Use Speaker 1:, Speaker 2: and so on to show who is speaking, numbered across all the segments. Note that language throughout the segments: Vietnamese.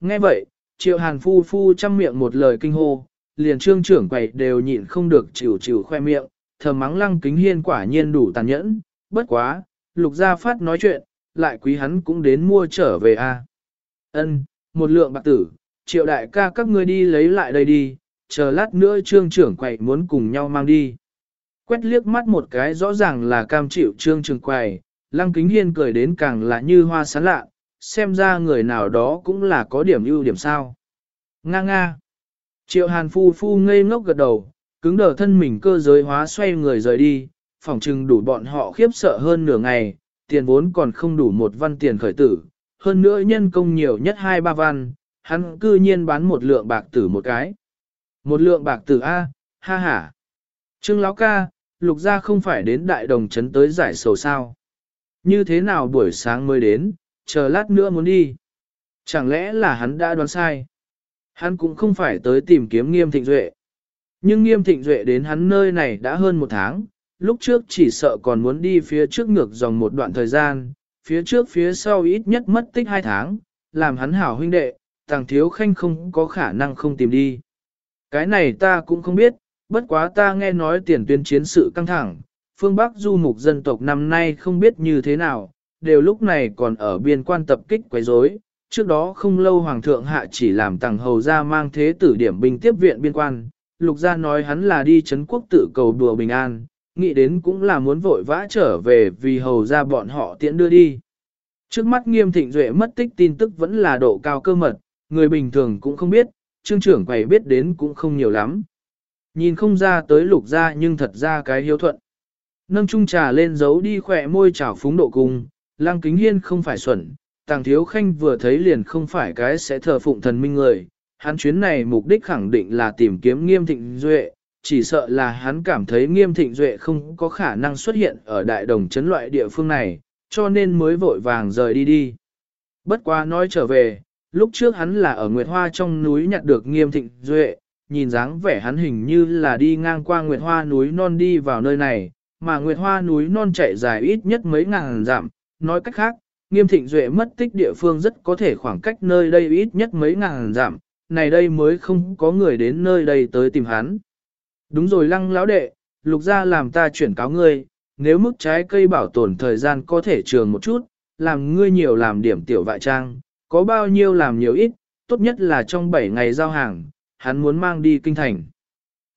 Speaker 1: Nghe vậy, triệu hàn phu phu chăm miệng một lời kinh hô, liền trương trưởng quầy đều nhịn không được chịu chịu khoe miệng, thầm mắng lăng kính hiên quả nhiên đủ tàn nhẫn, bất quá, lục gia phát nói chuyện, lại quý hắn cũng đến mua trở về a. Ân, một lượng bạc tử, triệu đại ca các ngươi đi lấy lại đây đi, chờ lát nữa trương trưởng quầy muốn cùng nhau mang đi. Quét liếc mắt một cái rõ ràng là cam chịu trương trưởng quầy, lăng kính hiên cười đến càng là như hoa sán lạ, xem ra người nào đó cũng là có điểm ưu điểm sao. Nga nga. Triệu hàn phu phu ngây ngốc gật đầu, cứng đờ thân mình cơ giới hóa xoay người rời đi, phỏng chừng đủ bọn họ khiếp sợ hơn nửa ngày, tiền vốn còn không đủ một văn tiền khởi tử, hơn nữa nhân công nhiều nhất hai ba văn, hắn cư nhiên bán một lượng bạc tử một cái. Một lượng bạc tử A, ha ha. Trương Lão ca, lục gia không phải đến đại đồng trấn tới giải sầu sao. Như thế nào buổi sáng mới đến, chờ lát nữa muốn đi. Chẳng lẽ là hắn đã đoán sai? Hắn cũng không phải tới tìm kiếm nghiêm thịnh duệ. Nhưng nghiêm thịnh duệ đến hắn nơi này đã hơn một tháng, lúc trước chỉ sợ còn muốn đi phía trước ngược dòng một đoạn thời gian, phía trước phía sau ít nhất mất tích hai tháng, làm hắn hảo huynh đệ, tàng thiếu khanh không có khả năng không tìm đi. Cái này ta cũng không biết, bất quá ta nghe nói tiền tuyên chiến sự căng thẳng, phương Bắc du mục dân tộc năm nay không biết như thế nào, đều lúc này còn ở biên quan tập kích quấy rối. Trước đó không lâu Hoàng thượng hạ chỉ làm tàng hầu ra mang thế tử điểm binh tiếp viện biên quan, lục gia nói hắn là đi chấn quốc tự cầu đùa bình an, nghĩ đến cũng là muốn vội vã trở về vì hầu ra bọn họ tiễn đưa đi. Trước mắt nghiêm thịnh duệ mất tích tin tức vẫn là độ cao cơ mật, người bình thường cũng không biết, trương trưởng quầy biết đến cũng không nhiều lắm. Nhìn không ra tới lục ra nhưng thật ra cái hiếu thuận. Nâng chung trà lên giấu đi khỏe môi trào phúng độ cung, lăng kính hiên không phải xuẩn, tàng thiếu khanh vừa thấy liền không phải cái sẽ thờ phụng thần minh người. Hắn chuyến này mục đích khẳng định là tìm kiếm nghiêm thịnh duệ, chỉ sợ là hắn cảm thấy nghiêm thịnh duệ không có khả năng xuất hiện ở đại đồng chấn loại địa phương này, cho nên mới vội vàng rời đi đi. Bất quá nói trở về, lúc trước hắn là ở Nguyệt Hoa trong núi nhặt được nghiêm thịnh duệ, nhìn dáng vẻ hắn hình như là đi ngang qua Nguyệt Hoa núi non đi vào nơi này, mà Nguyệt Hoa núi non chạy dài ít nhất mấy ngàn dặm, nói cách khác, nghiêm thịnh duệ mất tích địa phương rất có thể khoảng cách nơi đây ít nhất mấy ngàn giảm, này đây mới không có người đến nơi đây tới tìm hắn. Đúng rồi lăng lão đệ, lục gia làm ta chuyển cáo ngươi, nếu mức trái cây bảo tồn thời gian có thể trường một chút, làm ngươi nhiều làm điểm tiểu vại trang, có bao nhiêu làm nhiều ít, tốt nhất là trong 7 ngày giao hàng, hắn muốn mang đi kinh thành.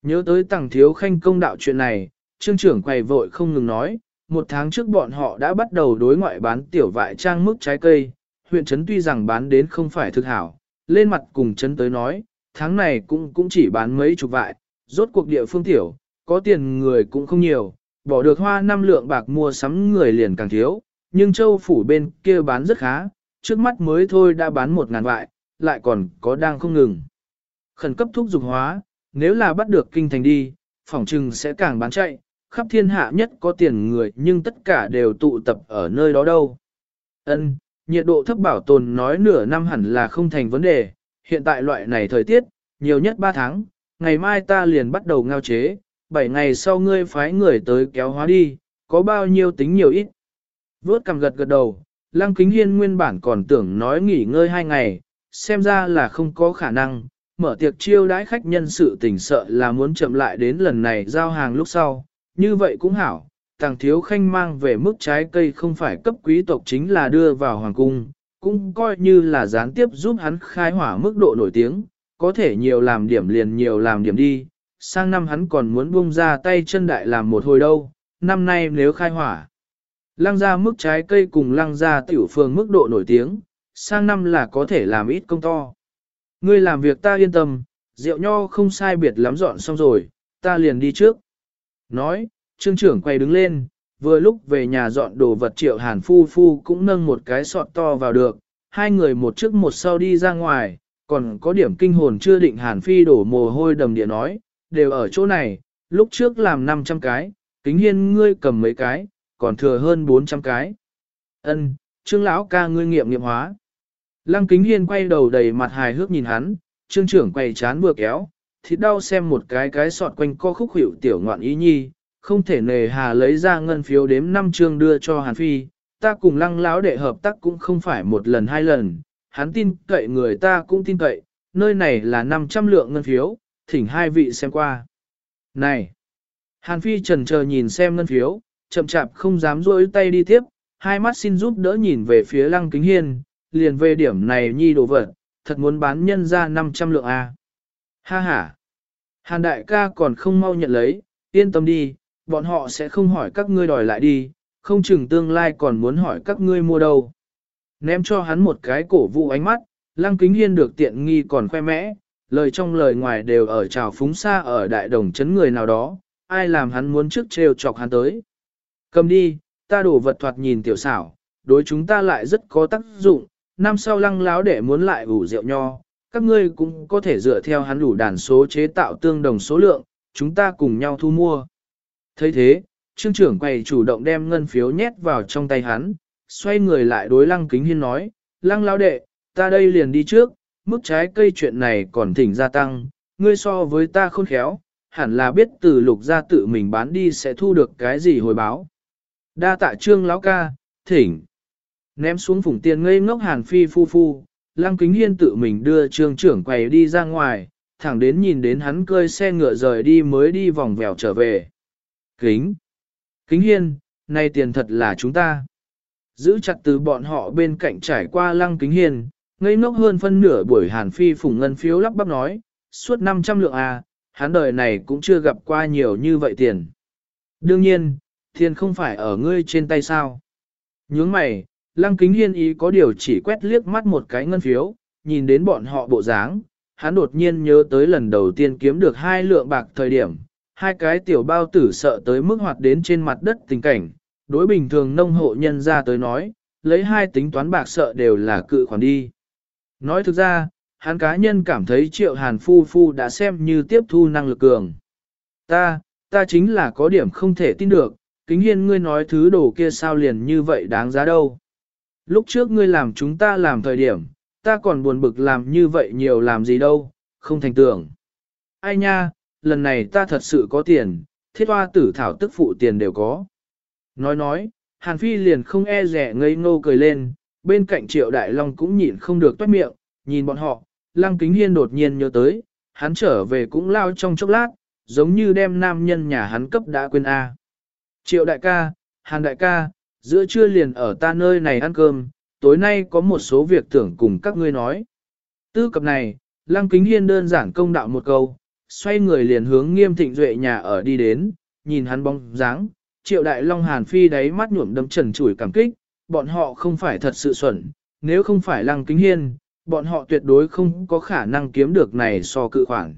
Speaker 1: Nhớ tới tàng thiếu khanh công đạo chuyện này, trương trưởng quầy vội không ngừng nói, một tháng trước bọn họ đã bắt đầu đối ngoại bán tiểu vại trang mức trái cây, huyện trấn tuy rằng bán đến không phải thực hảo, lên mặt cùng trấn tới nói, tháng này cũng cũng chỉ bán mấy chục vại, rốt cuộc địa phương tiểu, có tiền người cũng không nhiều, bỏ được hoa năm lượng bạc mua sắm người liền càng thiếu, nhưng châu phủ bên kia bán rất khá, trước mắt mới thôi đã bán một ngàn vại, lại còn có đang không ngừng. Khẩn cấp thuốc dục hóa, nếu là bắt được kinh thành đi, phỏng trừng sẽ càng bán chạy, khắp thiên hạ nhất có tiền người nhưng tất cả đều tụ tập ở nơi đó đâu. Ân, nhiệt độ thấp bảo tồn nói nửa năm hẳn là không thành vấn đề, hiện tại loại này thời tiết, nhiều nhất 3 tháng, ngày mai ta liền bắt đầu ngao chế, 7 ngày sau ngươi phái người tới kéo hóa đi, có bao nhiêu tính nhiều ít. Vốt cầm gật gật đầu, Lăng Kính Hiên nguyên bản còn tưởng nói nghỉ ngơi hai ngày, xem ra là không có khả năng, mở tiệc chiêu đãi khách nhân sự tình sợ là muốn chậm lại đến lần này giao hàng lúc sau, như vậy cũng hảo. Tàng thiếu khanh mang về mức trái cây không phải cấp quý tộc chính là đưa vào hoàng cung, cũng coi như là gián tiếp giúp hắn khai hỏa mức độ nổi tiếng, có thể nhiều làm điểm liền nhiều làm điểm đi, sang năm hắn còn muốn buông ra tay chân đại làm một hồi đâu, năm nay nếu khai hỏa. Lăng ra mức trái cây cùng lăng ra tiểu phương mức độ nổi tiếng, sang năm là có thể làm ít công to. Ngươi làm việc ta yên tâm, rượu nho không sai biệt lắm dọn xong rồi, ta liền đi trước. Nói, trương trưởng quay đứng lên, vừa lúc về nhà dọn đồ vật triệu hàn phu phu cũng nâng một cái sọt to vào được, hai người một trước một sau đi ra ngoài, còn có điểm kinh hồn chưa định hàn phi đổ mồ hôi đầm địa nói, đều ở chỗ này, lúc trước làm 500 cái, kính hiên ngươi cầm mấy cái, còn thừa hơn 400 cái. Ân, trương lão ca ngươi nghiệm nghiệm hóa. Lăng kính hiên quay đầu đầy mặt hài hước nhìn hắn, trương trưởng quay chán vừa kéo, thịt đau xem một cái cái sọt quanh co khúc hiệu tiểu ngoạn ý nhi, không thể nề hà lấy ra ngân phiếu đếm năm trương đưa cho Hàn Phi, ta cùng lăng lão đệ hợp tác cũng không phải một lần hai lần, hắn tin cậy người ta cũng tin cậy, nơi này là 500 lượng ngân phiếu, thỉnh hai vị xem qua. Này! Hàn Phi trần chờ nhìn xem ngân phiếu, chậm chạp không dám rôi tay đi tiếp, hai mắt xin giúp đỡ nhìn về phía lăng kính hiên, liền về điểm này nhi đồ vật, thật muốn bán nhân ra 500 lượng A. Ha ha! Hàn đại ca còn không mau nhận lấy, yên tâm đi, bọn họ sẽ không hỏi các ngươi đòi lại đi, không chừng tương lai còn muốn hỏi các ngươi mua đâu. Ném cho hắn một cái cổ vũ ánh mắt, lăng kính hiên được tiện nghi còn khoe mẽ, lời trong lời ngoài đều ở trào phúng xa ở đại đồng chấn người nào đó, ai làm hắn muốn trước trêu chọc hắn tới. Cầm đi, ta đổ vật thoạt nhìn tiểu xảo, đối chúng ta lại rất có tác dụng, năm sau lăng láo để muốn lại ủ rượu nho, các ngươi cũng có thể dựa theo hắn đủ đàn số chế tạo tương đồng số lượng, chúng ta cùng nhau thu mua. thấy thế, trương trưởng quầy chủ động đem ngân phiếu nhét vào trong tay hắn, xoay người lại đối lăng kính hiên nói, lăng lão đệ, ta đây liền đi trước, mức trái cây chuyện này còn thỉnh gia tăng, ngươi so với ta khôn khéo, hẳn là biết từ lục gia tự mình bán đi sẽ thu được cái gì hồi báo. Đa tạ trương lão ca, thỉnh. Ném xuống phủng tiền ngây ngốc hàn phi phu phu, lăng kính hiên tự mình đưa trương trưởng quầy đi ra ngoài, thẳng đến nhìn đến hắn cơi xe ngựa rời đi mới đi vòng vèo trở về. Kính! Kính hiên, nay tiền thật là chúng ta. Giữ chặt từ bọn họ bên cạnh trải qua lăng kính hiên, ngây ngốc hơn phân nửa buổi hàn phi phùng ngân phiếu lắp bắp nói, suốt 500 lượng à, hắn đời này cũng chưa gặp qua nhiều như vậy tiền. Đương nhiên, tiền không phải ở ngươi trên tay sao. Nhướng mày, lăng kính hiên ý có điều chỉ quét liếc mắt một cái ngân phiếu, nhìn đến bọn họ bộ dáng, hắn đột nhiên nhớ tới lần đầu tiên kiếm được hai lượng bạc thời điểm, hai cái tiểu bao tử sợ tới mức hoạt đến trên mặt đất tình cảnh, đối bình thường nông hộ nhân ra tới nói, lấy hai tính toán bạc sợ đều là cự khoản đi. Nói thực ra, hắn cá nhân cảm thấy triệu hàn phu phu đã xem như tiếp thu năng lực cường. Ta, ta chính là có điểm không thể tin được, kính hiên ngươi nói thứ đồ kia sao liền như vậy đáng giá đâu. Lúc trước ngươi làm chúng ta làm thời điểm, ta còn buồn bực làm như vậy nhiều làm gì đâu, không thành tưởng. Ai nha, lần này ta thật sự có tiền, thiết hoa tử thảo tức phụ tiền đều có. Nói nói, Hàn Phi liền không e rẻ ngây ngô cười lên, bên cạnh Triệu Đại Long cũng nhịn không được toát miệng, nhìn bọn họ, Lăng Kính Hiên đột nhiên nhớ tới, hắn trở về cũng lao trong chốc lát, giống như đem nam nhân nhà hắn cấp đã quên A. Triệu Đại ca, Hàn Đại ca, giữa trưa liền ở ta nơi này ăn cơm, tối nay có một số việc tưởng cùng các ngươi nói. Tư cập này, Lăng Kính Hiên đơn giản công đạo một câu, xoay người liền hướng nghiêm thịnh duệ nhà ở đi đến, nhìn hắn bóng dáng, triệu đại long hàn phi đáy mắt nhuộm đấm trần chủi cảm kích, bọn họ không phải thật sự xuẩn, nếu không phải lăng kính hiên, bọn họ tuyệt đối không có khả năng kiếm được này so cự khoản.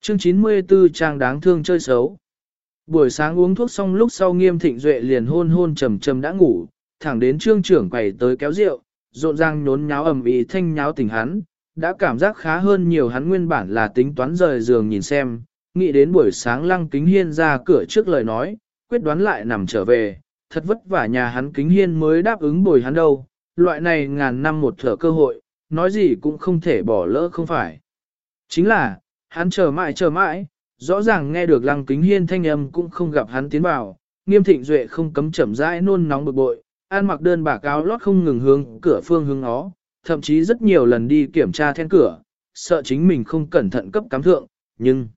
Speaker 1: Chương 94 trang đáng thương chơi xấu. Buổi sáng uống thuốc xong lúc sau nghiêm thịnh duệ liền hôn hôn trầm trầm đã ngủ, thẳng đến trương trưởng quầy tới kéo rượu, rộn ràng nhốn nháo ầm ĩ thanh nháo tỉnh hắn, đã cảm giác khá hơn nhiều hắn nguyên bản là tính toán rời giường nhìn xem, nghĩ đến buổi sáng lăng kính hiên ra cửa trước lời nói, quyết đoán lại nằm trở về, thật vất vả nhà hắn kính hiên mới đáp ứng bồi hắn đâu, loại này ngàn năm một thở cơ hội, nói gì cũng không thể bỏ lỡ không phải. Chính là, hắn chờ mãi chờ mãi, rõ ràng nghe được lăng kính hiên thanh âm cũng không gặp hắn tiến vào, nghiêm thịnh duệ không cấm chậm rãi nôn nóng bực bội, an mặc đơn bà cáo lót không ngừng hướng cửa phương hướng ó, thậm chí rất nhiều lần đi kiểm tra then cửa, sợ chính mình không cẩn thận cấp cám thượng, nhưng...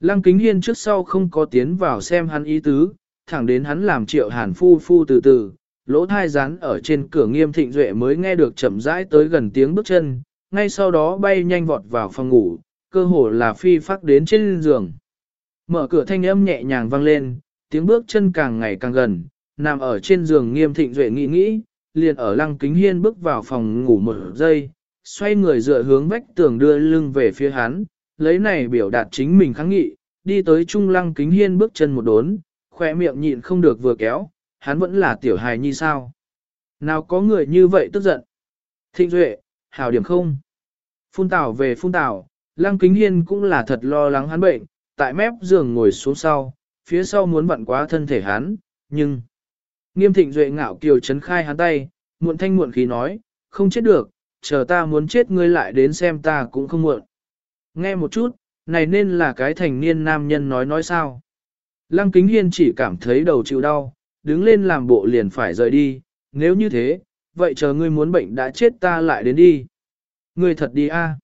Speaker 1: Lăng kính hiên trước sau không có tiến vào xem hắn ý tứ, thẳng đến hắn làm triệu hàn phu phu từ từ, lỗ thai rán ở trên cửa nghiêm thịnh duệ mới nghe được chậm rãi tới gần tiếng bước chân, ngay sau đó bay nhanh vọt vào phòng ngủ, cơ hồ là phi phát đến trên giường. Mở cửa thanh âm nhẹ nhàng vang lên, tiếng bước chân càng ngày càng gần, nằm ở trên giường nghiêm thịnh duệ nghĩ nghĩ, liền ở lăng kính hiên bước vào phòng ngủ một giây, xoay người dựa hướng vách tường đưa lưng về phía hắn, lấy này biểu đạt chính mình kháng nghị, đi tới trung lăng kính hiên bước chân một đốn, khỏe miệng nhịn không được vừa kéo, hắn vẫn là tiểu hài như sao. Nào có người như vậy tức giận. Thịnh duệ, hào điểm không. Phun tảo về phun tảo, lăng kính hiên cũng là thật lo lắng hắn bệnh, tại mép giường ngồi xuống sau, phía sau muốn vặn quá thân thể hắn, nhưng... Nghiêm thịnh duệ ngạo kiều chấn khai hắn tay, muộn thanh muộn khí nói, không chết được, chờ ta muốn chết ngươi lại đến xem ta cũng không muộn. Nghe một chút, này nên là cái thành niên nam nhân nói nói sao. Lăng kính hiên chỉ cảm thấy đầu chịu đau, đứng lên làm bộ liền phải rời đi, nếu như thế, vậy chờ ngươi muốn bệnh đã chết ta lại đến đi. Ngươi thật đi a.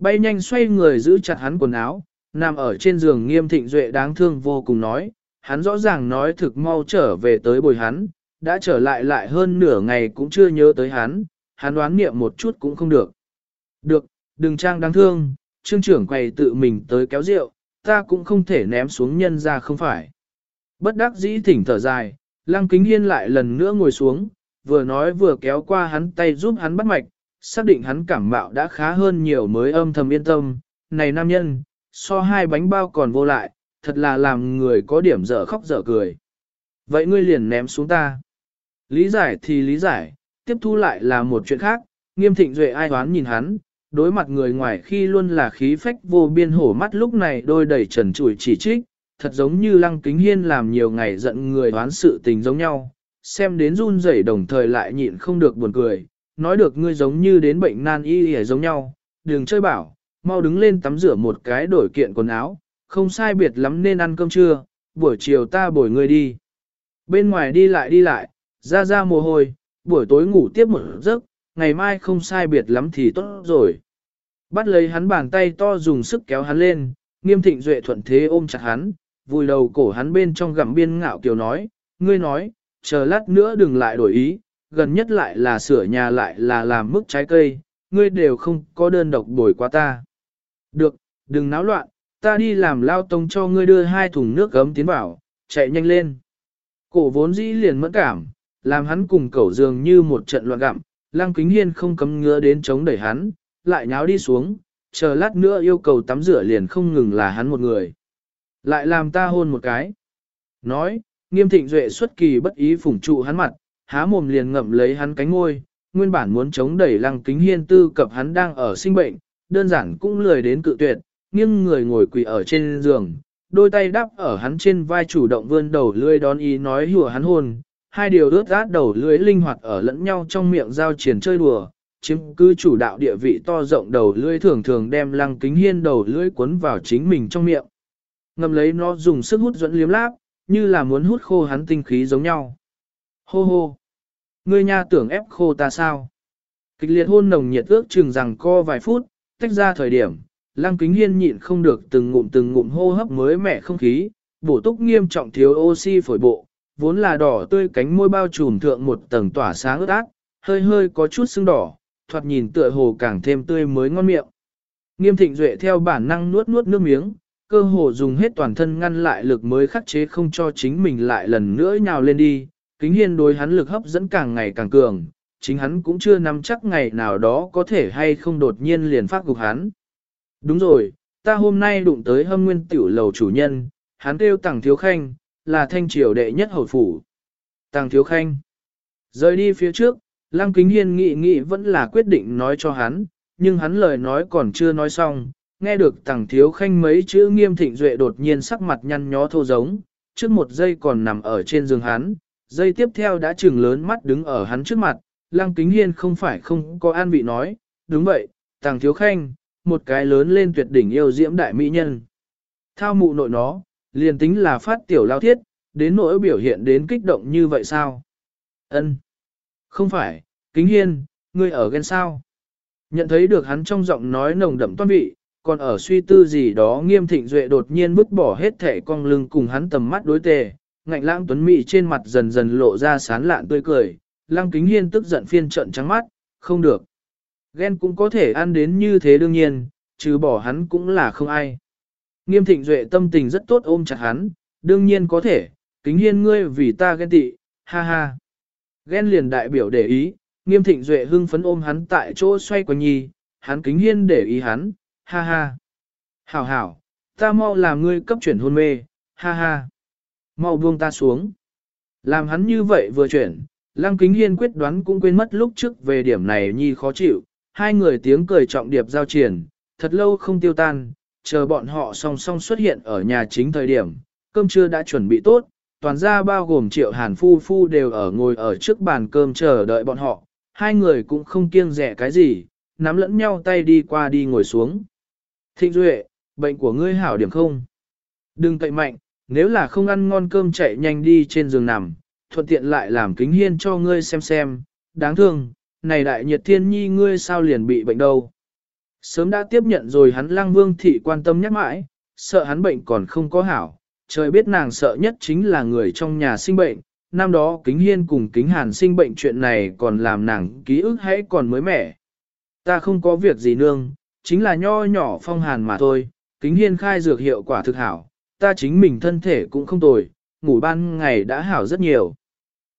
Speaker 1: Bay nhanh xoay người giữ chặt hắn quần áo, nằm ở trên giường nghiêm thịnh duệ đáng thương vô cùng nói, hắn rõ ràng nói thực mau trở về tới bồi hắn, đã trở lại lại hơn nửa ngày cũng chưa nhớ tới hắn, hắn đoán niệm một chút cũng không được. Được, đừng trang đáng thương, trương trưởng quầy tự mình tới kéo rượu, ta cũng không thể ném xuống nhân ra không phải. Bất đắc dĩ thỉnh thở dài, lăng kính hiên lại lần nữa ngồi xuống, vừa nói vừa kéo qua hắn tay giúp hắn bắt mạch, xác định hắn cảm mạo đã khá hơn nhiều mới âm thầm yên tâm. Này nam nhân, so hai bánh bao còn vô lại, thật là làm người có điểm dở khóc dở cười. Vậy ngươi liền ném xuống ta. Lý giải thì lý giải, tiếp thu lại là một chuyện khác, nghiêm thịnh duệ ai đoán nhìn hắn, đối mặt người ngoài khi luôn là khí phách vô biên hổ mắt lúc này đôi đầy trần trụi chỉ trích, thật giống như lăng kính hiên làm nhiều ngày giận người đoán sự tình giống nhau, xem đến run rẩy đồng thời lại nhịn không được buồn cười, nói được ngươi giống như đến bệnh nan y y giống nhau, đừng chơi bảo, mau đứng lên tắm rửa một cái đổi kiện quần áo, không sai biệt lắm nên ăn cơm trưa, buổi chiều ta bồi ngươi đi. Bên ngoài đi lại đi lại, ra ra mồ hôi, buổi tối ngủ tiếp một giấc, ngày mai không sai biệt lắm thì tốt rồi. Bắt lấy hắn bàn tay to dùng sức kéo hắn lên, nghiêm thịnh duệ thuận thế ôm chặt hắn, vùi đầu cổ hắn bên trong gặm biên ngạo kiều nói, ngươi nói, chờ lát nữa đừng lại đổi ý, gần nhất lại là sửa nhà lại là làm mức trái cây, ngươi đều không có đơn độc bồi qua ta. Được, đừng náo loạn, ta đi làm lao tông cho ngươi đưa hai thùng nước gấm tiến vào, chạy nhanh lên. Cổ vốn dĩ liền mẫn cảm, làm hắn cùng cẩu dường như một trận loạn gặm, lăng kính hiên không cấm ngứa đến chống đẩy hắn, lại nháo đi xuống, chờ lát nữa yêu cầu tắm rửa liền không ngừng là hắn một người. Lại làm ta hôn một cái. Nói, nghiêm thịnh duệ xuất kỳ bất ý phủng trụ hắn mặt, há mồm liền ngậm lấy hắn cánh ngôi, nguyên bản muốn chống đẩy lăng kính hiên tư cập hắn đang ở sinh bệnh, đơn giản cũng lười đến cự tuyệt, Nhưng người ngồi quỳ ở trên giường, đôi tay đắp ở hắn trên vai chủ động vươn đầu lưỡi đón ý nói hùa hắn hôn, hai điều ướt át đầu lưỡi linh hoạt ở lẫn nhau trong miệng giao triển chơi đùa, chiếm cứ chủ đạo địa vị to rộng đầu lưỡi thường thường đem lăng kính hiên đầu lưỡi cuốn vào chính mình trong miệng. Ngầm lấy nó dùng sức hút dẫn liếm láp, như là muốn hút khô hắn tinh khí giống nhau. Hô hô! Ngươi nha tưởng ép khô ta sao? Kịch liệt hôn nồng nhiệt ước chừng rằng co vài phút, tách ra thời điểm, lăng kính hiên nhịn không được từng ngụm từng ngụm hô hấp mới mẻ không khí, bổ túc nghiêm trọng thiếu oxy phổi bộ, vốn là đỏ tươi cánh môi bao trùm thượng một tầng tỏa sáng ướt át, hơi hơi có chút sưng đỏ, thoạt nhìn tựa hồ càng thêm tươi mới ngon miệng. Nghiêm thịnh duệ theo bản năng nuốt nuốt nước miếng, cơ hồ dùng hết toàn thân ngăn lại lực mới khắc chế không cho chính mình lại lần nữa nhào lên đi, kính hiên đối hắn lực hấp dẫn càng ngày càng cường, chính hắn cũng chưa nắm chắc ngày nào đó có thể hay không đột nhiên liền phát gục hắn. Đúng rồi, ta hôm nay đụng tới hâm nguyên tiểu lầu chủ nhân, hắn kêu tàng thiếu khanh, là thanh triều đệ nhất hậu phủ. Tàng thiếu khanh. Rời đi phía trước, lăng kính hiên nghị nghị vẫn là quyết định nói cho hắn, nhưng hắn lời nói còn chưa nói xong, nghe được tàng thiếu khanh mấy chữ nghiêm thịnh duệ đột nhiên sắc mặt nhăn nhó thô giống, trước một giây còn nằm ở trên giường hắn, dây tiếp theo đã trừng lớn mắt đứng ở hắn trước mặt, lăng kính hiên không phải không có an vị nói, đúng vậy, tàng thiếu khanh, một cái lớn lên tuyệt đỉnh yêu diễm đại mỹ nhân. Thao mụ nội nó, liền tính là phát tiểu lao thiết, đến nỗi biểu hiện đến kích động như vậy sao? Ân, Không phải, kính hiên, ngươi ở ghen sao? Nhận thấy được hắn trong giọng nói nồng đậm toan vị, còn ở suy tư gì đó nghiêm thịnh duệ đột nhiên vứt bỏ hết thể con lưng cùng hắn tầm mắt đối tề, ngạnh lãng tuấn mị trên mặt dần dần lộ ra sán lạn tươi cười, lăng kính hiên tức giận phiên trận trắng mắt, không được. Ghen cũng có thể ăn đến như thế đương nhiên, trừ bỏ hắn cũng là không ai. Nghiêm thịnh duệ tâm tình rất tốt ôm chặt hắn, đương nhiên có thể, kính hiên ngươi vì ta ghen tị, ha ha. Ghen liền đại biểu để ý, nghiêm thịnh duệ hưng phấn ôm hắn tại chỗ xoay quanh nhi, hắn kính hiên để ý hắn, ha ha. Hảo hảo, ta mau làm ngươi cấp chuyển hôn mê, ha ha. Mau buông ta xuống. Làm hắn như vậy vừa chuyển, lăng kính hiên quyết đoán cũng quên mất lúc trước về điểm này nhi khó chịu, hai người tiếng cười trọng điệp giao triển, thật lâu không tiêu tan, chờ bọn họ song song xuất hiện ở nhà chính thời điểm, cơm trưa đã chuẩn bị tốt, toàn gia bao gồm triệu hàn phu phu đều ở ngồi ở trước bàn cơm chờ đợi bọn họ, hai người cũng không kiêng rẻ cái gì, nắm lẫn nhau tay đi qua đi ngồi xuống. Thịnh Duệ, bệnh của ngươi hảo điểm không? Đừng cậy mạnh, nếu là không ăn ngon cơm chạy nhanh đi trên giường nằm, thuận tiện lại làm kính hiên cho ngươi xem xem, đáng thương, này đại nhiệt thiên nhi ngươi sao liền bị bệnh đâu. Sớm đã tiếp nhận rồi hắn lăng vương thị quan tâm nhắc mãi, sợ hắn bệnh còn không có hảo, trời biết nàng sợ nhất chính là người trong nhà sinh bệnh, năm đó kính hiên cùng kính hàn sinh bệnh chuyện này còn làm nàng ký ức hãy còn mới mẻ. Ta không có việc gì nương, chính là nho nhỏ phong hàn mà thôi, kính hiên khai dược hiệu quả thực hảo, ta chính mình thân thể cũng không tồi, ngủ ban ngày đã hảo rất nhiều.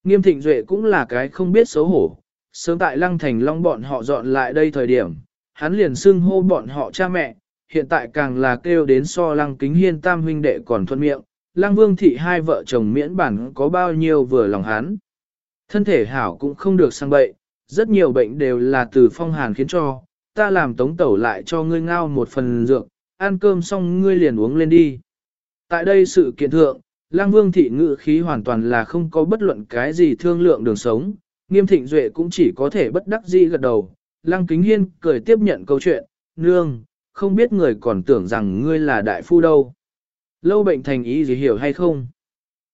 Speaker 1: Nghiêm thịnh duệ cũng là cái không biết xấu hổ, sớm tại lăng thành long bọn họ dọn lại đây thời điểm, hắn liền xưng hô bọn họ cha mẹ, hiện tại càng là kêu đến so lăng kính hiên tam huynh đệ còn thuận miệng, lăng vương thị hai vợ chồng miễn bản có bao nhiêu vừa lòng hắn. Thân thể hảo cũng không được sang bậy, rất nhiều bệnh đều là từ phong hàn khiến cho, ta làm tống tẩu lại cho ngươi ngao một phần dược, ăn cơm xong ngươi liền uống lên đi. Tại đây sự kiện thượng, Lăng Vương thị ngự khí hoàn toàn là không có bất luận cái gì thương lượng đường sống, nghiêm thịnh duệ cũng chỉ có thể bất đắc dĩ gật đầu. Lăng Kính Hiên cười tiếp nhận câu chuyện, nương, không biết người còn tưởng rằng ngươi là đại phu đâu. Lâu bệnh thành ý gì hiểu hay không?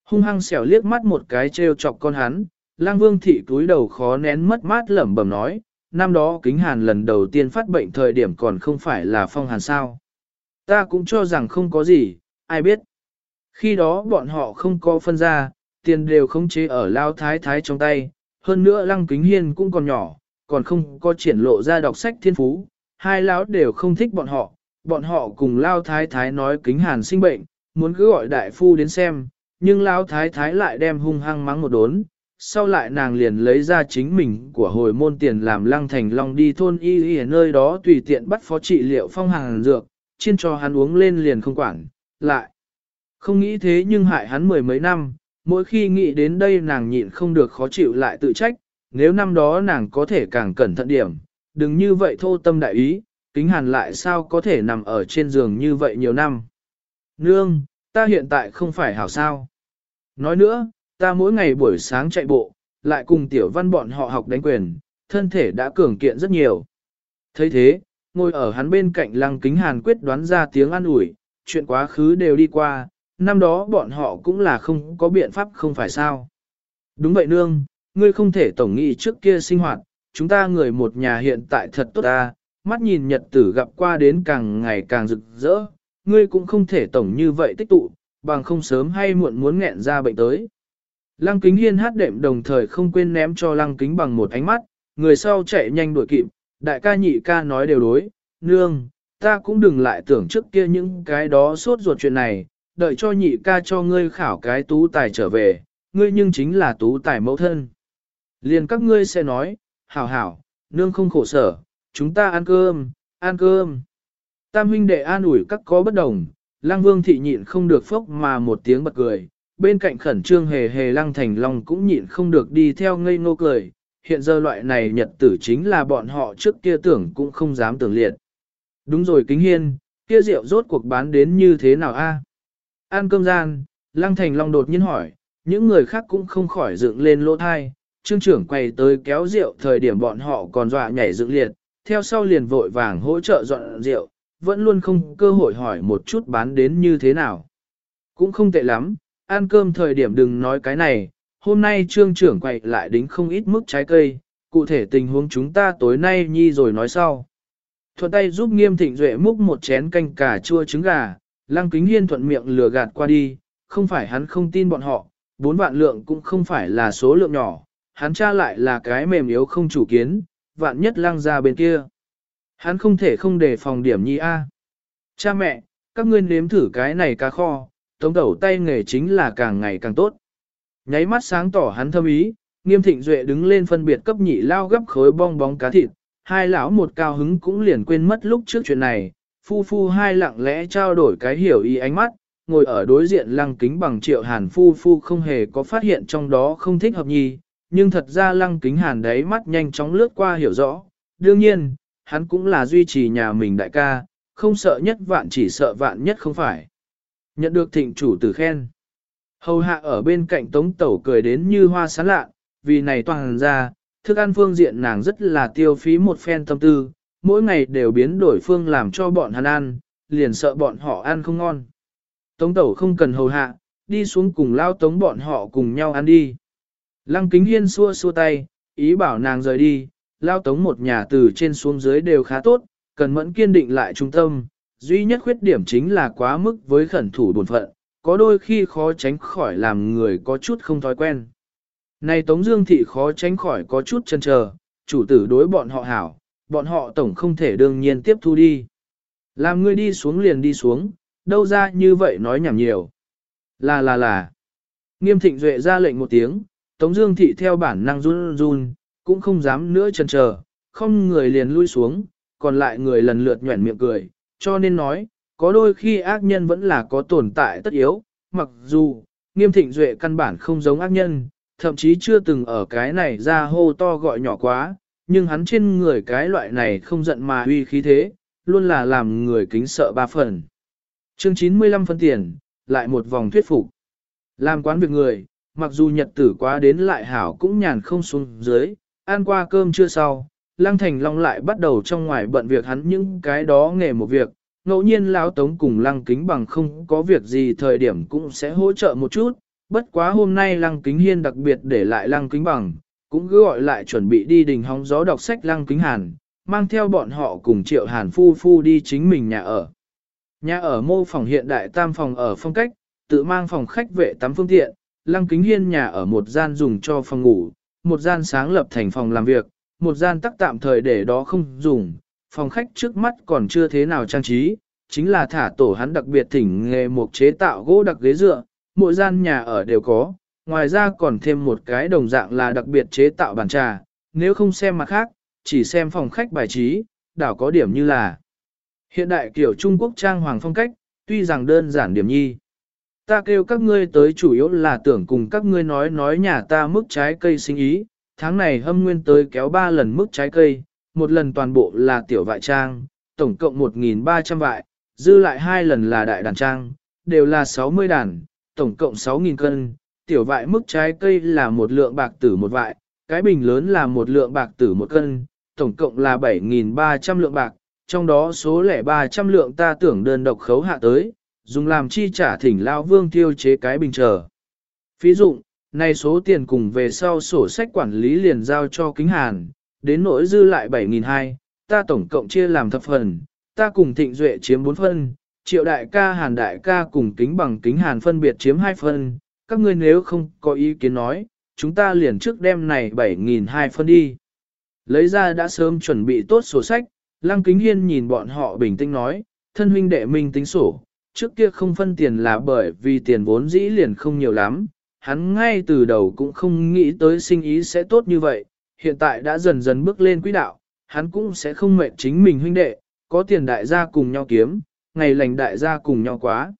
Speaker 1: Hung hăng xẻo liếc mắt một cái trêu chọc con hắn, Lăng Vương thị cúi đầu khó nén mất mát lẩm bẩm nói, năm đó kính hàn lần đầu tiên phát bệnh thời điểm còn không phải là phong hàn sao. Ta cũng cho rằng không có gì, ai biết. Khi đó bọn họ không có phân ra, tiền đều không chế ở lao thái thái trong tay, hơn nữa lăng kính hiên cũng còn nhỏ, còn không có triển lộ ra đọc sách thiên phú, hai lão đều không thích bọn họ, bọn họ cùng lao thái thái nói kính hàn sinh bệnh, muốn cứ gọi đại phu đến xem, nhưng lao thái thái lại đem hung hăng mắng một đốn, sau lại nàng liền lấy ra chính mình của hồi môn tiền làm lăng thành long đi thôn y y ở nơi đó tùy tiện bắt phó trị liệu phong hàng dược, chiên cho hắn uống lên liền không quản, lại. Không nghĩ thế nhưng hại hắn mười mấy năm, mỗi khi nghĩ đến đây nàng nhịn không được khó chịu lại tự trách, nếu năm đó nàng có thể càng cẩn thận điểm, đừng như vậy thô tâm đại ý, kính hàn lại sao có thể nằm ở trên giường như vậy nhiều năm. Nương, ta hiện tại không phải hảo sao. Nói nữa, ta mỗi ngày buổi sáng chạy bộ, lại cùng tiểu văn bọn họ học đánh quyền, thân thể đã cường kiện rất nhiều. thấy thế, ngồi ở hắn bên cạnh lăng kính hàn quyết đoán ra tiếng an ủi, chuyện quá khứ đều đi qua, năm đó bọn họ cũng là không có biện pháp không phải sao. Đúng vậy nương, ngươi không thể tổng nghị trước kia sinh hoạt, chúng ta người một nhà hiện tại thật tốt ta, mắt nhìn nhật tử gặp qua đến càng ngày càng rực rỡ, ngươi cũng không thể tổng như vậy tích tụ, bằng không sớm hay muộn muốn nghẹn ra bệnh tới. Lăng kính hiên hát đệm đồng thời không quên ném cho lăng kính bằng một ánh mắt, người sau chạy nhanh đuổi kịp, đại ca nhị ca nói đều đối, nương, ta cũng đừng lại tưởng trước kia những cái đó suốt ruột chuyện này, đợi cho nhị ca cho ngươi khảo cái tú tài trở về, ngươi nhưng chính là tú tài mẫu thân. Liền các ngươi sẽ nói, hảo hảo, nương không khổ sở, chúng ta ăn cơm, ăn cơm. Tam huynh đệ an ủi các có bất đồng, lang vương thị nhịn không được phốc mà một tiếng bật cười, bên cạnh khẩn trương hề hề lăng thành long cũng nhịn không được đi theo ngây ngô cười, hiện giờ loại này nhật tử chính là bọn họ trước kia tưởng cũng không dám tưởng liệt. Đúng rồi kính hiên, kia rượu rốt cuộc bán đến như thế nào a? Ăn cơm gian, Lăng Thành Long đột nhiên hỏi, những người khác cũng không khỏi dựng lên lỗ thai, trương trưởng quay tới kéo rượu thời điểm bọn họ còn dọa nhảy dựng liệt, theo sau liền vội vàng hỗ trợ dọn rượu, vẫn luôn không cơ hội hỏi một chút bán đến như thế nào. Cũng không tệ lắm, ăn cơm thời điểm đừng nói cái này, hôm nay trương trưởng quay lại đính không ít mức trái cây, cụ thể tình huống chúng ta tối nay nhi rồi nói sau. Thuận tay giúp nghiêm thịnh duệ múc một chén canh cà chua trứng gà, lăng kính hiên thuận miệng lừa gạt qua đi, không phải hắn không tin bọn họ, bốn vạn lượng cũng không phải là số lượng nhỏ, hắn tra lại là cái mềm yếu không chủ kiến, vạn nhất lăng ra bên kia. Hắn không thể không đề phòng điểm nhi A. Cha mẹ, các ngươi nếm thử cái này cá kho, tống đầu tay nghề chính là càng ngày càng tốt. Nháy mắt sáng tỏ hắn thâm ý, nghiêm thịnh duệ đứng lên phân biệt cấp nhị lao gấp khối bong bóng cá thịt, hai lão một cao hứng cũng liền quên mất lúc trước chuyện này, phu phu hai lặng lẽ trao đổi cái hiểu ý ánh mắt, ngồi ở đối diện lăng kính bằng triệu hàn phu phu không hề có phát hiện trong đó không thích hợp nhi, nhưng thật ra lăng kính hàn đấy mắt nhanh chóng lướt qua hiểu rõ, đương nhiên, hắn cũng là duy trì nhà mình đại ca, không sợ nhất vạn chỉ sợ vạn nhất không phải. Nhận được thịnh chủ tử khen. Hầu hạ ở bên cạnh tống tẩu cười đến như hoa sán lạ, vì này toàn ra, thức ăn phương diện nàng rất là tiêu phí một phen tâm tư, mỗi ngày đều biến đổi phương làm cho bọn hắn ăn, liền sợ bọn họ ăn không ngon. Tống tẩu không cần hầu hạ, đi xuống cùng lao tống bọn họ cùng nhau ăn đi. Lăng kính hiên xua xua tay, ý bảo nàng rời đi, lao tống một nhà từ trên xuống dưới đều khá tốt, cần mẫn kiên định lại trung tâm, duy nhất khuyết điểm chính là quá mức với khẩn thủ buồn phận, có đôi khi khó tránh khỏi làm người có chút không thói quen. Này Tống Dương Thị khó tránh khỏi có chút chần chờ, chủ tử đối bọn họ hảo, bọn họ tổng không thể đương nhiên tiếp thu đi. Làm ngươi đi xuống liền đi xuống, đâu ra như vậy nói nhảm nhiều. Là là là. Nghiêm thịnh duệ ra lệnh một tiếng, Tống Dương Thị theo bản năng run run, cũng không dám nữa chần chờ, không người liền lui xuống, còn lại người lần lượt nhuẩn miệng cười, cho nên nói, có đôi khi ác nhân vẫn là có tồn tại tất yếu, mặc dù, nghiêm thịnh duệ căn bản không giống ác nhân, thậm chí chưa từng ở cái này ra hô to gọi nhỏ quá, nhưng hắn trên người cái loại này không giận mà uy khí thế, luôn là làm người kính sợ ba phần. Chương 95 phân tiền, lại một vòng thuyết phục. Làm quán việc người, mặc dù nhật tử quá đến lại hảo cũng nhàn không xuống dưới, ăn qua cơm chưa sau, Lăng Thành Long lại bắt đầu trong ngoài bận việc hắn những cái đó nghề một việc, ngẫu nhiên lão tống cùng Lăng Kính bằng không có việc gì thời điểm cũng sẽ hỗ trợ một chút, bất quá hôm nay Lăng Kính Hiên đặc biệt để lại Lăng Kính bằng, cũng cứ gọi lại chuẩn bị đi đình hóng gió đọc sách Lăng Kính Hàn, mang theo bọn họ cùng Triệu Hàn phu phu đi chính mình nhà ở. Nhà ở mô phòng hiện đại tam phòng ở phong cách, tự mang phòng khách vệ tắm phương tiện, Lăng Kính Hiên nhà ở một gian dùng cho phòng ngủ, một gian sáng lập thành phòng làm việc, một gian tắc tạm thời để đó không dùng, phòng khách trước mắt còn chưa thế nào trang trí, chính là thả tổ hắn đặc biệt thỉnh nghề một chế tạo gỗ đặc ghế dựa, mỗi gian nhà ở đều có, ngoài ra còn thêm một cái đồng dạng là đặc biệt chế tạo bàn trà, nếu không xem mặt khác, chỉ xem phòng khách bài trí, đảo có điểm như là hiện đại kiểu Trung Quốc trang hoàng phong cách, tuy rằng đơn giản điểm nhi. Ta kêu các ngươi tới chủ yếu là tưởng cùng các ngươi nói nói nhà ta mức trái cây sinh ý, tháng này hâm nguyên tới kéo 3 lần mức trái cây, một lần toàn bộ là tiểu vại trang, tổng cộng 1.300 vại, dư lại hai lần là đại đàn trang, đều là 60 đàn, tổng cộng 6.000 cân, tiểu vại mức trái cây là một lượng bạc tử một vại, cái bình lớn là một lượng bạc tử một cân, tổng cộng là 7.300 lượng bạc, trong đó số lẻ 300 lượng ta tưởng đơn độc khấu hạ tới, dùng làm chi trả thỉnh lao vương tiêu chế cái bình chờ. Phí dụng, này số tiền cùng về sau sổ sách quản lý liền giao cho kính hàn, đến nỗi dư lại 7.200, ta tổng cộng chia làm thập phần, ta cùng thịnh duệ chiếm 4 phân, triệu đại ca hàn đại ca cùng kính bằng kính hàn phân biệt chiếm hai phân, các ngươi nếu không có ý kiến nói, chúng ta liền trước đem này 7.200 phân đi. Lấy ra đã sớm chuẩn bị tốt sổ sách, lăng kính hiên nhìn bọn họ bình tĩnh nói, thân huynh đệ minh tính sổ, trước kia không phân tiền là bởi vì tiền vốn dĩ liền không nhiều lắm, hắn ngay từ đầu cũng không nghĩ tới sinh ý sẽ tốt như vậy, hiện tại đã dần dần bước lên quỹ đạo, hắn cũng sẽ không mệt chính mình huynh đệ, có tiền đại gia cùng nhau kiếm, ngày lành đại gia cùng nhau quá.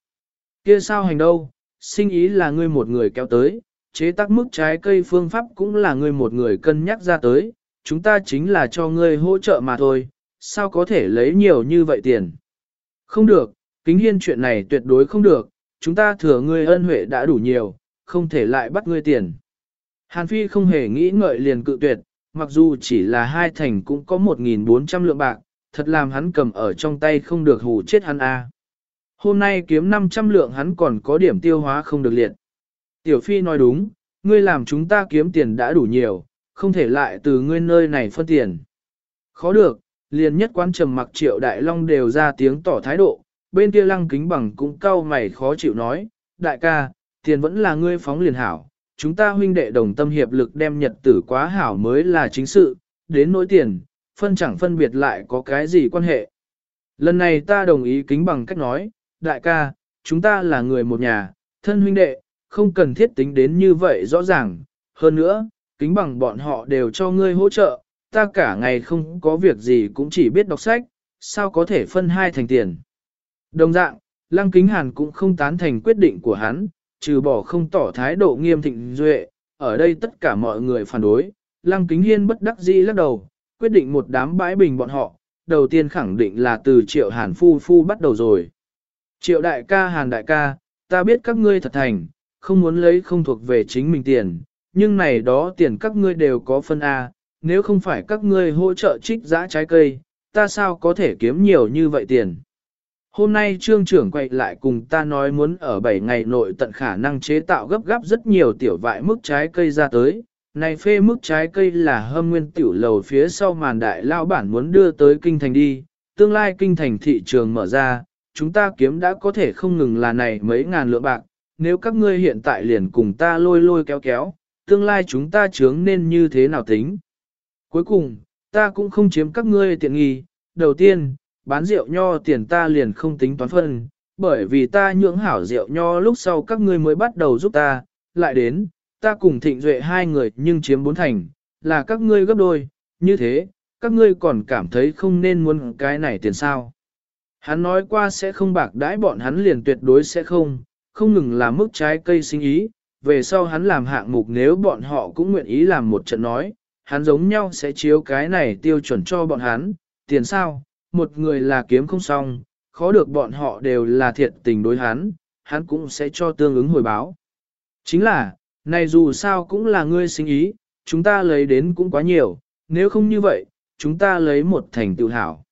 Speaker 1: Kia sao hành đâu, sinh ý là ngươi một người kéo tới, chế tác mức trái cây phương pháp cũng là ngươi một người cân nhắc ra tới, chúng ta chính là cho ngươi hỗ trợ mà thôi, sao có thể lấy nhiều như vậy tiền. Không được, kính hiên chuyện này tuyệt đối không được, chúng ta thừa ngươi ân huệ đã đủ nhiều, không thể lại bắt ngươi tiền. Hàn Phi không hề nghĩ ngợi liền cự tuyệt, mặc dù chỉ là hai thành cũng có 1.400 lượng bạc, thật làm hắn cầm ở trong tay không được hù chết hắn a. Hôm nay kiếm 500 lượng hắn còn có điểm tiêu hóa không được liệt. Tiểu Phi nói đúng, ngươi làm chúng ta kiếm tiền đã đủ nhiều, không thể lại từ ngươi nơi này phân tiền. Khó được, liền nhất quan trầm mặc triệu đại long đều ra tiếng tỏ thái độ, bên kia lăng kính bằng cũng cau mày khó chịu nói, đại ca, tiền vẫn là ngươi phóng liền hảo, chúng ta huynh đệ đồng tâm hiệp lực đem nhật tử quá hảo mới là chính sự, đến nỗi tiền, phân chẳng phân biệt lại có cái gì quan hệ. Lần này ta đồng ý kính bằng cách nói, đại ca, chúng ta là người một nhà, thân huynh đệ, không cần thiết tính đến như vậy rõ ràng, hơn nữa, kính bằng bọn họ đều cho ngươi hỗ trợ, ta cả ngày không có việc gì cũng chỉ biết đọc sách, sao có thể phân hai thành tiền. Đồng dạng, Lăng Kính Hàn cũng không tán thành quyết định của hắn, trừ bỏ không tỏ thái độ nghiêm thịnh duệ, ở đây tất cả mọi người phản đối, Lăng Kính Hiên bất đắc dĩ lắc đầu, quyết định một đám bãi bình bọn họ, đầu tiên khẳng định là từ triệu hàn phu phu bắt đầu rồi. Triệu đại ca hàn đại ca, ta biết các ngươi thật thành, không muốn lấy không thuộc về chính mình tiền, nhưng này đó tiền các ngươi đều có phân A, nếu không phải các ngươi hỗ trợ trích giã trái cây, ta sao có thể kiếm nhiều như vậy tiền. Hôm nay trương trưởng quay lại cùng ta nói muốn ở 7 ngày nội tận khả năng chế tạo gấp gáp rất nhiều tiểu vại mức trái cây ra tới, này phê mức trái cây là hâm nguyên tiểu lầu phía sau màn đại lao bản muốn đưa tới kinh thành đi, tương lai kinh thành thị trường mở ra, chúng ta kiếm đã có thể không ngừng là này mấy ngàn lượng bạc, nếu các ngươi hiện tại liền cùng ta lôi lôi kéo kéo, tương lai chúng ta chướng nên như thế nào tính. Cuối cùng, ta cũng không chiếm các ngươi tiện nghi, đầu tiên, bán rượu nho tiền ta liền không tính toán phân, bởi vì ta nhưỡng hảo rượu nho lúc sau các ngươi mới bắt đầu giúp ta, lại đến, ta cùng thịnh duệ hai người nhưng chiếm bốn thành, là các ngươi gấp đôi, như thế, các ngươi còn cảm thấy không nên muốn cái này tiền sao. Hắn nói qua sẽ không bạc đãi bọn hắn liền tuyệt đối sẽ không, không ngừng là mức trái cây sinh ý, về sau hắn làm hạng mục nếu bọn họ cũng nguyện ý làm một trận nói, hắn giống nhau sẽ chiếu cái này tiêu chuẩn cho bọn hắn, tiền sao, một người là kiếm không xong, khó được bọn họ đều là thiệt tình đối hắn, hắn cũng sẽ cho tương ứng hồi báo. Chính là, này dù sao cũng là ngươi sinh ý, chúng ta lấy đến cũng quá nhiều, nếu không như vậy, chúng ta lấy một thành tự hào.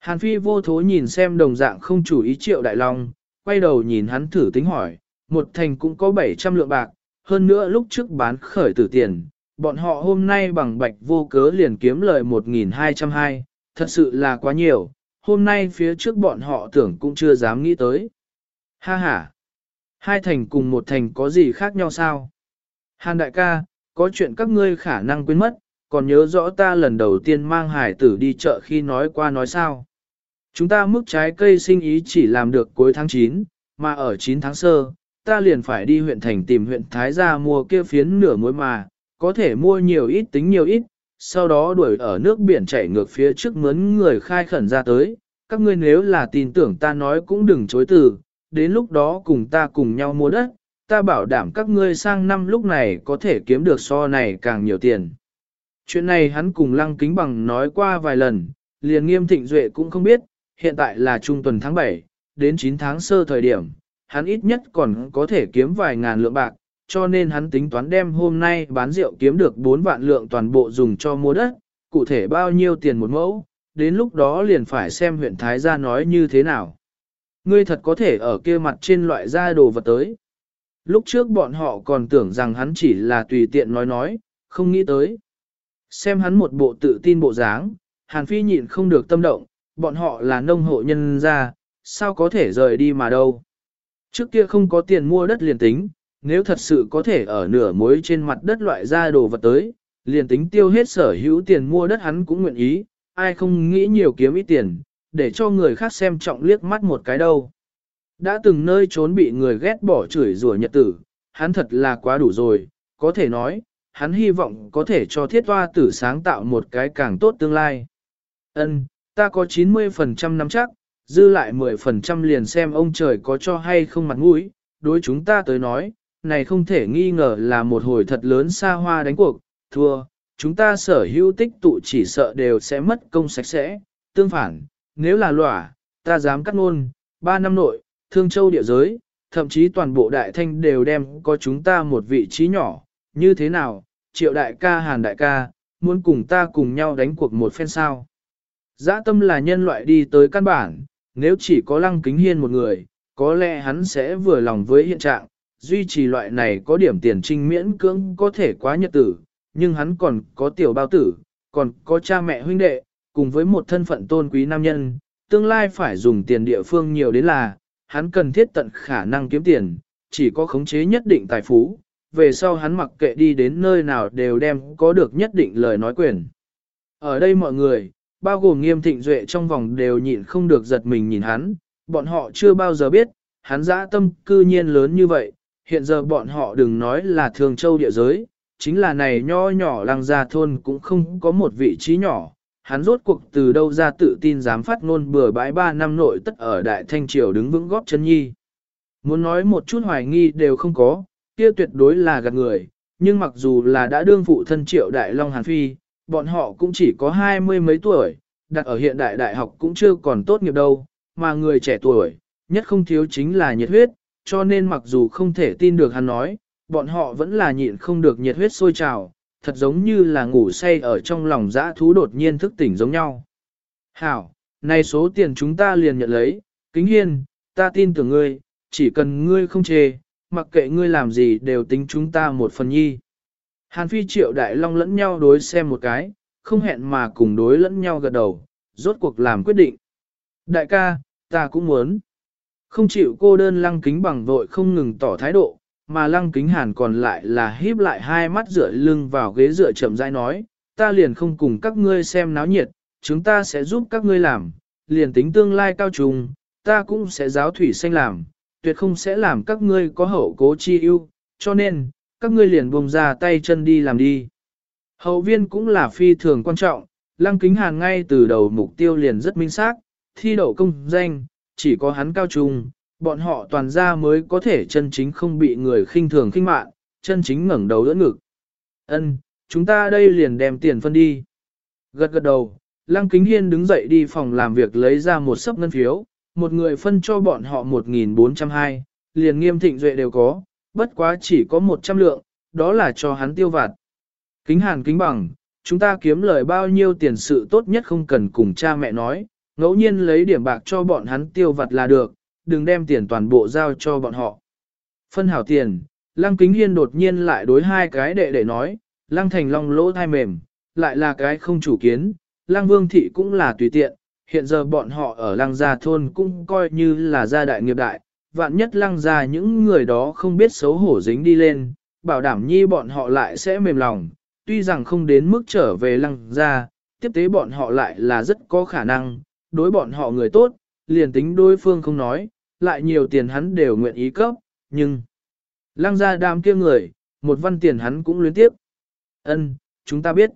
Speaker 1: Hàn Phi vô thố nhìn xem đồng dạng không chủ ý triệu đại long, quay đầu nhìn hắn thử tính hỏi, một thành cũng có 700 lượng bạc, hơn nữa lúc trước bán khởi tử tiền, bọn họ hôm nay bằng bạch vô cớ liền kiếm lời 1.220, thật sự là quá nhiều, hôm nay phía trước bọn họ tưởng cũng chưa dám nghĩ tới. Ha ha! Hai thành cùng một thành có gì khác nhau sao? Hàn đại ca, có chuyện các ngươi khả năng quên mất, còn nhớ rõ ta lần đầu tiên mang hải tử đi chợ khi nói qua nói sao. Chúng ta mức trái cây sinh ý chỉ làm được cuối tháng 9, mà ở 9 tháng sơ, ta liền phải đi huyện thành tìm huyện Thái gia mua kia phiến nửa muối mà, có thể mua nhiều ít tính nhiều ít, sau đó đuổi ở nước biển chảy ngược phía trước mướn người khai khẩn ra tới. Các ngươi nếu là tin tưởng ta nói cũng đừng chối từ, đến lúc đó cùng ta cùng nhau mua đất, ta bảo đảm các ngươi sang năm lúc này có thể kiếm được so này càng nhiều tiền. Chuyện này hắn cùng Lăng Kính Bằng nói qua vài lần, liền nghiêm thịnh duệ cũng không biết, hiện tại là trung tuần tháng 7, đến 9 tháng sơ thời điểm, hắn ít nhất còn có thể kiếm vài ngàn lượng bạc, cho nên hắn tính toán đem hôm nay bán rượu kiếm được 4 vạn lượng toàn bộ dùng cho mua đất, cụ thể bao nhiêu tiền một mẫu, đến lúc đó liền phải xem huyện Thái gia nói như thế nào. Ngươi thật có thể ở kia mặt trên loại ra đồ vật tới. Lúc trước bọn họ còn tưởng rằng hắn chỉ là tùy tiện nói nói, không nghĩ tới. Xem hắn một bộ tự tin bộ dáng, Hàn Phi nhịn không được tâm động, bọn họ là nông hộ nhân gia, sao có thể rời đi mà đâu. Trước kia không có tiền mua đất liền tính, nếu thật sự có thể ở nửa mối trên mặt đất loại ra đồ vật tới, liền tính tiêu hết sở hữu tiền mua đất hắn cũng nguyện ý, ai không nghĩ nhiều kiếm ít tiền, để cho người khác xem trọng liếc mắt một cái đâu. Đã từng nơi trốn bị người ghét bỏ chửi rủa nhật tử, hắn thật là quá đủ rồi, có thể nói, hắn hy vọng có thể cho thiết hoa tử sáng tạo một cái càng tốt tương lai. Ân, ta có 90% nắm chắc, dư lại 10% liền xem ông trời có cho hay không mặt mũi, đối chúng ta tới nói, này không thể nghi ngờ là một hồi thật lớn xa hoa đánh cuộc, thua, chúng ta sở hữu tích tụ chỉ sợ đều sẽ mất công sạch sẽ, tương phản, nếu là lỏa, ta dám cắt ngôn, 3 năm nội, thương châu địa giới, thậm chí toàn bộ đại thanh đều đem có chúng ta một vị trí nhỏ, như thế nào, triệu đại ca hàn đại ca, muốn cùng ta cùng nhau đánh cuộc một phen sao. Giã tâm là nhân loại đi tới căn bản, nếu chỉ có lăng kính hiên một người, có lẽ hắn sẽ vừa lòng với hiện trạng, duy trì loại này có điểm tiền trinh miễn cưỡng có thể quá nhật tử, nhưng hắn còn có tiểu bao tử, còn có cha mẹ huynh đệ, cùng với một thân phận tôn quý nam nhân, tương lai phải dùng tiền địa phương nhiều đến là, hắn cần thiết tận khả năng kiếm tiền, chỉ có khống chế nhất định tài phú, về sau hắn mặc kệ đi đến nơi nào đều đem có được nhất định lời nói quyền. Ở đây mọi người, bao gồm nghiêm thịnh duệ trong vòng đều nhịn không được giật mình nhìn hắn, bọn họ chưa bao giờ biết, hắn dã tâm cư nhiên lớn như vậy, hiện giờ bọn họ đừng nói là thường châu địa giới, chính là này nho nhỏ làng già thôn cũng không có một vị trí nhỏ, hắn rốt cuộc từ đâu ra tự tin dám phát ngôn bừa bãi ba năm nội tất ở Đại Thanh Triều đứng vững góp chân nhi. Muốn nói một chút hoài nghi đều không có, kia tuyệt đối là gạt người, nhưng mặc dù là đã đương phụ thân Triệu Đại Long Hàn Phi, bọn họ cũng chỉ có hai mươi mấy tuổi, đặt ở hiện đại đại học cũng chưa còn tốt nghiệp đâu, mà người trẻ tuổi, nhất không thiếu chính là nhiệt huyết, cho nên mặc dù không thể tin được hắn nói, bọn họ vẫn là nhịn không được nhiệt huyết sôi trào, thật giống như là ngủ say ở trong lòng dã thú đột nhiên thức tỉnh giống nhau. Hảo, này số tiền chúng ta liền nhận lấy, kính hiên, ta tin tưởng ngươi, chỉ cần ngươi không chê, mặc kệ ngươi làm gì đều tính chúng ta một phần nhi. Hàn Phi triệu đại long lẫn nhau đối xem một cái, không hẹn mà cùng đối lẫn nhau gật đầu, rốt cuộc làm quyết định. Đại ca, ta cũng muốn. Không chịu cô đơn lăng kính bằng vội không ngừng tỏ thái độ, mà lăng kính hàn còn lại là híp lại hai mắt dựa lưng vào ghế dựa chậm rãi nói, ta liền không cùng các ngươi xem náo nhiệt, chúng ta sẽ giúp các ngươi làm, liền tính tương lai cao trùng, ta cũng sẽ giáo thủy xanh làm, tuyệt không sẽ làm các ngươi có hậu cố chi ưu, cho nên, các ngươi liền buông ra tay chân đi làm đi. Hậu viên cũng là phi thường quan trọng, lăng kính hàn ngay từ đầu mục tiêu liền rất minh xác, thi đậu công danh, chỉ có hắn cao trung, bọn họ toàn ra mới có thể chân chính không bị người khinh thường khinh mạn, chân chính ngẩng đầu đỡ ngực. Ân, chúng ta đây liền đem tiền phân đi. Gật gật đầu, Lăng Kính Hiên đứng dậy đi phòng làm việc lấy ra một sấp ngân phiếu, một người phân cho bọn họ 1.402, liền nghiêm thịnh duệ đều có, bất quá chỉ có 100 lượng, đó là cho hắn tiêu vặt. Kính hàn kính bằng, chúng ta kiếm lời bao nhiêu tiền sự tốt nhất không cần cùng cha mẹ nói, ngẫu nhiên lấy điểm bạc cho bọn hắn tiêu vặt là được, đừng đem tiền toàn bộ giao cho bọn họ. Phân hảo tiền, Lăng Kính Hiên đột nhiên lại đối hai cái đệ đệ nói, Lăng Thành Long lỗ thai mềm, lại là cái không chủ kiến, Lăng Vương Thị cũng là tùy tiện, hiện giờ bọn họ ở Lăng Gia Thôn cũng coi như là gia đại nghiệp đại, vạn nhất Lăng Gia những người đó không biết xấu hổ dính đi lên, bảo đảm nhi bọn họ lại sẽ mềm lòng, tuy rằng không đến mức trở về Lăng Gia, tiếp tế bọn họ lại là rất có khả năng, đối bọn họ người tốt, liền tính đối phương không nói, lại nhiều tiền hắn đều nguyện ý cấp, nhưng... Lăng Gia đam kia người, một văn tiền hắn cũng luyến tiếp. Ân, chúng ta biết.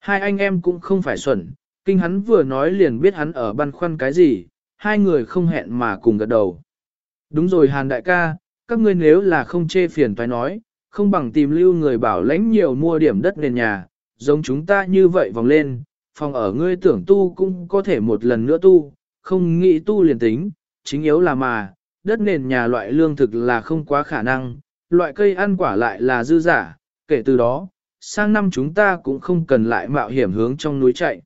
Speaker 1: Hai anh em cũng không phải xuẩn, kinh hắn vừa nói liền biết hắn ở băn khoăn cái gì, hai người không hẹn mà cùng gật đầu. Đúng rồi Hàn đại ca, các ngươi nếu là không chê phiền phải nói, không bằng tìm lưu người bảo lãnh nhiều mua điểm đất nền nhà, giống chúng ta như vậy vòng lên, phòng ở ngươi tưởng tu cũng có thể một lần nữa tu, không nghĩ tu liền tính, chính yếu là mà, đất nền nhà loại lương thực là không quá khả năng, loại cây ăn quả lại là dư giả, kể từ đó, sang năm chúng ta cũng không cần lại mạo hiểm hướng trong núi chạy.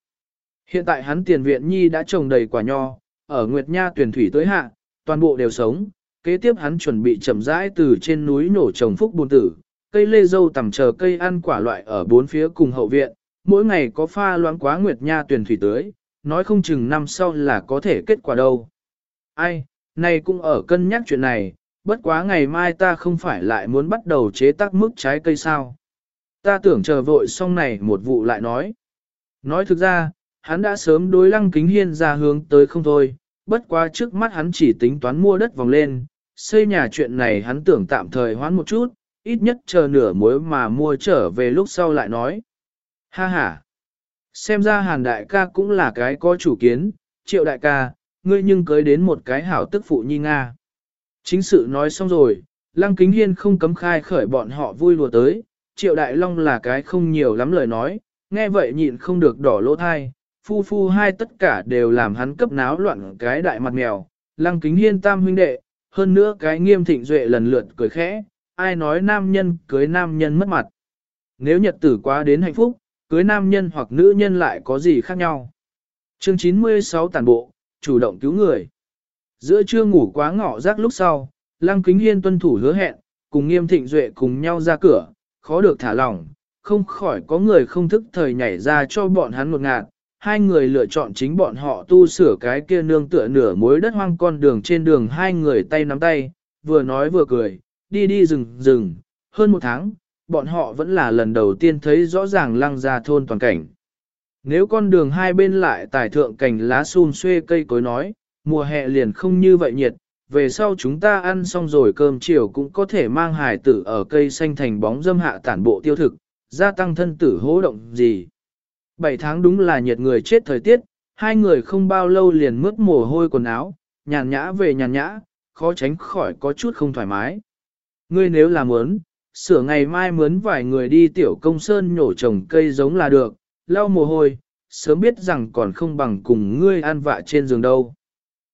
Speaker 1: Hiện tại hắn tiền viện nhi đã trồng đầy quả nho, ở Nguyệt Nha tuyển thủy tới hạ, toàn bộ đều sống, kế tiếp hắn chuẩn bị chậm rãi từ trên núi nổ trồng phúc buồn tử, cây lê dâu tầm chờ cây ăn quả loại ở bốn phía cùng hậu viện, mỗi ngày có pha loãng quá Nguyệt Nha tuyển thủy tới, nói không chừng năm sau là có thể kết quả đâu. Ai, này cũng ở cân nhắc chuyện này, bất quá ngày mai ta không phải lại muốn bắt đầu chế tác mức trái cây sao. Ta tưởng chờ vội xong này một vụ lại nói. Nói thực ra, hắn đã sớm đối lăng kính hiên ra hướng tới không thôi, bất quá trước mắt hắn chỉ tính toán mua đất vòng lên, xây nhà chuyện này hắn tưởng tạm thời hoãn một chút, ít nhất chờ nửa muối mà mua trở về lúc sau lại nói. Ha ha! Xem ra hàn đại ca cũng là cái có chủ kiến, triệu đại ca, ngươi nhưng cưới đến một cái hảo tức phụ nhi Nga. Chính sự nói xong rồi, lăng kính hiên không cấm khai khởi bọn họ vui lùa tới, triệu đại long là cái không nhiều lắm lời nói, nghe vậy nhịn không được đỏ lỗ thai, phu phu hai tất cả đều làm hắn cấp náo loạn cái đại mặt mèo, lăng kính hiên tam huynh đệ, hơn nữa cái nghiêm thịnh duệ lần lượt cười khẽ, ai nói nam nhân cưới nam nhân mất mặt. Nếu nhật tử quá đến hạnh phúc, cưới nam nhân hoặc nữ nhân lại có gì khác nhau. Chương 96 tản bộ, chủ động cứu người. Giữa trưa ngủ quá ngọ rác lúc sau, Lăng Kính Hiên tuân thủ hứa hẹn, cùng Nghiêm Thịnh Duệ cùng nhau ra cửa, khó được thả lỏng, không khỏi có người không thức thời nhảy ra cho bọn hắn một ngạt. Hai người lựa chọn chính bọn họ tu sửa cái kia nương tựa nửa mối đất hoang con đường trên đường hai người tay nắm tay, vừa nói vừa cười, đi đi rừng rừng, hơn một tháng, bọn họ vẫn là lần đầu tiên thấy rõ ràng lăng ra thôn toàn cảnh. Nếu con đường hai bên lại tải thượng cành lá xun xuê cây cối nói, mùa hè liền không như vậy nhiệt, về sau chúng ta ăn xong rồi cơm chiều cũng có thể mang hài tử ở cây xanh thành bóng dâm hạ tản bộ tiêu thực, gia tăng thân tử hỗ động gì. Bảy tháng đúng là nhiệt người chết thời tiết, hai người không bao lâu liền mướt mồ hôi quần áo, nhàn nhã về nhàn nhã, khó tránh khỏi có chút không thoải mái. Ngươi nếu là muốn, sửa ngày mai mướn vài người đi tiểu công sơn nhổ trồng cây giống là được, lau mồ hôi, sớm biết rằng còn không bằng cùng ngươi an vạ trên giường đâu.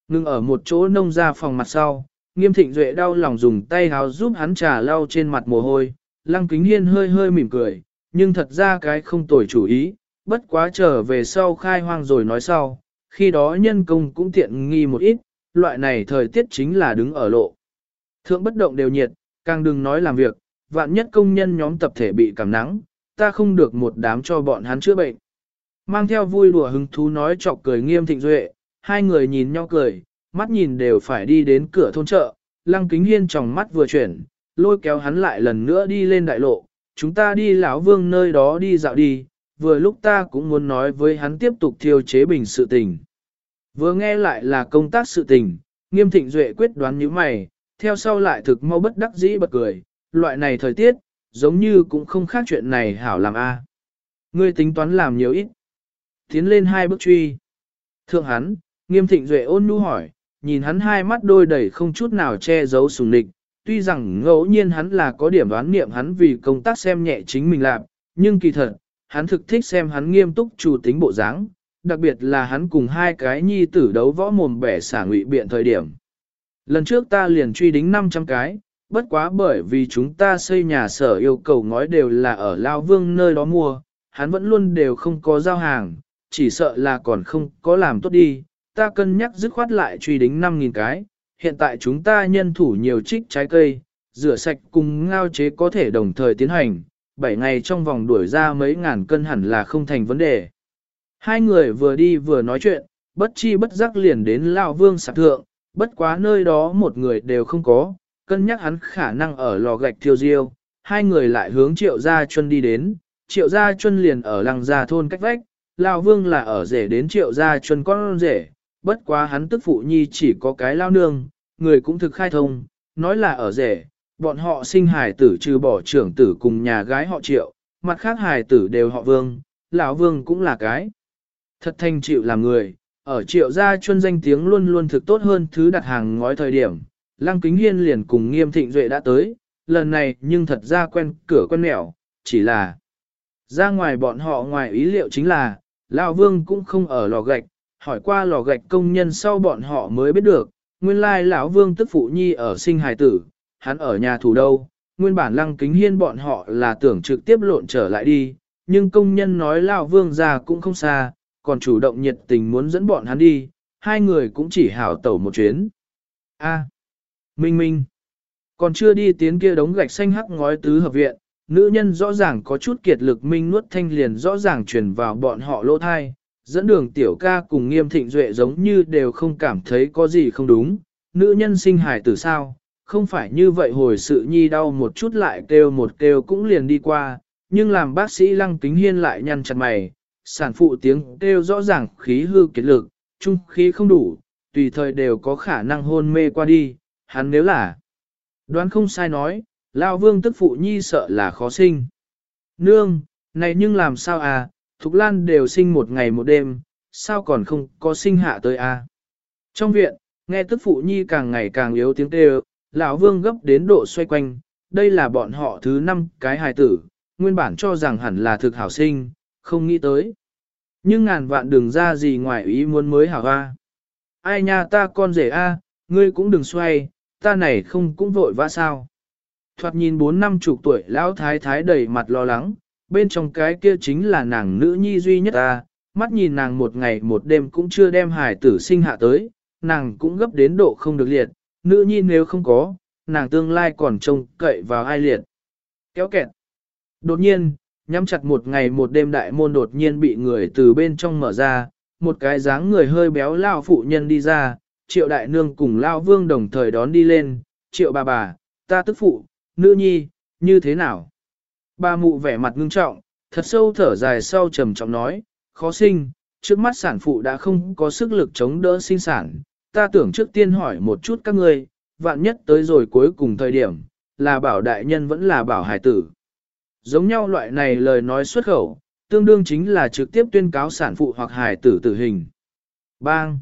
Speaker 1: Ngưng ở một chỗ nông ra phòng mặt sau, nghiêm thịnh duệ đau lòng dùng tay háo giúp hắn trà lau trên mặt mồ hôi, lăng kính hiên hơi hơi mỉm cười, nhưng thật ra cái không tồi chủ ý, bất quá trở về sau khai hoang rồi nói sau, khi đó nhân công cũng tiện nghi một ít, loại này thời tiết chính là đứng ở lộ. Thượng bất động đều nhiệt, càng đừng nói làm việc, vạn nhất công nhân nhóm tập thể bị cảm nắng, ta không được một đám cho bọn hắn chữa bệnh. Mang theo vui đùa hứng thú nói chọc cười nghiêm thịnh duệ, hai người nhìn nhau cười, mắt nhìn đều phải đi đến cửa thôn chợ, lăng kính hiên tròng mắt vừa chuyển, lôi kéo hắn lại lần nữa đi lên đại lộ, chúng ta đi lão vương nơi đó đi dạo đi, vừa lúc ta cũng muốn nói với hắn tiếp tục thiêu chế bình sự tình. Vừa nghe lại là công tác sự tình, nghiêm thịnh duệ quyết đoán như mày, theo sau lại thực mau bất đắc dĩ bật cười, loại này thời tiết, giống như cũng không khác chuyện này hảo làm a. Ngươi tính toán làm nhiều ít. Tiến lên hai bước truy. Thượng hắn, nghiêm thịnh duệ ôn nhu hỏi, nhìn hắn hai mắt đôi đầy không chút nào che giấu sùng địch, tuy rằng ngẫu nhiên hắn là có điểm đoán niệm hắn vì công tác xem nhẹ chính mình làm, nhưng kỳ thật, hắn thực thích xem hắn nghiêm túc chủ tính bộ dáng, đặc biệt là hắn cùng hai cái nhi tử đấu võ mồm bẻ xả ngụy biện thời điểm. Lần trước ta liền truy đính 500 cái, bất quá bởi vì chúng ta xây nhà sở yêu cầu ngói đều là ở Lao Vương nơi đó mua, hắn vẫn luôn đều không có giao hàng, chỉ sợ là còn không có làm tốt đi, ta cân nhắc dứt khoát lại truy đính 5.000 cái, hiện tại chúng ta nhân thủ nhiều trích trái cây, rửa sạch cùng ngao chế có thể đồng thời tiến hành, 7 ngày trong vòng đuổi ra mấy ngàn cân hẳn là không thành vấn đề. Hai người vừa đi vừa nói chuyện, bất chi bất giác liền đến Lao Vương sạp thượng, bất quá nơi đó một người đều không có, cân nhắc hắn khả năng ở lò gạch thiêu diêu, hai người lại hướng triệu gia chuân đi đến, triệu gia chuân liền ở lăng gia thôn cách vách, Lao Vương là ở rể đến triệu gia chuẩn con rể, bất quá hắn tức phụ nhi chỉ có cái lao nương, người cũng thực khai thông, nói là ở rể, bọn họ sinh hài tử trừ bỏ trưởng tử cùng nhà gái họ triệu, mặt khác hài tử đều họ vương, lão vương cũng là cái. Thật thanh chịu làm người, ở triệu gia chuyên danh tiếng luôn luôn thực tốt hơn thứ đặt hàng ngói thời điểm, lăng kính hiên liền cùng nghiêm thịnh duệ đã tới, lần này nhưng thật ra quen cửa quen mẹo, chỉ là ra ngoài bọn họ ngoài ý liệu chính là, lão vương cũng không ở lò gạch, hỏi qua lò gạch công nhân sau bọn họ mới biết được, nguyên lai lão vương tức phụ nhi ở sinh hài tử, hắn ở nhà thủ đâu, nguyên bản lăng kính hiên bọn họ là tưởng trực tiếp lộn trở lại đi, nhưng công nhân nói lão vương ra cũng không xa, còn chủ động nhiệt tình muốn dẫn bọn hắn đi, hai người cũng chỉ hảo tẩu một chuyến. A. Minh Minh. Còn chưa đi tiến kia đống gạch xanh hắc ngói tứ hợp viện, nữ nhân rõ ràng có chút kiệt lực minh nuốt thanh liền rõ ràng truyền vào bọn họ lỗ thai, dẫn đường tiểu ca cùng nghiêm thịnh duệ giống như đều không cảm thấy có gì không đúng, nữ nhân sinh hài từ sao, không phải như vậy hồi sự nhi đau một chút lại kêu một kêu cũng liền đi qua, nhưng làm bác sĩ lăng kính hiên lại nhăn chặt mày, sản phụ tiếng kêu rõ ràng khí hư kiệt lực, trung khí không đủ, tùy thời đều có khả năng hôn mê qua đi, hắn nếu là đoán không sai nói, Lao vương tức phụ nhi sợ là khó sinh. Nương, này nhưng làm sao à, Thục Lan đều sinh một ngày một đêm, sao còn không có sinh hạ tới? À? Trong viện, nghe tức phụ nhi càng ngày càng yếu tiếng kêu, lão vương gấp đến độ xoay quanh, đây là bọn họ thứ năm cái hài tử, nguyên bản cho rằng hẳn là thực hảo sinh, không nghĩ tới. Nhưng ngàn vạn đừng ra gì ngoài ý muốn mới hảo a. Ai nha ta con rể a, ngươi cũng đừng xoay, ta này không cũng vội vã sao. Thoạt nhìn bốn năm chục tuổi lão thái thái đầy mặt lo lắng, bên trong cái kia chính là nàng nữ nhi duy nhất ta, mắt nhìn nàng một ngày một đêm cũng chưa đem hải tử sinh hạ tới, nàng cũng gấp đến độ không được liệt, nữ nhi nếu không có, nàng tương lai còn trông cậy vào ai liệt. Kéo kẹt. Đột nhiên, nhắm chặt một ngày một đêm đại môn đột nhiên bị người từ bên trong mở ra, một cái dáng người hơi béo lao phụ nhân đi ra, triệu đại nương cùng lao vương đồng thời đón đi lên, triệu bà bà, ta tức phụ, nữ nhi, như thế nào? Bà mụ vẻ mặt ngưng trọng, thật sâu thở dài sau trầm trọng nói, khó sinh, trước mắt sản phụ đã không có sức lực chống đỡ sinh sản, ta tưởng trước tiên hỏi một chút các ngươi, vạn nhất tới rồi cuối cùng thời điểm, là bảo đại nhân vẫn là bảo hải tử. Giống nhau loại này lời nói xuất khẩu, tương đương chính là trực tiếp tuyên cáo sản phụ hoặc hải tử tử hình. Bang!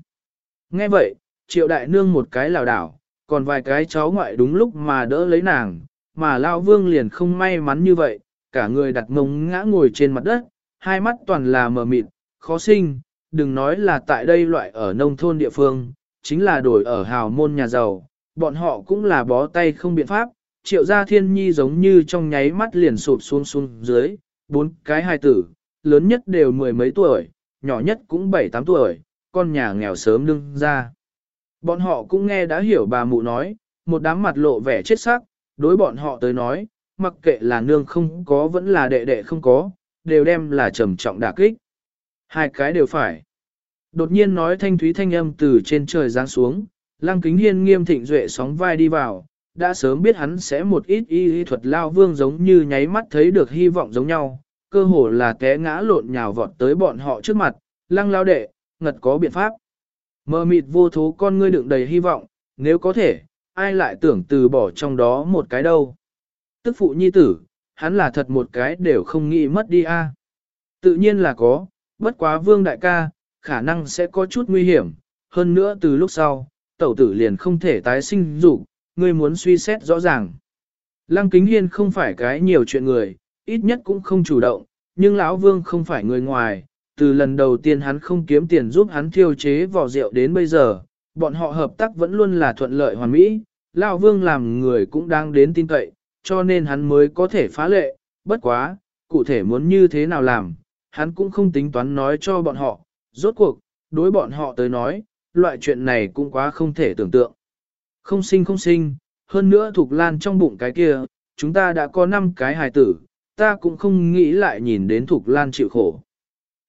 Speaker 1: Nghe vậy, triệu đại nương một cái lảo đảo, còn vài cái cháu ngoại đúng lúc mà đỡ lấy nàng, mà Lao Vương liền không may mắn như vậy, cả người đặt mông ngã ngồi trên mặt đất, hai mắt toàn là mờ mịt, khó sinh, đừng nói là tại đây loại ở nông thôn địa phương, chính là đổi ở hào môn nhà giàu, bọn họ cũng là bó tay không biện pháp, triệu gia thiên nhi giống như trong nháy mắt liền sụp xuống xuống dưới, bốn cái hài tử, lớn nhất đều mười mấy tuổi, nhỏ nhất cũng bảy tám tuổi, con nhà nghèo sớm đương ra. Bọn họ cũng nghe đã hiểu bà mụ nói, một đám mặt lộ vẻ chết sắc, đối bọn họ tới nói, mặc kệ là nương không có vẫn là đệ đệ không có, đều đem là trầm trọng đả kích. Hai cái đều phải. Đột nhiên nói thanh thúy thanh âm từ trên trời giáng xuống, lăng kính hiên nghiêm thịnh duệ sóng vai đi vào, đã sớm biết hắn sẽ một ít y y thuật lao vương giống như nháy mắt thấy được hy vọng giống nhau, cơ hồ là té ngã lộn nhào vọt tới bọn họ trước mặt, lăng lao đệ, ngật có biện pháp. Mờ mịt vô thố con ngươi đựng đầy hy vọng, nếu có thể, ai lại tưởng từ bỏ trong đó một cái đâu. Tức phụ nhi tử, hắn là thật một cái đều không nghĩ mất đi a. Tự nhiên là có, bất quá vương đại ca, khả năng sẽ có chút nguy hiểm, hơn nữa từ lúc sau, tẩu tử liền không thể tái sinh dục, ngươi muốn suy xét rõ ràng. Lăng Kính Hiên không phải cái nhiều chuyện người, ít nhất cũng không chủ động, nhưng lão Vương không phải người ngoài, từ lần đầu tiên hắn không kiếm tiền giúp hắn thiêu chế vỏ rượu đến bây giờ, bọn họ hợp tác vẫn luôn là thuận lợi hoàn mỹ, lão Vương làm người cũng đang đến tin cậy, cho nên hắn mới có thể phá lệ, bất quá, cụ thể muốn như thế nào làm, hắn cũng không tính toán nói cho bọn họ, rốt cuộc, đối bọn họ tới nói, loại chuyện này cũng quá không thể tưởng tượng. Không sinh không sinh, hơn nữa Thuộc Lan trong bụng cái kia, chúng ta đã có 5 cái hài tử, ta cũng không nghĩ lại nhìn đến Thuộc Lan chịu khổ.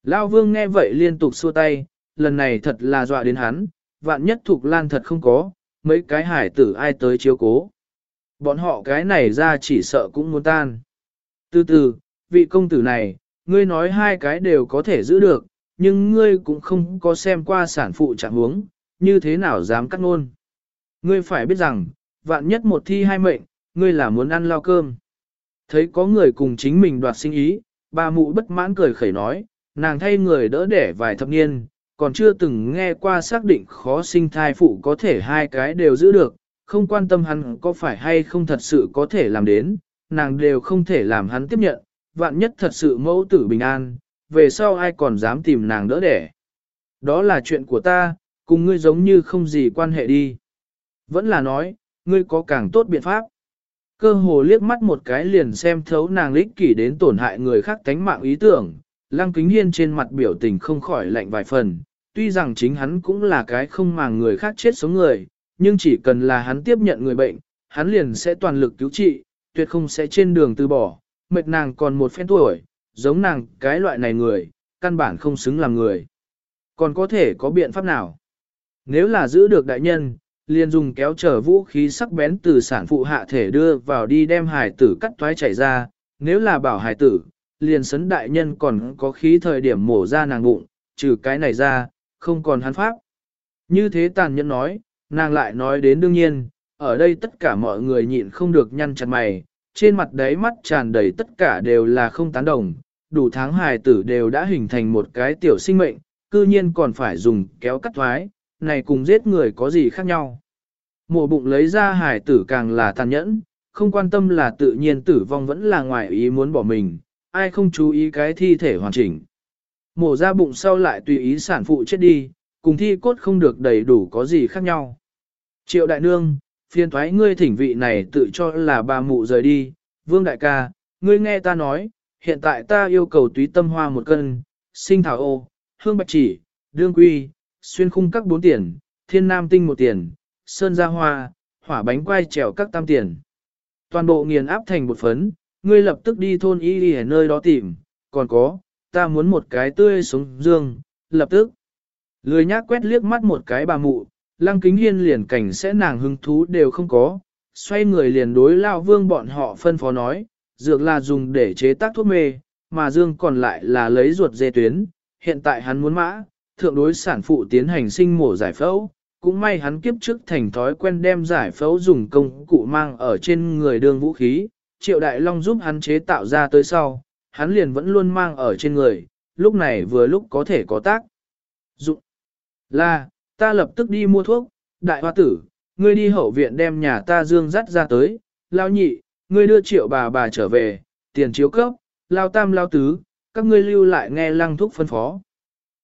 Speaker 1: Lao Vương nghe vậy liên tục xua tay, lần này thật là dọa đến hắn, vạn nhất Thục Lan thật không có, mấy cái Hải tử ai tới chiếu cố. Bọn họ cái này ra chỉ sợ cũng muốn tan. Từ từ, vị công tử này, ngươi nói hai cái đều có thể giữ được, nhưng ngươi cũng không có xem qua sản phụ trạng huống, như thế nào dám cắt ngôn. Ngươi phải biết rằng, vạn nhất một thi hai mệnh, ngươi là muốn ăn lao cơm. Thấy có người cùng chính mình đoạt sinh ý, bà mụ bất mãn cười khẩy nói, nàng thay người đỡ đẻ vài thập niên, còn chưa từng nghe qua xác định khó sinh thai phụ có thể hai cái đều giữ được, không quan tâm hắn có phải hay không thật sự có thể làm đến, nàng đều không thể làm hắn tiếp nhận, vạn nhất thật sự mẫu tử bình an, về sau ai còn dám tìm nàng đỡ đẻ. Đó là chuyện của ta, cùng ngươi giống như không gì quan hệ đi. Vẫn là nói, ngươi có càng tốt biện pháp. Cơ hồ liếc mắt một cái liền xem thấu nàng lích kỷ đến tổn hại người khác tánh mạng ý tưởng, lăng kính hiên trên mặt biểu tình không khỏi lạnh vài phần, tuy rằng chính hắn cũng là cái không màng người khác chết sống người, nhưng chỉ cần là hắn tiếp nhận người bệnh, hắn liền sẽ toàn lực cứu trị, tuyệt không sẽ trên đường từ bỏ, mệt nàng còn một phen tuổi, giống nàng cái loại này người, căn bản không xứng làm người. Còn có thể có biện pháp nào? Nếu là giữ được đại nhân, liền dùng kéo trở vũ khí sắc bén từ sản phụ hạ thể đưa vào đi đem hải tử cắt toái chảy ra, nếu là bảo hải tử, liền sấn đại nhân còn có khí thời điểm mổ ra nàng bụng, trừ cái này ra, không còn hắn pháp. Như thế tàn nhẫn nói, nàng lại nói đến đương nhiên, ở đây tất cả mọi người nhịn không được nhăn chặt mày, trên mặt đáy mắt tràn đầy tất cả đều là không tán đồng, đủ tháng hài tử đều đã hình thành một cái tiểu sinh mệnh, cư nhiên còn phải dùng kéo cắt thoái, này cùng giết người có gì khác nhau. mộ bụng lấy ra hài tử càng là tàn nhẫn, không quan tâm là tự nhiên tử vong vẫn là ngoài ý muốn bỏ mình, ai không chú ý cái thi thể hoàn chỉnh. Mổ ra bụng sau lại tùy ý sản phụ chết đi, cùng thi cốt không được đầy đủ có gì khác nhau. Triệu đại nương, phiền thoái ngươi thỉnh vị này tự cho là bà mụ rời đi, vương đại ca, ngươi nghe ta nói, hiện tại ta yêu cầu túy tâm hoa một cân, sinh thảo ô, hương bạch chỉ, đương quy, xuyên khung các bốn tiền, thiên nam tinh một tiền, sơn gia hoa, hỏa bánh quai trèo các tam tiền. Toàn bộ nghiền áp thành một phấn, ngươi lập tức đi thôn y đi ở nơi đó tìm, còn có, ta muốn một cái tươi sống dương, lập tức. Lười nhác quét liếc mắt một cái bà mụ, lăng kính hiên liền cảnh sẽ nàng hứng thú đều không có, xoay người liền đối lao vương bọn họ phân phó nói, dược là dùng để chế tác thuốc mê, mà dương còn lại là lấy ruột dê tuyến, hiện tại hắn muốn mã, thượng đối sản phụ tiến hành sinh mổ giải phẫu, cũng may hắn kiếp trước thành thói quen đem giải phẫu dùng công cụ mang ở trên người đường vũ khí, triệu đại long giúp hắn chế tạo ra tới sau, hắn liền vẫn luôn mang ở trên người, lúc này vừa lúc có thể có tác. Dụng là, ta lập tức đi mua thuốc, đại hoa tử, ngươi đi hậu viện đem nhà ta dương dắt ra tới, lao nhị, ngươi đưa triệu bà bà trở về, tiền chiếu cấp, lao tam lao tứ, các ngươi lưu lại nghe lăng thuốc phân phó.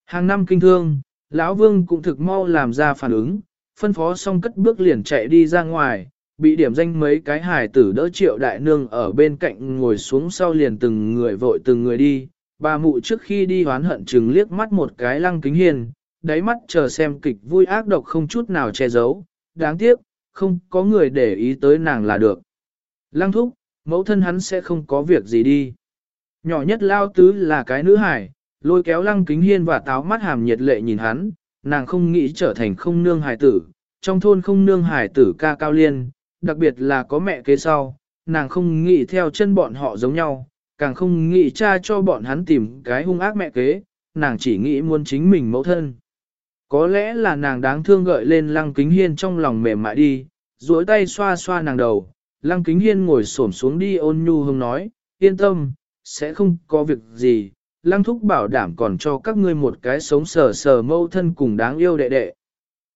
Speaker 1: Hàng năm kinh thương, lão vương cũng thực mau làm ra phản ứng, phân phó xong cất bước liền chạy đi ra ngoài, bị điểm danh mấy cái hài tử đỡ triệu đại nương ở bên cạnh ngồi xuống sau liền từng người vội từng người đi. Bà mụ trước khi đi hoán hận chừng liếc mắt một cái lăng kính hiền, đáy mắt chờ xem kịch vui ác độc không chút nào che giấu, đáng tiếc, không có người để ý tới nàng là được. Lăng thúc, mẫu thân hắn sẽ không có việc gì đi. Nhỏ nhất lao tứ là cái nữ hải, lôi kéo lăng kính hiên và táo mắt hàm nhiệt lệ nhìn hắn, nàng không nghĩ trở thành không nương hải tử, trong thôn không nương hải tử ca cao liên, đặc biệt là có mẹ kế sau, nàng không nghĩ theo chân bọn họ giống nhau, càng không nghĩ cha cho bọn hắn tìm cái hung ác mẹ kế, nàng chỉ nghĩ muốn chính mình mẫu thân. Có lẽ là nàng đáng thương gợi lên lăng kính hiên trong lòng mềm mại đi, duỗi tay xoa xoa nàng đầu, lăng kính hiên ngồi xổm xuống đi ôn nhu hương nói, yên tâm, sẽ không có việc gì, lăng thúc bảo đảm còn cho các ngươi một cái sống sờ sờ mâu thân cùng đáng yêu đệ đệ.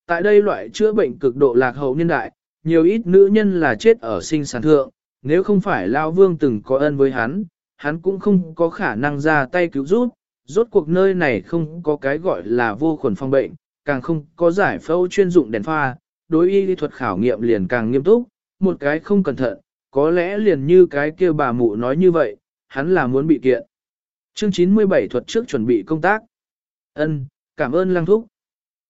Speaker 1: Tại đây loại chữa bệnh cực độ lạc hậu niên đại, nhiều ít nữ nhân là chết ở sinh sản thượng, nếu không phải Lao Vương từng có ân với hắn, hắn cũng không có khả năng ra tay cứu giúp, rốt cuộc nơi này không có cái gọi là vô khuẩn phong bệnh, càng không có giải phẫu chuyên dụng đèn pha, đối y lý thuật khảo nghiệm liền càng nghiêm túc, một cái không cẩn thận, có lẽ liền như cái kia bà mụ nói như vậy, hắn là muốn bị kiện. Chương 97 thuật trước chuẩn bị công tác. Ân, cảm ơn lăng thúc.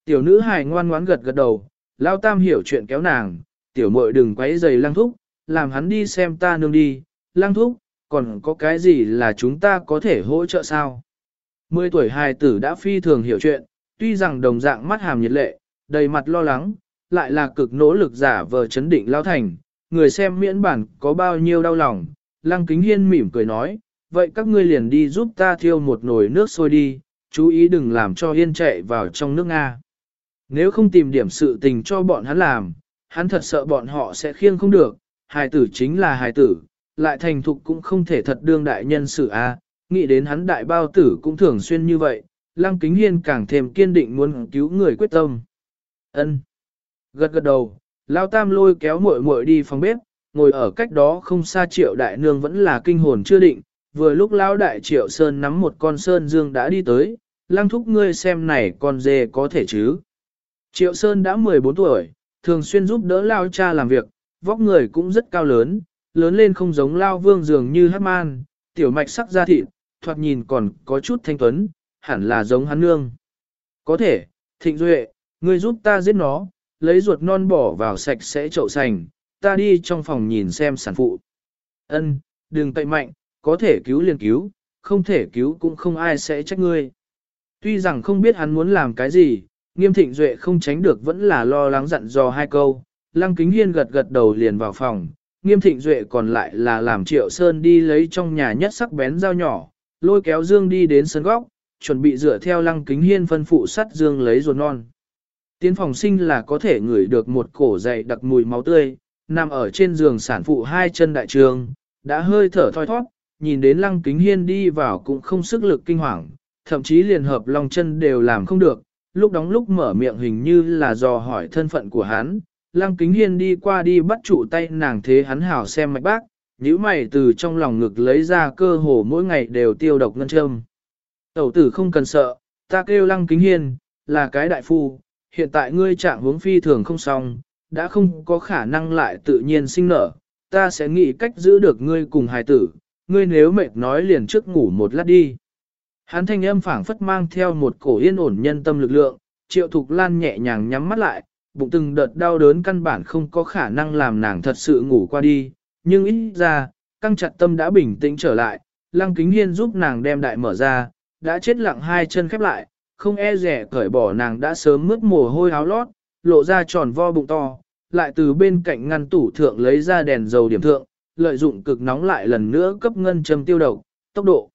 Speaker 1: Tiểu nữ hài ngoan ngoãn gật gật đầu, lao tam hiểu chuyện kéo nàng, tiểu muội đừng quấy giày lăng thúc, làm hắn đi xem ta nương đi, lăng thúc, còn có cái gì là chúng ta có thể hỗ trợ sao? Mười tuổi hài tử đã phi thường hiểu chuyện, tuy rằng đồng dạng mắt hàm nhiệt lệ, đầy mặt lo lắng, lại là cực nỗ lực giả vờ chấn định lao thành, người xem miễn bản có bao nhiêu đau lòng, lăng kính hiên mỉm cười nói, vậy các ngươi liền đi giúp ta thiêu một nồi nước sôi đi, chú ý đừng làm cho yên chạy vào trong nước Nga. Nếu không tìm điểm sự tình cho bọn hắn làm, hắn thật sợ bọn họ sẽ khiêng không được, hài tử chính là hài tử, lại thành thục cũng không thể thật đương đại nhân sự a. nghĩ đến hắn đại bao tử cũng thường xuyên như vậy, lăng kính hiên càng thêm kiên định muốn cứu người quyết tâm. ân Gật gật đầu, lao tam lôi kéo muội muội đi phòng bếp, ngồi ở cách đó không xa triệu đại nương vẫn là kinh hồn chưa định, vừa lúc lao đại triệu sơn nắm một con sơn dương đã đi tới, lăng thúc ngươi xem này con dê có thể chứ. Triệu sơn đã 14 tuổi, thường xuyên giúp đỡ lao cha làm việc, vóc người cũng rất cao lớn, lớn lên không giống lao vương dường như hát man, tiểu mạch sắc da thịt, thoạt nhìn còn có chút thanh tuấn, hẳn là giống hắn nương. Có thể, thịnh duệ, ngươi giúp ta giết nó, lấy ruột non bỏ vào sạch sẽ chậu sành, ta đi trong phòng nhìn xem sản phụ. Ân, đừng tậy mạnh, có thể cứu liền cứu, không thể cứu cũng không ai sẽ trách ngươi. Tuy rằng không biết hắn muốn làm cái gì, nghiêm thịnh duệ không tránh được vẫn là lo lắng dặn dò hai câu, lăng kính hiên gật gật đầu liền vào phòng, nghiêm thịnh duệ còn lại là làm triệu sơn đi lấy trong nhà nhất sắc bén dao nhỏ, lôi kéo dương đi đến sân góc, chuẩn bị dựa theo lăng kính hiên phân phụ sắt dương lấy ruột non. Tiến phòng sinh là có thể ngửi được một cổ dày đặc mùi máu tươi, nằm ở trên giường sản phụ hai chân đại trường, đã hơi thở thoi thoát, nhìn đến lăng kính hiên đi vào cũng không sức lực kinh hoàng, thậm chí liền hợp lòng chân đều làm không được, lúc đóng lúc mở miệng hình như là dò hỏi thân phận của hắn, lăng kính hiên đi qua đi bắt trụ tay nàng thế hắn hảo xem mạch bác, nhíu mày từ trong lòng ngực lấy ra cơ hồ mỗi ngày đều tiêu độc ngân châm. Tẩu tử không cần sợ, ta kêu lăng kính hiên, là cái đại phu, hiện tại ngươi trạng hướng phi thường không xong, đã không có khả năng lại tự nhiên sinh nở, ta sẽ nghĩ cách giữ được ngươi cùng hài tử, ngươi nếu mệt nói liền trước ngủ một lát đi. Hắn thanh âm phảng phất mang theo một cổ yên ổn nhân tâm lực lượng, triệu thục lan nhẹ nhàng nhắm mắt lại, bụng từng đợt đau đớn căn bản không có khả năng làm nàng thật sự ngủ qua đi, nhưng ít ra, căng chặt tâm đã bình tĩnh trở lại, lăng kính hiên giúp nàng đem đại mở ra, đã chết lặng hai chân khép lại, không e rẻ cởi bỏ nàng đã sớm mướt mồ hôi áo lót, lộ ra tròn vo bụng to, lại từ bên cạnh ngăn tủ thượng lấy ra đèn dầu điểm thượng, lợi dụng cực nóng lại lần nữa cấp ngân châm tiêu độc, tốc độ.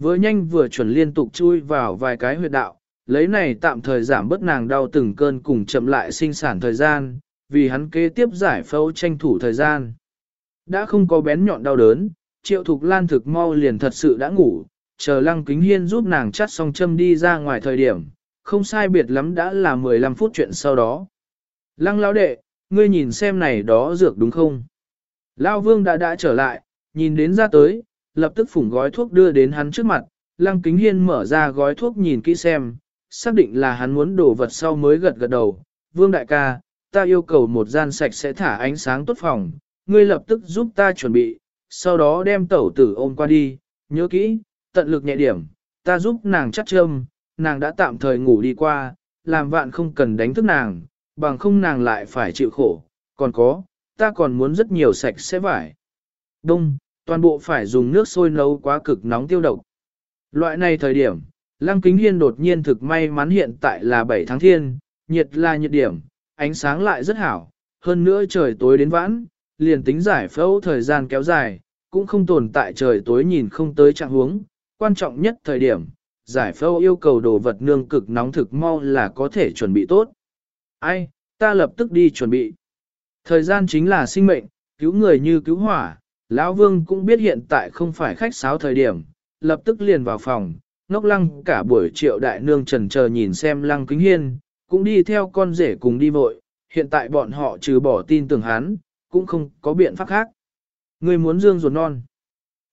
Speaker 1: Vừa nhanh vừa chuẩn liên tục chui vào vài cái huyệt đạo, lấy này tạm thời giảm bớt nàng đau từng cơn cùng chậm lại sinh sản thời gian, vì hắn kế tiếp giải phẫu tranh thủ thời gian. Đã không có bén nhọn đau đớn, triệu thục lan thực mau liền thật sự đã ngủ, chờ lăng kính hiên giúp nàng chắt xong châm đi ra ngoài thời điểm, không sai biệt lắm đã là 15 phút chuyện sau đó. Lăng lão đệ, ngươi nhìn xem này đó dược đúng không? Lao vương đã đã trở lại, nhìn đến ra tới, lập tức phủng gói thuốc đưa đến hắn trước mặt, lăng kính hiên mở ra gói thuốc nhìn kỹ xem, xác định là hắn muốn đổ vật sau mới gật gật đầu. Vương đại ca, ta yêu cầu một gian sạch sẽ thả ánh sáng tốt phòng, ngươi lập tức giúp ta chuẩn bị, sau đó đem tẩu tử ôm qua đi, nhớ kỹ, tận lực nhẹ điểm, ta giúp nàng chắc châm, nàng đã tạm thời ngủ đi qua, làm vạn không cần đánh thức nàng, bằng không nàng lại phải chịu khổ, còn có, ta còn muốn rất nhiều sạch sẽ vải. Đông, toàn bộ phải dùng nước sôi nấu quá cực nóng tiêu độc. Loại này thời điểm, Lăng Kính Hiên đột nhiên thực may mắn hiện tại là 7 tháng thiên, nhiệt là nhiệt điểm, ánh sáng lại rất hảo, hơn nữa trời tối đến vãn, liền tính giải phẫu thời gian kéo dài, cũng không tồn tại trời tối nhìn không tới trạng huống, quan trọng nhất thời điểm, giải phẫu yêu cầu đồ vật nương cực nóng thực mau là có thể chuẩn bị tốt. Ai, ta lập tức đi chuẩn bị. Thời gian chính là sinh mệnh, cứu người như cứu hỏa, lão Vương cũng biết hiện tại không phải khách sáo thời điểm, lập tức liền vào phòng, ngốc lăng cả buổi triệu đại nương trần chờ nhìn xem lăng kính hiên, cũng đi theo con rể cùng đi vội, hiện tại bọn họ trừ bỏ tin tưởng hắn, cũng không có biện pháp khác. Người muốn dương ruột non.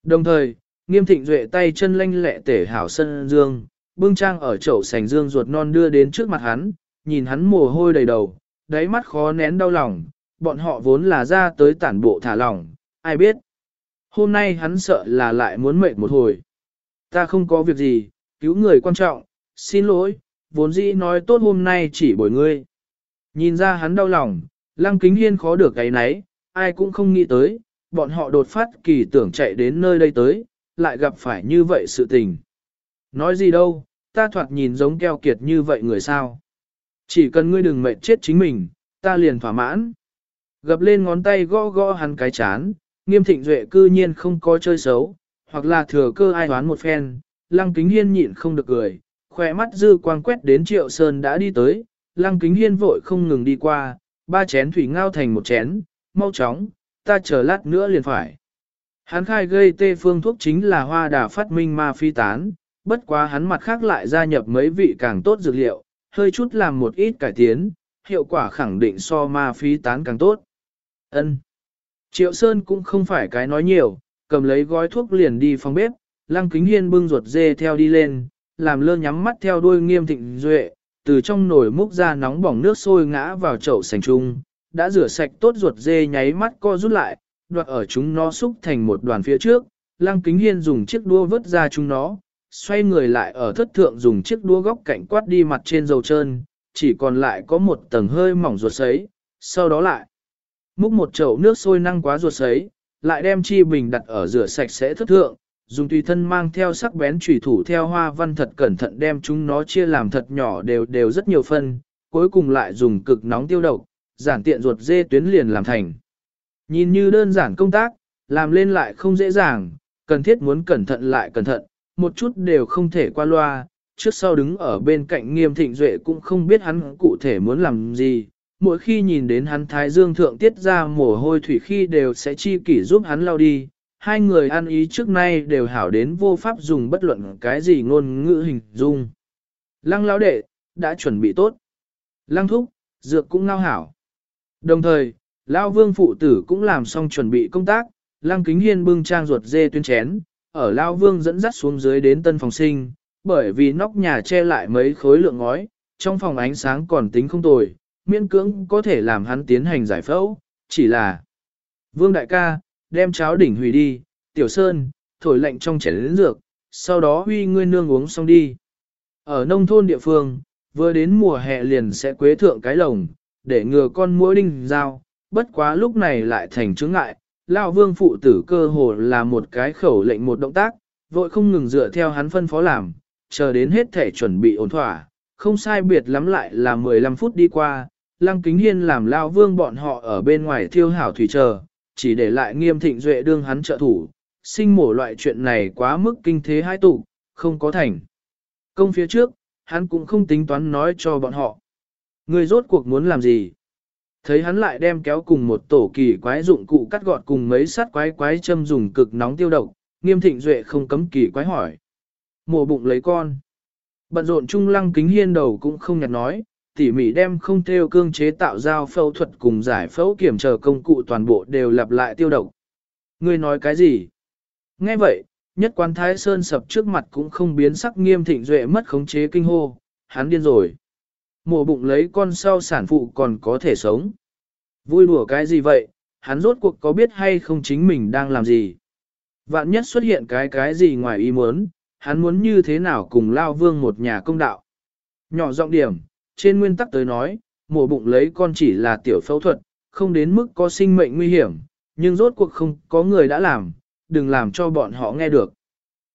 Speaker 1: Đồng thời, nghiêm thịnh duệ tay chân lanh lẹ tể hảo sân dương, bưng trang ở chậu sành dương ruột non đưa đến trước mặt hắn, nhìn hắn mồ hôi đầy đầu, đáy mắt khó nén đau lòng, bọn họ vốn là ra tới tản bộ thả lỏng, ai biết. Hôm nay hắn sợ là lại muốn mệt một hồi. Ta không có việc gì, cứu người quan trọng, xin lỗi, vốn dĩ nói tốt hôm nay chỉ bồi ngươi. Nhìn ra hắn đau lòng, lăng kính hiên khó được cái nấy, ai cũng không nghĩ tới, bọn họ đột phát kỳ tưởng chạy đến nơi đây tới, lại gặp phải như vậy sự tình. Nói gì đâu, ta thoạt nhìn giống keo kiệt như vậy người sao. Chỉ cần ngươi đừng mệt chết chính mình, ta liền thỏa mãn. Gập lên ngón tay gõ gõ hắn cái chán, nghiêm thịnh duệ cư nhiên không có chơi xấu, hoặc là thừa cơ ai đoán một phen, lăng kính hiên nhịn không được cười, khỏe mắt dư quang quét đến triệu sơn đã đi tới, lăng kính hiên vội không ngừng đi qua, ba chén thủy ngao thành một chén, mau chóng, ta chờ lát nữa liền phải. Hắn khai gây tê phương thuốc chính là hoa đà phát minh ma phi tán, bất quá hắn mặt khác lại gia nhập mấy vị càng tốt dược liệu, hơi chút làm một ít cải tiến, hiệu quả khẳng định so ma phi tán càng tốt. Ân. Triệu Sơn cũng không phải cái nói nhiều, cầm lấy gói thuốc liền đi phòng bếp, Lăng Kính Hiên bưng ruột dê theo đi lên, làm lơ nhắm mắt theo đuôi nghiêm thịnh duệ, từ trong nồi múc ra nóng bỏng nước sôi ngã vào chậu sành chung, đã rửa sạch tốt ruột dê nháy mắt co rút lại, đoạt ở chúng nó xúc thành một đoàn phía trước, Lăng Kính Hiên dùng chiếc đua vớt ra chúng nó, xoay người lại ở thất thượng dùng chiếc đua góc cạnh quát đi mặt trên dầu trơn, chỉ còn lại có một tầng hơi mỏng ruột sấy, sau đó lại múc một chậu nước sôi năng quá ruột sấy, lại đem chi bình đặt ở rửa sạch sẽ thất thượng, dùng tùy thân mang theo sắc bén chủy thủ theo hoa văn thật cẩn thận đem chúng nó chia làm thật nhỏ đều đều rất nhiều phân, cuối cùng lại dùng cực nóng tiêu độc, giản tiện ruột dê tuyến liền làm thành. Nhìn như đơn giản công tác, làm lên lại không dễ dàng, cần thiết muốn cẩn thận lại cẩn thận, một chút đều không thể qua loa, trước sau đứng ở bên cạnh nghiêm thịnh duệ cũng không biết hắn cụ thể muốn làm gì, mỗi khi nhìn đến hắn thái dương thượng tiết ra mồ hôi thủy khi đều sẽ chi kỷ giúp hắn lau đi, hai người ăn ý trước nay đều hảo đến vô pháp dùng bất luận cái gì ngôn ngữ hình dung. Lăng lão đệ, đã chuẩn bị tốt. Lăng thúc, dược cũng ngao hảo. Đồng thời, Lão vương phụ tử cũng làm xong chuẩn bị công tác, lăng kính hiên bưng trang ruột dê tuyên chén, ở Lão vương dẫn dắt xuống dưới đến tân phòng sinh, bởi vì nóc nhà che lại mấy khối lượng ngói, trong phòng ánh sáng còn tính không tồi, miễn cưỡng có thể làm hắn tiến hành giải phẫu, chỉ là Vương đại ca, đem cháo đỉnh hủy đi, tiểu sơn, thổi lạnh trong chén lĩnh dược, sau đó huy ngươi nương uống xong đi. Ở nông thôn địa phương, vừa đến mùa hè liền sẽ quế thượng cái lồng, để ngừa con muỗi đinh dao, bất quá lúc này lại thành chứng ngại. Lão vương phụ tử cơ hồ là một cái khẩu lệnh một động tác, vội không ngừng dựa theo hắn phân phó làm, chờ đến hết thể chuẩn bị ổn thỏa, không sai biệt lắm lại là 15 phút đi qua, Lăng Kính Hiên làm Lao Vương bọn họ ở bên ngoài thiêu hảo thủy chờ, chỉ để lại nghiêm thịnh duệ đương hắn trợ thủ, sinh mổ loại chuyện này quá mức kinh thế hai tụ, không có thành. Công phía trước, hắn cũng không tính toán nói cho bọn họ. Người rốt cuộc muốn làm gì? Thấy hắn lại đem kéo cùng một tổ kỳ quái dụng cụ cắt gọt cùng mấy sắt quái quái châm dùng cực nóng tiêu độc, nghiêm thịnh duệ không cấm kỳ quái hỏi. Mổ bụng lấy con. Bận rộn trung lăng kính hiên đầu cũng không nhặt nói, tỉ mỉ đem không theo cương chế tạo dao phẫu thuật cùng giải phẫu kiểm trở công cụ toàn bộ đều lặp lại tiêu độc. Ngươi nói cái gì? Nghe vậy, nhất quan thái sơn sập trước mặt cũng không biến sắc nghiêm thịnh duệ mất khống chế kinh hô, hắn điên rồi. Mổ bụng lấy con sau sản phụ còn có thể sống. Vui đùa cái gì vậy, hắn rốt cuộc có biết hay không chính mình đang làm gì. Vạn nhất xuất hiện cái cái gì ngoài ý muốn, hắn muốn như thế nào cùng lao vương một nhà công đạo. Nhỏ giọng điểm, trên nguyên tắc tới nói, mổ bụng lấy con chỉ là tiểu phẫu thuật, không đến mức có sinh mệnh nguy hiểm, nhưng rốt cuộc không có người đã làm, đừng làm cho bọn họ nghe được.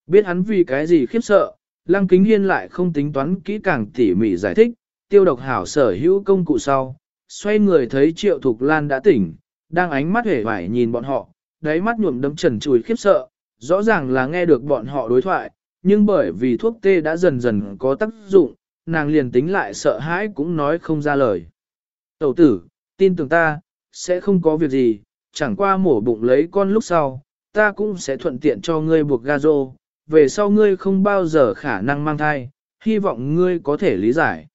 Speaker 1: Biết hắn vì cái gì khiếp sợ, Lăng Kính Hiên lại không tính toán kỹ càng tỉ mỉ giải thích, tiêu độc hảo sở hữu công cụ sau, xoay người thấy Triệu Thục Lan đã tỉnh, đang ánh mắt hể vải nhìn bọn họ, đáy mắt nhuộm đấm trần chùi khiếp sợ, rõ ràng là nghe được bọn họ đối thoại, nhưng bởi vì thuốc tê đã dần dần có tác dụng, nàng liền tính lại sợ hãi cũng nói không ra lời. Tẩu tử, tin tưởng ta, sẽ không có việc gì, chẳng qua mổ bụng lấy con lúc sau, ta cũng sẽ thuận tiện cho ngươi buộc ga rô, về sau ngươi không bao giờ khả năng mang thai, hy vọng ngươi có thể lý giải.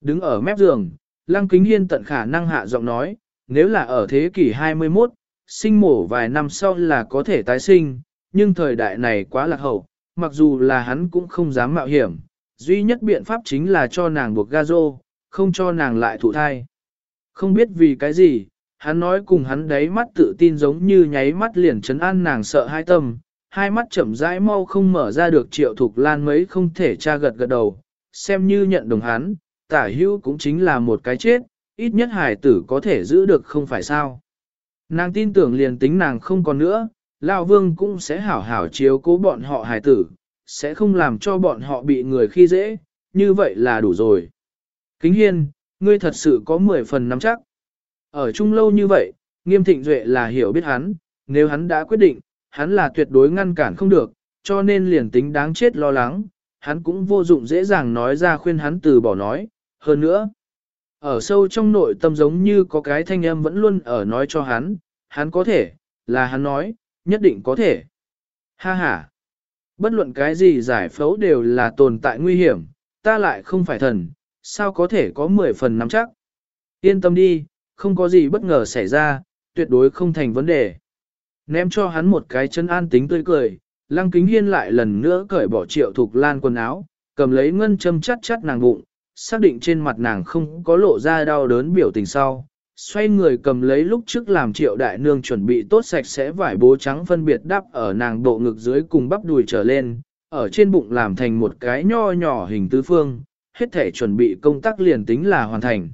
Speaker 1: Đứng ở mép giường, Lăng Kính Hiên tận khả năng hạ giọng nói, nếu là ở thế kỷ 21, sinh mổ vài năm sau là có thể tái sinh, nhưng thời đại này quá lạc hậu, mặc dù là hắn cũng không dám mạo hiểm, duy nhất biện pháp chính là cho nàng buộc ga rô, không cho nàng lại thụ thai. Không biết vì cái gì, hắn nói cùng hắn đáy mắt tự tin giống như nháy mắt liền chấn an nàng sợ hai tâm, hai mắt chậm rãi mau không mở ra được triệu thục lan mấy không thể tra gật gật đầu, xem như nhận đồng hắn, tả hữu cũng chính là một cái chết, ít nhất hải tử có thể giữ được không phải sao. Nàng tin tưởng liền tính nàng không còn nữa, Lão Vương cũng sẽ hảo hảo chiếu cố bọn họ hải tử, sẽ không làm cho bọn họ bị người khi dễ, như vậy là đủ rồi. Kính hiên, ngươi thật sự có 10 phần nắm chắc. Ở chung lâu như vậy, nghiêm thịnh duệ là hiểu biết hắn, nếu hắn đã quyết định, hắn là tuyệt đối ngăn cản không được, cho nên liền tính đáng chết lo lắng, hắn cũng vô dụng dễ dàng nói ra khuyên hắn từ bỏ nói, hơn nữa. Ở sâu trong nội tâm giống như có cái thanh âm vẫn luôn ở nói cho hắn, hắn có thể, là hắn nói, nhất định có thể. Ha ha! Bất luận cái gì giải phẫu đều là tồn tại nguy hiểm, ta lại không phải thần, sao có thể có 10 phần nắm chắc. Yên tâm đi, không có gì bất ngờ xảy ra, tuyệt đối không thành vấn đề. Ném cho hắn một cái chân an tính tươi cười, lăng kính hiên lại lần nữa cởi bỏ triệu thục lan quần áo, cầm lấy ngân châm chắt chắt nàng bụng, xác định trên mặt nàng không có lộ ra đau đớn biểu tình sau. Xoay người cầm lấy lúc trước làm triệu đại nương chuẩn bị tốt sạch sẽ vải bố trắng phân biệt đắp ở nàng bộ ngực dưới cùng bắp đùi trở lên, ở trên bụng làm thành một cái nho nhỏ hình tứ phương, hết thể chuẩn bị công tác liền tính là hoàn thành.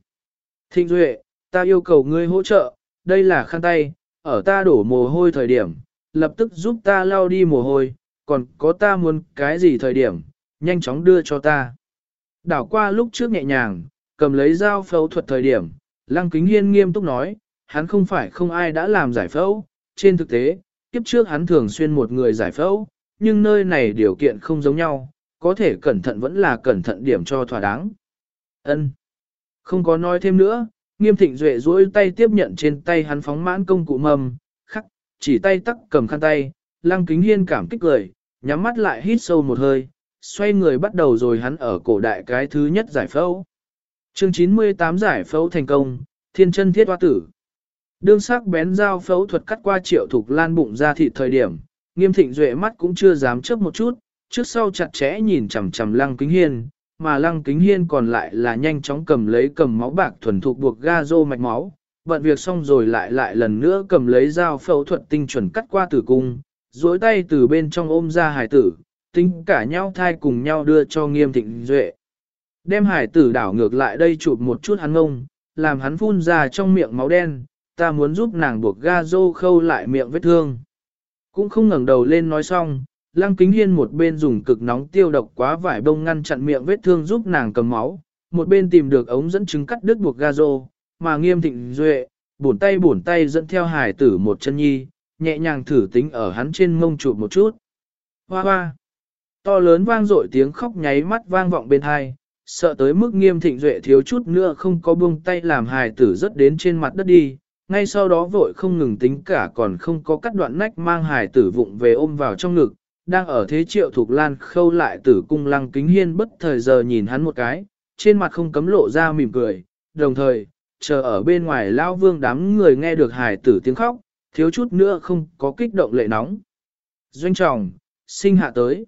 Speaker 1: Thịnh Duệ, ta yêu cầu ngươi hỗ trợ, đây là khăn tay, ở ta đổ mồ hôi thời điểm, lập tức giúp ta lau đi mồ hôi, còn có ta muốn cái gì thời điểm, nhanh chóng đưa cho ta. Đảo qua lúc trước nhẹ nhàng, cầm lấy dao phẫu thuật thời điểm, Lăng Kính Hiên nghiêm túc nói, hắn không phải không ai đã làm giải phẫu, trên thực tế, kiếp trước hắn thường xuyên một người giải phẫu, nhưng nơi này điều kiện không giống nhau, có thể cẩn thận vẫn là cẩn thận điểm cho thỏa đáng. Ân, Không có nói thêm nữa, nghiêm thịnh duệ duỗi tay tiếp nhận trên tay hắn phóng mãn công cụ mầm, khắc, chỉ tay tắc cầm khăn tay, lăng kính hiên cảm kích cười, nhắm mắt lại hít sâu một hơi, xoay người bắt đầu rồi hắn ở cổ đại cái thứ nhất giải phẫu. Chương 98 giải phẫu thành công, thiên chân thiết hoa tử. Đương sắc bén dao phẫu thuật cắt qua triệu thục lan bụng ra thịt thời điểm, nghiêm thịnh duệ mắt cũng chưa dám chớp một chút, trước sau chặt chẽ nhìn chằm chằm lăng kính hiên, mà lăng kính hiên còn lại là nhanh chóng cầm lấy cầm máu bạc thuần thục buộc ga rô mạch máu, bận việc xong rồi lại lại lần nữa cầm lấy dao phẫu thuật tinh chuẩn cắt qua tử cung, duỗi tay từ bên trong ôm ra hải tử, tính cả nhau thai cùng nhau đưa cho nghiêm thịnh duệ. Đem hải tử đảo ngược lại đây chụp một chút hắn ngông, làm hắn phun ra trong miệng máu đen, ta muốn giúp nàng buộc ga dô khâu lại miệng vết thương. Cũng không ngẩng đầu lên nói xong, Lăng Kính Hiên một bên dùng cực nóng tiêu độc quá vải bông ngăn chặn miệng vết thương giúp nàng cầm máu, một bên tìm được ống dẫn chứng cắt đứt buộc ga dô, mà nghiêm thịnh duệ, bổn tay bổn tay dẫn theo hải tử một chân nhi, nhẹ nhàng thử tính ở hắn trên mông chụp một chút. Hoa hoa! To lớn vang dội tiếng khóc nháy mắt vang vọng bên hai, sợ tới mức nghiêm thịnh duệ thiếu chút nữa không có buông tay làm hài tử rất đến trên mặt đất đi, ngay sau đó vội không ngừng tính cả còn không có cắt đoạn nách mang hài tử vụng về ôm vào trong ngực, đang ở thế triệu thuộc lan khâu lại tử cung lăng kính hiên bất thời giờ nhìn hắn một cái, trên mặt không cấm lộ ra mỉm cười, đồng thời, chờ ở bên ngoài lao vương đám người nghe được hài tử tiếng khóc, thiếu chút nữa không có kích động lệ nóng. Doanh trọng, sinh hạ tới.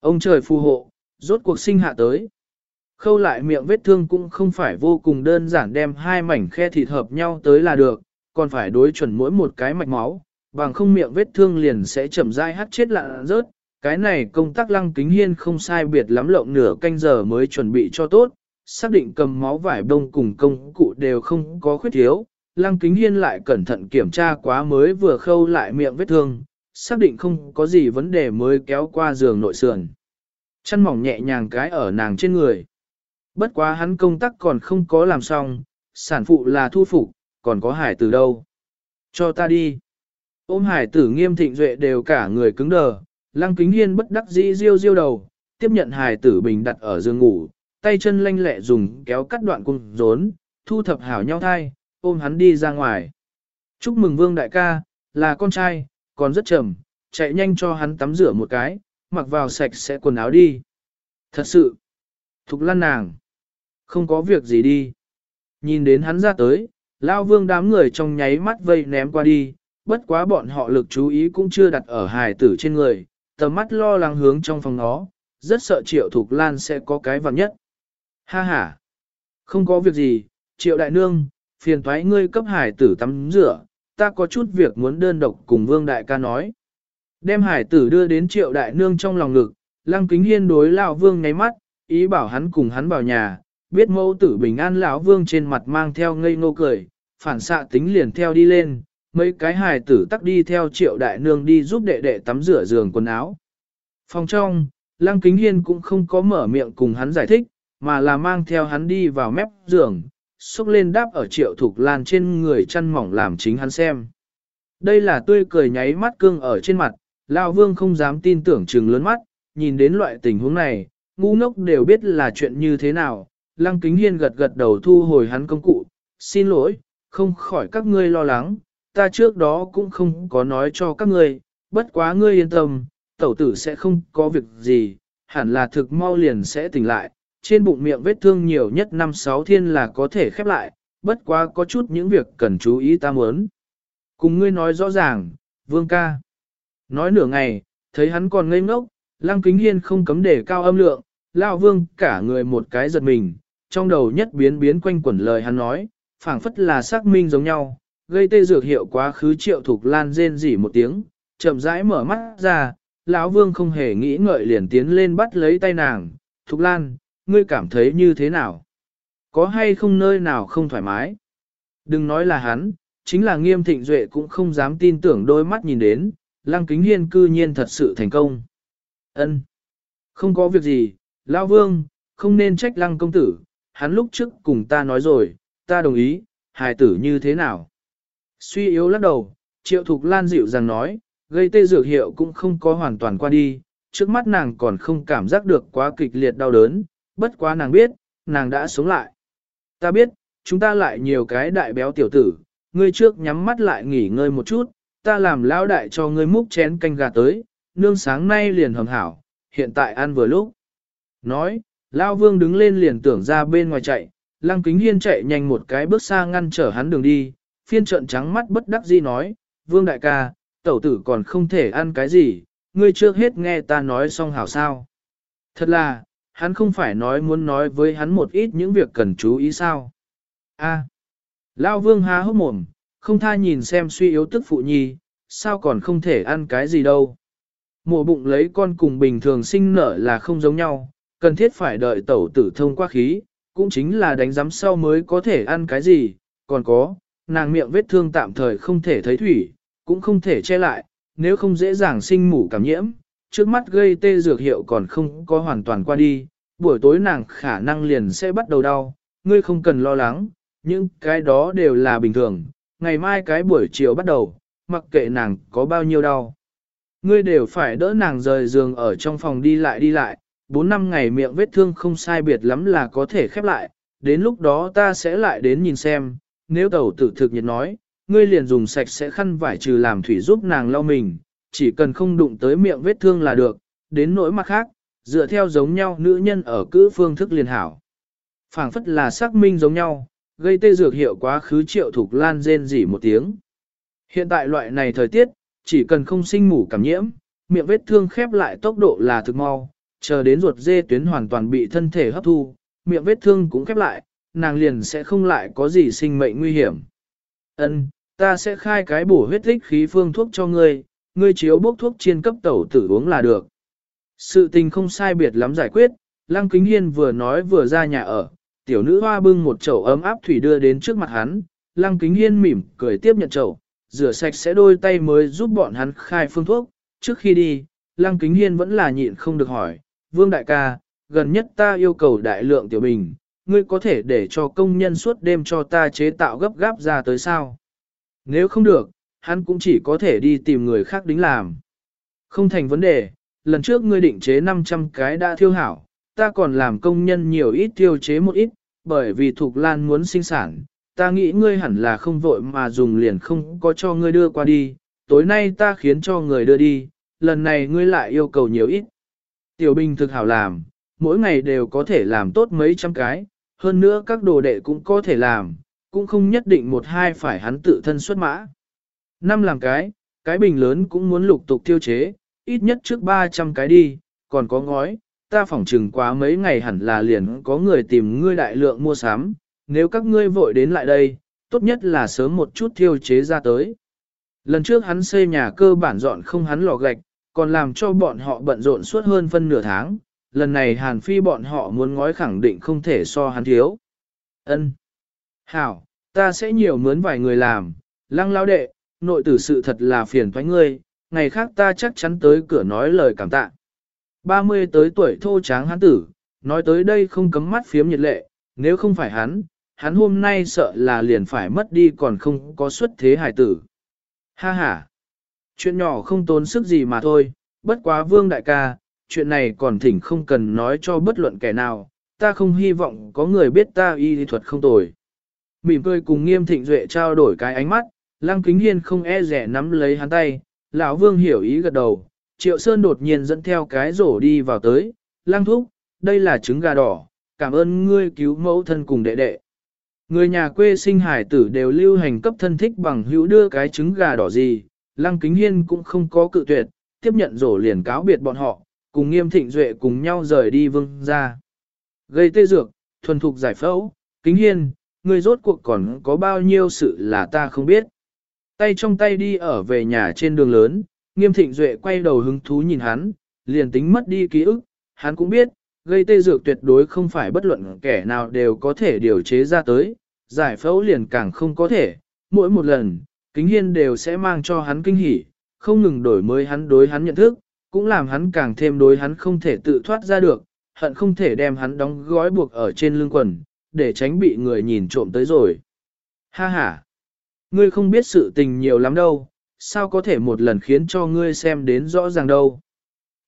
Speaker 1: Ông trời phù hộ, rốt cuộc sinh hạ tới. Khâu lại miệng vết thương cũng không phải vô cùng đơn giản đem hai mảnh khe thịt hợp nhau tới là được, còn phải đối chuẩn mỗi một cái mạch máu, bằng không miệng vết thương liền sẽ chậm rãi hắt chết lạ rớt. Cái này công tác lăng kính hiên không sai biệt lắm lộng nửa canh giờ mới chuẩn bị cho tốt, xác định cầm máu vải bông cùng công cụ đều không có khuyết thiếu, Lăng Kính Hiên lại cẩn thận kiểm tra quá mới vừa khâu lại miệng vết thương, xác định không có gì vấn đề mới kéo qua giường nội sườn. Chăn mỏng nhẹ nhàng cái ở nàng trên người. Bất quá hắn công tác còn không có làm xong, sản phụ là thu phục, còn có hải tử đâu. Cho ta đi. Ôm hải tử nghiêm thịnh duệ đều cả người cứng đờ, lăng kính hiên bất đắc dĩ riêu riêu đầu, tiếp nhận hải tử bình đặt ở giường ngủ, tay chân lanh lẹ dùng kéo cắt đoạn cung rốn, thu thập hảo nhau thai, ôm hắn đi ra ngoài. Chúc mừng vương đại ca, là con trai, còn rất trầm, chạy nhanh cho hắn tắm rửa một cái, mặc vào sạch sẽ quần áo đi. Thật sự, thục lăn nàng, không có việc gì đi. Nhìn đến hắn ra tới, lao vương đám người trong nháy mắt vây ném qua đi, bất quá bọn họ lực chú ý cũng chưa đặt ở hài tử trên người, tầm mắt lo lắng hướng trong phòng nó, rất sợ triệu thục lan sẽ có cái vặn nhất. Ha ha, không có việc gì, triệu đại nương, phiền thoái ngươi cấp hải tử tắm rửa, ta có chút việc muốn đơn độc cùng vương đại ca nói. Đem hải tử đưa đến triệu đại nương trong lòng ngực, lăng kính hiên đối lão vương nháy mắt, ý bảo hắn cùng hắn vào nhà, biết mẫu tử bình an lão vương trên mặt mang theo ngây ngô cười, phản xạ tính liền theo đi lên, mấy cái hài tử tắc đi theo triệu đại nương đi giúp đệ đệ tắm rửa giường quần áo. Phòng trong, lăng kính hiên cũng không có mở miệng cùng hắn giải thích, mà là mang theo hắn đi vào mép giường, xúc lên đáp ở triệu thục lan trên người chăn mỏng làm chính hắn xem. Đây là tươi cười nháy mắt cương ở trên mặt, Lão Vương không dám tin tưởng trừng lớn mắt, nhìn đến loại tình huống này, ngu ngốc đều biết là chuyện như thế nào. Lăng Kính Hiên gật gật đầu thu hồi hắn công cụ, xin lỗi, không khỏi các ngươi lo lắng, ta trước đó cũng không có nói cho các ngươi, bất quá ngươi yên tâm, tẩu tử sẽ không có việc gì, hẳn là thực mau liền sẽ tỉnh lại, trên bụng miệng vết thương nhiều nhất 5-6 thiên là có thể khép lại, bất quá có chút những việc cần chú ý ta muốn. Cùng ngươi nói rõ ràng, vương ca. Nói nửa ngày, thấy hắn còn ngây ngốc, lăng kính hiên không cấm để cao âm lượng, lao vương cả người một cái giật mình, trong đầu nhất biến biến quanh quẩn lời hắn nói, phảng phất là xác minh giống nhau, gây tê dược hiệu quá khứ triệu thục lan rên rỉ một tiếng, chậm rãi mở mắt ra, lão vương không hề nghĩ ngợi liền tiến lên bắt lấy tay nàng, thục lan, ngươi cảm thấy như thế nào? Có hay không nơi nào không thoải mái? Đừng nói là hắn, chính là nghiêm thịnh duệ cũng không dám tin tưởng đôi mắt nhìn đến, lăng kính hiên cư nhiên thật sự thành công. ân Không có việc gì, lão vương, không nên trách lăng công tử, hắn lúc trước cùng ta nói rồi, ta đồng ý, hài tử như thế nào? Suy yếu lắc đầu, triệu thục lan dịu rằng nói, gây tê dược hiệu cũng không có hoàn toàn qua đi, trước mắt nàng còn không cảm giác được quá kịch liệt đau đớn, bất quá nàng biết, nàng đã sống lại. Ta biết, chúng ta lại nhiều cái đại béo tiểu tử, ngươi trước nhắm mắt lại nghỉ ngơi một chút, ta làm lão đại cho ngươi múc chén canh gà tới, nương sáng nay liền hầm hảo, hiện tại ăn vừa lúc. Nói, lão vương đứng lên liền tưởng ra bên ngoài chạy, lăng kính hiên chạy nhanh một cái bước xa ngăn trở hắn đường đi, phiên trận trắng mắt bất đắc dĩ nói, vương đại ca, tẩu tử còn không thể ăn cái gì, ngươi trước hết nghe ta nói xong hảo sao. Thật là, hắn không phải nói muốn nói với hắn một ít những việc cần chú ý sao. A. À. Lao vương há hốc mồm, không tha nhìn xem suy yếu tức phụ nhi, sao còn không thể ăn cái gì đâu. Mùa bụng lấy con cùng bình thường sinh nở là không giống nhau, cần thiết phải đợi tẩu tử thông qua khí, cũng chính là đánh giám sau mới có thể ăn cái gì, còn có, nàng miệng vết thương tạm thời không thể thấy thủy, cũng không thể che lại, nếu không dễ dàng sinh mủ cảm nhiễm, trước mắt gây tê dược hiệu còn không có hoàn toàn qua đi, buổi tối nàng khả năng liền sẽ bắt đầu đau, ngươi không cần lo lắng, những cái đó đều là bình thường, ngày mai cái buổi chiều bắt đầu, mặc kệ nàng có bao nhiêu đau. Ngươi đều phải đỡ nàng rời giường ở trong phòng đi lại đi lại, 4 năm ngày miệng vết thương không sai biệt lắm là có thể khép lại, đến lúc đó ta sẽ lại đến nhìn xem, nếu tẩu tử thực nhiệt nói, ngươi liền dùng sạch sẽ khăn vải trừ làm thủy giúp nàng lau mình, chỉ cần không đụng tới miệng vết thương là được, đến nỗi mặt khác, dựa theo giống nhau nữ nhân ở cữ phương thức liền hảo. phảng phất là xác minh giống nhau, gây tê dược hiệu quá khứ triệu thục lan rên rỉ một tiếng. Hiện tại loại này thời tiết, chỉ cần không sinh mủ cảm nhiễm, miệng vết thương khép lại tốc độ là thực mau, chờ đến ruột dê tuyến hoàn toàn bị thân thể hấp thu, miệng vết thương cũng khép lại, nàng liền sẽ không lại có gì sinh mệnh nguy hiểm. Ân, ta sẽ khai cái bổ huyết tích khí phương thuốc cho ngươi, ngươi chiếu bốc thuốc chiên cấp tẩu tử uống là được. Sự tình không sai biệt lắm giải quyết, Lăng Kính Hiên vừa nói vừa ra nhà ở, tiểu nữ hoa bưng một chậu ấm áp thủy đưa đến trước mặt hắn, Lăng Kính Hiên mỉm cười tiếp nhận chậu, rửa sạch sẽ đôi tay mới giúp bọn hắn khai phương thuốc. Trước khi đi, Lăng Kính Hiên vẫn là nhịn không được hỏi, Vương Đại ca, gần nhất ta yêu cầu đại lượng tiểu bình, ngươi có thể để cho công nhân suốt đêm cho ta chế tạo gấp gáp ra tới sao? Nếu không được, hắn cũng chỉ có thể đi tìm người khác đính làm. Không thành vấn đề, lần trước ngươi định chế 500 cái đã thiêu hảo, ta còn làm công nhân nhiều ít tiêu chế một ít, bởi vì Thục Lan muốn sinh sản, ta nghĩ ngươi hẳn là không vội mà dùng liền không có cho ngươi đưa qua đi, tối nay ta khiến cho người đưa đi, lần này ngươi lại yêu cầu nhiều ít. Tiểu Bình thực hảo làm, mỗi ngày đều có thể làm tốt mấy trăm cái, hơn nữa các đồ đệ cũng có thể làm, cũng không nhất định một hai phải hắn tự thân xuất mã. Năm làm cái, cái bình lớn cũng muốn lục tục tiêu chế, ít nhất trước 300 cái đi, còn có ngói, ta phỏng chừng quá mấy ngày hẳn là liền có người tìm ngươi đại lượng mua sắm, nếu các ngươi vội đến lại đây, tốt nhất là sớm một chút tiêu chế ra tới. Lần trước hắn xây nhà cơ bản dọn không hắn lò gạch, còn làm cho bọn họ bận rộn suốt hơn phân nửa tháng, lần này Hàn Phi bọn họ muốn ngói khẳng định không thể so hắn thiếu. Ân, Hảo, ta sẽ nhiều mướn vài người làm, lăng lao đệ, nội tử sự thật là phiền thoái ngươi, ngày khác ta chắc chắn tới cửa nói lời cảm tạ. 30 tới tuổi thô tráng hắn tử, nói tới đây không cấm mắt phiếm nhiệt lệ, nếu không phải hắn, hắn hôm nay sợ là liền phải mất đi còn không có xuất thế hải tử. Ha ha, chuyện nhỏ không tốn sức gì mà thôi, bất quá vương đại ca, chuyện này còn thỉnh không cần nói cho bất luận kẻ nào, ta không hy vọng có người biết ta y thuật không tồi. Mỉm cười cùng nghiêm thịnh duệ trao đổi cái ánh mắt, lăng kính hiên không e rẻ nắm lấy hắn tay, lão vương hiểu ý gật đầu, triệu sơn đột nhiên dẫn theo cái rổ đi vào tới, lăng thúc, đây là trứng gà đỏ, cảm ơn ngươi cứu mẫu thân cùng đệ đệ. Người nhà quê sinh hải tử đều lưu hành cấp thân thích bằng hữu đưa cái trứng gà đỏ gì, lăng kính hiên cũng không có cự tuyệt, tiếp nhận rổ liền cáo biệt bọn họ, cùng nghiêm thịnh duệ cùng nhau rời đi vương ra. Gây tê dược, thuần thục giải phẫu, kính hiên, người rốt cuộc còn có bao nhiêu sự là ta không biết. Tay trong tay đi ở về nhà trên đường lớn, nghiêm thịnh duệ quay đầu hứng thú nhìn hắn, liền tính mất đi ký ức, hắn cũng biết, gây tê dược tuyệt đối không phải bất luận kẻ nào đều có thể điều chế ra tới, giải phẫu liền càng không có thể, mỗi một lần, kính hiên đều sẽ mang cho hắn kinh hỉ, không ngừng đổi mới hắn đối hắn nhận thức, cũng làm hắn càng thêm đối hắn không thể tự thoát ra được, hận không thể đem hắn đóng gói buộc ở trên lưng quần, để tránh bị người nhìn trộm tới rồi. Ha ha! Ngươi không biết sự tình nhiều lắm đâu, sao có thể một lần khiến cho ngươi xem đến rõ ràng đâu.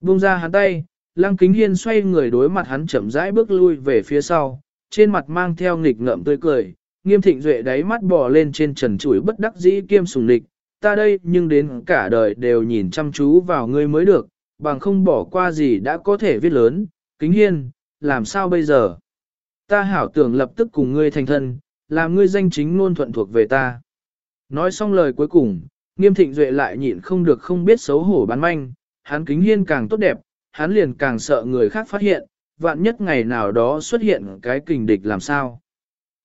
Speaker 1: Buông ra hắn tay, lăng kính hiên xoay người đối mặt hắn chậm rãi bước lui về phía sau, trên mặt mang theo nghịch ngợm tươi cười, nghiêm thịnh duệ đáy mắt bò lên trên trần chuỗi bất đắc dĩ kiêm sùng lịch, ta đây nhưng đến cả đời đều nhìn chăm chú vào ngươi mới được, bằng không bỏ qua gì đã có thể viết lớn, kính hiên, làm sao bây giờ? Ta hảo tưởng lập tức cùng ngươi thành thân, làm ngươi danh chính ngôn thuận thuộc về ta. Nói xong lời cuối cùng, nghiêm thịnh duệ lại nhịn không được không biết xấu hổ bán manh, hắn kính hiên càng tốt đẹp, hắn liền càng sợ người khác phát hiện, vạn nhất ngày nào đó xuất hiện cái kình địch làm sao.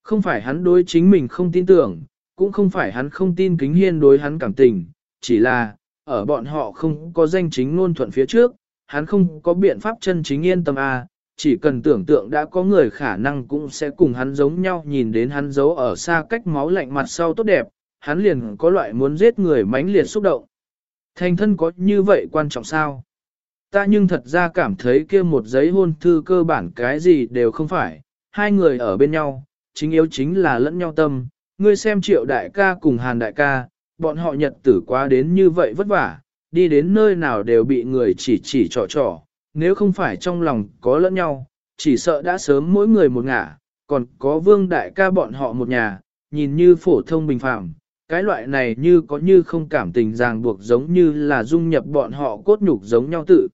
Speaker 1: Không phải hắn đối chính mình không tin tưởng, cũng không phải hắn không tin kính hiên đối hắn cảm tình, chỉ là, ở bọn họ không có danh chính ngôn thuận phía trước, hắn không có biện pháp chân chính yên tâm a. À, chỉ cần tưởng tượng đã có người khả năng cũng sẽ cùng hắn giống nhau nhìn đến hắn giấu ở xa cách máu lạnh mặt sau tốt đẹp, hắn liền có loại muốn giết người mãnh liệt xúc động. Thành thân có như vậy quan trọng sao? Ta nhưng thật ra cảm thấy kia một giấy hôn thư cơ bản cái gì đều không phải, hai người ở bên nhau, chính yếu chính là lẫn nhau tâm, ngươi xem triệu đại ca cùng hàn đại ca, bọn họ nhật tử quá đến như vậy vất vả, đi đến nơi nào đều bị người chỉ chỉ trò trò, nếu không phải trong lòng có lẫn nhau, chỉ sợ đã sớm mỗi người một ngả, còn có vương đại ca bọn họ một nhà, nhìn như phổ thông bình phạm, cái loại này như có như không cảm tình ràng buộc giống như là dung nhập bọn họ cốt nhục giống nhau tự.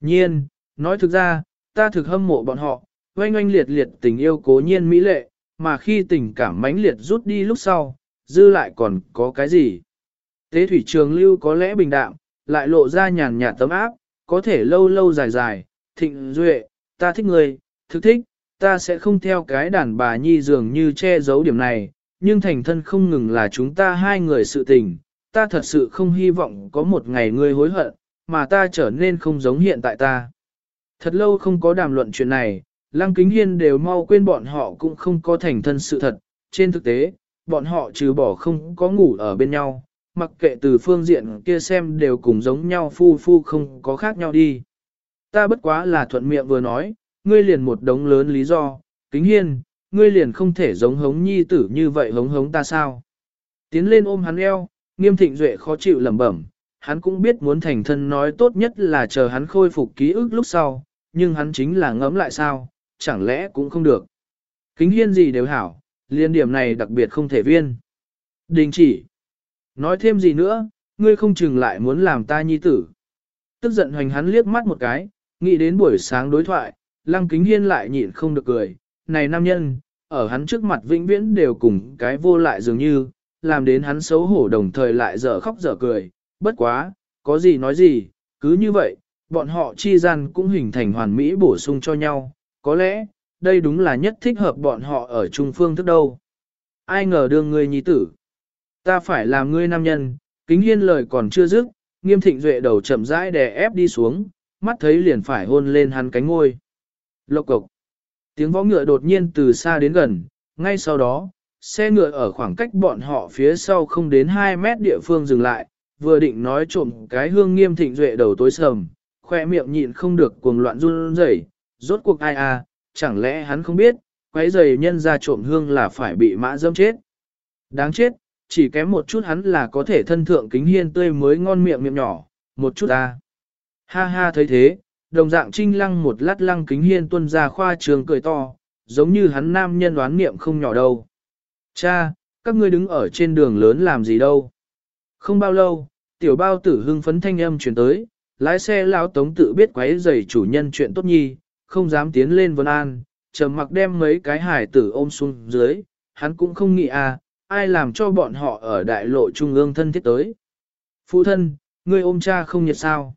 Speaker 1: Nhiên, nói thực ra, ta thực hâm mộ bọn họ, oanh oanh liệt liệt tình yêu cố nhiên mỹ lệ, mà khi tình cảm mãnh liệt rút đi lúc sau, dư lại còn có cái gì? Tế thủy trường lưu có lẽ bình đạm, lại lộ ra nhàn nhạt tấm áp, có thể lâu lâu dài dài, thịnh duệ, ta thích người, thực thích, ta sẽ không theo cái đàn bà nhi dường như che giấu điểm này, nhưng thành thân không ngừng là chúng ta hai người sự tình, ta thật sự không hy vọng có một ngày ngươi hối hận, mà ta trở nên không giống hiện tại ta. Thật lâu không có đàm luận chuyện này, Lăng Kính Hiên đều mau quên bọn họ cũng không có thành thân sự thật, trên thực tế, bọn họ trừ bỏ không có ngủ ở bên nhau, mặc kệ từ phương diện kia xem đều cùng giống nhau phu phu không có khác nhau đi. Ta bất quá là thuận miệng vừa nói, ngươi liền một đống lớn lý do, kính hiên, ngươi liền không thể giống hống nhi tử như vậy hống hống ta sao. Tiến lên ôm hắn eo, nghiêm thịnh duệ khó chịu lẩm bẩm, hắn cũng biết muốn thành thân nói tốt nhất là chờ hắn khôi phục ký ức lúc sau, nhưng hắn chính là ngẫm lại sao, chẳng lẽ cũng không được. Kính hiên gì đều hảo, liên điểm này đặc biệt không thể viên. Đình chỉ. Nói thêm gì nữa, ngươi không chừng lại muốn làm ta nhi tử. Tức giận hoành hắn liếc mắt một cái, nghĩ đến buổi sáng đối thoại, lăng kính hiên lại nhịn không được cười. Này nam nhân, ở hắn trước mặt vĩnh viễn đều cùng cái vô lại dường như, làm đến hắn xấu hổ đồng thời lại dở khóc dở cười. Bất quá, có gì nói gì, cứ như vậy, bọn họ chi gian cũng hình thành hoàn mỹ bổ sung cho nhau. Có lẽ, đây đúng là nhất thích hợp bọn họ ở trung phương thức đâu. Ai ngờ đương ngươi nhi tử. Ta phải làm ngươi nam nhân, kính hiên lời còn chưa dứt, nghiêm thịnh duệ đầu chậm rãi đè ép đi xuống, mắt thấy liền phải hôn lên hắn cánh ngôi. Lộc cộc. Tiếng võ ngựa đột nhiên từ xa đến gần, ngay sau đó, xe ngựa ở khoảng cách bọn họ phía sau không đến 2 mét địa phương dừng lại, vừa định nói trộm cái hương nghiêm thịnh duệ đầu tối sầm, khoe miệng nhịn không được cuồng loạn run rẩy, rốt cuộc ai à, chẳng lẽ hắn không biết, quấy giày nhân ra trộm hương là phải bị mã dâm chết. Đáng chết, chỉ kém một chút hắn là có thể thân thượng kính hiên tươi mới ngon miệng miệng nhỏ, một chút à. Ha ha thấy thế, đồng dạng trinh lăng một lát lăng kính hiên tuân ra khoa trường cười to, giống như hắn nam nhân đoán niệm không nhỏ đâu. Cha, các ngươi đứng ở trên đường lớn làm gì đâu. Không bao lâu, tiểu bao tử hưng phấn thanh âm chuyển tới, lái xe lão tống tự biết quấy giày chủ nhân chuyện tốt nhi, không dám tiến lên vân an, trầm mặc đem mấy cái hải tử ôm xuống dưới, hắn cũng không nghĩ à, ai làm cho bọn họ ở đại lộ trung ương thân thiết tới. Phụ thân, ngươi ôm cha không nhiệt sao?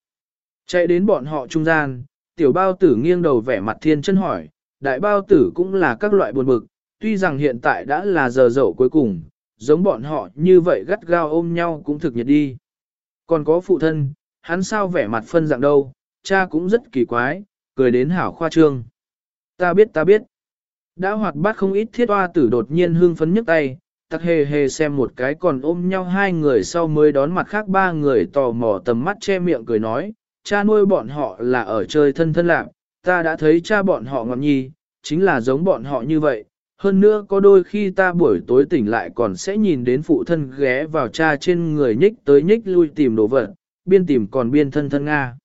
Speaker 1: Chạy đến bọn họ trung gian, tiểu bao tử nghiêng đầu vẻ mặt thiên chân hỏi, đại bao tử cũng là các loại buồn bực, tuy rằng hiện tại đã là giờ dậu cuối cùng, giống bọn họ như vậy gắt gao ôm nhau cũng thực nhiệt đi. Còn có phụ thân, hắn sao vẻ mặt phân dạng đâu, cha cũng rất kỳ quái, cười đến hảo khoa trương. Ta biết ta biết. Đã hoạt bát không ít thiết hoa tử đột nhiên hương phấn nhấc tay, tắc hề hề xem một cái còn ôm nhau hai người sau mới đón mặt khác ba người tò mò tầm mắt che miệng cười nói, cha nuôi bọn họ là ở chơi thân thân lạc, ta đã thấy cha bọn họ ngọt nhi, chính là giống bọn họ như vậy. Hơn nữa có đôi khi ta buổi tối tỉnh lại còn sẽ nhìn đến phụ thân ghé vào cha trên người nhích tới nhích lui tìm đồ vật, biên tìm còn biên thân thân Nga.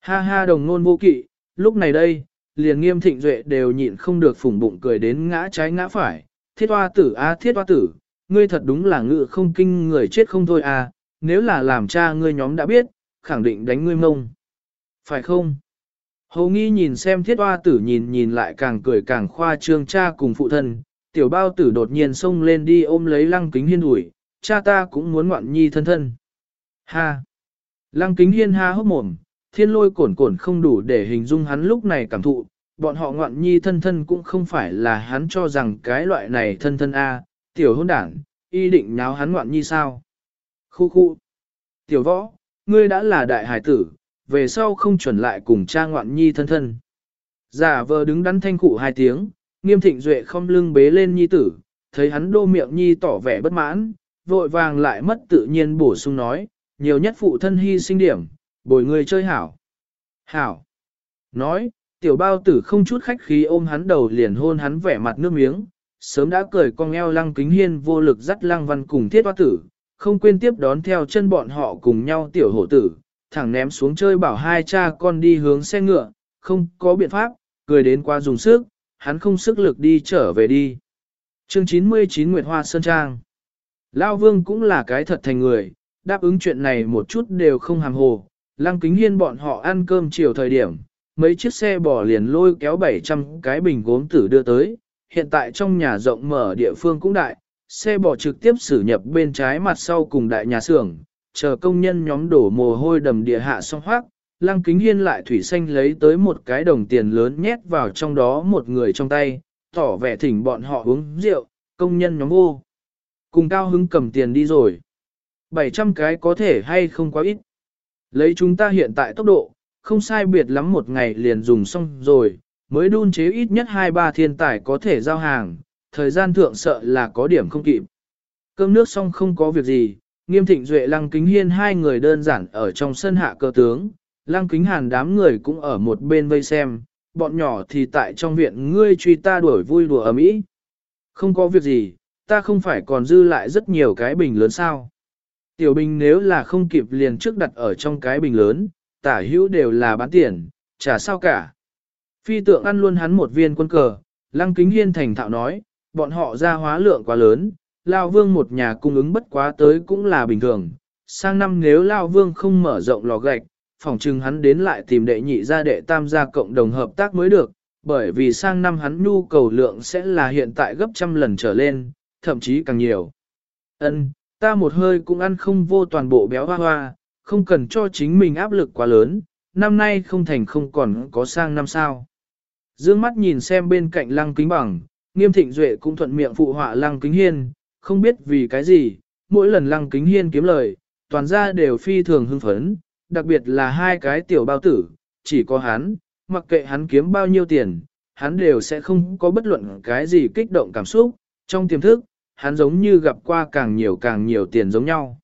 Speaker 1: Ha ha đồng ngôn vô kỵ, lúc này đây, liền nghiêm thịnh duệ đều nhịn không được phủng bụng cười đến ngã trái ngã phải. Thiết hoa tử a thiết hoa tử, ngươi thật đúng là ngự không kinh người chết không thôi à, nếu là làm cha ngươi nhóm đã biết, khẳng định đánh ngươi mông. Phải không? Hầu nghi nhìn xem thiết hoa tử nhìn nhìn lại càng cười càng khoa trương cha cùng phụ thân, tiểu bao tử đột nhiên xông lên đi ôm lấy lăng kính hiên ủi, cha ta cũng muốn ngoạn nhi thân thân. Ha! Lăng kính hiên ha hốc mồm, thiên lôi cổn cổn không đủ để hình dung hắn lúc này cảm thụ, bọn họ ngoạn nhi thân thân cũng không phải là hắn cho rằng cái loại này thân thân A, tiểu hôn đảng, y định nháo hắn ngoạn nhi sao. Khu khu, tiểu võ, ngươi đã là đại hải tử, về sau không chuẩn lại cùng cha ngoạn nhi thân thân. Giả vờ đứng đắn thanh cụ hai tiếng, nghiêm thịnh duệ không lưng bế lên nhi tử, thấy hắn đô miệng nhi tỏ vẻ bất mãn, vội vàng lại mất tự nhiên bổ sung nói, nhiều nhất phụ thân hy sinh điểm, bồi người chơi hảo. Hảo. Nói, tiểu bao tử không chút khách khí ôm hắn đầu liền hôn hắn vẻ mặt nước miếng, sớm đã cười cong eo lăng kính hiên vô lực dắt lăng văn cùng thiết hoa tử, không quên tiếp đón theo chân bọn họ cùng nhau tiểu hổ tử, thẳng ném xuống chơi bảo hai cha con đi hướng xe ngựa, không có biện pháp, cười đến qua dùng sức, hắn không sức lực đi trở về đi. Chương 99 Nguyệt Hoa Sơn Trang Lao Vương cũng là cái thật thành người, đáp ứng chuyện này một chút đều không hàm hồ, lăng kính hiên bọn họ ăn cơm chiều thời điểm, mấy chiếc xe bò liền lôi kéo 700 cái bình gốm tử đưa tới, hiện tại trong nhà rộng mở địa phương cũng đại, xe bò trực tiếp xử nhập bên trái mặt sau cùng đại nhà xưởng, chờ công nhân nhóm đổ mồ hôi đầm địa hạ xong hoác, lăng kính hiên lại thủy xanh lấy tới một cái đồng tiền lớn nhét vào trong đó một người trong tay, tỏ vẻ thỉnh bọn họ uống rượu, công nhân nhóm vô. Cùng cao hứng cầm tiền đi rồi. 700 cái có thể hay không quá ít. Lấy chúng ta hiện tại tốc độ, không sai biệt lắm một ngày liền dùng xong rồi, mới đun chế ít nhất 2-3 thiên tài có thể giao hàng, thời gian thượng sợ là có điểm không kịp. Cơm nước xong không có việc gì, nghiêm thịnh duệ lăng kính hiên hai người đơn giản ở trong sân hạ cơ tướng, lăng kính hàn đám người cũng ở một bên vây xem, bọn nhỏ thì tại trong viện ngươi truy ta đuổi vui đùa ở mỹ. Không có việc gì, ta không phải còn dư lại rất nhiều cái bình lớn sao. Tiểu bình nếu là không kịp liền trước đặt ở trong cái bình lớn, tả hữu đều là bán tiền, chả sao cả. Phi tượng ăn luôn hắn một viên quân cờ, lăng kính hiên thành thạo nói, bọn họ ra hóa lượng quá lớn, Lao Vương một nhà cung ứng bất quá tới cũng là bình thường. Sang năm nếu Lao Vương không mở rộng lò gạch, phòng trừng hắn đến lại tìm đệ nhị gia đệ tam gia cộng đồng hợp tác mới được, bởi vì sang năm hắn nhu cầu lượng sẽ là hiện tại gấp trăm lần trở lên, thậm chí càng nhiều. Ân, ta một hơi cũng ăn không vô toàn bộ béo hoa hoa, không cần cho chính mình áp lực quá lớn, năm nay không thành không còn có sang năm sao. Dương mắt nhìn xem bên cạnh lăng kính bằng, nghiêm thịnh duệ cũng thuận miệng phụ họa lăng kính hiên, không biết vì cái gì, mỗi lần lăng kính hiên kiếm lời, toàn ra đều phi thường hưng phấn, đặc biệt là hai cái tiểu bao tử, chỉ có hắn, mặc kệ hắn kiếm bao nhiêu tiền, hắn đều sẽ không có bất luận cái gì kích động cảm xúc, trong tiềm thức, hắn giống như gặp qua càng nhiều càng nhiều tiền giống nhau.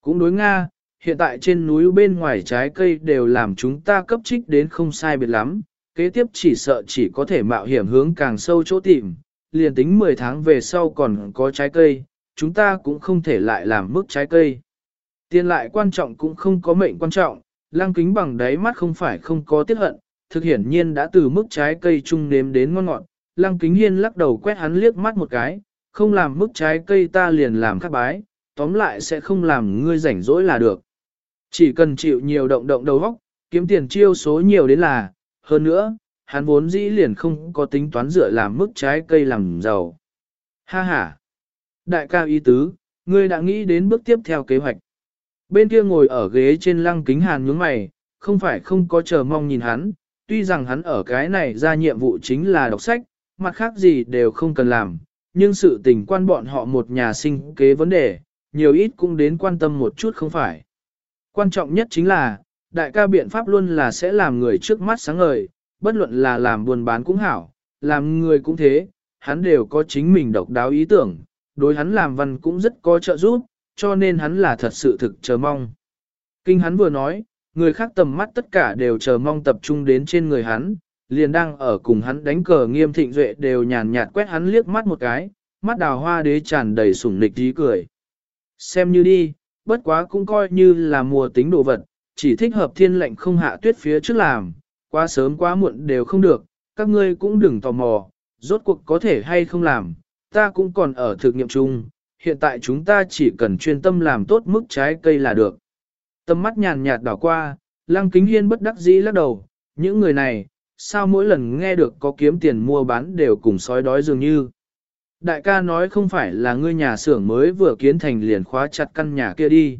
Speaker 1: Cũng đối Nga, hiện tại trên núi bên ngoài trái cây đều làm chúng ta cấp trích đến không sai biệt lắm, kế tiếp chỉ sợ chỉ có thể mạo hiểm hướng càng sâu chỗ tìm, liền tính 10 tháng về sau còn có trái cây, chúng ta cũng không thể lại làm mức trái cây. Tiền lại quan trọng cũng không có mệnh quan trọng, lăng kính bằng đáy mắt không phải không có tiết hận, thực hiển nhiên đã từ mức trái cây chung nếm đến ngon ngọt. Lăng kính hiên lắc đầu quét hắn liếc mắt một cái, không làm mức trái cây ta liền làm khắc bái, tóm lại sẽ không làm ngươi rảnh rỗi là được. Chỉ cần chịu nhiều động động đầu óc, kiếm tiền chiêu số nhiều đến là, hơn nữa, hắn vốn dĩ liền không có tính toán dựa làm mức trái cây làm giàu. Ha ha! Đại ca y tứ, ngươi đã nghĩ đến bước tiếp theo kế hoạch. Bên kia ngồi ở ghế trên lăng kính hàn nhướng mày, không phải không có chờ mong nhìn hắn, tuy rằng hắn ở cái này ra nhiệm vụ chính là đọc sách, mặt khác gì đều không cần làm, nhưng sự tình quan bọn họ một nhà sinh kế vấn đề, nhiều ít cũng đến quan tâm một chút không phải. Quan trọng nhất chính là, đại ca biện pháp luôn là sẽ làm người trước mắt sáng ngời, bất luận là làm buôn bán cũng hảo, làm người cũng thế, hắn đều có chính mình độc đáo ý tưởng, đối hắn làm văn cũng rất có trợ giúp, cho nên hắn là thật sự thực chờ mong. Kinh hắn vừa nói, người khác tầm mắt tất cả đều chờ mong tập trung đến trên người hắn, liền đang ở cùng hắn đánh cờ nghiêm thịnh duệ đều nhàn nhạt quét hắn liếc mắt một cái, mắt đào hoa đế tràn đầy sủng nịch tí cười. Xem như đi, bất quá cũng coi như là mùa tính đồ vật, chỉ thích hợp thiên lệnh không hạ tuyết phía trước làm, quá sớm quá muộn đều không được, các ngươi cũng đừng tò mò, rốt cuộc có thể hay không làm, ta cũng còn ở thực nghiệm chung, hiện tại chúng ta chỉ cần chuyên tâm làm tốt mức trái cây là được. Tâm mắt nhàn nhạt đảo qua, lăng kính hiên bất đắc dĩ lắc đầu, những người này, sao mỗi lần nghe được có kiếm tiền mua bán đều cùng sói đói dường như. Đại ca nói không phải là ngươi nhà xưởng mới vừa kiến thành liền khóa chặt căn nhà kia đi.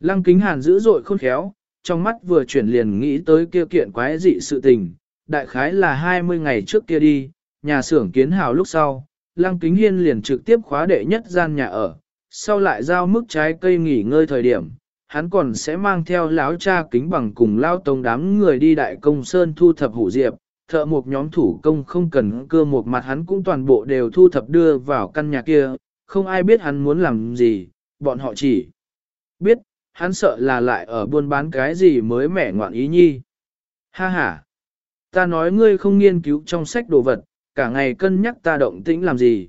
Speaker 1: Lăng kính hàn dữ dội khôn khéo, trong mắt vừa chuyển liền nghĩ tới kia kiện quái dị sự tình, đại khái là 20 ngày trước kia đi, nhà xưởng kiến hào lúc sau, Lăng Kính Hiên liền trực tiếp khóa đệ nhất gian nhà ở, sau lại giao mức trái cây nghỉ ngơi thời điểm, hắn còn sẽ mang theo lão cha kính bằng cùng lao tông đám người đi đại công sơn thu thập hủ diệp, thợ một nhóm thủ công không cần cưa một mặt hắn cũng toàn bộ đều thu thập đưa vào căn nhà kia, không ai biết hắn muốn làm gì, bọn họ chỉ biết, hắn sợ là lại ở buôn bán cái gì mới mẻ ngoạn ý nhi. Ha ha! Ta nói ngươi không nghiên cứu trong sách đồ vật, cả ngày cân nhắc ta động tĩnh làm gì.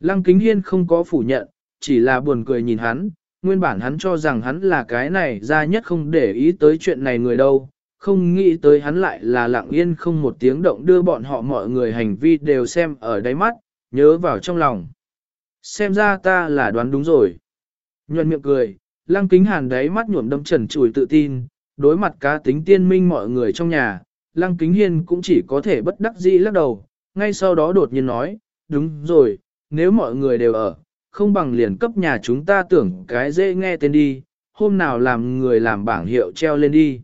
Speaker 1: Lăng Kính Hiên không có phủ nhận, chỉ là buồn cười nhìn hắn, nguyên bản hắn cho rằng hắn là cái này ra nhất không để ý tới chuyện này người đâu, không nghĩ tới hắn lại là lặng yên không một tiếng động đưa bọn họ mọi người hành vi đều xem ở đáy mắt, nhớ vào trong lòng. Xem ra ta là đoán đúng rồi. Nhuận miệng cười, lăng kính hàn đáy mắt nhuộm đâm trần chùi tự tin, đối mặt cá tính tiên minh mọi người trong nhà, lăng kính hiên cũng chỉ có thể bất đắc dĩ lắc đầu, ngay sau đó đột nhiên nói, đúng rồi, nếu mọi người đều ở, không bằng liền cấp nhà chúng ta tưởng cái dễ nghe tên đi, hôm nào làm người làm bảng hiệu treo lên đi.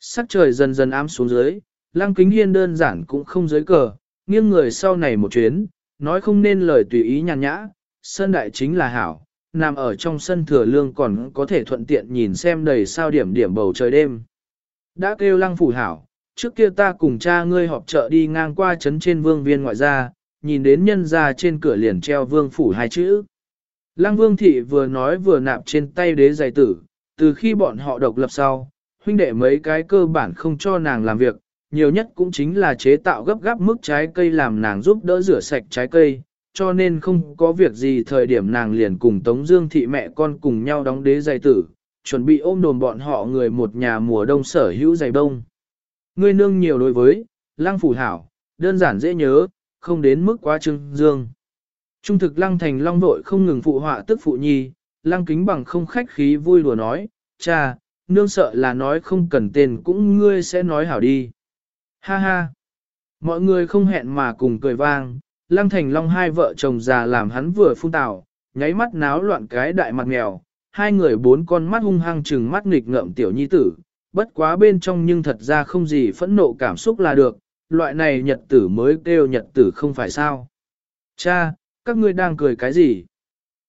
Speaker 1: Sắc trời dần dần ám xuống dưới, lăng kính hiên đơn giản cũng không dưới cờ, nghiêng người sau này một chuyến, nói không nên lời tùy ý nhàn nhã, sân đại chính là hảo, nằm ở trong sân thừa lương còn có thể thuận tiện nhìn xem đầy sao điểm điểm bầu trời đêm. Đã kêu lăng phủ hảo, trước kia ta cùng cha ngươi họp chợ đi ngang qua trấn trên vương viên ngoại gia, nhìn đến nhân ra trên cửa liền treo vương phủ hai chữ. Lăng Vương Thị vừa nói vừa nạp trên tay đế giày tử, từ khi bọn họ độc lập sau, huynh đệ mấy cái cơ bản không cho nàng làm việc, nhiều nhất cũng chính là chế tạo gấp gáp mức trái cây làm nàng giúp đỡ rửa sạch trái cây, cho nên không có việc gì thời điểm nàng liền cùng Tống Dương Thị mẹ con cùng nhau đóng đế giày tử, chuẩn bị ôm đồn bọn họ người một nhà mùa đông sở hữu giày đông. Ngươi nương nhiều đối với, lăng phủ hảo, đơn giản dễ nhớ, không đến mức quá trưng dương. Trung thực lăng thành long vội không ngừng phụ họa tức phụ nhi, lăng kính bằng không khách khí vui đùa nói, cha, nương sợ là nói không cần tên cũng ngươi sẽ nói hảo đi. Ha ha! Mọi người không hẹn mà cùng cười vang, lăng thành long hai vợ chồng già làm hắn vừa phun tào, nháy mắt náo loạn cái đại mặt mèo, hai người bốn con mắt hung hăng trừng mắt nghịch ngợm tiểu nhi tử, bất quá bên trong nhưng thật ra không gì phẫn nộ cảm xúc là được, loại này nhật tử mới kêu nhật tử không phải sao. Cha, các ngươi đang cười cái gì?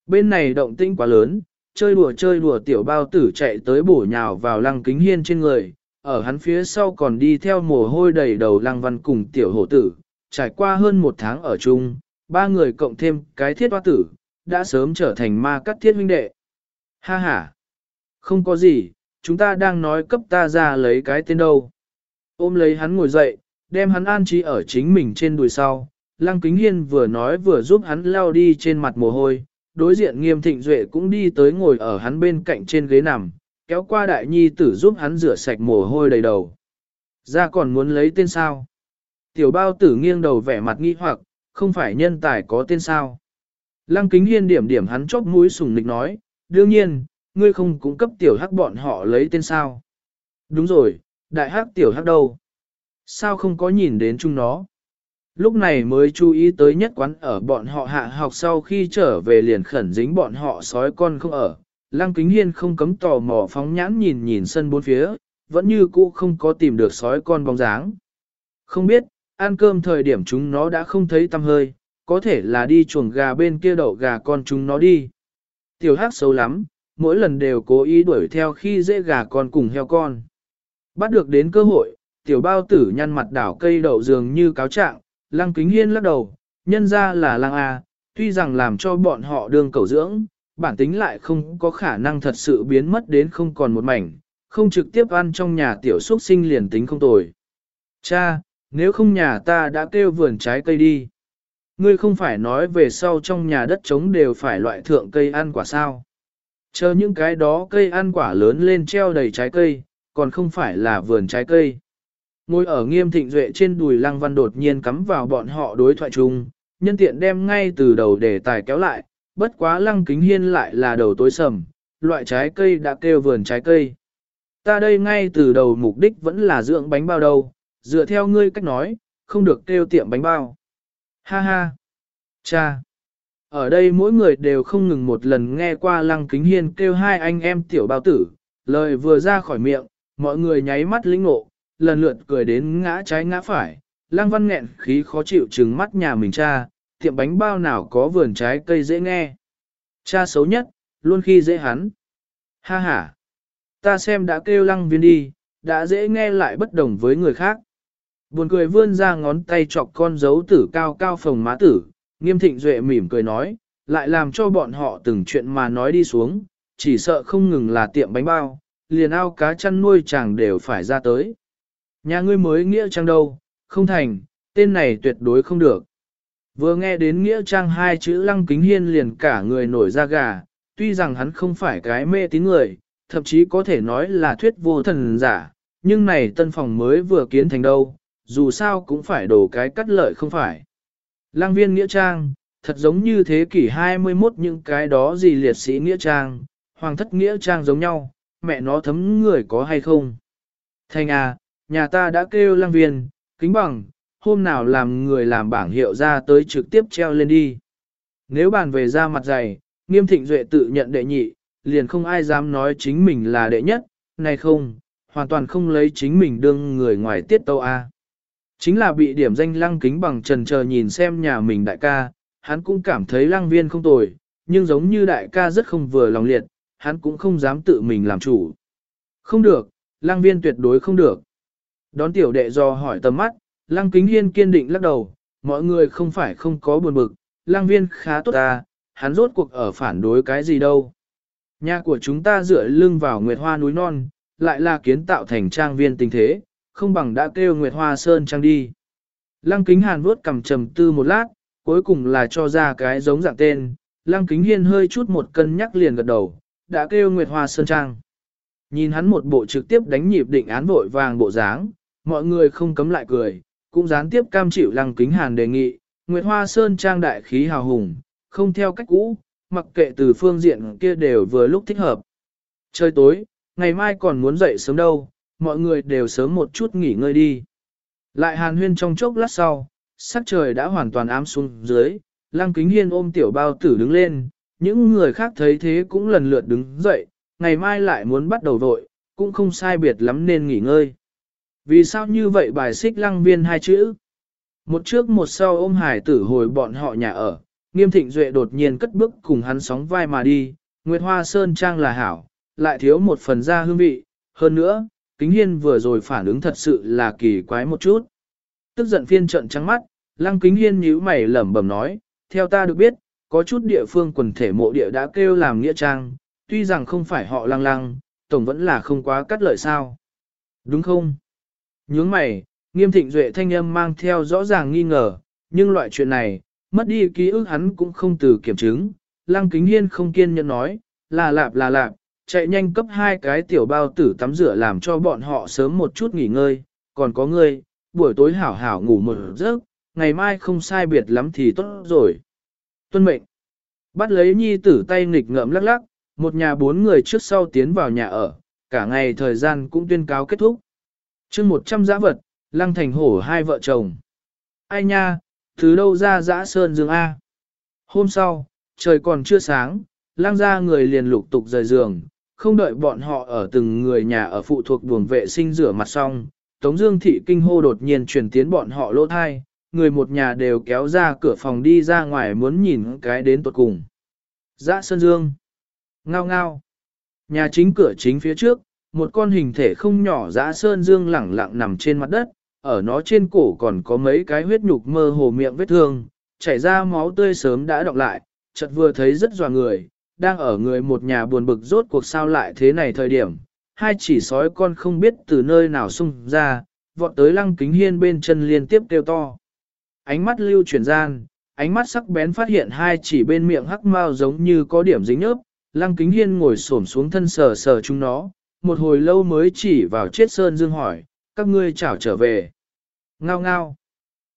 Speaker 1: Bên này động tĩnh quá lớn, chơi đùa chơi đùa tiểu bao tử chạy tới bổ nhào vào lăng kính hiên trên người, ở hắn phía sau còn đi theo mồ hôi đầy đầu lăng văn cùng tiểu hổ tử, trải qua hơn một tháng ở chung, ba người cộng thêm cái thiết hoa tử, đã sớm trở thành ma cắt thiết huynh đệ. Ha ha! Không có gì, chúng ta đang nói cấp ta ra lấy cái tên đâu. Ôm lấy hắn ngồi dậy, đem hắn an trí ở chính mình trên đùi sau. Lăng Kính Hiên vừa nói vừa giúp hắn lao đi trên mặt mồ hôi, đối diện nghiêm thịnh duệ cũng đi tới ngồi ở hắn bên cạnh trên ghế nằm, kéo qua đại nhi tử giúp hắn rửa sạch mồ hôi đầy đầu. Ra còn muốn lấy tên sao? Tiểu bao tử nghiêng đầu vẻ mặt nghi hoặc, không phải nhân tài có tên sao? Lăng kính hiên điểm điểm hắn chóp mũi sùng nịch nói, đương nhiên, ngươi không cung cấp tiểu hắc bọn họ lấy tên sao. Đúng rồi, đại hắc tiểu hắc đâu? Sao không có nhìn đến chúng nó? Lúc này mới chú ý tới nhất quán ở bọn họ hạ học sau khi trở về liền khẩn dính bọn họ sói con không ở. Lăng kính hiên không cấm tò mò phóng nhãn nhìn nhìn sân bốn phía, vẫn như cũ không có tìm được sói con bóng dáng. Không biết, ăn cơm thời điểm chúng nó đã không thấy tăm hơi, có thể là đi chuồng gà bên kia đậu gà con chúng nó đi. Tiểu hắc xấu lắm, mỗi lần đều cố ý đuổi theo khi dễ gà con cùng heo con. Bắt được đến cơ hội, tiểu bao tử nhăn mặt đảo cây đậu dường như cáo trạng, lăng kính hiên lắc đầu, nhân ra là lăng A, tuy rằng làm cho bọn họ đương cầu dưỡng, bản tính lại không có khả năng thật sự biến mất đến không còn một mảnh, không trực tiếp ăn trong nhà tiểu xuất sinh liền tính không tồi. Cha, nếu không nhà ta đã kêu vườn trái cây đi. Ngươi không phải nói về sau trong nhà đất trống đều phải loại thượng cây ăn quả sao. Chờ những cái đó cây ăn quả lớn lên treo đầy trái cây, còn không phải là vườn trái cây. Ngồi ở nghiêm thịnh duệ trên đùi lăng văn đột nhiên cắm vào bọn họ đối thoại chung, nhân tiện đem ngay từ đầu để tài kéo lại, bất quá lăng kính hiên lại là đầu tối sầm, loại trái cây đã kêu vườn trái cây. Ta đây ngay từ đầu mục đích vẫn là dưỡng bánh bao đâu, dựa theo ngươi cách nói, không được kêu tiệm bánh bao. Ha ha! Cha! Ở đây mỗi người đều không ngừng một lần nghe qua lăng kính hiên kêu hai anh em tiểu bao tử, lời vừa ra khỏi miệng, mọi người nháy mắt lĩnh ngộ, lần lượt cười đến ngã trái ngã phải. Lăng văn nghẹn khí khó chịu trừng mắt nhà mình cha, tiệm bánh bao nào có vườn trái cây dễ nghe. Cha xấu nhất, luôn khi dễ hắn. Ha ha! Ta xem đã kêu lăng viên đi, đã dễ nghe lại bất đồng với người khác. Buồn cười vươn ra ngón tay chọc con dấu tử cao cao phồng má tử, nghiêm thịnh duệ mỉm cười nói, lại làm cho bọn họ từng chuyện mà nói đi xuống, chỉ sợ không ngừng là tiệm bánh bao, liền ao cá chăn nuôi chàng đều phải ra tới. Nhà ngươi mới nghĩa trang đâu, không thành, tên này tuyệt đối không được. Vừa nghe đến nghĩa trang hai chữ lăng kính hiên liền cả người nổi da gà, tuy rằng hắn không phải cái mê tín người, thậm chí có thể nói là thuyết vô thần giả, nhưng này tân phòng mới vừa kiến thành đâu, dù sao cũng phải đổ cái cắt lợi không phải. Lang viên Nghĩa Trang, thật giống như thế kỷ 21 những cái đó gì liệt sĩ Nghĩa Trang, hoàng thất Nghĩa Trang giống nhau, mẹ nó thấm người có hay không. Thành à, nhà ta đã kêu lang viên, kính bằng, hôm nào làm người làm bảng hiệu ra tới trực tiếp treo lên đi. Nếu bàn về ra mặt dày, nghiêm thịnh duệ tự nhận đệ nhị, liền không ai dám nói chính mình là đệ nhất, này không, hoàn toàn không lấy chính mình đương người ngoài tiết tâu A. Chính là bị điểm danh lăng kính bằng trần chờ nhìn xem nhà mình đại ca, hắn cũng cảm thấy lăng viên không tồi, nhưng giống như đại ca rất không vừa lòng liệt, hắn cũng không dám tự mình làm chủ. Không được, lăng viên tuyệt đối không được. Đón tiểu đệ do hỏi tầm mắt, lăng kính hiên kiên định lắc đầu, mọi người không phải không có buồn bực, lăng viên khá tốt ta, hắn rốt cuộc ở phản đối cái gì đâu. Nhà của chúng ta dựa lưng vào Nguyệt Hoa núi non, lại là kiến tạo thành trang viên tình thế, không bằng đã kêu Nguyệt Hoa Sơn trang đi. Lăng kính hàn vuốt cầm trầm tư một lát, cuối cùng là cho ra cái giống dạng tên, lăng kính hiên hơi chút một cân nhắc liền gật đầu, đã kêu Nguyệt Hoa Sơn trang. Nhìn hắn một bộ trực tiếp đánh nhịp định án vội vàng bộ dáng, mọi người không cấm lại cười, cũng gián tiếp cam chịu lăng kính hàn đề nghị, Nguyệt Hoa Sơn trang đại khí hào hùng, không theo cách cũ, mặc kệ từ phương diện kia đều vừa lúc thích hợp. Trời tối, ngày mai còn muốn dậy sớm đâu, mọi người đều sớm một chút nghỉ ngơi đi. Lại hàn huyên trong chốc lát sau, sắc trời đã hoàn toàn ám xuống dưới, lăng kính hiên ôm tiểu bao tử đứng lên, những người khác thấy thế cũng lần lượt đứng dậy, ngày mai lại muốn bắt đầu vội, cũng không sai biệt lắm nên nghỉ ngơi. Vì sao như vậy bài xích lăng viên hai chữ? Một trước một sau ôm hải tử hồi bọn họ nhà ở, nghiêm thịnh duệ đột nhiên cất bước cùng hắn sóng vai mà đi, Nguyệt Hoa Sơn Trang là hảo, lại thiếu một phần da hương vị, hơn nữa, kính hiên vừa rồi phản ứng thật sự là kỳ quái một chút. Tức giận phiên trận trắng mắt, lăng kính hiên nhíu mày lẩm bẩm nói, theo ta được biết, có chút địa phương quần thể mộ địa đã kêu làm nghĩa trang, tuy rằng không phải họ lăng lăng, tổng vẫn là không quá cắt lợi sao. Đúng không? Nhướng mày, nghiêm thịnh duệ thanh âm mang theo rõ ràng nghi ngờ, nhưng loại chuyện này, mất đi ký ức hắn cũng không từ kiểm chứng. Lăng kính hiên không kiên nhẫn nói, là lạp là lạp, chạy nhanh cấp hai cái tiểu bao tử tắm rửa làm cho bọn họ sớm một chút nghỉ ngơi, còn có ngươi, buổi tối hảo hảo ngủ một giấc, ngày mai không sai biệt lắm thì tốt rồi. Tuân mệnh, bắt lấy nhi tử tay nghịch ngợm lắc lắc, một nhà bốn người trước sau tiến vào nhà ở, cả ngày thời gian cũng tuyên cáo kết thúc chương một trăm giã vật, lăng thành hổ hai vợ chồng. Ai nha, từ đâu ra giã sơn dương A. Hôm sau, trời còn chưa sáng, lăng ra người liền lục tục rời giường, không đợi bọn họ ở từng người nhà ở phụ thuộc buồng vệ sinh rửa mặt xong. Tống Dương thị kinh hô đột nhiên truyền tiến bọn họ lỗ thai, người một nhà đều kéo ra cửa phòng đi ra ngoài muốn nhìn cái đến tuột cùng. Dã Sơn Dương. Ngao ngao. Nhà chính cửa chính phía trước, một con hình thể không nhỏ dã Sơn Dương lẳng lặng nằm trên mặt đất, ở nó trên cổ còn có mấy cái huyết nhục mơ hồ miệng vết thương, chảy ra máu tươi sớm đã đọc lại, chợt vừa thấy rất dò người, đang ở người một nhà buồn bực rốt cuộc sao lại thế này thời điểm, hai chỉ sói con không biết từ nơi nào xung ra, vọt tới lăng kính hiên bên chân liên tiếp kêu to. Ánh mắt lưu chuyển gian, ánh mắt sắc bén phát hiện hai chỉ bên miệng hắc mau giống như có điểm dính nhớp, lăng kính hiên ngồi xổm xuống thân sờ sờ chúng nó, một hồi lâu mới chỉ vào chết sơn dương hỏi, các ngươi chảo trở về. Ngao ngao.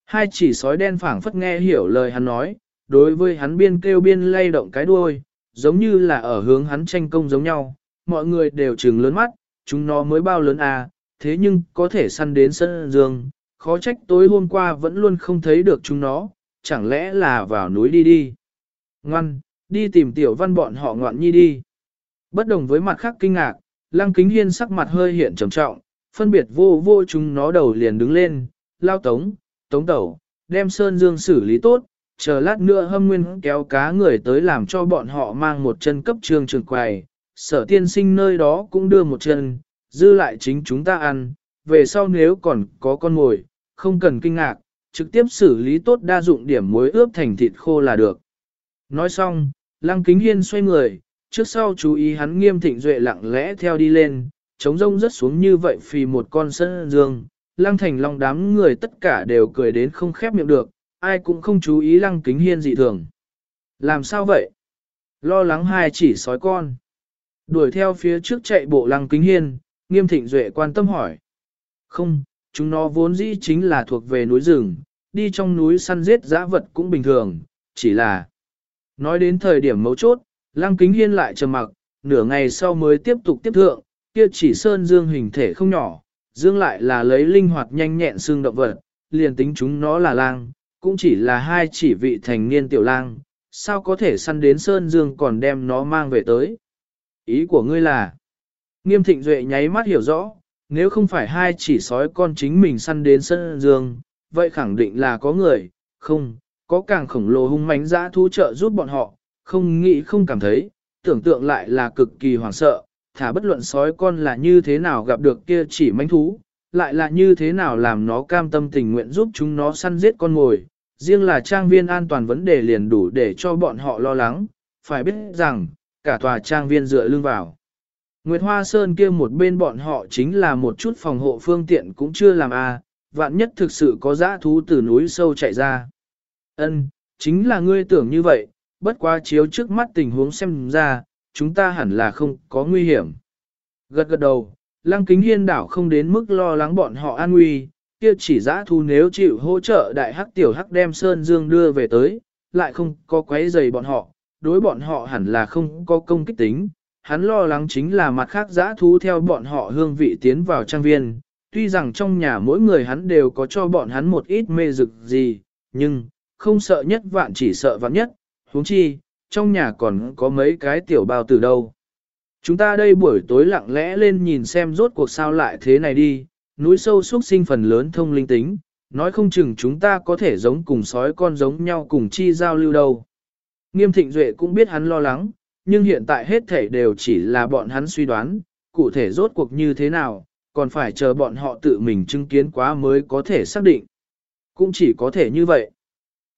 Speaker 1: Hai chỉ sói đen phảng phất nghe hiểu lời hắn nói, đối với hắn biên kêu biên lay động cái đuôi, giống như là ở hướng hắn tranh công giống nhau, mọi người đều trừng lớn mắt, chúng nó mới bao lớn à, thế nhưng có thể săn đến sân dương, khó trách tối hôm qua vẫn luôn không thấy được chúng nó, chẳng lẽ là vào núi đi đi. Ngoan, đi tìm tiểu văn bọn họ ngoạn nhi đi. Bất đồng với mặt khác kinh ngạc, lăng kính hiên sắc mặt hơi hiện trầm trọng, phân biệt vô vô chúng nó đầu liền đứng lên, lao tống, tống tẩu, đem sơn dương xử lý tốt, chờ lát nữa hâm nguyên kéo cá người tới làm cho bọn họ mang một chân cấp trường trường quầy, sở tiên sinh nơi đó cũng đưa một chân, dư lại chính chúng ta ăn, về sau nếu còn có con mồi, không cần kinh ngạc, trực tiếp xử lý tốt đa dụng điểm muối ướp thành thịt khô là được. Nói xong, lăng kính hiên xoay người, trước sau chú ý hắn nghiêm thịnh duệ lặng lẽ theo đi lên, chống rông rất xuống như vậy phì một con sân dương, lăng thành long đám người tất cả đều cười đến không khép miệng được, ai cũng không chú ý lăng kính hiên dị thường. Làm sao vậy? Lo lắng hai chỉ sói con. Đuổi theo phía trước chạy bộ lăng kính hiên, nghiêm thịnh duệ quan tâm hỏi. Không, chúng nó vốn dĩ chính là thuộc về núi rừng, đi trong núi săn giết dã vật cũng bình thường, chỉ là... Nói đến thời điểm mấu chốt, lăng kính hiên lại trầm mặc, nửa ngày sau mới tiếp tục tiếp thượng, kia chỉ sơn dương hình thể không nhỏ, dương lại là lấy linh hoạt nhanh nhẹn xương động vật, liền tính chúng nó là lang, cũng chỉ là hai chỉ vị thành niên tiểu lang, sao có thể săn đến Sơn Dương còn đem nó mang về tới. Ý của ngươi là, nghiêm thịnh duệ nháy mắt hiểu rõ, nếu không phải hai chỉ sói con chính mình săn đến Sơn Dương, vậy khẳng định là có người, không, có càng khổng lồ hung mánh dã thú trợ giúp bọn họ, không nghĩ không cảm thấy, tưởng tượng lại là cực kỳ hoảng sợ, thả bất luận sói con là như thế nào gặp được kia chỉ manh thú, lại là như thế nào làm nó cam tâm tình nguyện giúp chúng nó săn giết con mồi, Riêng là trang viên an toàn vấn đề liền đủ để cho bọn họ lo lắng, phải biết rằng, cả tòa trang viên dựa lưng vào. Nguyệt Hoa Sơn kia một bên bọn họ chính là một chút phòng hộ phương tiện cũng chưa làm a, à, vạn nhất thực sự có dã thú từ núi sâu chạy ra. Ân, chính là ngươi tưởng như vậy, bất quá chiếu trước mắt tình huống xem ra, chúng ta hẳn là không có nguy hiểm. Gật gật đầu, Lăng Kính Hiên đảo không đến mức lo lắng bọn họ an nguy, kia chỉ giã thu nếu chịu hỗ trợ đại hắc tiểu hắc đem Sơn Dương đưa về tới, lại không có quấy giày bọn họ, đối bọn họ hẳn là không có công kích tính. Hắn lo lắng chính là mặt khác giã thú theo bọn họ hương vị tiến vào trang viên, tuy rằng trong nhà mỗi người hắn đều có cho bọn hắn một ít mê dực gì, nhưng, không sợ nhất vạn chỉ sợ vạn nhất, huống chi, trong nhà còn có mấy cái tiểu bao từ đâu. Chúng ta đây buổi tối lặng lẽ lên nhìn xem rốt cuộc sao lại thế này đi, núi sâu xuất sinh phần lớn thông linh tính, nói không chừng chúng ta có thể giống cùng sói con giống nhau cùng chi giao lưu đâu. Nghiêm thịnh duệ cũng biết hắn lo lắng, nhưng hiện tại hết thể đều chỉ là bọn hắn suy đoán, cụ thể rốt cuộc như thế nào, còn phải chờ bọn họ tự mình chứng kiến quá mới có thể xác định. Cũng chỉ có thể như vậy.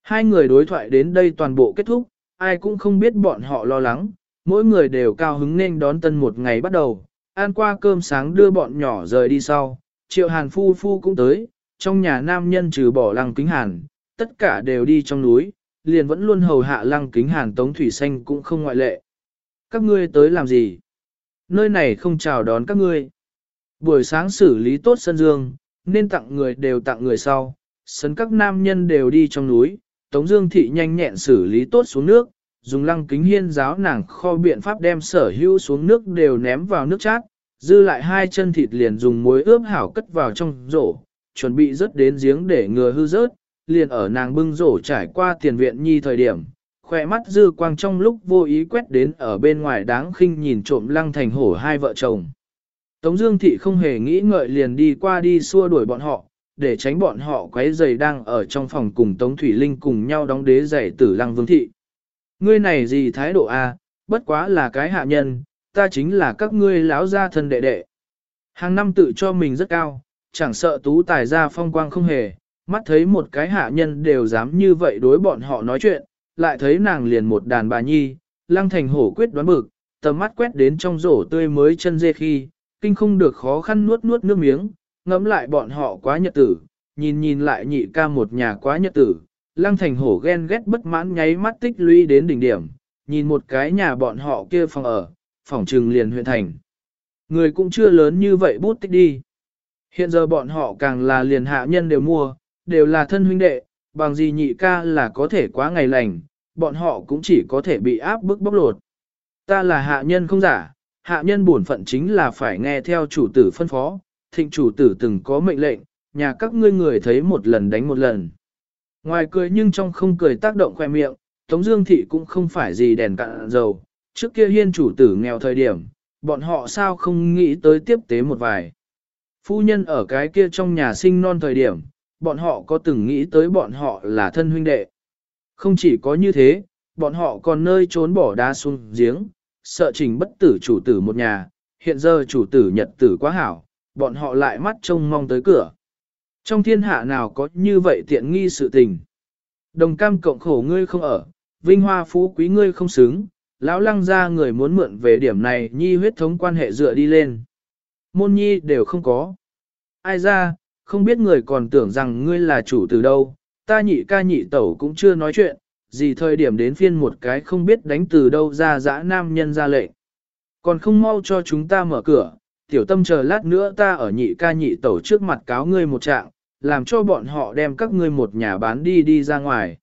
Speaker 1: Hai người đối thoại đến đây toàn bộ kết thúc, ai cũng không biết bọn họ lo lắng, mỗi người đều cao hứng nên đón tân một ngày bắt đầu, ăn qua cơm sáng đưa bọn nhỏ rời đi sau, triệu hàn phu phu cũng tới, trong nhà nam nhân trừ bỏ lăng kính hàn, tất cả đều đi trong núi, liền vẫn luôn hầu hạ lăng kính hàn tống thủy xanh cũng không ngoại lệ. Các ngươi tới làm gì? Nơi này không chào đón các ngươi. Buổi sáng xử lý tốt sân dương, nên tặng người đều tặng người sau, sân các nam nhân đều đi trong núi, Tống Dương Thị nhanh nhẹn xử lý tốt xuống nước, dùng lăng kính hiên giáo nàng kho biện pháp đem sở hữu xuống nước đều ném vào nước chát, dư lại hai chân thịt liền dùng muối ướp hảo cất vào trong rổ, chuẩn bị rớt đến giếng để ngừa hư rớt, liền ở nàng bưng rổ trải qua tiền viện nhi thời điểm, khỏe mắt dư quang trong lúc vô ý quét đến ở bên ngoài đáng khinh nhìn trộm lăng thành hổ hai vợ chồng. Tống Dương Thị không hề nghĩ ngợi liền đi qua đi xua đuổi bọn họ, để tránh bọn họ quấy giày đang ở trong phòng cùng Tống Thủy Linh cùng nhau đóng đế giày tử lăng vương thị. Ngươi này gì thái độ a? bất quá là cái hạ nhân, ta chính là các ngươi lão gia thân đệ đệ. Hàng năm tự cho mình rất cao, chẳng sợ tú tài gia phong quang không hề, mắt thấy một cái hạ nhân đều dám như vậy đối bọn họ nói chuyện, lại thấy nàng liền một đàn bà nhi, lăng thành hổ quyết đoán bực, tầm mắt quét đến trong rổ tươi mới chân dê khi, kinh không được khó khăn nuốt nuốt nước miếng, ngẫm lại bọn họ quá nhật tử, nhìn nhìn lại nhị ca một nhà quá nhật tử, lăng thành hổ ghen ghét bất mãn nháy mắt tích lũy đến đỉnh điểm, nhìn một cái nhà bọn họ kia phòng ở, phòng trừng liền huyện thành. Người cũng chưa lớn như vậy bút tích đi. Hiện giờ bọn họ càng là liền hạ nhân đều mua, đều là thân huynh đệ, bằng gì nhị ca là có thể quá ngày lành, bọn họ cũng chỉ có thể bị áp bức bóc lột. Ta là hạ nhân không giả, hạ nhân bổn phận chính là phải nghe theo chủ tử phân phó, thịnh chủ tử từng có mệnh lệnh, nhà các ngươi người thấy một lần đánh một lần. Ngoài cười nhưng trong không cười tác động khoe miệng, Tống Dương Thị cũng không phải gì đèn cạn dầu, trước kia hiên chủ tử nghèo thời điểm, bọn họ sao không nghĩ tới tiếp tế một vài. Phu nhân ở cái kia trong nhà sinh non thời điểm, bọn họ có từng nghĩ tới bọn họ là thân huynh đệ. Không chỉ có như thế, bọn họ còn nơi trốn bỏ đá xuống giếng, sợ trình bất tử chủ tử một nhà, hiện giờ chủ tử nhật tử quá hảo, bọn họ lại mắt trông mong tới cửa. Trong thiên hạ nào có như vậy tiện nghi sự tình. Đồng cam cộng khổ ngươi không ở, vinh hoa phú quý ngươi không xứng, lão lăng ra người muốn mượn về điểm này nhi huyết thống quan hệ dựa đi lên. Môn nhi đều không có. Ai ra, không biết người còn tưởng rằng ngươi là chủ từ đâu, ta nhị ca nhị tẩu cũng chưa nói chuyện, gì thời điểm đến phiên một cái không biết đánh từ đâu ra dã nam nhân ra lệnh. Còn không mau cho chúng ta mở cửa, tiểu tâm chờ lát nữa ta ở nhị ca nhị tẩu trước mặt cáo ngươi một trạng, làm cho bọn họ đem các ngươi một nhà bán đi đi ra ngoài.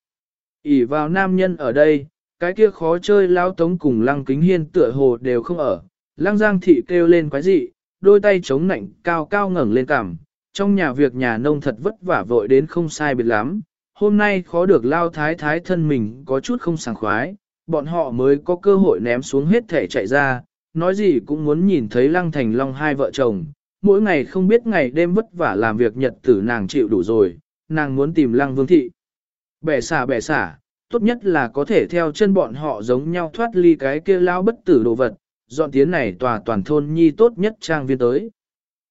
Speaker 1: ỉ vào nam nhân ở đây, cái kia khó chơi lao tống cùng lăng kính hiên tựa hồ đều không ở, lăng giang thị kêu lên quái dị, đôi tay chống nạnh cao cao ngẩng lên cằm, trong nhà việc nhà nông thật vất vả vội đến không sai biệt lắm, hôm nay khó được lao thái thái thân mình có chút không sảng khoái, bọn họ mới có cơ hội ném xuống hết thể chạy ra, nói gì cũng muốn nhìn thấy lăng thành long hai vợ chồng, mỗi ngày không biết ngày đêm vất vả làm việc nhật tử nàng chịu đủ rồi, nàng muốn tìm lăng vương thị. Bẻ xả bẻ xả, tốt nhất là có thể theo chân bọn họ giống nhau thoát ly cái kia lao bất tử đồ vật, dọn tiến này tòa toàn thôn nhi tốt nhất trang viên tới.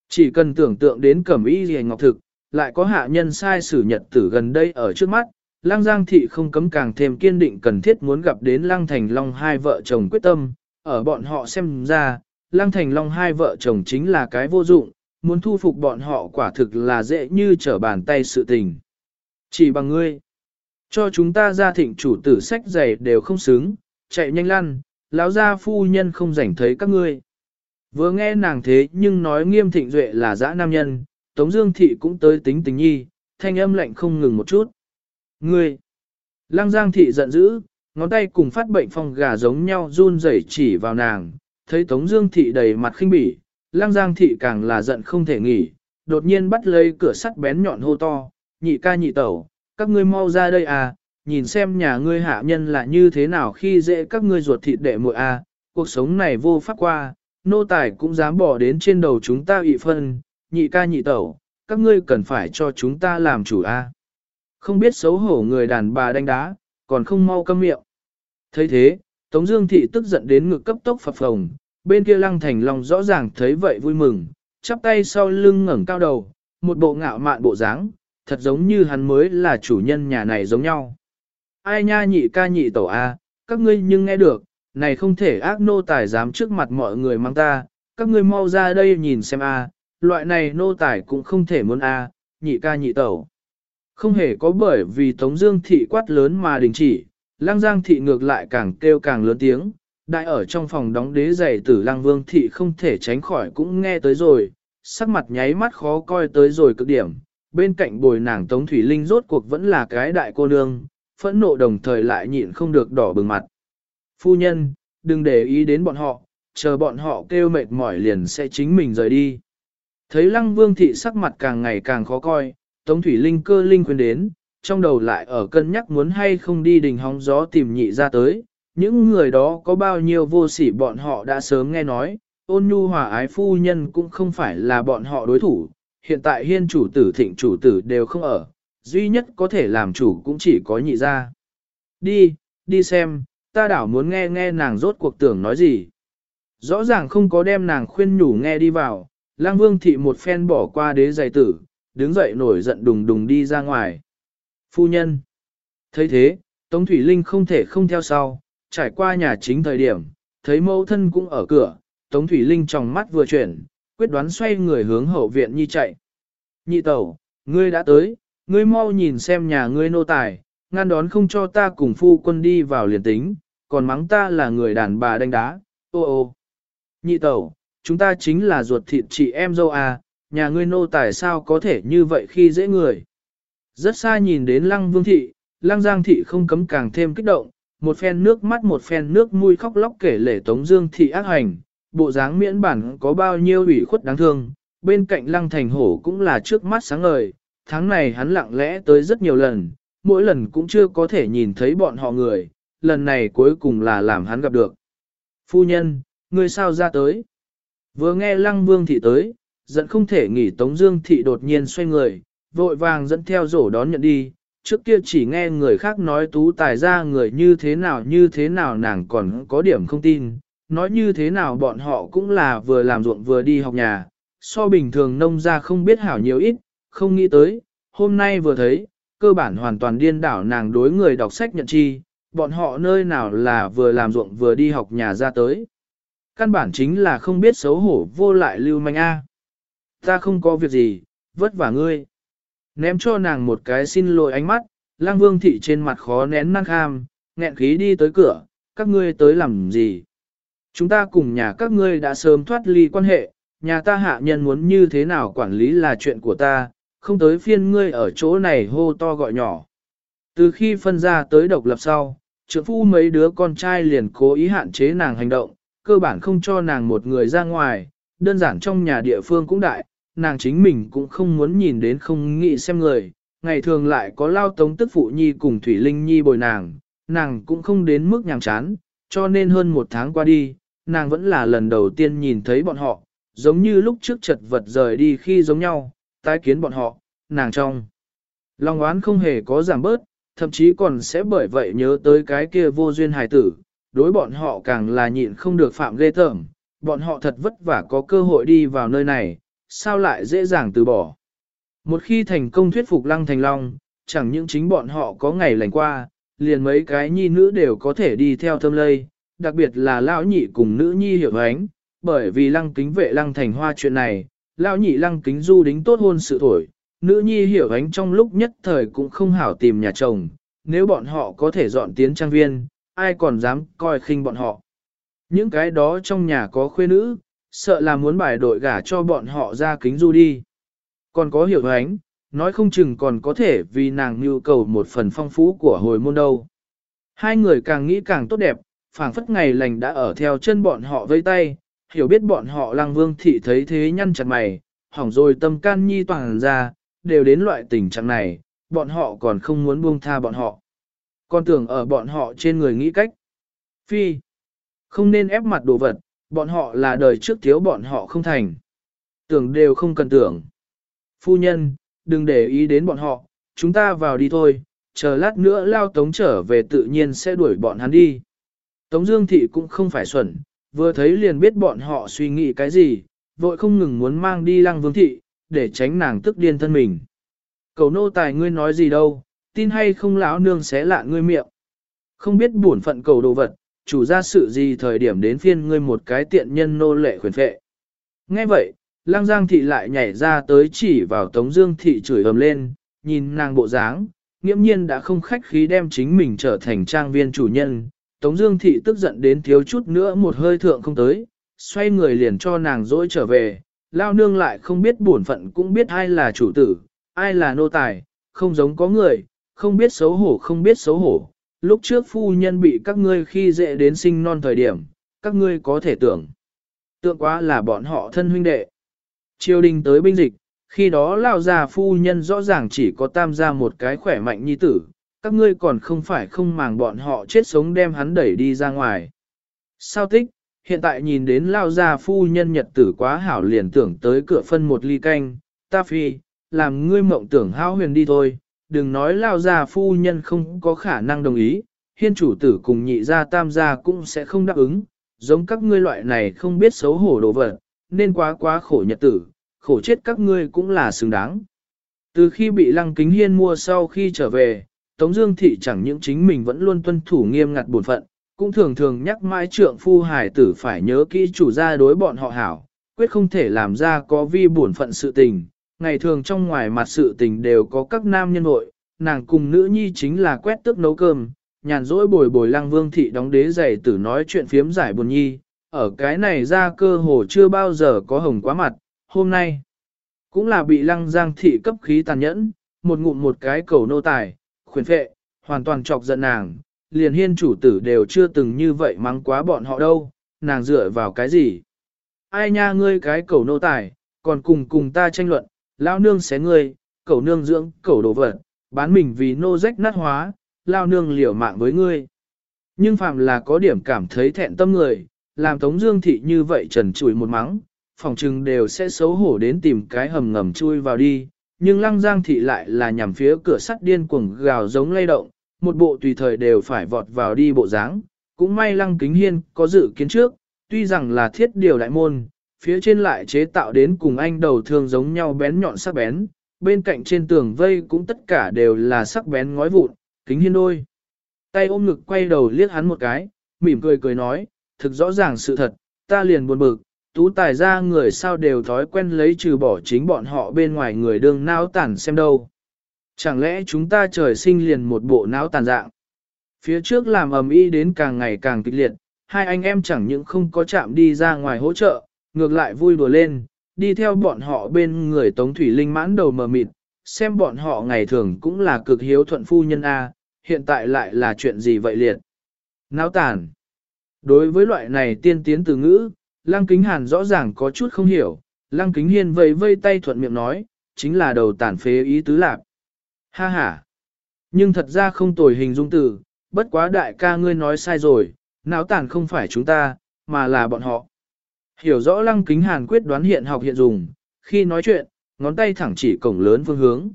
Speaker 1: Chỉ cần tưởng tượng đến cẩm y gì ngọc thực, lại có hạ nhân sai sử nhật tử gần đây ở trước mắt, Lăng Giang Thị không cấm càng thêm kiên định cần thiết muốn gặp đến Lăng Thành Long hai vợ chồng quyết tâm, ở bọn họ xem ra, Lăng Thành Long hai vợ chồng chính là cái vô dụng, muốn thu phục bọn họ quả thực là dễ như trở bàn tay sự tình. Chỉ bằng ngươi, cho chúng ta ra thịnh chủ tử sách giày đều không xứng, chạy nhanh lăn, lão gia phu nhân không rảnh thấy các ngươi. Vừa nghe nàng thế nhưng nói nghiêm thịnh duệ là dã nam nhân, Tống Dương Thị cũng tới tính tình nhi, thanh âm lạnh không ngừng một chút. Ngươi! Lăng Giang Thị giận dữ, ngón tay cùng phát bệnh phong gà giống nhau run rẩy chỉ vào nàng, thấy Tống Dương Thị đầy mặt khinh bỉ, Lang Giang Thị càng là giận không thể nghỉ, đột nhiên bắt lấy cửa sắt bén nhọn hô to, nhị ca nhị tẩu, các ngươi mau ra đây à, nhìn xem nhà ngươi hạ nhân là như thế nào khi dễ các ngươi ruột thịt đệ muội à, cuộc sống này vô pháp qua, nô tài cũng dám bỏ đến trên đầu chúng ta ị phân, nhị ca nhị tẩu, các ngươi cần phải cho chúng ta làm chủ a. À. Không biết xấu hổ người đàn bà đánh đá, còn không mau câm miệng. thấy thế, Tống Dương Thị tức giận đến ngực cấp tốc phập phồng, bên kia Lăng Thành Long rõ ràng thấy vậy vui mừng, chắp tay sau lưng ngẩng cao đầu, một bộ ngạo mạn bộ dáng, thật giống như hắn mới là chủ nhân nhà này giống nhau. Ai nha nhị ca nhị tẩu a, các ngươi nhưng nghe được, này không thể ác nô tài dám trước mặt mọi người mang ta, các ngươi mau ra đây nhìn xem a, loại này nô tài cũng không thể muốn a, nhị ca nhị tẩu. Không hề có bởi vì Tống Dương thị quát lớn mà đình chỉ, Lăng Giang thị ngược lại càng kêu càng lớn tiếng, đại ở trong phòng đóng đế giày tử Lăng Vương thị không thể tránh khỏi cũng nghe tới rồi, sắc mặt nháy mắt khó coi tới rồi cực điểm. Bên cạnh bồi nàng Tống Thủy Linh rốt cuộc vẫn là cái đại cô nương, phẫn nộ đồng thời lại nhịn không được đỏ bừng mặt. Phu nhân, đừng để ý đến bọn họ, chờ bọn họ kêu mệt mỏi liền sẽ chính mình rời đi. Thấy Lăng Vương thị sắc mặt càng ngày càng khó coi, Tống Thủy Linh cơ linh khuyên đến, trong đầu lại ở cân nhắc muốn hay không đi đình hóng gió tìm nhị ra tới. Những người đó có bao nhiêu vô sỉ bọn họ đã sớm nghe nói, ôn nhu hòa ái phu nhân cũng không phải là bọn họ đối thủ, hiện tại hiên chủ tử thịnh chủ tử đều không ở, duy nhất có thể làm chủ cũng chỉ có nhị ra. Đi, đi xem, ta đảo muốn nghe nghe nàng rốt cuộc tưởng nói gì. Rõ ràng không có đem nàng khuyên nhủ nghe đi vào, lang vương thị một phen bỏ qua đế giày tử, đứng dậy nổi giận đùng đùng đi ra ngoài. Phu nhân. thấy thế, Tống Thủy Linh không thể không theo sau, trải qua nhà chính thời điểm, thấy mẫu thân cũng ở cửa, Tống Thủy Linh trong mắt vừa chuyển, quyết đoán xoay người hướng hậu viện nhi chạy. Nhị tẩu, ngươi đã tới, ngươi mau nhìn xem nhà ngươi nô tài, ngăn đón không cho ta cùng phu quân đi vào liền tính, còn mắng ta là người đàn bà đánh đá, ô ô. Nhị tẩu, chúng ta chính là ruột thịt chị em dâu à, nhà ngươi nô tài sao có thể như vậy khi dễ người. Rất xa nhìn đến lăng vương thị, lăng giang thị không cấm càng thêm kích động, một phen nước mắt một phen nước mũi khóc lóc kể lể tống dương thị ác hành, bộ dáng miễn bản có bao nhiêu ủy khuất đáng thương, bên cạnh lăng thành hổ cũng là trước mắt sáng ngời, tháng này hắn lặng lẽ tới rất nhiều lần, mỗi lần cũng chưa có thể nhìn thấy bọn họ người, lần này cuối cùng là làm hắn gặp được. Phu nhân, ngươi sao ra tới? Vừa nghe lăng vương thị tới, giận không thể nghỉ Tống Dương Thị đột nhiên xoay người, vội vàng dẫn theo rổ đón nhận đi. Trước kia chỉ nghe người khác nói tú tài ra người như thế nào như thế nào nàng còn có điểm không tin, nói như thế nào bọn họ cũng là vừa làm ruộng vừa đi học nhà, so bình thường nông gia không biết hảo nhiều ít, không nghĩ tới, hôm nay vừa thấy, cơ bản hoàn toàn điên đảo nàng đối người đọc sách nhận chi, bọn họ nơi nào là vừa làm ruộng vừa đi học nhà ra tới. Căn bản chính là không biết xấu hổ vô lại lưu manh A. Ta không có việc gì, vất vả ngươi. Ném cho nàng một cái xin lỗi ánh mắt, lang vương thị trên mặt khó nén năng kham, nghẹn khí đi tới cửa, các ngươi tới làm gì? Chúng ta cùng nhà các ngươi đã sớm thoát ly quan hệ, nhà ta hạ nhân muốn như thế nào quản lý là chuyện của ta, không tới phiên ngươi ở chỗ này hô to gọi nhỏ. Từ khi phân ra tới độc lập sau, trưởng phu mấy đứa con trai liền cố ý hạn chế nàng hành động, cơ bản không cho nàng một người ra ngoài, đơn giản trong nhà địa phương cũng đại, nàng chính mình cũng không muốn nhìn đến không nghĩ xem người, ngày thường lại có lao tống tức phụ nhi cùng Thủy Linh Nhi bồi nàng, nàng cũng không đến mức nhàng chán, cho nên hơn một tháng qua đi, nàng vẫn là lần đầu tiên nhìn thấy bọn họ, giống như lúc trước chật vật rời đi khi giống nhau, tái kiến bọn họ, nàng trong. Lòng oán không hề có giảm bớt, thậm chí còn sẽ bởi vậy nhớ tới cái kia vô duyên hài tử, đối bọn họ càng là nhịn không được phạm ghê tởm, bọn họ thật vất vả có cơ hội đi vào nơi này, sao lại dễ dàng từ bỏ. Một khi thành công thuyết phục Lăng Thành Long, chẳng những chính bọn họ có ngày lành qua, liền mấy cái nhi nữ đều có thể đi theo thâm lây, đặc biệt là lão nhị cùng nữ nhi hiểu ánh, bởi vì lăng kính vệ lăng thành hoa chuyện này, lão nhị lăng kính du đính tốt hôn sự thổi, nữ nhi hiểu ánh trong lúc nhất thời cũng không hảo tìm nhà chồng, nếu bọn họ có thể dọn tiến trang viên, ai còn dám coi khinh bọn họ. Những cái đó trong nhà có khuê nữ, sợ là muốn bài đội gả cho bọn họ ra kính du đi. Còn có hiểu ánh, nói không chừng còn có thể vì nàng nhu cầu một phần phong phú của hồi môn đâu. Hai người càng nghĩ càng tốt đẹp, phảng phất ngày lành đã ở theo chân bọn họ vây tay, hiểu biết bọn họ lăng vương thị thấy thế nhăn chặt mày, hỏng rồi tâm can nhi toàn ra, đều đến loại tình trạng này, bọn họ còn không muốn buông tha bọn họ. Còn tưởng ở bọn họ trên người nghĩ cách. Phi, không nên ép mặt đồ vật, bọn họ là đời trước thiếu bọn họ không thành. Tưởng đều không cần tưởng. Phu nhân, đừng để ý đến bọn họ, chúng ta vào đi thôi, chờ lát nữa lao tống trở về tự nhiên sẽ đuổi bọn hắn đi. Tống Dương Thị cũng không phải xuẩn, vừa thấy liền biết bọn họ suy nghĩ cái gì, vội không ngừng muốn mang đi Lăng Vương Thị, để tránh nàng tức điên thân mình. Cầu nô tài ngươi nói gì đâu, tin hay không lão nương xé lạ ngươi miệng. Không biết bổn phận cầu đồ vật, chủ ra sự gì thời điểm đến phiên ngươi một cái tiện nhân nô lệ khuyển phệ. Nghe vậy, Lăng Giang Thị lại nhảy ra tới chỉ vào Tống Dương Thị chửi ầm lên, nhìn nàng bộ dáng, nghiễm nhiên đã không khách khí đem chính mình trở thành trang viên chủ nhân. Tống Dương Thị tức giận đến thiếu chút nữa một hơi thượng không tới, xoay người liền cho nàng dỗi trở về. Lao nương lại không biết bổn phận cũng biết ai là chủ tử, ai là nô tài, không giống có người, không biết xấu hổ không biết xấu hổ. Lúc trước phu nhân bị các ngươi khi dễ đến sinh non thời điểm, các ngươi có thể tưởng. Tượng quá là bọn họ thân huynh đệ. Triều đình tới binh dịch, khi đó lao già phu nhân rõ ràng chỉ có tam gia một cái khỏe mạnh nhi tử, các ngươi còn không phải không màng bọn họ chết sống đem hắn đẩy đi ra ngoài. Sao tích, hiện tại nhìn đến lao già phu nhân nhật tử quá hảo liền tưởng tới cửa phân một ly canh, ta phi, làm ngươi mộng tưởng hao huyền đi thôi, đừng nói lao gia phu nhân không có khả năng đồng ý, hiên chủ tử cùng nhị gia tam gia cũng sẽ không đáp ứng, giống các ngươi loại này không biết xấu hổ đồ vật, nên quá quá khổ nhật tử, khổ chết các ngươi cũng là xứng đáng. Từ khi bị Lăng Kính Hiên mua sau khi trở về, Tống Dương Thị chẳng những chính mình vẫn luôn tuân thủ nghiêm ngặt bổn phận, cũng thường thường nhắc mãi trượng phu hải tử phải nhớ kỹ chủ gia đối bọn họ hảo, quyết không thể làm ra có vi bổn phận sự tình. Ngày thường trong ngoài mặt sự tình đều có các nam nhân hội, nàng cùng nữ nhi chính là quét tước nấu cơm, nhàn rỗi bồi bồi Lăng Vương Thị đóng đế giày tử nói chuyện phiếm giải buồn nhi, ở cái này ra cơ hồ chưa bao giờ có hồng quá mặt, hôm nay cũng là bị lăng giang thị cấp khí tàn nhẫn, một ngụm một cái cầu nô tài, khuyến phệ, hoàn toàn chọc giận nàng, liền hiên chủ tử đều chưa từng như vậy mắng quá bọn họ đâu, nàng dựa vào cái gì? Ai nha ngươi cái cầu nô tài, còn cùng cùng ta tranh luận, lao nương xé ngươi, cẩu nương dưỡng, cẩu đồ vật, bán mình vì nô rách nát hóa, lao nương liều mạng với ngươi. Nhưng phạm là có điểm cảm thấy thẹn tâm người, làm Tống Dương Thị như vậy trần trụi một mắng, phòng trừng đều sẽ xấu hổ đến tìm cái hầm ngầm chui vào đi. Nhưng Lăng Giang Thị lại là nhằm phía cửa sắt điên cuồng gào giống lay động, một bộ tùy thời đều phải vọt vào đi bộ dáng. Cũng may Lăng Kính Hiên có dự kiến trước, tuy rằng là thiết điều đại môn, phía trên lại chế tạo đến cùng anh đầu thường giống nhau bén nhọn sắc bén, bên cạnh trên tường vây cũng tất cả đều là sắc bén ngói vụn, kính hiên đôi. Tay ôm ngực quay đầu liếc hắn một cái, mỉm cười cười nói, thực rõ ràng sự thật, ta liền buồn bực, tú tài ra người sao đều thói quen lấy trừ bỏ chính bọn họ bên ngoài người đương náo tàn xem đâu. Chẳng lẽ chúng ta trời sinh liền một bộ não tàn dạng. Phía trước làm ầm ĩ đến càng ngày càng kịch liệt, hai anh em chẳng những không có chạm đi ra ngoài hỗ trợ, ngược lại vui đùa lên, đi theo bọn họ bên người Tống Thủy Linh mãn đầu mờ mịt, xem bọn họ ngày thường cũng là cực hiếu thuận phu nhân A, hiện tại lại là chuyện gì vậy liệt. Náo tàn. Đối với loại này tiên tiến từ ngữ, Lăng Kính Hàn rõ ràng có chút không hiểu, Lăng Kính Hiên vây vây tay thuận miệng nói, chính là đầu tàn phế ý tứ lạc. Ha ha! Nhưng thật ra không tồi hình dung từ, bất quá đại ca ngươi nói sai rồi, náo tàn không phải chúng ta, mà là bọn họ. Hiểu rõ Lăng Kính Hàn quyết đoán hiện học hiện dùng, khi nói chuyện, ngón tay thẳng chỉ cổng lớn phương hướng.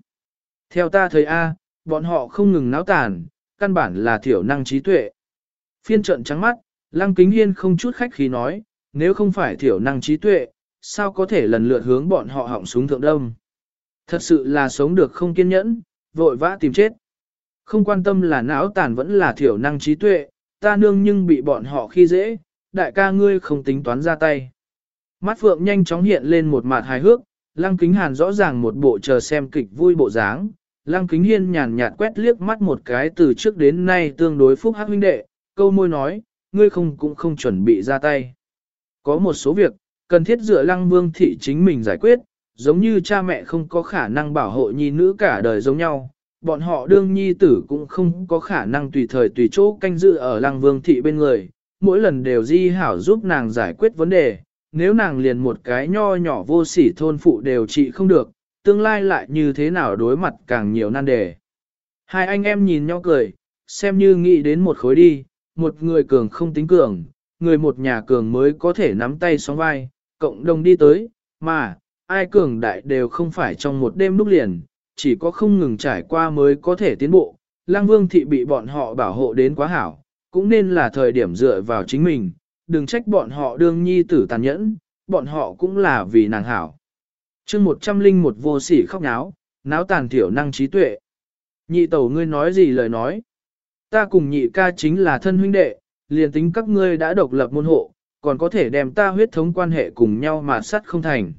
Speaker 1: Theo ta thấy A, bọn họ không ngừng náo tàn, căn bản là thiểu năng trí tuệ. Phiên trận trắng mắt, Lăng Kính Hiên không chút khách khí nói, nếu không phải thiểu năng trí tuệ, sao có thể lần lượt hướng bọn họ hỏng súng thượng đông. Thật sự là sống được không kiên nhẫn, vội vã tìm chết. Không quan tâm là não tàn vẫn là thiểu năng trí tuệ, ta nương nhưng bị bọn họ khi dễ, đại ca ngươi không tính toán ra tay. Mắt phượng nhanh chóng hiện lên một mặt hài hước, lăng kính hàn rõ ràng một bộ chờ xem kịch vui bộ dáng. Lăng kính hiên nhàn nhạt quét liếc mắt một cái từ trước đến nay tương đối phúc hắc huynh đệ, câu môi nói, ngươi không cũng không chuẩn bị ra tay. Có một số việc, cần thiết dựa lăng vương thị chính mình giải quyết, giống như cha mẹ không có khả năng bảo hộ nhi nữ cả đời giống nhau, bọn họ đương nhi tử cũng không có khả năng tùy thời tùy chỗ canh dự ở lăng vương thị bên người, mỗi lần đều di hảo giúp nàng giải quyết vấn đề, nếu nàng liền một cái nho nhỏ vô sỉ thôn phụ đều trị không được, tương lai lại như thế nào đối mặt càng nhiều nan đề. Hai anh em nhìn nhau cười, xem như nghĩ đến một khối đi, một người cường không tính cường, người một nhà cường mới có thể nắm tay song vai, cộng đồng đi tới, mà, ai cường đại đều không phải trong một đêm lúc liền, chỉ có không ngừng trải qua mới có thể tiến bộ. Lang Vương Thị bị bọn họ bảo hộ đến quá hảo, cũng nên là thời điểm dựa vào chính mình, đừng trách bọn họ đương nhi tử tàn nhẫn, bọn họ cũng là vì nàng hảo. chương một trăm linh một vô sỉ khóc náo, náo tàn thiểu năng trí tuệ. Nhị tẩu ngươi nói gì lời nói? Ta cùng nhị ca chính là thân huynh đệ, liền tính các ngươi đã độc lập môn hộ, còn có thể đem ta huyết thống quan hệ cùng nhau mà sắt không thành.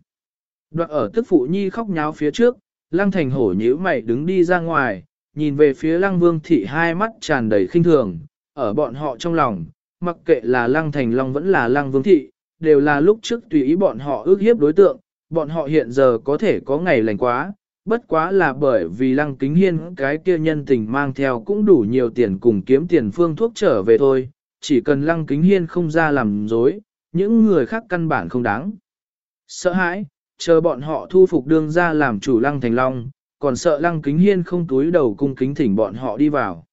Speaker 1: Đoạn ở tức phụ nhi khóc nháo phía trước, lăng thành hổ nhíu mày đứng đi ra ngoài, nhìn về phía lăng vương thị hai mắt tràn đầy khinh thường, ở bọn họ trong lòng, mặc kệ là lăng thành long vẫn là lăng vương thị, đều là lúc trước tùy ý bọn họ ước hiếp đối tượng, bọn họ hiện giờ có thể có ngày lành quá, bất quá là bởi vì lăng kính hiên cái kia nhân tình mang theo cũng đủ nhiều tiền cùng kiếm tiền phương thuốc trở về thôi, chỉ cần lăng kính hiên không ra làm dối, những người khác căn bản không đáng. Sợ hãi, chờ bọn họ thu phục đương ra làm chủ lăng thành long, còn sợ lăng kính hiên không túi đầu cung kính thỉnh bọn họ đi vào.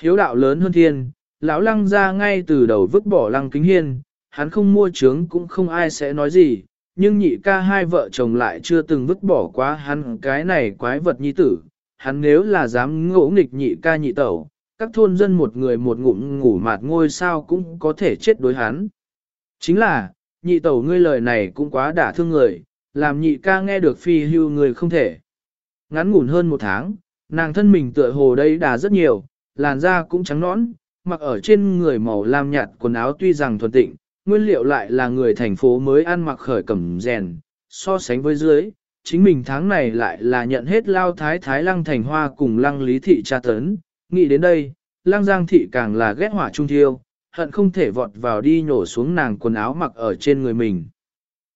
Speaker 1: Hiếu đạo lớn hơn thiên, lão lăng ra ngay từ đầu vứt bỏ lăng kính hiên, hắn không mua trướng cũng không ai sẽ nói gì, nhưng nhị ca hai vợ chồng lại chưa từng vứt bỏ quá hắn cái này quái vật nhi tử, hắn nếu là dám ngỗ nghịch nhị ca nhị tẩu, các thôn dân một người một ngụm ngủ mạt ngôi sao cũng có thể chết đối hắn. Chính là, nhị tẩu ngươi lời này cũng quá đả thương người, làm nhị ca nghe được phi hưu người không thể. Ngắn ngủn hơn một tháng, nàng thân mình tựa hồ đây đà rất nhiều, làn da cũng trắng nõn, mặc ở trên người màu lam nhạt quần áo tuy rằng thuần tịnh, nguyên liệu lại là người thành phố mới ăn mặc khởi cẩm rèn, so sánh với dưới, chính mình tháng này lại là nhận hết lao thái thái lăng thành hoa cùng lăng lý thị tra tấn, nghĩ đến đây, lăng giang thị càng là ghét hỏa trung thiêu, hận không thể vọt vào đi nhổ xuống nàng quần áo mặc ở trên người mình.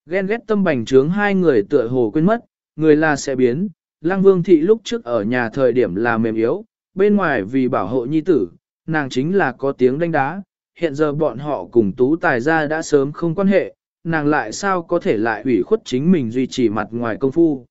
Speaker 1: Ghen ghét tâm bành trướng hai người tựa hồ quên mất, người là sẽ biến, lăng vương thị lúc trước ở nhà thời điểm là mềm yếu, bên ngoài vì bảo hộ nhi tử, nàng chính là có tiếng đánh đá, hiện giờ bọn họ cùng tú tài gia đã sớm không quan hệ, nàng lại sao có thể lại ủy khuất chính mình duy trì mặt ngoài công phu.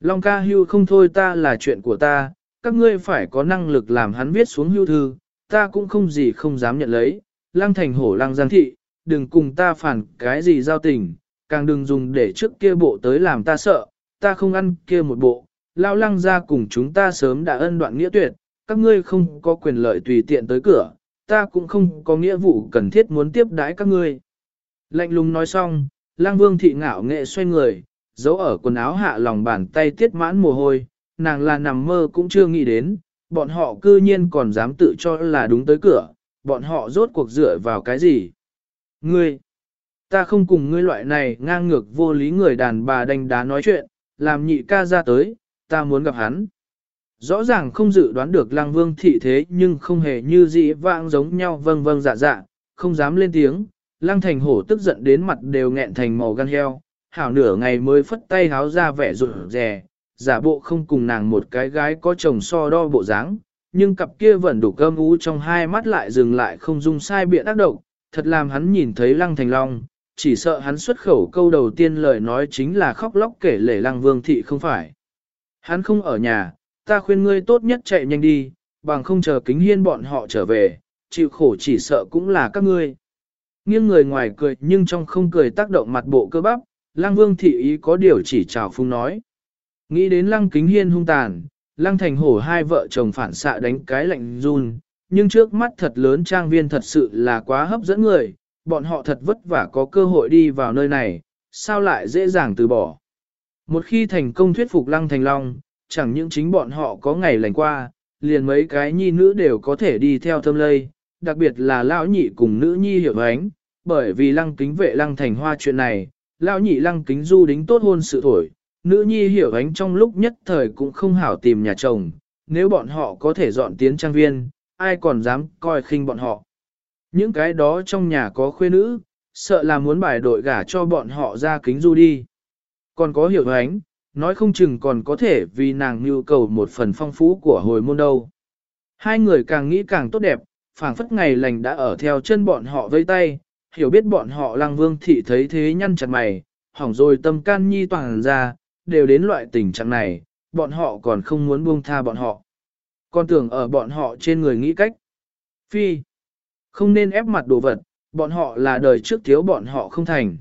Speaker 1: Long ca hưu không thôi ta là chuyện của ta, các ngươi phải có năng lực làm hắn viết xuống hưu thư, ta cũng không gì không dám nhận lấy, lăng thành hổ lăng giang thị, đừng cùng ta phản cái gì giao tình, càng đừng dùng để trước kia bộ tới làm ta sợ, ta không ăn kia một bộ, lao lăng ra cùng chúng ta sớm đã ân đoạn nghĩa tuyệt, các ngươi không có quyền lợi tùy tiện tới cửa, ta cũng không có nghĩa vụ cần thiết muốn tiếp đái các ngươi. Lạnh lùng nói xong, lang vương thị ngạo nghệ xoay người, giấu ở quần áo hạ lòng bàn tay tiết mãn mồ hôi, nàng là nằm mơ cũng chưa nghĩ đến, bọn họ cư nhiên còn dám tự cho là đúng tới cửa, bọn họ rốt cuộc dựa vào cái gì? Ngươi! Ta không cùng ngươi loại này ngang ngược vô lý người đàn bà đánh đá nói chuyện, làm nhị ca ra tới, ta muốn gặp hắn. Rõ ràng không dự đoán được lang vương thị thế nhưng không hề như dị vãng giống nhau vâng vâng dạ dạ, không dám lên tiếng. Lăng thành hổ tức giận đến mặt đều nghẹn thành màu gan heo, hảo nửa ngày mới phất tay háo ra vẻ rụt rè, giả bộ không cùng nàng một cái gái có chồng so đo bộ dáng, nhưng cặp kia vẫn đủ cơm ú trong hai mắt lại dừng lại không dung sai biện ác độc, thật làm hắn nhìn thấy lăng thành long, chỉ sợ hắn xuất khẩu câu đầu tiên lời nói chính là khóc lóc kể lể lăng vương thị không phải. Hắn không ở nhà, ta khuyên ngươi tốt nhất chạy nhanh đi, bằng không chờ kính hiên bọn họ trở về, chịu khổ chỉ sợ cũng là các ngươi. Nghiêng người ngoài cười nhưng trong không cười tác động mặt bộ cơ bắp, lăng vương thị ý có điều chỉ chào phung nói. Nghĩ đến lăng kính hiên hung tàn, lăng thành hổ hai vợ chồng phản xạ đánh cái lạnh run, nhưng trước mắt thật lớn trang viên thật sự là quá hấp dẫn người, bọn họ thật vất vả có cơ hội đi vào nơi này, sao lại dễ dàng từ bỏ. Một khi thành công thuyết phục Lăng Thành Long, chẳng những chính bọn họ có ngày lành qua, liền mấy cái nhi nữ đều có thể đi theo thâm lây, đặc biệt là lão nhị cùng nữ nhi hiểu ánh, bởi vì lăng kính vệ lăng thành hoa chuyện này, lão nhị lăng kính du đính tốt hôn sự thổi, nữ nhi hiểu ánh trong lúc nhất thời cũng không hảo tìm nhà chồng, nếu bọn họ có thể dọn tiến trang viên, ai còn dám coi khinh bọn họ. Những cái đó trong nhà có khuê nữ, sợ là muốn bài đội gả cho bọn họ ra kính du đi. Còn có hiểu ánh, nói không chừng còn có thể vì nàng nhu cầu một phần phong phú của hồi môn đâu. Hai người càng nghĩ càng tốt đẹp, phảng phất ngày lành đã ở theo chân bọn họ vây tay, hiểu biết bọn họ lăng vương thị thấy thế nhăn chặt mày, hỏng rồi tâm can nhi toàn ra, đều đến loại tình trạng này, bọn họ còn không muốn buông tha bọn họ. Con tưởng ở bọn họ trên người nghĩ cách. Phi, không nên ép mặt đồ vật, bọn họ là đời trước thiếu bọn họ không thành.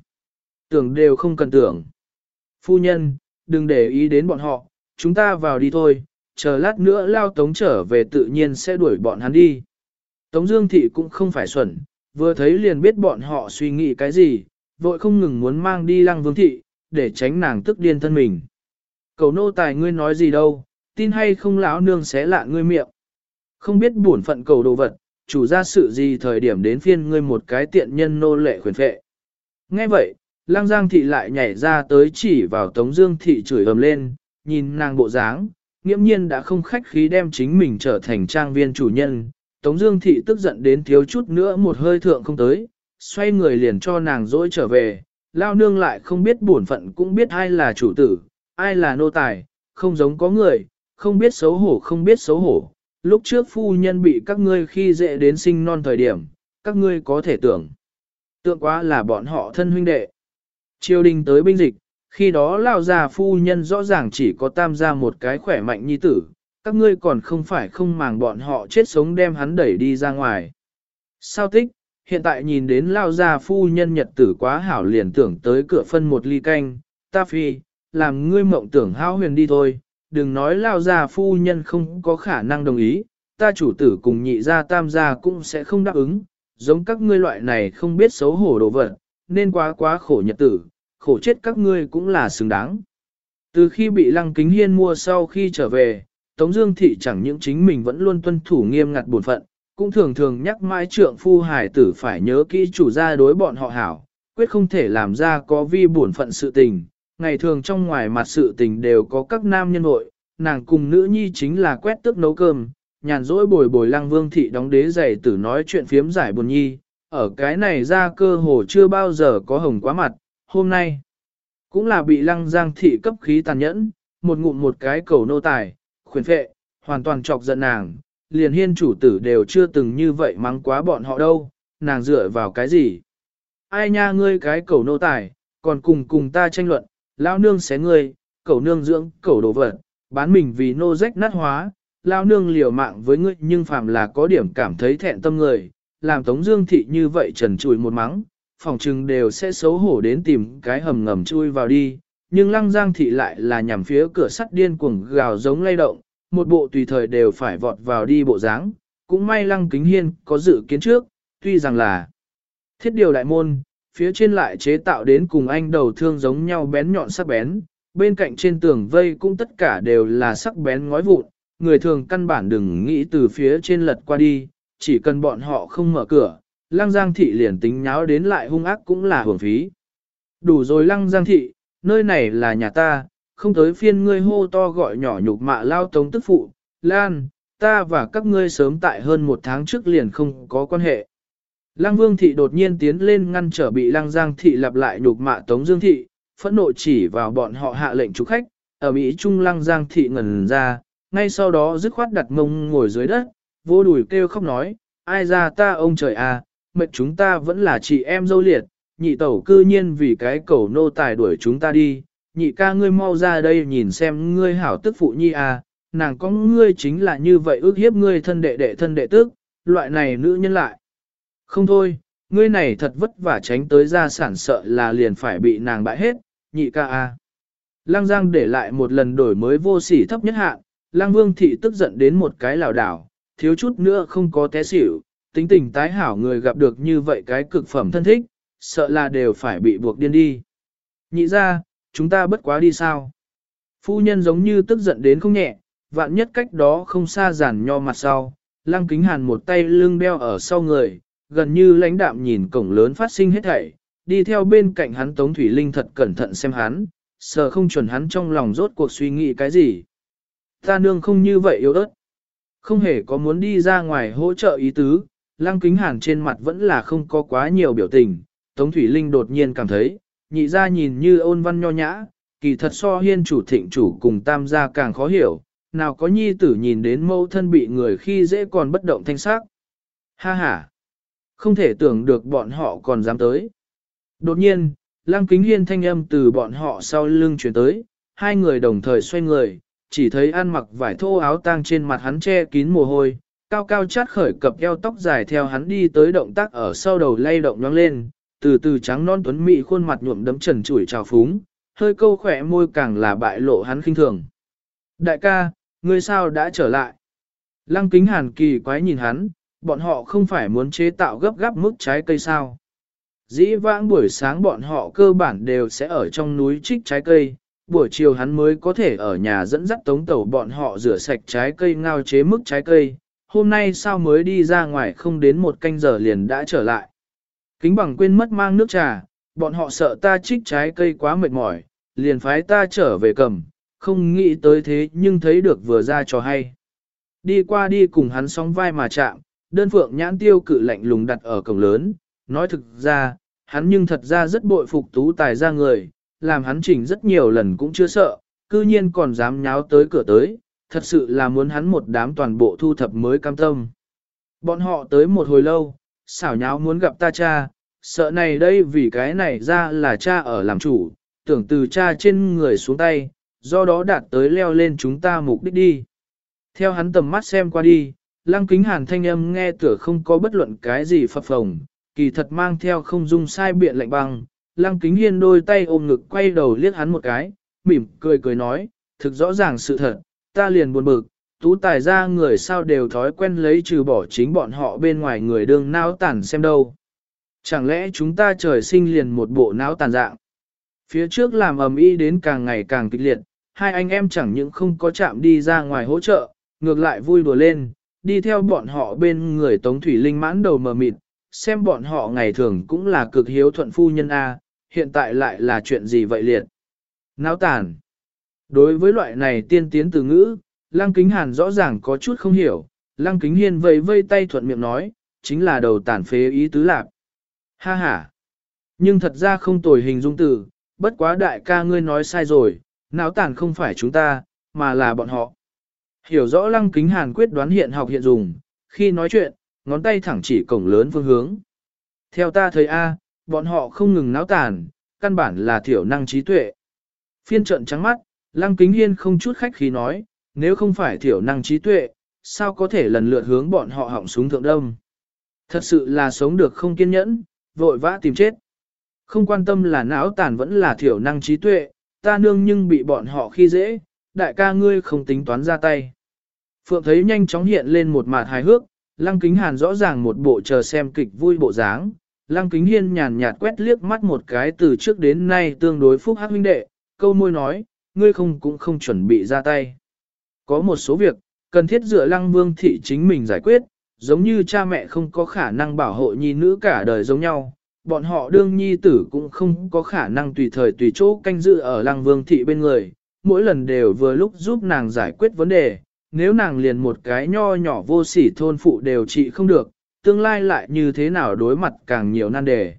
Speaker 1: Tưởng đều không cần tưởng. Phu nhân, đừng để ý đến bọn họ, chúng ta vào đi thôi, chờ lát nữa lao tống trở về tự nhiên sẽ đuổi bọn hắn đi. Tống Dương Thị cũng không phải xuẩn, vừa thấy liền biết bọn họ suy nghĩ cái gì, vội không ngừng muốn mang đi Lăng Vương Thị, để tránh nàng tức điên thân mình. Cầu nô tài ngươi nói gì đâu, tin hay không lão nương sẽ lạ ngươi miệng. Không biết buồn phận cầu đồ vật, chủ ra sự gì thời điểm đến phiên ngươi một cái tiện nhân nô lệ khuyển phệ. Nghe vậy, Lăng Giang Thị lại nhảy ra tới chỉ vào Tống Dương Thị chửi ầm lên, nhìn nàng bộ dáng, nghiễm nhiên đã không khách khí đem chính mình trở thành trang viên chủ nhân. Tống Dương Thị tức giận đến thiếu chút nữa một hơi thượng không tới, xoay người liền cho nàng dỗi trở về. Lao nương lại không biết bổn phận cũng biết ai là chủ tử, ai là nô tài, không giống có người, không biết xấu hổ không biết xấu hổ. Lúc trước phu nhân bị các ngươi khi dễ đến sinh non thời điểm, các ngươi có thể tưởng. Tượng quá là bọn họ thân huynh đệ. Triều đình tới binh dịch, khi đó lao già phu nhân rõ ràng chỉ có tam gia một cái khỏe mạnh nhi tử, các ngươi còn không phải không màng bọn họ chết sống đem hắn đẩy đi ra ngoài. Sao tích, hiện tại nhìn đến lao già phu nhân nhật tử quá hảo liền tưởng tới cửa phân một ly canh, ta phi, làm ngươi mộng tưởng hao huyền đi thôi, đừng nói lao già phu nhân không có khả năng đồng ý, ta chủ tử cùng nhị gia tam gia cũng sẽ không đáp ứng, giống các ngươi loại này không biết xấu hổ đồ vật, nên quá quá khổ nhật tử, khổ chết các ngươi cũng là xứng đáng. Từ khi bị Lăng Kính Hiên mua sau khi trở về, Tống Dương Thị chẳng những chính mình vẫn luôn tuân thủ nghiêm ngặt bổn phận, cũng thường thường nhắc mãi trượng phu hải tử phải nhớ kỹ chủ gia đối bọn họ hảo, quyết không thể làm ra có vi bổn phận sự tình. Ngày thường trong ngoài mặt sự tình đều có các nam nhân hội, nàng cùng nữ nhi chính là quét tước nấu cơm, nhàn rỗi bồi bồi Lăng Vương Thị đóng đế giày tử nói chuyện phiếm giải buồn nhi, ở cái này ra cơ hồ chưa bao giờ có hồng quá mặt, hôm nay cũng là bị lăng giang thị cấp khí tàn nhẫn, một ngụm một cái cầu nô tài, khuyến phệ, hoàn toàn chọc giận nàng, liền hiên chủ tử đều chưa từng như vậy mắng quá bọn họ đâu, nàng dựa vào cái gì? Ai nha ngươi cái cầu nô tài, còn cùng cùng ta tranh luận, lao nương xé ngươi, cầu nương dưỡng, cầu đồ vật, bán mình vì nô rách nát hóa, lao nương liều mạng với ngươi nhưng phàm là có điểm cảm thấy thẹn tâm người, làm Tống Dương Thị như vậy trần trụi một mắng, phòng trừng đều sẽ xấu hổ đến tìm cái hầm ngầm chui vào đi. Nhưng Lăng Giang Thị lại là nhằm phía cửa sắt điên cuồng gào giống lay động, một bộ tùy thời đều phải vọt vào đi bộ dáng. Cũng may Lăng Kính Hiên có dự kiến trước, tuy rằng là thiết điều đại môn, phía trên lại chế tạo đến cùng anh đầu thương giống nhau bén nhọn sắc bén, bên cạnh trên tường vây cũng tất cả đều là sắc bén ngói vụn, người thường căn bản đừng nghĩ từ phía trên lật qua đi, chỉ cần bọn họ không mở cửa, lăng giang thị liền tính nháo đến lại hung ác cũng là hưởng phí. Đủ rồi lăng giang thị, nơi này là nhà ta, không tới phiên ngươi hô to gọi nhỏ nhục mạ lao tống tức phụ, Lan, ta và các ngươi sớm tại hơn một tháng trước liền không có quan hệ. Lăng vương thị đột nhiên tiến lên ngăn trở bị lăng giang thị lặp lại nhục mạ tống dương thị, phẫn nộ chỉ vào bọn họ hạ lệnh chủ khách, ở Mỹ Trung lăng giang thị ngẩn ra, ngay sau đó dứt khoát đặt mông ngồi dưới đất, vô đùi kêu khóc nói, ai ra ta ông trời à, mệt chúng ta vẫn là chị em dâu liệt, nhị tẩu cư nhiên vì cái cầu nô tài đuổi chúng ta đi, nhị ca ngươi mau ra đây nhìn xem ngươi hảo tức phụ nhi à, nàng có ngươi chính là như vậy ước hiếp ngươi thân đệ đệ thân đệ tức, loại này nữ nhân lại. Không thôi, ngươi này thật vất vả tránh tới ra sản sợ là liền phải bị nàng bại hết, nhị ca à. Lăng Giang để lại một lần đổi mới vô sỉ thấp nhất hạn, Lăng Vương thị tức giận đến một cái lảo đảo, thiếu chút nữa không có té xỉu, tính tình tái hảo người gặp được như vậy cái cực phẩm thân thích, sợ là đều phải bị buộc điên đi. Nhị ra, chúng ta bất quá đi sao? Phu nhân giống như tức giận đến không nhẹ, vạn nhất cách đó không xa giản nho mặt sau, lăng kính hàn một tay lưng đeo ở sau người, gần như lãnh đạm nhìn cổng lớn phát sinh hết thảy, đi theo bên cạnh hắn Tống Thủy Linh thật cẩn thận xem hắn, sợ không chuẩn hắn trong lòng rốt cuộc suy nghĩ cái gì. Ta nương không như vậy yếu ớt. Không hề có muốn đi ra ngoài hỗ trợ ý tứ, lăng kính hàn trên mặt vẫn là không có quá nhiều biểu tình. Tống Thủy Linh đột nhiên cảm thấy, nhị ra nhìn như ôn văn nho nhã, kỳ thật so hiên chủ thịnh chủ cùng tam gia càng khó hiểu, nào có nhi tử nhìn đến mâu thân bị người khi dễ còn bất động thanh sắc. Ha ha! Không thể tưởng được bọn họ còn dám tới. Đột nhiên, lăng kính hiên thanh âm từ bọn họ sau lưng chuyển tới, hai người đồng thời xoay người, chỉ thấy ăn mặc vải thô áo tang trên mặt hắn che kín mồ hôi, cao cao chát khởi cập eo tóc dài theo hắn đi tới động tác ở sau đầu lay động nhoáng lên, từ từ trắng non tuấn mị khuôn mặt nhuộm đấm trần trụi trào phúng, hơi câu khỏe môi càng là bại lộ hắn khinh thường. Đại ca, ngươi sao đã trở lại? Lăng kính hàn kỳ quái nhìn hắn, bọn họ không phải muốn chế tạo gấp gáp mức trái cây sao? Dĩ vãng buổi sáng bọn họ cơ bản đều sẽ ở trong núi trích trái cây, buổi chiều hắn mới có thể ở nhà dẫn dắt tống tẩu bọn họ rửa sạch trái cây ngao chế mức trái cây. Hôm nay sao mới đi ra ngoài không đến một canh giờ liền đã trở lại. Kính bằng quên mất mang nước trà, bọn họ sợ ta trích trái cây quá mệt mỏi, liền phái ta trở về cầm, không nghĩ tới thế nhưng thấy được vừa ra cho hay. Đi qua đi cùng hắn sóng vai mà chạm, đơn phượng nhãn tiêu cự lạnh lùng đặt ở cổng lớn, nói thực ra, hắn nhưng thật ra rất bội phục tú tài ra người, làm hắn chỉnh rất nhiều lần cũng chưa sợ, cư nhiên còn dám nháo tới cửa tới, thật sự là muốn hắn một đám toàn bộ thu thập mới cam tâm. Bọn họ tới một hồi lâu, xảo nháo muốn gặp ta cha, sợ này đây vì cái này ra là cha ở làm chủ, tưởng từ cha trên người xuống tay, do đó đạt tới leo lên chúng ta mục đích đi. Theo hắn tầm mắt xem qua đi, lăng kính hàn thanh âm nghe tựa không có bất luận cái gì phập phồng, kỳ thật mang theo không dung sai biện lạnh băng. Lăng kính hiên đôi tay ôm ngực quay đầu liếc hắn một cái, mỉm cười cười nói, thực rõ ràng sự thật, ta liền buồn bực, tú tài ra người sao đều thói quen lấy trừ bỏ chính bọn họ bên ngoài người đương náo tàn xem đâu. Chẳng lẽ chúng ta trời sinh liền một bộ não tàn dạng? Phía trước làm ầm ĩ đến càng ngày càng kịch liệt, hai anh em chẳng những không có chạm đi ra ngoài hỗ trợ, ngược lại vui đùa lên, đi theo bọn họ bên người Tống Thủy Linh mãn đầu mờ mịt, xem bọn họ ngày thường cũng là cực hiếu thuận phu nhân A, hiện tại lại là chuyện gì vậy liệt. Náo tàn. Đối với loại này tiên tiến từ ngữ, Lăng Kính Hàn rõ ràng có chút không hiểu, Lăng Kính Hiên vây vây tay thuận miệng nói, chính là đầu tàn phế ý tứ lạc. Ha ha. Nhưng thật ra không tồi hình dung từ, bất quá đại ca ngươi nói sai rồi, náo tàn không phải chúng ta, mà là bọn họ. Hiểu rõ lăng kính hàn quyết đoán hiện học hiện dùng, khi nói chuyện, ngón tay thẳng chỉ cổng lớn phương hướng. Theo ta thấy A, bọn họ không ngừng náo tàn, căn bản là thiểu năng trí tuệ. Phiên trận trắng mắt, lăng kính hiên không chút khách khí nói, nếu không phải thiểu năng trí tuệ, sao có thể lần lượt hướng bọn họ hỏng súng thượng đông. Thật sự là sống được không kiên nhẫn, vội vã tìm chết. Không quan tâm là não tàn vẫn là thiểu năng trí tuệ, ta nương nhưng bị bọn họ khi dễ, đại ca ngươi không tính toán ra tay. Phượng thấy nhanh chóng hiện lên một mặt hài hước, lăng kính hàn rõ ràng một bộ chờ xem kịch vui bộ dáng. Lăng kính hiên nhàn nhạt quét liếc mắt một cái từ trước đến nay tương đối phúc hắc huynh đệ, câu môi nói, ngươi không cũng không chuẩn bị ra tay. Có một số việc, cần thiết dựa lăng vương thị chính mình giải quyết, giống như cha mẹ không có khả năng bảo hộ nhi nữ cả đời giống nhau, bọn họ đương nhi tử cũng không có khả năng tùy thời tùy chỗ canh giữ ở lăng vương thị bên người, mỗi lần đều vừa lúc giúp nàng giải quyết vấn đề, nếu nàng liền một cái nho nhỏ vô sỉ thôn phụ đều trị không được, tương lai lại như thế nào đối mặt càng nhiều nan đề.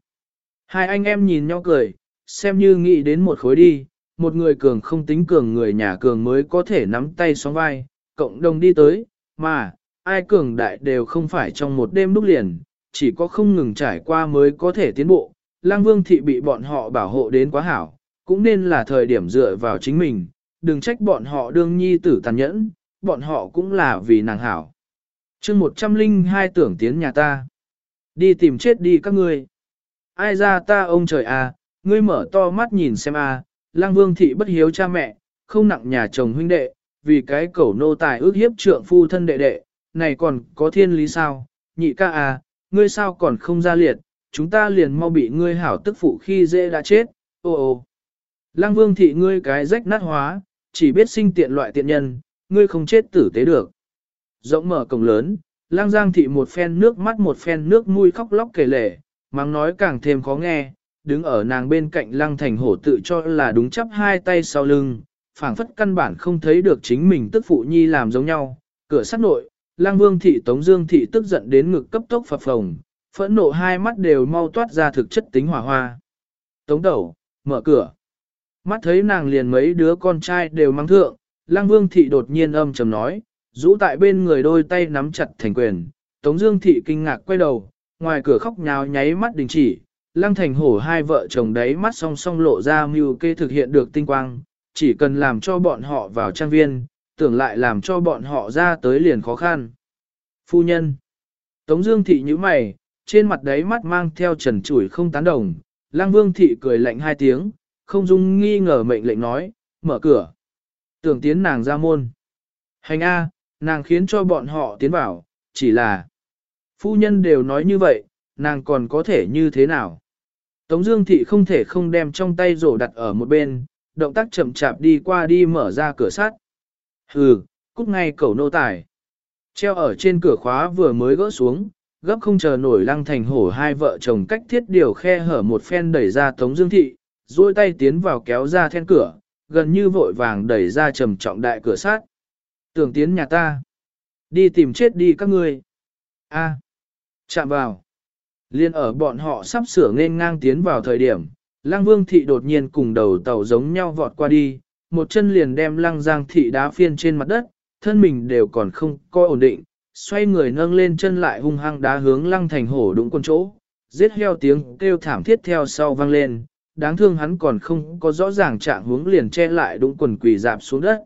Speaker 1: Hai anh em nhìn nhau cười, xem như nghĩ đến một khối đi, một người cường không tính cường người nhà cường mới có thể nắm tay sóng vai, cộng đồng đi tới, mà, ai cường đại đều không phải trong một đêm đúc liền, chỉ có không ngừng trải qua mới có thể tiến bộ. Lang Vương thị bị bọn họ bảo hộ đến quá hảo, cũng nên là thời điểm dựa vào chính mình, đừng trách bọn họ đương nhi tử tàn nhẫn, bọn họ cũng là vì nàng hảo chương 102 tưởng tiến nhà ta. Đi tìm chết đi các ngươi. Ai ra ta ông trời à, ngươi mở to mắt nhìn xem à, lang vương thị bất hiếu cha mẹ, không nặng nhà chồng huynh đệ, vì cái cẩu nô tài ước hiếp trượng phu thân đệ đệ, này còn có thiên lý sao, nhị ca à, ngươi sao còn không ra liệt, chúng ta liền mau bị ngươi hảo tức phụ khi dễ đã chết, ô ô. Lăng vương thị ngươi cái rách nát hóa, chỉ biết sinh tiện loại tiện nhân, ngươi không chết tử tế được. Rộng mở cổng lớn, lang giang thị một phen nước mắt một phen nước mũi khóc lóc kể lể, mắng nói càng thêm khó nghe, đứng ở nàng bên cạnh lăng thành hổ tự cho là đúng chắp hai tay sau lưng, phảng phất căn bản không thấy được chính mình tức phụ nhi làm giống nhau, cửa sắt nội, lang vương thị tống dương thị tức giận đến ngực cấp tốc phập phồng, phẫn nộ hai mắt đều mau toát ra thực chất tính hỏa hoa. Tống đầu, mở cửa. Mắt thấy nàng liền mấy đứa con trai đều mang thượng, lang vương thị đột nhiên âm trầm nói, rũ tại bên người đôi tay nắm chặt thành quyền. Tống Dương Thị kinh ngạc quay đầu, ngoài cửa khóc nhào nháy mắt đình chỉ, Lăng Thành Hổ hai vợ chồng đấy mắt song song lộ ra mưu kê thực hiện được tinh quang, chỉ cần làm cho bọn họ vào trang viên, tưởng lại làm cho bọn họ ra tới liền khó khăn. Phu nhân Tống Dương Thị nhíu mày, trên mặt đấy mắt mang theo trần chủi không tán đồng, Lăng Vương Thị cười lạnh hai tiếng, không dung nghi ngờ mệnh lệnh nói, mở cửa. Tưởng tiến nàng ra môn. Hành A, nàng khiến cho bọn họ tiến vào, chỉ là phu nhân đều nói như vậy, nàng còn có thể như thế nào. Tống Dương Thị không thể không đem trong tay rổ đặt ở một bên, động tác chậm chạp đi qua đi mở ra cửa sắt. Hừ, cút ngay cầu nô tài. Treo ở trên cửa khóa vừa mới gỡ xuống, gấp không chờ nổi lăng thành hổ hai vợ chồng cách thiết điều khe hở một phen đẩy ra Tống Dương Thị, duỗi tay tiến vào kéo ra then cửa, gần như vội vàng đẩy ra trầm trọng đại cửa sắt. Tưởng tiến nhà ta. Đi tìm chết đi các ngươi. A. Chạm vào. Liên ở bọn họ sắp sửa nên ngang tiến vào thời điểm, Lăng Vương Thị đột nhiên cùng đầu tàu giống nhau vọt qua đi, một chân liền đem Lăng Giang Thị đá phiên trên mặt đất, thân mình đều còn không coi ổn định, xoay người nâng lên chân lại hung hăng đá hướng Lăng Thành Hổ đúng con chỗ, giết heo tiếng kêu thảm thiết theo sau vang lên, đáng thương hắn còn không có rõ ràng trạng hướng liền che lại đúng quần quỳ dạp xuống đất.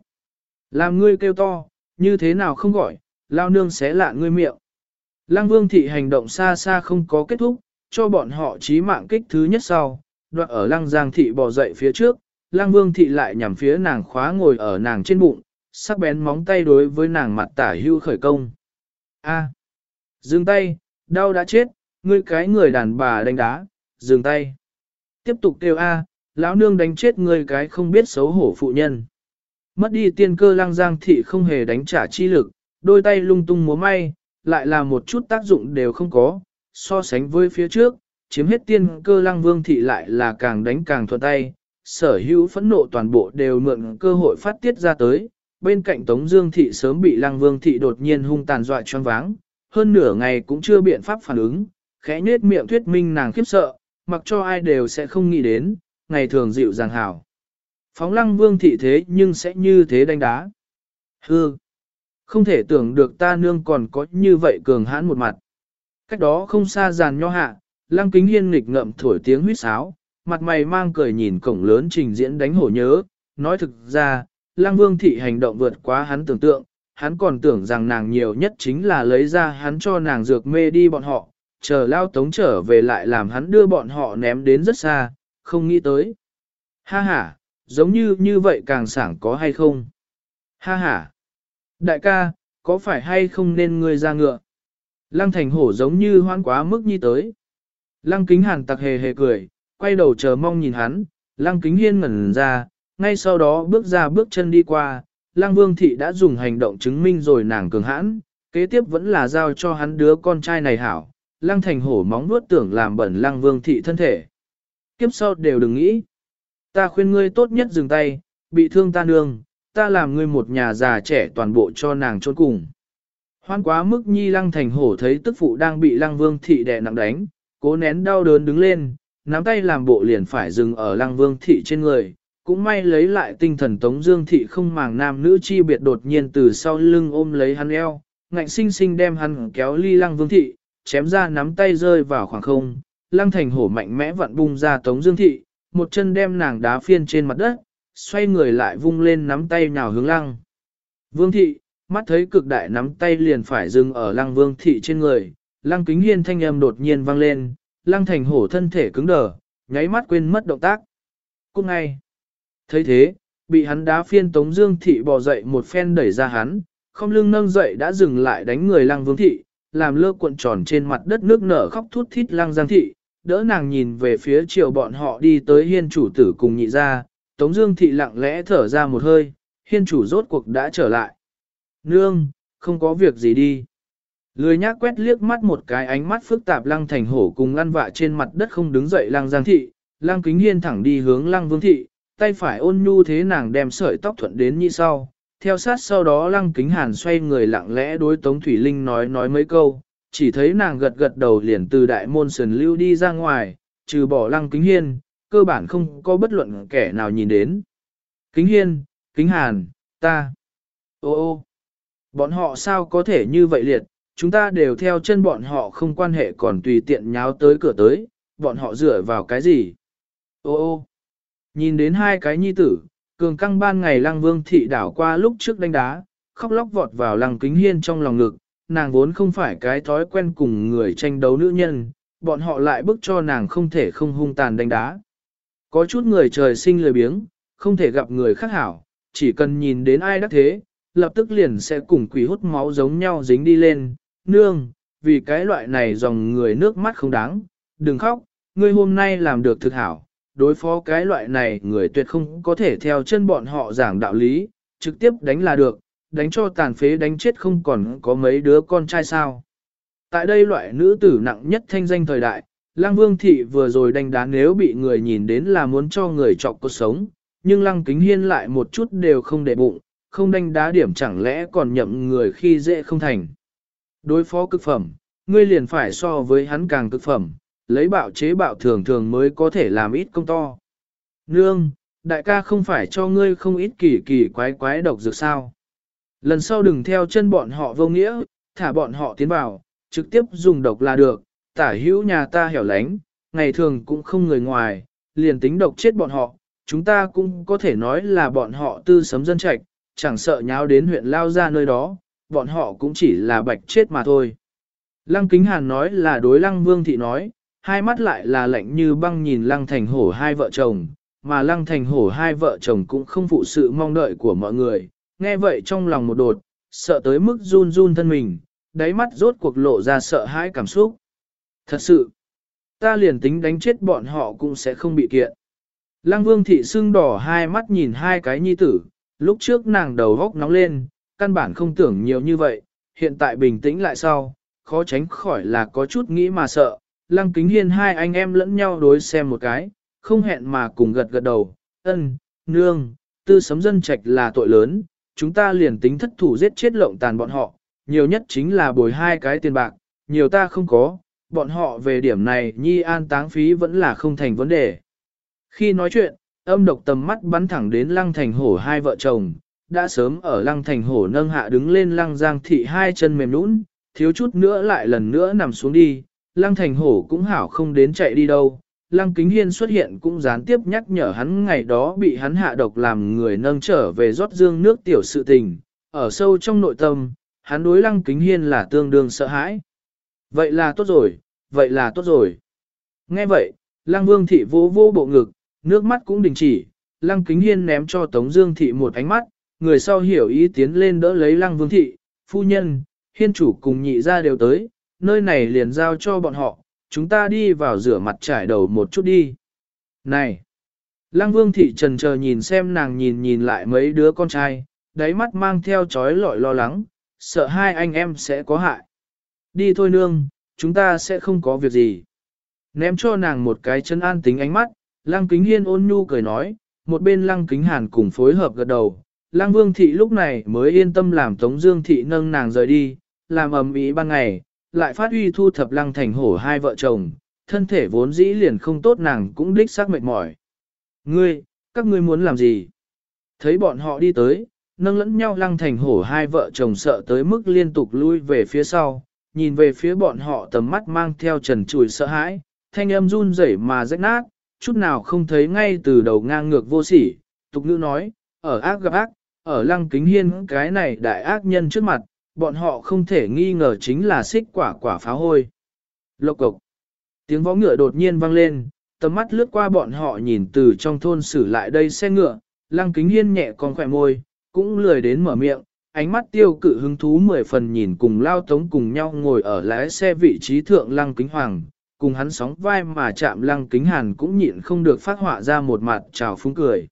Speaker 1: Làm ngươi kêu to, như thế nào không gọi, lao nương xé lạ ngươi miệng. Lăng vương thị hành động xa xa không có kết thúc, cho bọn họ chí mạng kích thứ nhất sau, đoạn ở lăng giang thị bò dậy phía trước, lăng vương thị lại nhằm phía nàng khóa ngồi ở nàng trên bụng, sắc bén móng tay đối với nàng mặt tả hưu khởi công. A. Dừng tay, đau đã chết, ngươi cái người đàn bà đánh đá, dừng tay. Tiếp tục kêu A, lão nương đánh chết ngươi cái không biết xấu hổ phụ nhân. Mất đi tiên cơ lang giang thị không hề đánh trả chi lực, đôi tay lung tung múa may, lại là một chút tác dụng đều không có, so sánh với phía trước, chiếm hết tiên cơ lăng vương thị lại là càng đánh càng thuận tay, sở hữu phẫn nộ toàn bộ đều mượn cơ hội phát tiết ra tới, bên cạnh Tống Dương thị sớm bị lăng vương thị đột nhiên hung tàn dọa choáng váng, hơn nửa ngày cũng chưa biện pháp phản ứng, khẽ nết miệng thuyết minh nàng khiếp sợ, mặc cho ai đều sẽ không nghĩ đến, ngày thường dịu dàng hảo. Phóng lăng vương thị thế nhưng sẽ như thế đánh đá. Hư! Không thể tưởng được ta nương còn có như vậy cường hãn một mặt. Cách đó không xa giàn nho hạ, lăng kính hiên nghịch ngậm thổi tiếng huýt sáo, mặt mày mang cười nhìn cổng lớn trình diễn đánh hổ nhớ, nói thực ra, lăng vương thị hành động vượt quá hắn tưởng tượng, hắn còn tưởng rằng nàng nhiều nhất chính là lấy ra hắn cho nàng dược mê đi bọn họ, chờ lao tống trở về lại làm hắn đưa bọn họ ném đến rất xa, không nghĩ tới. Ha ha, giống như như vậy càng sảng có hay không? Ha ha. Đại ca, có phải hay không nên ngươi ra ngựa? Lăng thành hổ giống như hoan quá mức nhi tới. Lăng kính hàn tặc hề hề cười, quay đầu chờ mong nhìn hắn, lăng kính hiên ngẩn ra, ngay sau đó bước ra bước chân đi qua, lăng vương thị đã dùng hành động chứng minh rồi nàng cường hãn, kế tiếp vẫn là giao cho hắn đứa con trai này hảo, lăng thành hổ móng nuốt tưởng làm bẩn lăng vương thị thân thể. Kiếp sau đều đừng nghĩ. Ta khuyên ngươi tốt nhất dừng tay, bị thương ta nương, ta làm ngươi một nhà già trẻ toàn bộ cho nàng trốn cùng. Hoan quá mức nhi lăng thành hổ thấy tức phụ đang bị lăng vương thị đè nặng đánh, cố nén đau đớn đứng lên, nắm tay làm bộ liền phải dừng ở lăng vương thị trên người. Cũng may lấy lại tinh thần tống dương thị không màng nam nữ chi biệt đột nhiên từ sau lưng ôm lấy hắn eo, ngạnh sinh sinh đem hắn kéo ly lăng vương thị, chém ra nắm tay rơi vào khoảng không, lăng thành hổ mạnh mẽ vặn bung ra tống dương thị, một chân đem nàng đá phiên trên mặt đất, xoay người lại vung lên nắm tay nhào hướng lăng. Vương thị, mắt thấy cực đại nắm tay liền phải dừng ở lăng vương thị trên người, lăng kính hiên thanh âm đột nhiên vang lên, lăng thành hổ thân thể cứng đờ, nháy mắt quên mất động tác. Cũng ngay, thấy thế, bị hắn đá phiên tống dương thị bò dậy một phen đẩy ra hắn, không lưng nâng dậy đã dừng lại đánh người lăng vương thị, làm lơ cuộn tròn trên mặt đất nước nở khóc thút thít lăng giang thị, đỡ nàng nhìn về phía chiều bọn họ đi tới hiên chủ tử cùng nhị ra, Tống Dương Thị lặng lẽ thở ra một hơi, hiên chủ rốt cuộc đã trở lại. Nương, không có việc gì đi. Lười nhác quét liếc mắt một cái ánh mắt phức tạp lăng thành hổ cùng lăn vạ trên mặt đất không đứng dậy lăng giang thị, lăng kính hiên thẳng đi hướng lăng vương thị, tay phải ôn nhu thế nàng đem sợi tóc thuận đến như sau. Theo sát sau đó lăng kính hàn xoay người lặng lẽ đối Tống Thủy Linh nói nói mấy câu, chỉ thấy nàng gật gật đầu liền từ đại môn sườn lưu đi ra ngoài, trừ bỏ lăng kính hiên, cơ bản không có bất luận kẻ nào nhìn đến. Kính hiên, kính hàn, ta. Ô ô, bọn họ sao có thể như vậy liệt, chúng ta đều theo chân bọn họ không quan hệ còn tùy tiện nháo tới cửa tới, bọn họ dựa vào cái gì? Ô ô, nhìn đến hai cái nhi tử, cường căng ban ngày lăng vương thị đảo qua lúc trước đánh đá, khóc lóc vọt vào lăng kính hiên trong lòng ngực, nàng vốn không phải cái thói quen cùng người tranh đấu nữ nhân, bọn họ lại bức cho nàng không thể không hung tàn đánh đá. Có chút người trời sinh lười biếng, không thể gặp người khác hảo, chỉ cần nhìn đến ai đắc thế, lập tức liền sẽ cùng quỷ hút máu giống nhau dính đi lên, nương, vì cái loại này dòng người nước mắt không đáng, đừng khóc, ngươi hôm nay làm được thực hảo, đối phó cái loại này người tuyệt không có thể theo chân bọn họ giảng đạo lý, trực tiếp đánh là được, đánh cho tàn phế đánh chết không còn có mấy đứa con trai sao. Tại đây loại nữ tử nặng nhất thanh danh thời đại, Lăng Vương Thị vừa rồi đánh đá nếu bị người nhìn đến là muốn cho người chọc cuộc sống, nhưng Lăng Kính Hiên lại một chút đều không để bụng, không đánh đá điểm chẳng lẽ còn nhậm người khi dễ không thành. Đối phó cực phẩm, ngươi liền phải so với hắn càng cực phẩm, lấy bạo chế bạo thường thường mới có thể làm ít công to. Nương, đại ca không phải cho ngươi không ít kỳ kỳ quái quái độc dược sao. Lần sau đừng theo chân bọn họ vô nghĩa, thả bọn họ tiến vào, trực tiếp dùng độc là được, tả hữu nhà ta hẻo lánh, ngày thường cũng không người ngoài, liền tính độc chết bọn họ, chúng ta cũng có thể nói là bọn họ tư sấm dân trạch, chẳng sợ nháo đến huyện lao ra nơi đó, bọn họ cũng chỉ là bạch chết mà thôi. Lăng Kính Hàn nói là đối Lăng Vương Thị nói, hai mắt lại là lạnh như băng nhìn Lăng Thành Hổ hai vợ chồng, mà Lăng Thành Hổ hai vợ chồng cũng không phụ sự mong đợi của mọi người, nghe vậy trong lòng một đột, sợ tới mức run run thân mình, đáy mắt rốt cuộc lộ ra sợ hãi cảm xúc. Thật sự, ta liền tính đánh chết bọn họ cũng sẽ không bị kiện. Lăng Vương Thị xương đỏ hai mắt nhìn hai cái nhi tử, lúc trước nàng đầu góc nóng lên, căn bản không tưởng nhiều như vậy, hiện tại bình tĩnh lại sau, khó tránh khỏi là có chút nghĩ mà sợ. Lăng kính hiên hai anh em lẫn nhau đối xem một cái, không hẹn mà cùng gật gật đầu, ân, nương, tư sấm dân trạch là tội lớn, chúng ta liền tính thất thủ giết chết lộng tàn bọn họ, nhiều nhất chính là bồi hai cái tiền bạc, nhiều ta không có, bọn họ về điểm này nhi an táng phí vẫn là không thành vấn đề. Khi nói chuyện, âm độc tầm mắt bắn thẳng đến lăng thành hổ hai vợ chồng, đã sớm ở lăng thành hổ nâng hạ đứng lên lăng giang thị hai chân mềm nũng, thiếu chút nữa lại lần nữa nằm xuống đi, lăng thành hổ cũng hảo không đến chạy đi đâu. Lăng Kính Hiên xuất hiện cũng gián tiếp nhắc nhở hắn ngày đó bị hắn hạ độc làm người nâng trở về rót dương nước tiểu sự tình, ở sâu trong nội tâm, hắn đối Lăng Kính Hiên là tương đương sợ hãi. Vậy là tốt rồi, vậy là tốt rồi. Nghe vậy, Lăng Vương Thị vô vô bộ ngực, nước mắt cũng đình chỉ, Lăng Kính Hiên ném cho Tống Dương Thị một ánh mắt, người sau hiểu ý tiến lên đỡ lấy lăng vương thị, phu nhân, hiên chủ cùng nhị ra đều tới, nơi này liền giao cho bọn họ, chúng ta đi vào rửa mặt trải đầu một chút đi. Này! Lăng vương thị trần chờ nhìn xem nàng nhìn nhìn lại mấy đứa con trai, đáy mắt mang theo chói lọi lo lắng, sợ hai anh em sẽ có hại. Đi thôi nương, chúng ta sẽ không có việc gì. Ném cho nàng một cái chân an tính ánh mắt, lăng kính hiên ôn nhu cười nói, một bên lăng kính hàn cùng phối hợp gật đầu, Lăng Vương Thị lúc này mới yên tâm làm Tống Dương Thị nâng nàng rời đi, làm ầm ĩ ban ngày, lại phát huy thu thập Lăng Thành Hổ hai vợ chồng, thân thể vốn dĩ liền không tốt nàng cũng đích xác mệt mỏi. Ngươi, các ngươi muốn làm gì? Thấy bọn họ đi tới, nâng lẫn nhau Lăng Thành Hổ hai vợ chồng sợ tới mức liên tục lui về phía sau, nhìn về phía bọn họ tầm mắt mang theo trần trùi sợ hãi, thanh âm run rẩy mà rách nát, chút nào không thấy ngay từ đầu ngang ngược vô sỉ. Tục ngữ nói, ở ác gặp ác, ở lăng kính hiên cái này đại ác nhân trước mặt, bọn họ không thể nghi ngờ chính là xích quả quả phá hôi. Lộc cộc. Tiếng võ ngựa đột nhiên vang lên, tầm mắt lướt qua bọn họ nhìn từ trong thôn xử lại đây xe ngựa, lăng kính hiên nhẹ con khỏe môi, cũng lười đến mở miệng, ánh mắt tiêu cự hứng thú mười phần nhìn cùng lao tống cùng nhau ngồi ở lái xe vị trí thượng lăng kính hoàng, cùng hắn sóng vai mà chạm lăng kính hàn cũng nhịn không được phát họa ra một mặt trào phúng cười.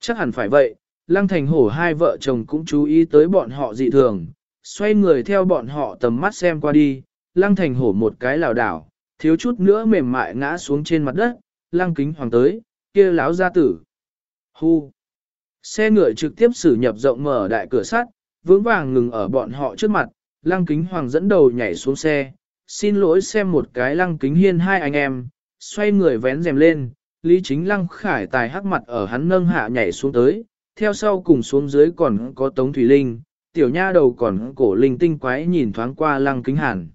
Speaker 1: Chắc hẳn phải vậy, Lăng Thành Hổ hai vợ chồng cũng chú ý tới bọn họ dị thường, xoay người theo bọn họ tầm mắt xem qua đi, Lăng Thành Hổ một cái lảo đảo, thiếu chút nữa mềm mại ngã xuống trên mặt đất, Lăng Kính Hoàng tới, kia láo gia tử. Hu! Xe ngựa trực tiếp xử nhập rộng mở đại cửa sắt, vững vàng ngừng ở bọn họ trước mặt, Lăng Kính Hoàng dẫn đầu nhảy xuống xe, xin lỗi xem một cái Lăng Kính Hiên hai anh em, xoay người vén rèm lên, Lý Chính Lăng Khải tài hắc mặt ở hắn nâng hạ nhảy xuống tới, theo sau cùng xuống dưới còn có Tống Thủy Linh, tiểu nha đầu còn cổ linh tinh quái nhìn thoáng qua Lăng Kính Hàn.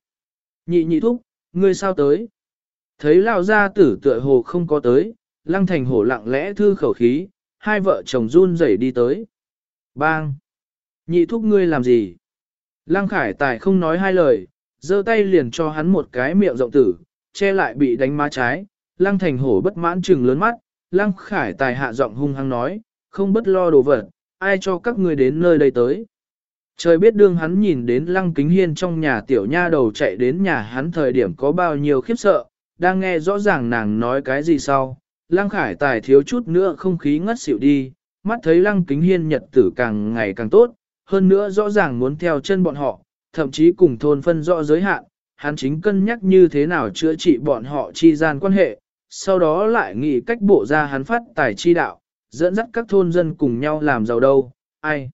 Speaker 1: Nhị nhị thúc, ngươi sao tới? Thấy lao gia tử tựa hồ không có tới, Lăng Thành hổ lặng lẽ thư khẩu khí, hai vợ chồng run rẩy đi tới. Bang! Nhị thúc ngươi làm gì? Lăng Khải tài không nói hai lời, giơ tay liền cho hắn một cái miệng rộng tử, che lại bị đánh má trái, Lăng Thành Hổ bất mãn trừng lớn mắt, Lăng Khải Tài hạ giọng hung hăng nói, không bất lo đồ vật, ai cho các ngươi đến nơi đây tới. Trời biết đương hắn nhìn đến Lăng Kính Hiên trong nhà tiểu nha đầu chạy đến nhà hắn thời điểm có bao nhiêu khiếp sợ, đang nghe rõ ràng nàng nói cái gì sau. Lăng Khải Tài thiếu chút nữa không khí ngất xỉu đi, mắt thấy Lăng Kính Hiên nhật tử càng ngày càng tốt, hơn nữa rõ ràng muốn theo chân bọn họ, thậm chí cùng thôn phân rõ giới hạn, hắn chính cân nhắc như thế nào chữa trị bọn họ chi gian quan hệ, sau đó lại nghĩ cách bộ ra hắn phát tài chi đạo, dẫn dắt các thôn dân cùng nhau làm giàu đâu, ai.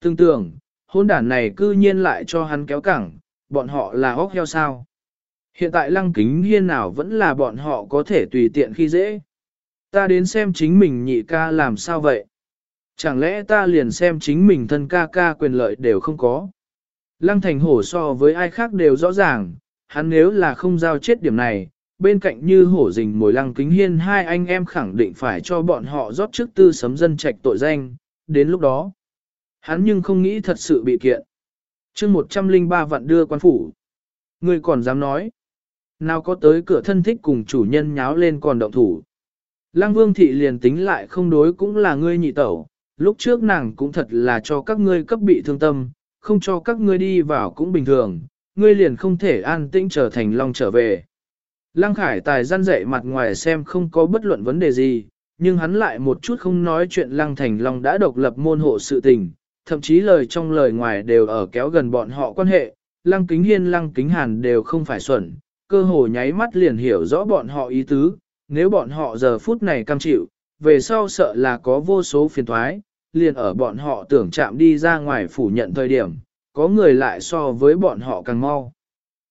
Speaker 1: Tương tưởng, hôn đản này cư nhiên lại cho hắn kéo cẳng, bọn họ là hóc heo sao. Hiện tại lăng kính hiên nào vẫn là bọn họ có thể tùy tiện khi dễ. Ta đến xem chính mình nhị ca làm sao vậy. Chẳng lẽ ta liền xem chính mình thân ca ca quyền lợi đều không có. Lăng thành hổ so với ai khác đều rõ ràng, hắn nếu là không giao chết điểm này, bên cạnh như hổ rình mồi lăng kính hiên hai anh em khẳng định phải cho bọn họ rót trước tư sấm dân trạch tội danh, đến lúc đó. Hắn nhưng không nghĩ thật sự bị kiện. chương 103 vạn đưa quan phủ. Người còn dám nói. Nào có tới cửa thân thích cùng chủ nhân nháo lên còn động thủ. Lăng vương thị liền tính lại không đối cũng là ngươi nhị tẩu. Lúc trước nàng cũng thật là cho các ngươi cấp bị thương tâm, không cho các ngươi đi vào cũng bình thường, ngươi liền không thể an tĩnh trở thành long trở về. Lăng Khải Tài gian dạy mặt ngoài xem không có bất luận vấn đề gì, nhưng hắn lại một chút không nói chuyện Lăng Thành Long đã độc lập môn hộ sự tình, thậm chí lời trong lời ngoài đều ở kéo gần bọn họ quan hệ, Lăng Kính Hiên Lăng Kính Hàn đều không phải xuẩn, cơ hồ nháy mắt liền hiểu rõ bọn họ ý tứ, nếu bọn họ giờ phút này cam chịu, về sau sợ là có vô số phiền thoái, liền ở bọn họ tưởng chạm đi ra ngoài phủ nhận thời điểm, có người lại so với bọn họ càng mau.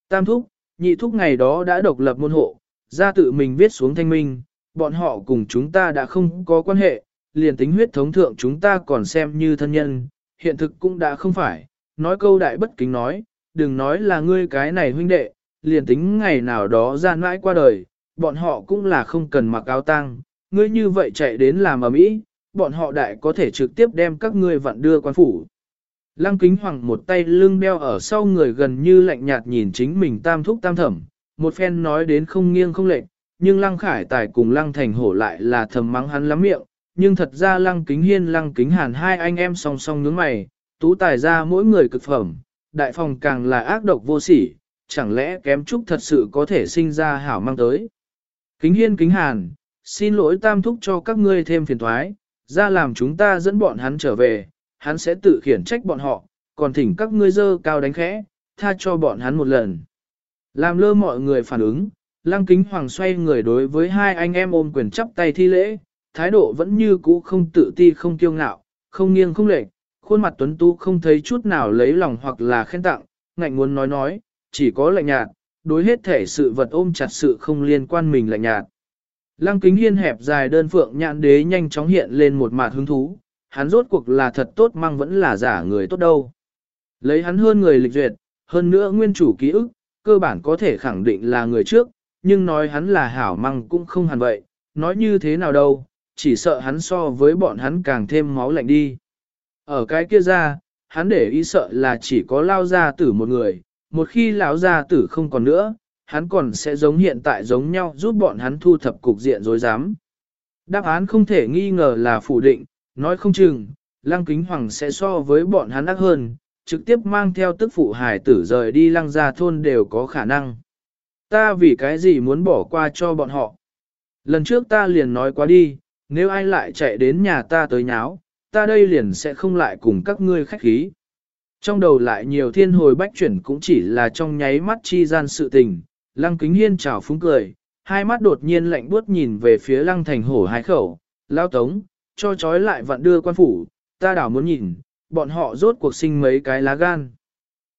Speaker 1: Tam thúc, nhị thúc ngày đó đã độc lập môn hộ, ra tự mình viết xuống thanh minh, bọn họ cùng chúng ta đã không có quan hệ, liền tính huyết thống thượng chúng ta còn xem như thân nhân, hiện thực cũng đã không phải, nói câu đại bất kính nói, đừng nói là ngươi cái này huynh đệ, liền tính ngày nào đó gian mãi qua đời, bọn họ cũng là không cần mặc áo tang, ngươi như vậy chạy đến làm ở mỹ, bọn họ đại có thể trực tiếp đem các ngươi vặn đưa quan phủ. Lăng kính hoàng một tay lưng đeo ở sau người gần như lạnh nhạt nhìn chính mình tam thúc tam thẩm, một phen nói đến không nghiêng không lệch, nhưng lăng khải tài cùng lăng thành hổ lại là thầm mắng hắn lắm miệng, nhưng thật ra lăng kính hiên lăng kính hàn hai anh em song song nhướng mày, tú tài ra mỗi người cực phẩm, đại phòng càng là ác độc vô sỉ, chẳng lẽ kém chút thật sự có thể sinh ra hảo mang tới. Kính hiên kính hàn, xin lỗi tam thúc cho các ngươi thêm phiền thoái, ra làm chúng ta dẫn bọn hắn trở về, hắn sẽ tự khiển trách bọn họ, còn thỉnh các ngươi dơ cao đánh khẽ, tha cho bọn hắn một lần. Làm lơ mọi người phản ứng, lăng kính hoàng xoay người đối với hai anh em ôm quyền chắp tay thi lễ, thái độ vẫn như cũ không tự ti không kiêu ngạo, không nghiêng không lệch, khuôn mặt tuấn tú không thấy chút nào lấy lòng hoặc là khen tặng, ngạnh muốn nói nói, chỉ có lạnh nhạt, đối hết thể sự vật ôm chặt sự không liên quan mình lạnh nhạt. Lăng kính hiên hẹp dài đơn phượng nhãn đế nhanh chóng hiện lên một mặt hứng thú, hắn rốt cuộc là thật tốt mang vẫn là giả người tốt đâu. Lấy hắn hơn người lịch duyệt, hơn nữa nguyên chủ ký ức, cơ bản có thể khẳng định là người trước, nhưng nói hắn là hảo măng cũng không hẳn vậy, nói như thế nào đâu, chỉ sợ hắn so với bọn hắn càng thêm máu lạnh đi. Ở cái kia ra, hắn để ý sợ là chỉ có lao gia tử một người, một khi lão gia tử không còn nữa, hắn còn sẽ giống hiện tại giống nhau giúp bọn hắn thu thập cục diện dối dám. Đáp án không thể nghi ngờ là phủ định, nói không chừng, lăng kính hoàng sẽ so với bọn hắn ác hơn, trực tiếp mang theo tức phụ hải tử rời đi lăng ra thôn đều có khả năng. Ta vì cái gì muốn bỏ qua cho bọn họ? Lần trước ta liền nói quá đi, nếu ai lại chạy đến nhà ta tới nháo, ta đây liền sẽ không lại cùng các ngươi khách khí. Trong đầu lại nhiều thiên hồi bách chuyển cũng chỉ là trong nháy mắt chi gian sự tình, lăng kính hiên chào phúng cười, hai mắt đột nhiên lạnh buốt nhìn về phía lăng thành hổ hai khẩu, lao tống, cho trói lại vặn đưa quan phủ, ta đảo muốn nhìn, bọn họ rốt cuộc sinh mấy cái lá gan.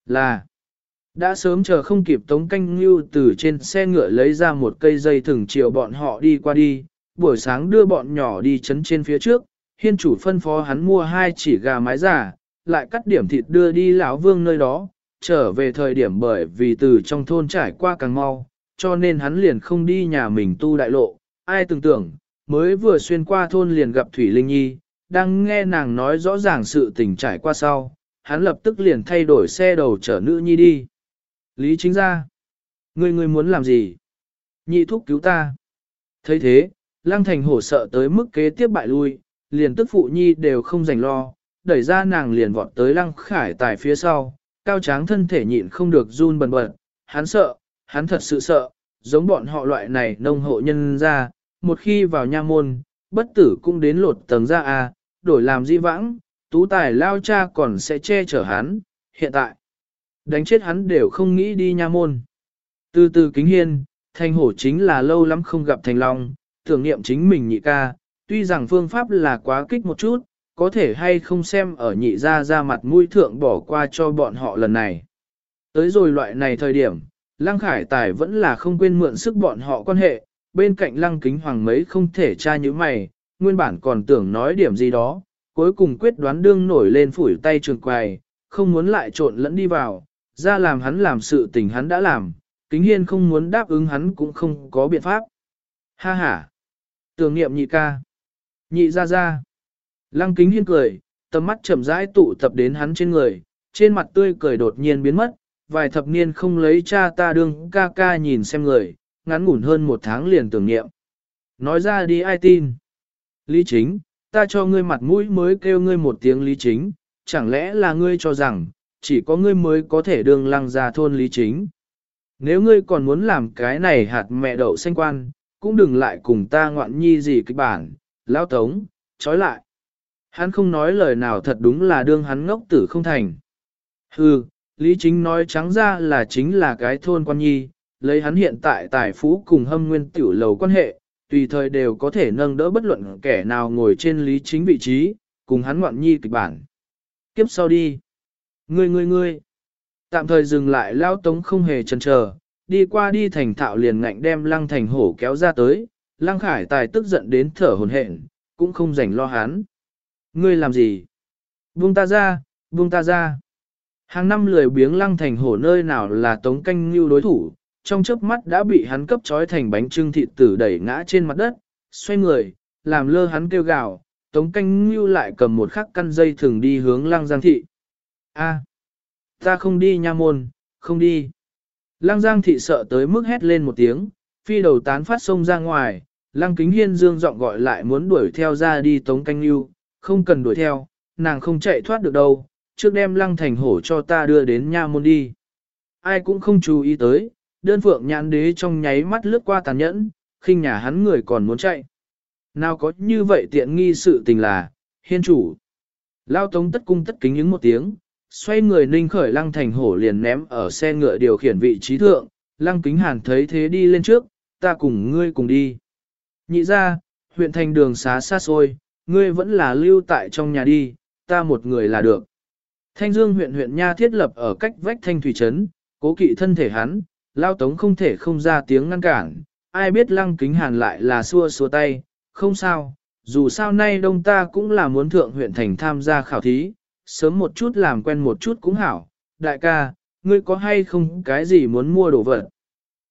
Speaker 1: Là, đã sớm chờ không kịp tống canh như từ trên xe ngựa lấy ra một cây dây thừng chiều bọn họ đi qua đi, buổi sáng đưa bọn nhỏ đi chấn trên phía trước, hiên chủ phân phó hắn mua hai chỉ gà mái giả, lại cắt điểm thịt đưa đi lão vương nơi đó, trở về thời điểm bởi vì từ trong thôn trải qua càng mau, cho nên hắn liền không đi nhà mình tu đại lộ, ai tưởng tưởng, mới vừa xuyên qua thôn liền gặp Thủy Linh Nhi, đang nghe nàng nói rõ ràng sự tình trải qua sau, hắn lập tức liền thay đổi xe đầu chở nữ nhi đi. Lý chính ra, ngươi ngươi muốn làm gì? Nhị thúc cứu ta. thấy thế, Lăng Thành hổ sợ tới mức kế tiếp bại lui, liền tức phụ nhi đều không dành lo, đẩy ra nàng liền vọt tới Lăng Khải Tài phía sau, cao tráng thân thể nhịn không được run bần bật, hắn sợ, hắn thật sự sợ, giống bọn họ loại này nông hộ nhân ra, một khi vào nha môn, bất tử cũng đến lột tầng ra à, đổi làm di vãng, tú tài lao cha còn sẽ che chở hắn, hiện tại, đánh chết hắn đều không nghĩ đi nha môn. Từ từ kính hiên, thanh hổ chính là lâu lắm không gặp thành long, tưởng niệm chính mình nhị ca, tuy rằng phương pháp là quá kích một chút, có thể hay không xem ở nhị ra ra mặt mũi thượng bỏ qua cho bọn họ lần này. Tới rồi loại này thời điểm, Lăng Khải Tài vẫn là không quên mượn sức bọn họ quan hệ, bên cạnh Lăng Kính Hoàng mấy không thể tra như mày, nguyên bản còn tưởng nói điểm gì đó, cuối cùng quyết đoán đương nổi lên phủi tay trường quài, không muốn lại trộn lẫn đi vào, ra làm hắn làm sự tình hắn đã làm, Kính Hiên không muốn đáp ứng hắn cũng không có biện pháp. Ha ha! Tưởng niệm nhị ca. Nhị ra ra. Lăng kính hiên cười, tầm mắt chậm rãi tụ tập đến hắn trên người, trên mặt tươi cười đột nhiên biến mất, vài thập niên không lấy cha ta đương ca ca nhìn xem người, ngắn ngủn hơn một tháng liền tưởng niệm. Nói ra đi ai tin? Lý chính, ta cho ngươi mặt mũi mới kêu ngươi một tiếng lý chính, chẳng lẽ là ngươi cho rằng, chỉ có ngươi mới có thể đương lăng ra thôn lý chính. Nếu ngươi còn muốn làm cái này hạt mẹ đậu xanh quan, cũng đừng lại cùng ta ngoạn nhi gì kịch bản, lao tống, trói lại. Hắn không nói lời nào thật đúng là đương hắn ngốc tử không thành. Hừ, Lý Chính nói trắng ra là chính là cái thôn quan nhi, lấy hắn hiện tại tài phú cùng hâm nguyên tiểu lầu quan hệ, tùy thời đều có thể nâng đỡ bất luận kẻ nào ngồi trên Lý Chính vị trí, cùng hắn ngoạn nhi kịch bản. Kiếp sau đi. Ngươi ngươi ngươi. Tạm thời dừng lại lao tống không hề chần chờ, đi qua đi thành thạo liền ngạnh đem lăng thành hổ kéo ra tới, lăng khải tài tức giận đến thở hồn hển, cũng không rảnh lo hắn. Ngươi làm gì? Buông ta ra, buông ta ra. Hàng năm lười biếng lăng thành hổ nơi nào là tống canh như đối thủ, trong chớp mắt đã bị hắn cấp trói thành bánh trưng thịt tử đẩy ngã trên mặt đất, xoay người, làm lơ hắn kêu gào, tống canh như lại cầm một khắc căn dây thường đi hướng lăng giang thị. A, ta không đi nha môn, không đi. Lăng giang thị sợ tới mức hét lên một tiếng, phi đầu tán phát sông ra ngoài, lăng kính hiên dương giọng gọi lại muốn đuổi theo ra đi tống canh lưu, không cần đuổi theo, nàng không chạy thoát được đâu, trước đem lăng thành hổ cho ta đưa đến nha môn đi. Ai cũng không chú ý tới, đơn phượng nhãn đế trong nháy mắt lướt qua tàn nhẫn, khinh nhà hắn người còn muốn chạy. Nào có như vậy tiện nghi sự tình là, hiên chủ. Lao tống tất cung tất kính những một tiếng, xoay người ninh khởi lăng thành hổ liền ném ở xe ngựa điều khiển vị trí thượng, lăng kính hàn thấy thế đi lên trước, ta cùng ngươi cùng đi. Nhị ra, huyện thành đường xá xa xôi, ngươi vẫn là lưu tại trong nhà đi, ta một người là được. Thanh Dương huyện huyện nha thiết lập ở cách vách thanh thủy trấn, cố kỵ thân thể hắn, lao tống không thể không ra tiếng ngăn cản, ai biết lăng kính hàn lại là xua xua tay, không sao, dù sao nay đông ta cũng là muốn thượng huyện thành tham gia khảo thí, sớm một chút làm quen một chút cũng hảo, đại ca, ngươi có hay không cái gì muốn mua đồ vật.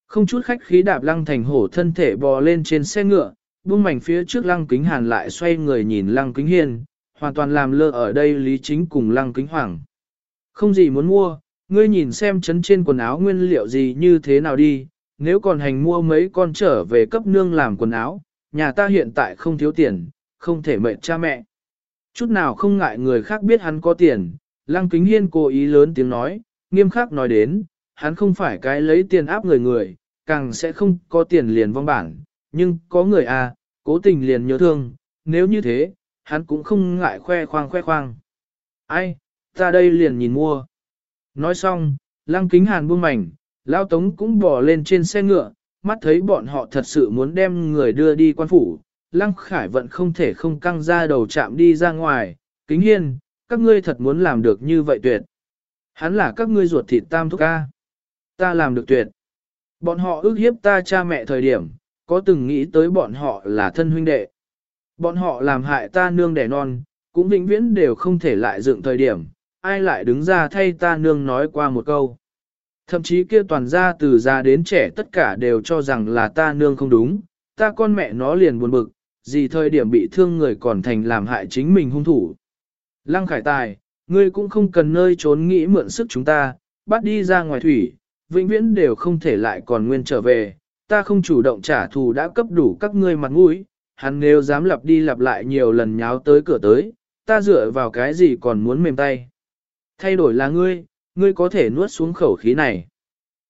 Speaker 1: Không chút khách khí đạp lăng thành hổ thân thể bò lên trên xe ngựa, buông mảnh phía trước lăng kính hàn lại xoay người nhìn lăng kính hiên, hoàn toàn làm lơ ở đây lý chính cùng lăng kính hoàng. Không gì muốn mua, ngươi nhìn xem chấn trên quần áo nguyên liệu gì như thế nào đi, nếu còn hành mua mấy con trở về cấp nương làm quần áo, nhà ta hiện tại không thiếu tiền, không thể mệnh cha mẹ. Chút nào không ngại người khác biết hắn có tiền, lăng kính hiên cố ý lớn tiếng nói, nghiêm khắc nói đến, hắn không phải cái lấy tiền áp người người, càng sẽ không có tiền liền vong bản, nhưng có người à, cố tình liền nhớ thương, nếu như thế, hắn cũng không ngại khoe khoang khoe khoang. Ai, ta đây liền nhìn mua. Nói xong, lăng kính hàn buông mảnh, lao tống cũng bỏ lên trên xe ngựa, mắt thấy bọn họ thật sự muốn đem người đưa đi quan phủ. Lăng khải vẫn không thể không căng ra đầu chạm đi ra ngoài, kính hiên, các ngươi thật muốn làm được như vậy tuyệt. Hắn là các ngươi ruột thịt tam thúc ca. Ta làm được tuyệt. Bọn họ ước hiếp ta cha mẹ thời điểm, có từng nghĩ tới bọn họ là thân huynh đệ. Bọn họ làm hại ta nương đẻ non, cũng vĩnh viễn đều không thể lại dựng thời điểm, ai lại đứng ra thay ta nương nói qua một câu. Thậm chí kia toàn ra từ già đến trẻ tất cả đều cho rằng là ta nương không đúng, ta con mẹ nó liền buồn bực, gì thời điểm bị thương người còn thành làm hại chính mình hung thủ. Lăng khải tài, ngươi cũng không cần nơi trốn nghĩ mượn sức chúng ta, bắt đi ra ngoài thủy, vĩnh viễn đều không thể lại còn nguyên trở về, ta không chủ động trả thù đã cấp đủ các ngươi mặt mũi, hắn nếu dám lặp đi lặp lại nhiều lần nháo tới cửa tới, ta dựa vào cái gì còn muốn mềm tay. Thay đổi là ngươi, ngươi có thể nuốt xuống khẩu khí này.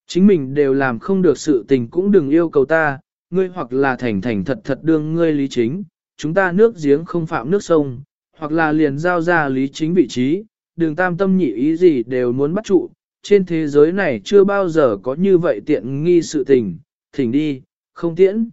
Speaker 1: Chính mình đều làm không được sự tình cũng đừng yêu cầu ta, ngươi hoặc là thành thành thật thật đương ngươi lý chính, chúng ta nước giếng không phạm nước sông, hoặc là liền giao ra lý chính vị trí, đường tam tâm nhị ý gì đều muốn bắt trụ, trên thế giới này chưa bao giờ có như vậy tiện nghi sự tình, thỉnh đi, không tiễn.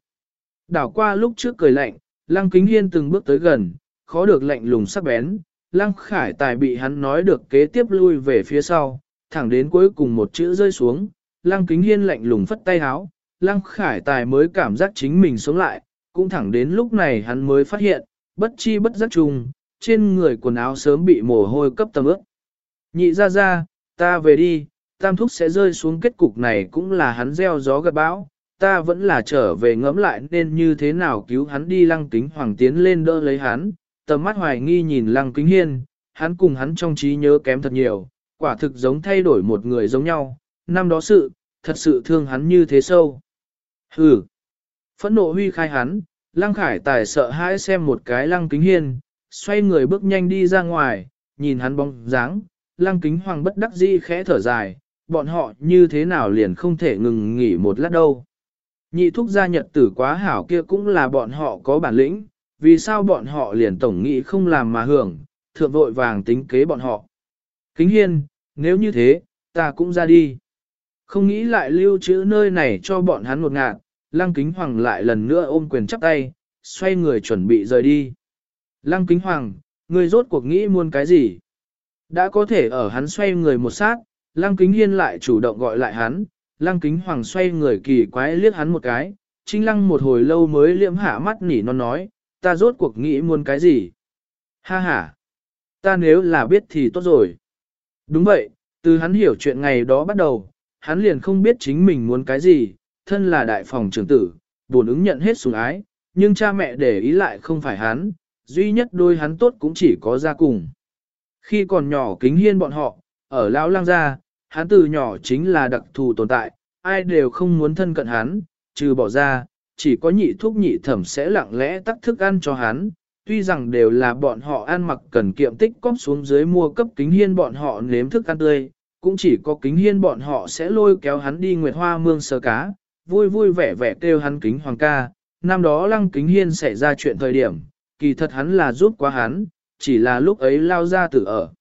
Speaker 1: Đảo qua lúc trước cười lạnh, lăng kính hiên từng bước tới gần, khó được lạnh lùng sắc bén, lăng khải tài bị hắn nói được kế tiếp lui về phía sau, thẳng đến cuối cùng một chữ rơi xuống, lăng kính hiên lạnh lùng phất tay háo, lăng khải tài mới cảm giác chính mình sống lại, cũng thẳng đến lúc này hắn mới phát hiện, bất chi bất giác trùng trên người quần áo sớm bị mồ hôi cấp tầm ướt. Nhị ra ra, ta về đi, tam thúc sẽ rơi xuống kết cục này cũng là hắn gieo gió gặt bão, ta vẫn là trở về ngẫm lại nên như thế nào cứu hắn đi lăng kính hoàng tiến lên đỡ lấy hắn, tầm mắt hoài nghi nhìn lăng kính hiên, hắn cùng hắn trong trí nhớ kém thật nhiều, quả thực giống thay đổi một người giống nhau, năm đó sự, thật sự thương hắn như thế sâu. Hừ! Phẫn nộ huy khai hắn, lăng khải tài sợ hãi xem một cái lăng kính hiên, xoay người bước nhanh đi ra ngoài, nhìn hắn bóng dáng, lăng kính hoàng bất đắc dĩ khẽ thở dài, bọn họ như thế nào liền không thể ngừng nghỉ một lát đâu. Nhị thúc gia nhật tử quá hảo kia cũng là bọn họ có bản lĩnh, vì sao bọn họ liền tổng nghĩ không làm mà hưởng, thượng vội vàng tính kế bọn họ. Kính hiên, nếu như thế, ta cũng ra đi. Không nghĩ lại lưu trữ nơi này cho bọn hắn một ngạt, lăng kính hoàng lại lần nữa ôm quyền chắp tay, xoay người chuẩn bị rời đi. Lăng kính hoàng, người rốt cuộc nghĩ muôn cái gì? Đã có thể ở hắn xoay người một sát, lăng kính hiên lại chủ động gọi lại hắn, lăng kính hoàng xoay người kỳ quái liếc hắn một cái, trinh lăng một hồi lâu mới liễm hạ mắt nỉ non nói, ta rốt cuộc nghĩ muôn cái gì? Ha ha! Ta nếu là biết thì tốt rồi. Đúng vậy, từ hắn hiểu chuyện ngày đó bắt đầu, hắn liền không biết chính mình muốn cái gì, thân là đại phòng trưởng tử, buồn ứng nhận hết sủng ái, nhưng cha mẹ để ý lại không phải hắn, duy nhất đôi hắn tốt cũng chỉ có ra cùng. Khi còn nhỏ kính hiên bọn họ, ở lão lang gia, hắn từ nhỏ chính là đặc thù tồn tại, ai đều không muốn thân cận hắn, trừ bỏ ra, chỉ có nhị thuốc nhị thẩm sẽ lặng lẽ tắt thức ăn cho hắn. Tuy rằng đều là bọn họ ăn mặc cần kiệm tích cóp xuống dưới mua cấp kính hiên bọn họ nếm thức ăn tươi, cũng chỉ có kính hiên bọn họ sẽ lôi kéo hắn đi nguyệt hoa mương sờ cá, vui vui vẻ vẻ kêu hắn kính hoàng ca. Năm đó lăng kính hiên xảy ra chuyện thời điểm, kỳ thật hắn là giúp quá hắn, chỉ là lúc ấy lao ra tử ở.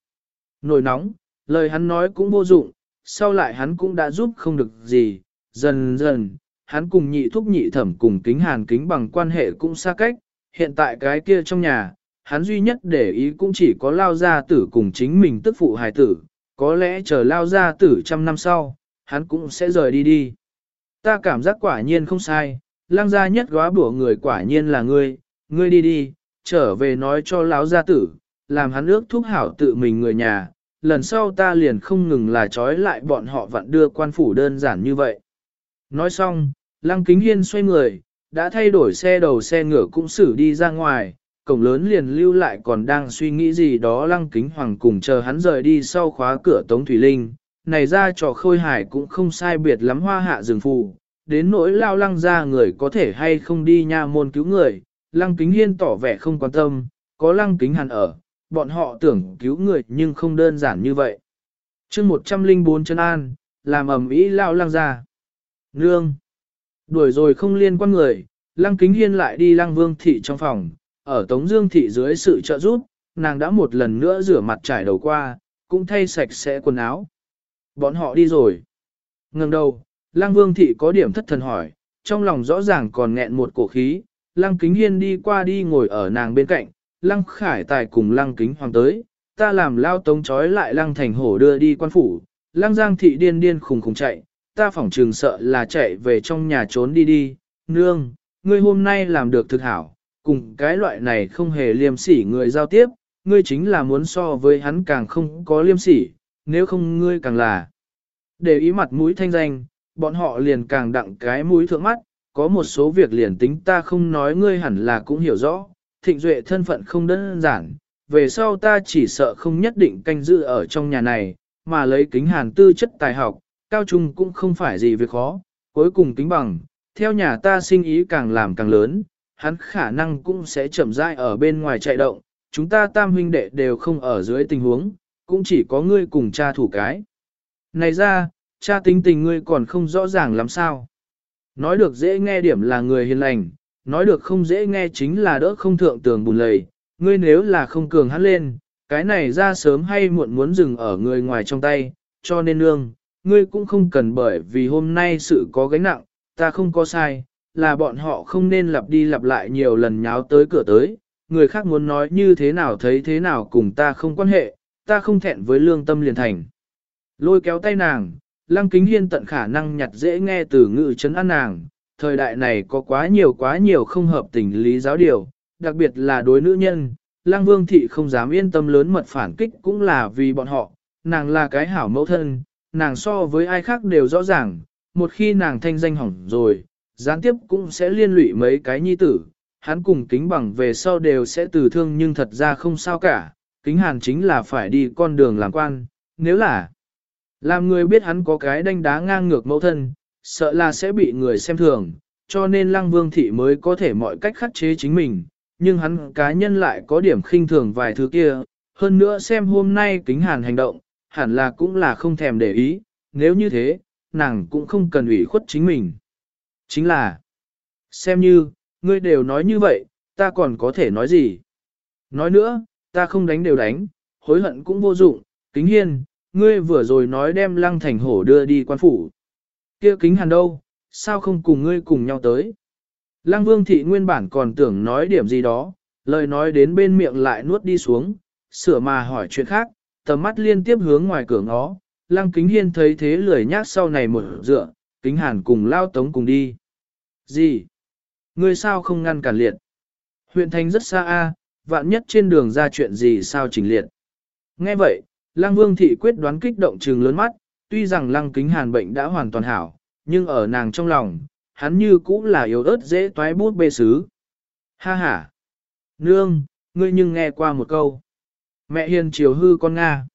Speaker 1: Nổi nóng, lời hắn nói cũng vô dụng, sau lại hắn cũng đã giúp không được gì, dần dần, hắn cùng nhị thúc nhị thẩm cùng kính hàn kính bằng quan hệ cũng xa cách, hiện tại cái kia trong nhà, hắn duy nhất để ý cũng chỉ có lao gia tử cùng chính mình tức phụ hài tử, có lẽ chờ lao gia tử trăm năm sau, hắn cũng sẽ rời đi đi. Ta cảm giác quả nhiên không sai, lang gia nhất góa bủa người quả nhiên là ngươi, ngươi đi đi, trở về nói cho lão gia tử, làm hắn ước thúc hảo tự mình người nhà, lần sau ta liền không ngừng là trói lại bọn họ vặn đưa quan phủ đơn giản như vậy. Nói xong, Lăng Kính Hiên xoay người, đã thay đổi xe đầu xe ngựa cũng xử đi ra ngoài, cổng lớn liền lưu lại còn đang suy nghĩ gì đó Lăng Kính Hoàng cùng chờ hắn rời đi sau khóa cửa Tống Thủy Linh. Này ra trò khôi hải cũng không sai biệt lắm hoa hạ rừng phù, đến nỗi lao lăng ra người có thể hay không đi nha môn cứu người, Lăng Kính Hiên tỏ vẻ không quan tâm, có Lăng Kính Hàn ở, bọn họ tưởng cứu người nhưng không đơn giản như vậy. chương 104 chân an, làm ẩm ý lao lăng ra. Nương! Đuổi rồi không liên quan người, lăng kính hiên lại đi lăng vương thị trong phòng, ở Tống Dương Thị dưới sự trợ giúp, nàng đã một lần nữa rửa mặt trải đầu qua, cũng thay sạch sẽ quần áo. Bọn họ đi rồi. Ngừng đầu, Lang Vương Thị có điểm thất thần hỏi, trong lòng rõ ràng còn nghẹn một cổ khí, Lăng Kính Hiên đi qua đi ngồi ở nàng bên cạnh, Lăng Khải Tài cùng Lăng Kính Hoàng tới, ta làm lao tống trói lại Lăng Thành Hổ đưa đi quan phủ, Lăng Giang Thị điên điên khùng khùng chạy, ta phỏng trường sợ là chạy về trong nhà trốn đi đi, nương, ngươi hôm nay làm được thực hảo, cùng cái loại này không hề liêm sỉ người giao tiếp, ngươi chính là muốn so với hắn càng không có liêm sỉ, nếu không ngươi càng là. Để ý mặt mũi thanh danh, bọn họ liền càng đặng cái mũi thượng mắt, có một số việc liền tính ta không nói ngươi hẳn là cũng hiểu rõ, thịnh duệ thân phận không đơn giản, về sau ta chỉ sợ không nhất định canh giữ ở trong nhà này, mà lấy kính hàn tư chất tài học, cao trung cũng không phải gì việc khó, cuối cùng kính bằng, theo nhà ta sinh ý càng làm càng lớn, hắn khả năng cũng sẽ chậm rãi ở bên ngoài chạy động, chúng ta tam huynh đệ đều không ở dưới tình huống, cũng chỉ có ngươi cùng cha thủ cái. Này ra, cha tính tình ngươi còn không rõ ràng lắm sao. Nói được dễ nghe điểm là người hiền lành, nói được không dễ nghe chính là đỡ không thượng tường bùn lầy, ngươi nếu là không cường hắn lên, cái này ra sớm hay muộn muốn dừng ở người ngoài trong tay, cho nên nương, ngươi cũng không cần bởi vì hôm nay sự có gánh nặng, ta không có sai, là bọn họ không nên lặp đi lặp lại nhiều lần nháo tới cửa tới, người khác muốn nói như thế nào thấy thế nào cùng ta không quan hệ, ta không thẹn với lương tâm liền thành. Lôi kéo tay nàng, lăng kính hiên tận khả năng nhặt dễ nghe từ ngữ chấn an nàng, thời đại này có quá nhiều quá nhiều không hợp tình lý giáo điều, đặc biệt là đối nữ nhân, lăng vương thị không dám yên tâm lớn mật phản kích cũng là vì bọn họ, nàng là cái hảo mẫu thân, nàng so với ai khác đều rõ ràng, một khi nàng thanh danh hỏng rồi, gián tiếp cũng sẽ liên lụy mấy cái nhi tử, hắn cùng kính bằng về sau đều sẽ từ thương nhưng thật ra không sao cả, kính hàn chính là phải đi con đường làm quan, nếu là làm người biết hắn có cái đanh đá ngang ngược mẫu thân, sợ là sẽ bị người xem thường, cho nên lăng vương thị mới có thể mọi cách khắc chế chính mình, nhưng hắn cá nhân lại có điểm khinh thường vài thứ kia, hơn nữa xem hôm nay kính hàn hành động, hẳn là cũng là không thèm để ý, nếu như thế, nàng cũng không cần ủy khuất chính mình. Chính là, xem như, ngươi đều nói như vậy, ta còn có thể nói gì? Nói nữa, ta không đánh đều đánh, hối hận cũng vô dụng, kính hiên, ngươi vừa rồi nói đem lăng thành hổ đưa đi quan phủ. kia kính hàn đâu, sao không cùng ngươi cùng nhau tới? Lăng vương thị nguyên bản còn tưởng nói điểm gì đó, lời nói đến bên miệng lại nuốt đi xuống, sửa mà hỏi chuyện khác, tầm mắt liên tiếp hướng ngoài cửa ngó, lăng kính hiên thấy thế lười nhác sau này một dựa, kính hàn cùng lao tống cùng đi. Gì? Ngươi sao không ngăn cản liệt? Huyện thành rất xa a, vạn nhất trên đường ra chuyện gì sao chỉnh liệt. Nghe vậy, lăng vương thị quyết đoán kích động trừng lớn mắt, tuy rằng lăng kính hàn bệnh đã hoàn toàn hảo, nhưng ở nàng trong lòng, hắn như cũng là yếu ớt dễ toái bút bê sứ. Ha ha! Nương, ngươi nhưng nghe qua một câu. Mẹ hiền chiều hư con Nga.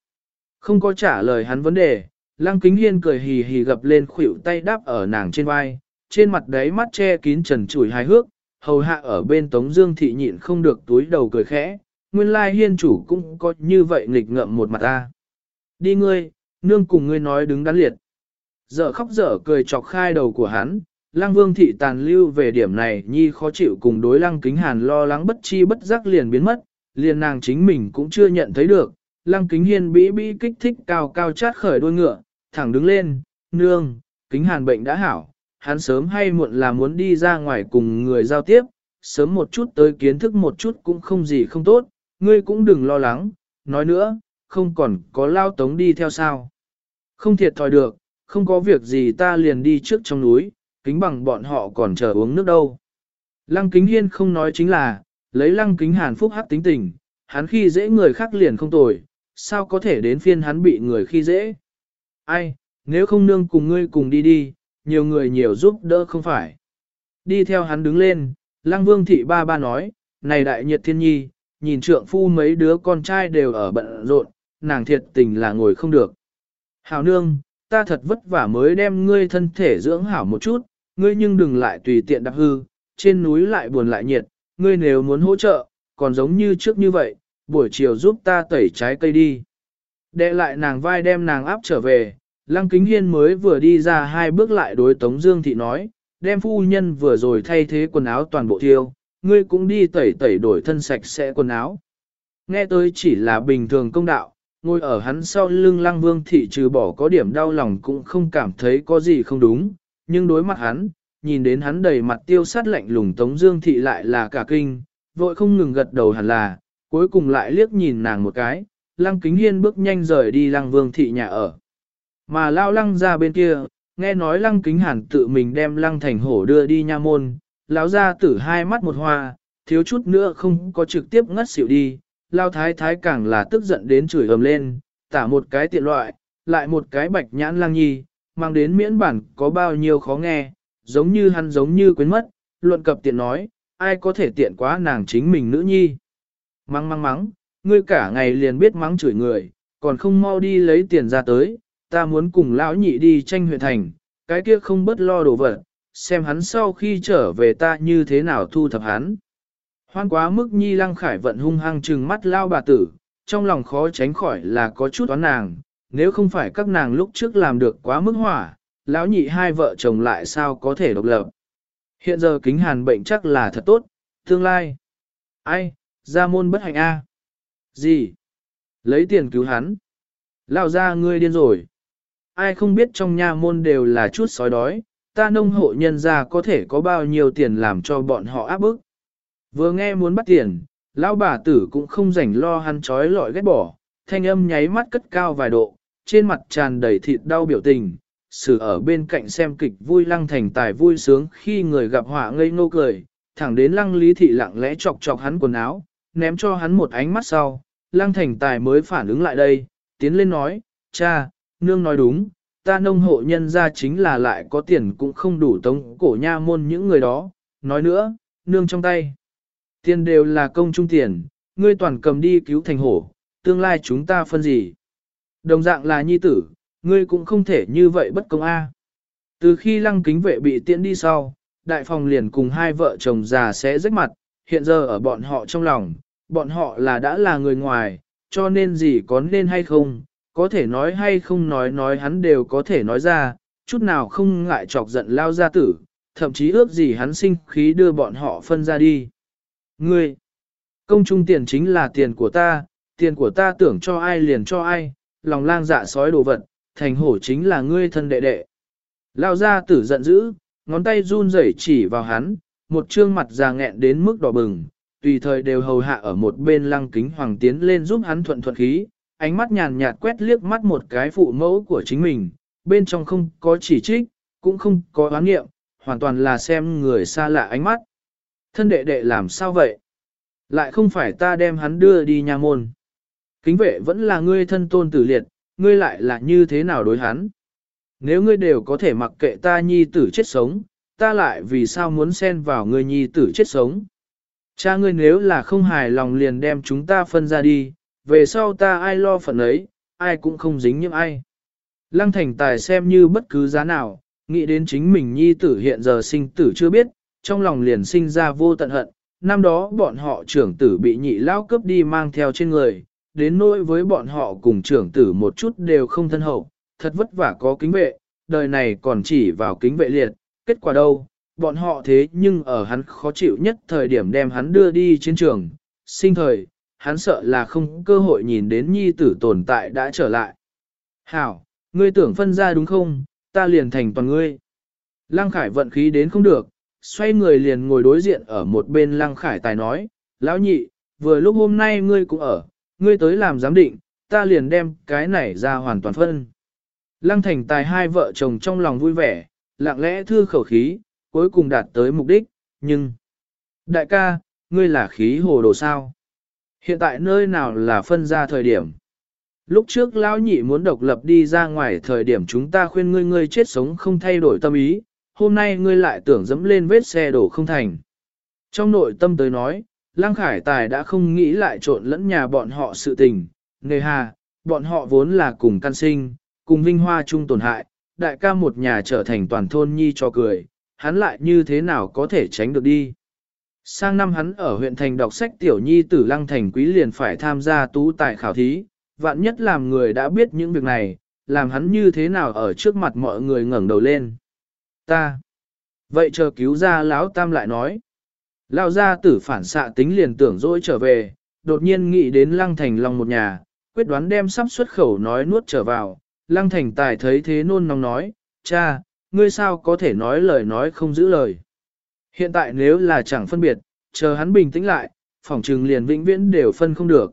Speaker 1: Không có trả lời hắn vấn đề, lăng kính hiên cười hì hì gập lên khuỷu tay đáp ở nàng trên vai, trên mặt đáy mắt che kín trần trụi hài hước, hầu hạ ở bên tống dương thị nhịn không được túi đầu cười khẽ, nguyên lai hiên chủ cũng có như vậy nghịch ngợm một mặt ta. Đi ngươi, nương cùng ngươi nói đứng đắn liệt. Dở khóc dở cười chọc khai đầu của hắn, lăng vương thị tàn lưu về điểm này nhi khó chịu cùng đối lăng kính hàn lo lắng bất chi bất giác liền biến mất, liền nàng chính mình cũng chưa nhận thấy được. Lăng kính hiên bĩ bĩ kích thích cao cao chát khởi đôi ngựa, thẳng đứng lên, nương, kính hàn bệnh đã hảo, hắn sớm hay muộn là muốn đi ra ngoài cùng người giao tiếp, sớm một chút tới kiến thức một chút cũng không gì không tốt, ngươi cũng đừng lo lắng, nói nữa, không còn có lao tống đi theo sao. Không thiệt thòi được, không có việc gì ta liền đi trước trong núi, kính bằng bọn họ còn chờ uống nước đâu. Lăng kính hiên không nói chính là, lấy lăng kính hàn phúc hắc tính tình, hắn khi dễ người khác liền không tồi, sao có thể đến phiên hắn bị người khi dễ. Ai, nếu không nương cùng ngươi cùng đi đi, nhiều người nhiều giúp đỡ không phải. Đi theo hắn đứng lên, lăng vương thị ba ba nói, này đại nhiệt thiên nhi, nhìn trượng phu mấy đứa con trai đều ở bận rộn, nàng thiệt tình là ngồi không được. Hảo nương, ta thật vất vả mới đem ngươi thân thể dưỡng hảo một chút, ngươi nhưng đừng lại tùy tiện đạp hư, trên núi lại buồn lại nhiệt, ngươi nếu muốn hỗ trợ, còn giống như trước như vậy, buổi chiều giúp ta tẩy trái cây đi. Đệ lại nàng vai đem nàng áp trở về, Lăng Kính Hiên mới vừa đi ra hai bước lại đối Tống Dương Thị nói, đem phu nhân vừa rồi thay thế quần áo toàn bộ thiêu, ngươi cũng đi tẩy tẩy đổi thân sạch sẽ quần áo. Nghe tới chỉ là bình thường công đạo, ngồi ở hắn sau lưng lăng vương thị trừ bỏ có điểm đau lòng cũng không cảm thấy có gì không đúng, nhưng đối mặt hắn, nhìn đến hắn đầy mặt tiêu sát lạnh lùng tống dương thị lại là cả kinh, vội không ngừng gật đầu hẳn là, cuối cùng lại liếc nhìn nàng một cái, lăng kính hiên bước nhanh rời đi lăng vương thị nhà ở. Mà lao lăng ra bên kia, nghe nói lăng kính hàn tự mình đem lăng thành hổ đưa đi nha môn, lão ra tử hai mắt một hoa, thiếu chút nữa không có trực tiếp ngất xỉu đi, lao thái thái càng là tức giận đến chửi ầm lên, tả một cái tiện loại, lại một cái bạch nhãn lăng nhi, mang đến miễn bản có bao nhiêu khó nghe, giống như hắn giống như quên mất, luận cập tiện nói, ai có thể tiện quá nàng chính mình nữ nhi. Mắng mắng mắng, ngươi cả ngày liền biết mắng chửi người, còn không mau đi lấy tiền ra tới, ta muốn cùng lão nhị đi tranh huyện thành, cái kia không bất lo đồ vật, xem hắn sau khi trở về ta như thế nào thu thập hắn. Hoan quá mức nhi lăng khải vận hung hăng trừng mắt lao bà tử, trong lòng khó tránh khỏi là có chút toán nàng, nếu không phải các nàng lúc trước làm được quá mức hỏa, lão nhị hai vợ chồng lại sao có thể độc lập. Hiện giờ kính hàn bệnh chắc là thật tốt, tương lai. Ai, ra môn bất hạnh a. Gì? Lấy tiền cứu hắn. Lao ra ngươi điên rồi. Ai không biết trong nha môn đều là chút sói đói, ta nông hộ nhân ra có thể có bao nhiêu tiền làm cho bọn họ áp bức. Vừa nghe muốn bắt tiền, lão bà tử cũng không rảnh lo hắn trói lọi ghét bỏ, thanh âm nháy mắt cất cao vài độ, trên mặt tràn đầy thịt đau biểu tình, xử ở bên cạnh xem kịch vui lăng thành tài vui sướng khi người gặp họa ngây ngô cười, thẳng đến lăng lý thị lặng lẽ chọc chọc hắn quần áo, ném cho hắn một ánh mắt sau, lăng thành tài mới phản ứng lại đây, tiến lên nói, cha, nương nói đúng, ta nông hộ nhân ra chính là lại có tiền cũng không đủ tống cổ nha môn những người đó, nói nữa, nương trong tay. Tiền đều là công trung tiền, ngươi toàn cầm đi cứu thành hổ, tương lai chúng ta phân gì. Đồng dạng là nhi tử, ngươi cũng không thể như vậy bất công a. Từ khi lăng kính vệ bị tiễn đi sau, đại phòng liền cùng hai vợ chồng già sẽ rách mặt, hiện giờ ở bọn họ trong lòng, bọn họ là đã là người ngoài, cho nên gì có nên hay không, có thể nói hay không nói nói hắn đều có thể nói ra, chút nào không ngại chọc giận lao gia tử, thậm chí ước gì hắn sinh khí đưa bọn họ phân ra đi. Ngươi, công trung tiền chính là tiền của ta, tiền của ta tưởng cho ai liền cho ai, lòng lang dạ sói đồ vật, thành hổ chính là ngươi thân đệ đệ. Lao gia tử giận dữ, ngón tay run rẩy chỉ vào hắn, một trương mặt già nghẹn đến mức đỏ bừng, tùy thời đều hầu hạ ở một bên lăng kính hoàng tiến lên giúp hắn thuận thuận khí, ánh mắt nhàn nhạt quét liếc mắt một cái phụ mẫu của chính mình, bên trong không có chỉ trích, cũng không có oán nghiệm, hoàn toàn là xem người xa lạ ánh mắt. Thân đệ đệ làm sao vậy? Lại không phải ta đem hắn đưa đi nhà môn. Kính vệ vẫn là ngươi thân tôn tử liệt, ngươi lại là như thế nào đối hắn? Nếu ngươi đều có thể mặc kệ ta nhi tử chết sống, ta lại vì sao muốn xen vào ngươi nhi tử chết sống? Cha ngươi nếu là không hài lòng liền đem chúng ta phân ra đi, về sau ta ai lo phận ấy, ai cũng không dính những ai. Lăng thành tài xem như bất cứ giá nào, nghĩ đến chính mình nhi tử hiện giờ sinh tử chưa biết, trong lòng liền sinh ra vô tận hận. Năm đó bọn họ trưởng tử bị nhị lao cướp đi mang theo trên người, đến nỗi với bọn họ cùng trưởng tử một chút đều không thân hậu, thật vất vả có kính vệ, đời này còn chỉ vào kính vệ liệt, kết quả đâu, bọn họ thế nhưng ở hắn khó chịu nhất thời điểm đem hắn đưa đi chiến trường, sinh thời, hắn sợ là không cơ hội nhìn đến nhi tử tồn tại đã trở lại. Hảo, ngươi tưởng phân ra đúng không, ta liền thành toàn ngươi. Lăng Khải vận khí đến không được, xoay người liền ngồi đối diện ở một bên Lăng Khải tài nói, lão nhị, vừa lúc hôm nay ngươi cũng ở, ngươi tới làm giám định, ta liền đem cái này ra hoàn toàn phân. Lăng thành tài hai vợ chồng trong lòng vui vẻ, lặng lẽ thư khẩu khí, cuối cùng đạt tới mục đích, nhưng... Đại ca, ngươi là khí hồ đồ sao? Hiện tại nơi nào là phân ra thời điểm? Lúc trước lão nhị muốn độc lập đi ra ngoài thời điểm chúng ta khuyên ngươi ngươi chết sống không thay đổi tâm ý, hôm nay ngươi lại tưởng dẫm lên vết xe đổ không thành. Trong nội tâm tới nói, Lăng Khải Tài đã không nghĩ lại trộn lẫn nhà bọn họ sự tình, nề hà, bọn họ vốn là cùng căn sinh, cùng vinh hoa chung tổn hại, đại ca một nhà trở thành toàn thôn nhi cho cười, hắn lại như thế nào có thể tránh được đi. Sang năm hắn ở huyện thành đọc sách tiểu nhi tử lăng thành quý liền phải tham gia tú tài khảo thí, vạn nhất làm người đã biết những việc này, làm hắn như thế nào ở trước mặt mọi người ngẩng đầu lên. Ta. Vậy chờ cứu ra lão tam lại nói. Lão gia tử phản xạ tính liền tưởng dỗi trở về, đột nhiên nghĩ đến lăng thành lòng một nhà, quyết đoán đem sắp xuất khẩu nói nuốt trở vào. Lăng thành tài thấy thế nôn nóng nói, cha, ngươi sao có thể nói lời nói không giữ lời. Hiện tại nếu là chẳng phân biệt, chờ hắn bình tĩnh lại, phỏng trừng liền vĩnh viễn đều phân không được.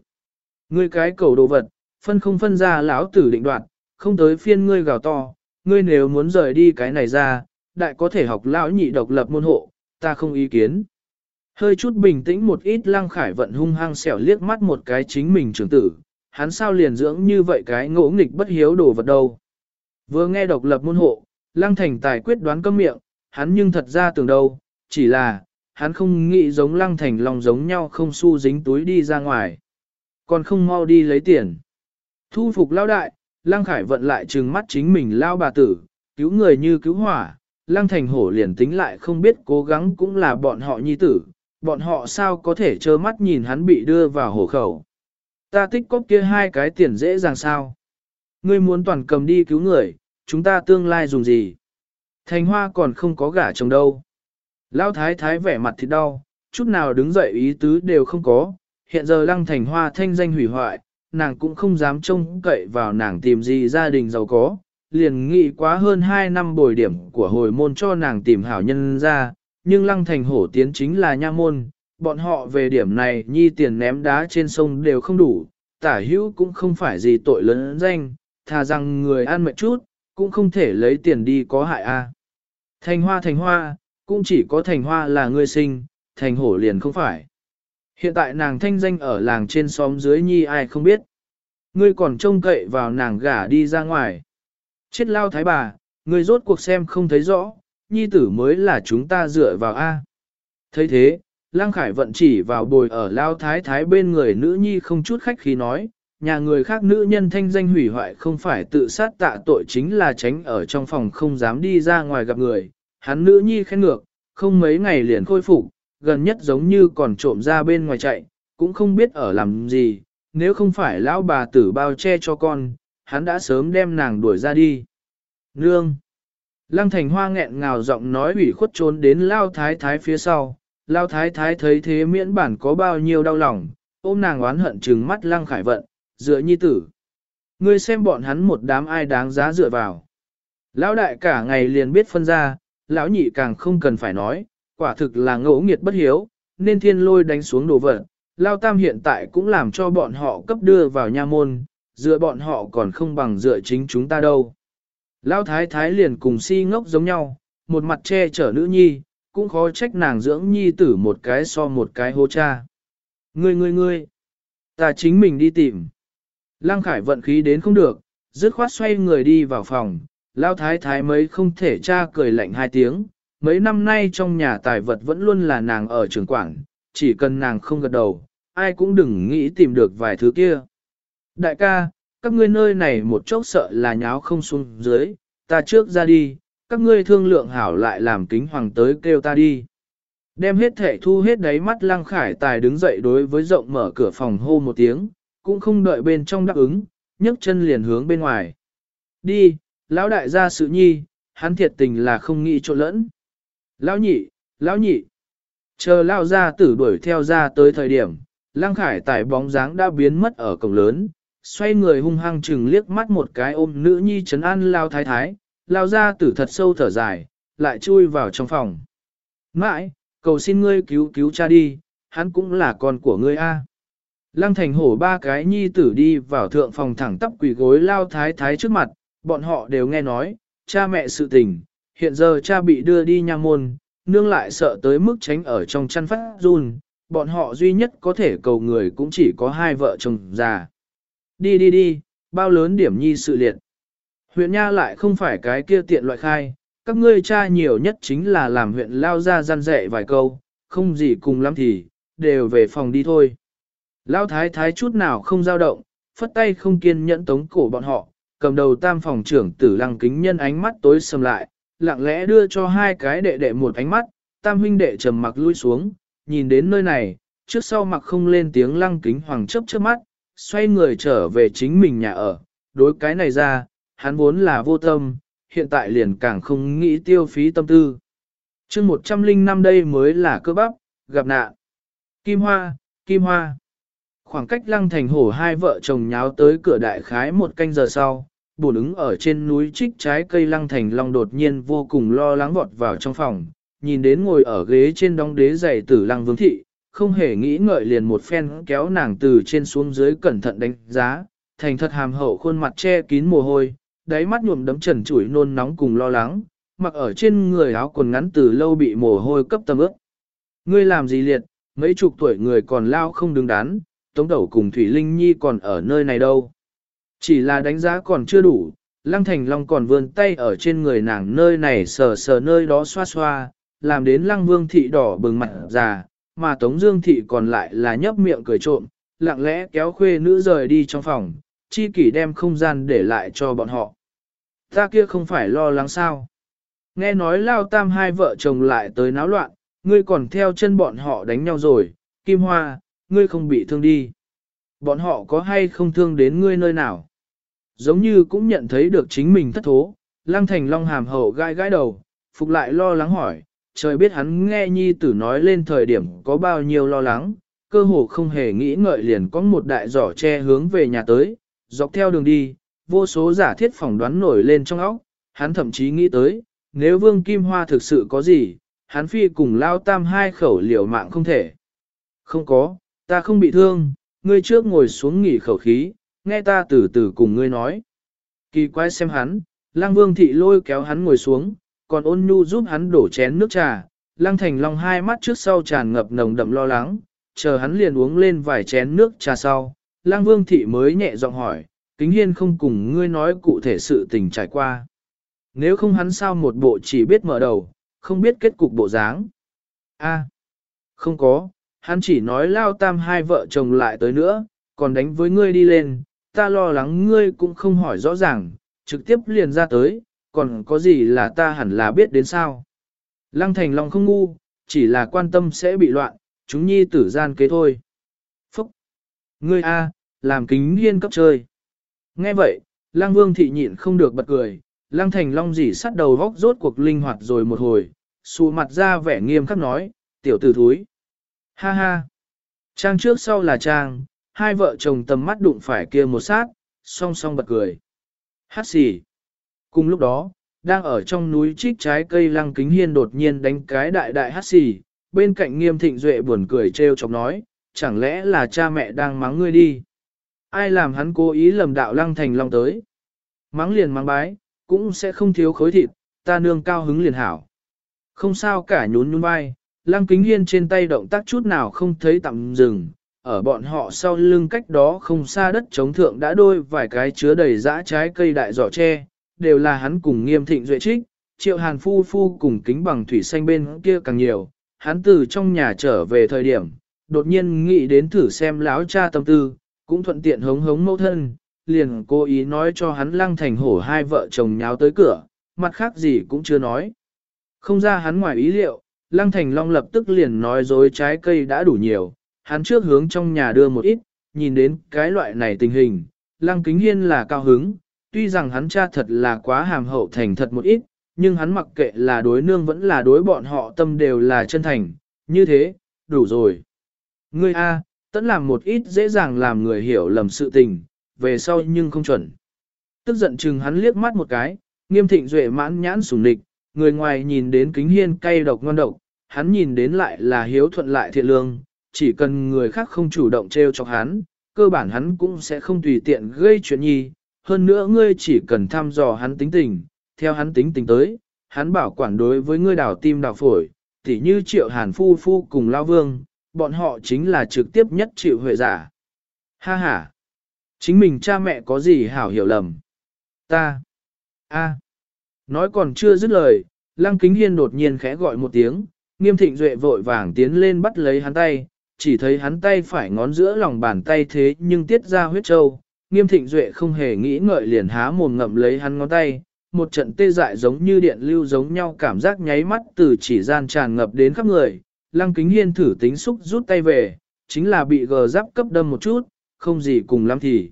Speaker 1: Ngươi cái cầu đồ vật, phân không phân ra lão tử định đoạt, không tới phiên ngươi gào to, ngươi nếu muốn rời đi cái này ra, đại có thể học lão nhị độc lập môn hộ, ta không ý kiến. Hơi chút bình tĩnh một ít lăng khải vận hung hăng xẻo liếc mắt một cái chính mình trưởng tử, hắn sao liền dưỡng như vậy cái ngỗ nghịch bất hiếu đồ vật đâu. Vừa nghe độc lập môn hộ, lăng thành tài quyết đoán cấm miệng, hắn nhưng thật ra tưởng đâu, chỉ là, hắn không nghĩ giống lăng thành lòng giống nhau không xu dính túi đi ra ngoài. Còn không mau đi lấy tiền. Thu phục lao đại, lăng khải vận lại trừng mắt chính mình lao bà tử, cứu người như cứu hỏa, lăng thành hổ liền tính lại không biết cố gắng cũng là bọn họ nhi tử, bọn họ sao có thể trơ mắt nhìn hắn bị đưa vào hổ khẩu. Ta tích cóp kia hai cái tiền dễ dàng sao. Ngươi muốn toàn cầm đi cứu người, chúng ta tương lai dùng gì? Thành hoa còn không có gả chồng đâu. Lão thái thái vẻ mặt thì đau, chút nào đứng dậy ý tứ đều không có, hiện giờ lăng thành hoa thanh danh hủy hoại, nàng cũng không dám trông cậy vào nàng tìm gì gia đình giàu có, liền nghĩ quá hơn 2 năm bồi điểm của hồi môn cho nàng tìm hảo nhân ra, nhưng lăng thành hổ tiến chính là nha môn, bọn họ về điểm này nhi tiền ném đá trên sông đều không đủ, tả hữu cũng không phải gì tội lớn danh, thà rằng người ăn mệt chút, cũng không thể lấy tiền đi có hại a. Thành hoa thành hoa, cũng chỉ có thành hoa là người sinh, thành hổ liền không phải. Hiện tại nàng thanh danh ở làng trên xóm dưới nhi ai không biết. Ngươi còn trông cậy vào nàng gả đi ra ngoài. Chết lao thái bà, ngươi rốt cuộc xem không thấy rõ, nhi tử mới là chúng ta dựa vào A. thấy thế, lang Khải vận chỉ vào bồi ở lao thái thái bên người nữ nhi không chút khách khí nói, nhà người khác nữ nhân thanh danh hủy hoại không phải tự sát tạ tội chính là tránh ở trong phòng không dám đi ra ngoài gặp người. Hắn nữ nhi khen ngược, không mấy ngày liền khôi phục, gần nhất giống như còn trộm ra bên ngoài chạy, cũng không biết ở làm gì, nếu không phải lão bà tử bao che cho con, hắn đã sớm đem nàng đuổi ra đi. Nương! Lăng thành hoa nghẹn ngào giọng nói ủy khuất trốn đến lao thái thái phía sau, lao thái thái thấy thế miễn bản có bao nhiêu đau lòng, ôm nàng oán hận trừng mắt lăng khải vận, dựa nhi tử. Ngươi xem bọn hắn một đám ai đáng giá dựa vào. Lão đại cả ngày liền biết phân ra, lão nhị càng không cần phải nói, quả thực là ngỗ nghiệt bất hiếu, nên thiên lôi đánh xuống đồ vật. Lao tam hiện tại cũng làm cho bọn họ cấp đưa vào nha môn, dựa bọn họ còn không bằng dựa chính chúng ta đâu. Lao thái thái liền cùng si ngốc giống nhau, một mặt che chở nữ nhi, cũng khó trách nàng dưỡng nhi tử một cái so một cái hô cha. Ngươi ngươi ngươi, ta chính mình đi tìm. Lăng Khải vận khí đến không được, dứt khoát xoay người đi vào phòng, Lao thái thái mấy không thể cha cười lạnh hai tiếng, mấy năm nay trong nhà tài vật vẫn luôn là nàng ở trường quảng, chỉ cần nàng không gật đầu, ai cũng đừng nghĩ tìm được vài thứ kia. Đại ca, các ngươi nơi này một chốc sợ là nháo không xuống dưới, ta trước ra đi, các ngươi thương lượng hảo lại làm kính hoàng tới kêu ta đi. Đem hết thể thu hết đáy mắt lăng khải tài đứng dậy đối với rộng mở cửa phòng hô một tiếng, cũng không đợi bên trong đáp ứng, nhấc chân liền hướng bên ngoài. Đi, lão đại gia sự nhi, hắn thiệt tình là không nghĩ trộn lẫn. Lão nhị, lão nhị. Chờ lão gia tử đuổi theo ra tới thời điểm, lăng khải tải bóng dáng đã biến mất ở cổng lớn, xoay người hung hăng chừng liếc mắt một cái ôm nữ nhi trấn an lao thái thái, lao gia tử thật sâu thở dài, lại chui vào trong phòng. Mãi, cầu xin ngươi cứu cứu cha đi, hắn cũng là con của ngươi a. Lăng thành hổ ba cái nhi tử đi vào thượng phòng thẳng tắp quỳ gối lao thái thái trước mặt, bọn họ đều nghe nói, cha mẹ sự tình, hiện giờ cha bị đưa đi nha môn, nương lại sợ tới mức tránh ở trong chăn phát run, bọn họ duy nhất có thể cầu người cũng chỉ có hai vợ chồng già. Đi đi đi, bao lớn điểm nhi sự liệt. Huyện Nha lại không phải cái kia tiện loại khai, các ngươi cha nhiều nhất chính là làm huyện lao ra gian dạy vài câu, không gì cùng lắm thì, đều về phòng đi thôi. Lao thái thái chút nào không dao động, phất tay không kiên nhẫn tống cổ bọn họ, cầm đầu tam phòng trưởng tử lăng kính nhân ánh mắt tối sầm lại, lặng lẽ đưa cho hai cái đệ đệ một ánh mắt, tam huynh đệ trầm mặc lui xuống, nhìn đến nơi này, trước sau mặc không lên tiếng lăng kính hoàng chấp trước mắt, xoay người trở về chính mình nhà ở, đối cái này ra, hắn vốn là vô tâm, hiện tại liền càng không nghĩ tiêu phí tâm tư. chương 105 đây mới là cơ bắp, gặp nạn. Kim Hoa, Kim Hoa. Khoảng cách lăng thành hổ hai vợ chồng nháo tới cửa đại khái một canh giờ sau, bổn ứng ở trên núi trích trái cây lăng thành long đột nhiên vô cùng lo lắng vọt vào trong phòng, nhìn đến ngồi ở ghế trên đóng đế giày tử lăng vương thị, không hề nghĩ ngợi liền một phen kéo nàng từ trên xuống dưới cẩn thận đánh giá, thành thật hàm hậu khuôn mặt che kín mồ hôi, đáy mắt nhuộm đấm trần trụi nôn nóng cùng lo lắng, mặc ở trên người áo quần ngắn từ lâu bị mồ hôi cấp tâm ướt. Ngươi làm gì liệt, mấy chục tuổi người còn lao không đứng đắn, Tống Đầu cùng Thủy Linh Nhi còn ở nơi này đâu. Chỉ là đánh giá còn chưa đủ, Lăng Thành Long còn vươn tay ở trên người nàng nơi này sờ sờ nơi đó xoa xoa, làm đến Lăng Vương Thị đỏ bừng mặt già, mà Tống Dương Thị còn lại là nhấp miệng cười trộm, lặng lẽ kéo khuê nữ rời đi trong phòng, chi kỷ đem không gian để lại cho bọn họ. Ta kia không phải lo lắng sao. Nghe nói Lao Tam hai vợ chồng lại tới náo loạn, ngươi còn theo chân bọn họ đánh nhau rồi, Kim Hoa, ngươi không bị thương đi. Bọn họ có hay không thương đến ngươi nơi nào? Giống như cũng nhận thấy được chính mình thất thố, Lăng Thành Long hàm hậu gai gai đầu, phục lại lo lắng hỏi, trời biết hắn nghe nhi tử nói lên thời điểm có bao nhiêu lo lắng, cơ hồ không hề nghĩ ngợi liền có một đại giỏ che hướng về nhà tới, dọc theo đường đi, vô số giả thiết phỏng đoán nổi lên trong óc, hắn thậm chí nghĩ tới, nếu Vương Kim Hoa thực sự có gì, hắn phi cùng lao tam hai khẩu liều mạng không thể. Không có, ta không bị thương, ngươi trước ngồi xuống nghỉ khẩu khí, nghe ta từ từ cùng ngươi nói. Kỳ quái xem hắn, lang vương thị lôi kéo hắn ngồi xuống, còn ôn nhu giúp hắn đổ chén nước trà, lang thành long hai mắt trước sau tràn ngập nồng đậm lo lắng, chờ hắn liền uống lên vài chén nước trà sau, lang vương thị mới nhẹ giọng hỏi, kính hiên không cùng ngươi nói cụ thể sự tình trải qua. Nếu không hắn sao một bộ chỉ biết mở đầu, không biết kết cục bộ dáng. A, không có, hắn chỉ nói lao tam hai vợ chồng lại tới nữa, còn đánh với ngươi đi lên, ta lo lắng ngươi cũng không hỏi rõ ràng, trực tiếp liền ra tới, còn có gì là ta hẳn là biết đến sao. Lăng thành lòng không ngu, chỉ là quan tâm sẽ bị loạn, chúng nhi tử gian kế thôi. Phúc! Ngươi A, làm kính hiên cấp chơi. Nghe vậy, Lăng Vương thị nhịn không được bật cười, Lăng Thành Long dỉ sắt đầu vóc rốt cuộc linh hoạt rồi một hồi, xù mặt ra vẻ nghiêm khắc nói, tiểu tử thúi. Ha ha! Trang trước sau là trang, hai vợ chồng tầm mắt đụng phải kia một sát, song song bật cười. Hát xì! Cùng lúc đó, đang ở trong núi trích trái cây lăng kính hiên đột nhiên đánh cái đại đại hát xì, bên cạnh nghiêm thịnh duệ buồn cười trêu chọc nói, chẳng lẽ là cha mẹ đang mắng ngươi đi. Ai làm hắn cố ý lầm đạo lăng thành long tới. Mắng liền mắng bái, cũng sẽ không thiếu khối thịt, ta nương cao hứng liền hảo. Không sao cả nhún nhún vai, lăng kính hiên trên tay động tác chút nào không thấy tạm dừng, ở bọn họ sau lưng cách đó không xa đất chống thượng đã đôi vài cái chứa đầy dã trái cây đại giỏ tre, đều là hắn cùng nghiêm thịnh duệ trích, triệu hàn phu phu cùng kính bằng thủy xanh bên kia càng nhiều, hắn từ trong nhà trở về thời điểm, đột nhiên nghĩ đến thử xem láo cha tâm tư, cũng thuận tiện hống hống mẫu thân, liền cố ý nói cho hắn lăng thành hổ hai vợ chồng nháo tới cửa, mặt khác gì cũng chưa nói. Không ra hắn ngoài ý liệu, lăng thành long lập tức liền nói dối trái cây đã đủ nhiều, hắn trước hướng trong nhà đưa một ít, nhìn đến cái loại này tình hình, lăng kính hiên là cao hứng, tuy rằng hắn cha thật là quá hàm hậu thành thật một ít, nhưng hắn mặc kệ là đối nương vẫn là đối bọn họ tâm đều là chân thành, như thế, đủ rồi. Ngươi A, tẫn làm một ít dễ dàng làm người hiểu lầm sự tình, về sau nhưng không chuẩn. Tức giận chừng hắn liếc mắt một cái, nghiêm thịnh duệ mãn nhãn sủng nịch, người ngoài nhìn đến kính hiên cay độc ngon độc, hắn nhìn đến lại là hiếu thuận lại thiện lương, chỉ cần người khác không chủ động treo chọc hắn, cơ bản hắn cũng sẽ không tùy tiện gây chuyện nhi, hơn nữa ngươi chỉ cần thăm dò hắn tính tình, theo hắn tính tình tới, hắn bảo quản đối với ngươi đảo tim đảo phổi, tỉ như triệu hàn phu phu cùng lao vương, bọn họ chính là trực tiếp nhất chịu huệ giả. Ha ha! Chính mình cha mẹ có gì hảo hiểu lầm? Ta! a, Nói còn chưa dứt lời, Lăng Kính Hiên đột nhiên khẽ gọi một tiếng, nghiêm thịnh duệ vội vàng tiến lên bắt lấy hắn tay, chỉ thấy hắn tay phải ngón giữa lòng bàn tay thế nhưng tiết ra huyết trâu. Nghiêm thịnh duệ không hề nghĩ ngợi liền há mồm ngậm lấy hắn ngón tay, một trận tê dại giống như điện lưu giống nhau cảm giác nháy mắt từ chỉ gian tràn ngập đến khắp người, lăng kính hiên thử tính xúc rút tay về, chính là bị gờ giáp cấp đâm một chút, không gì cùng lắm thì.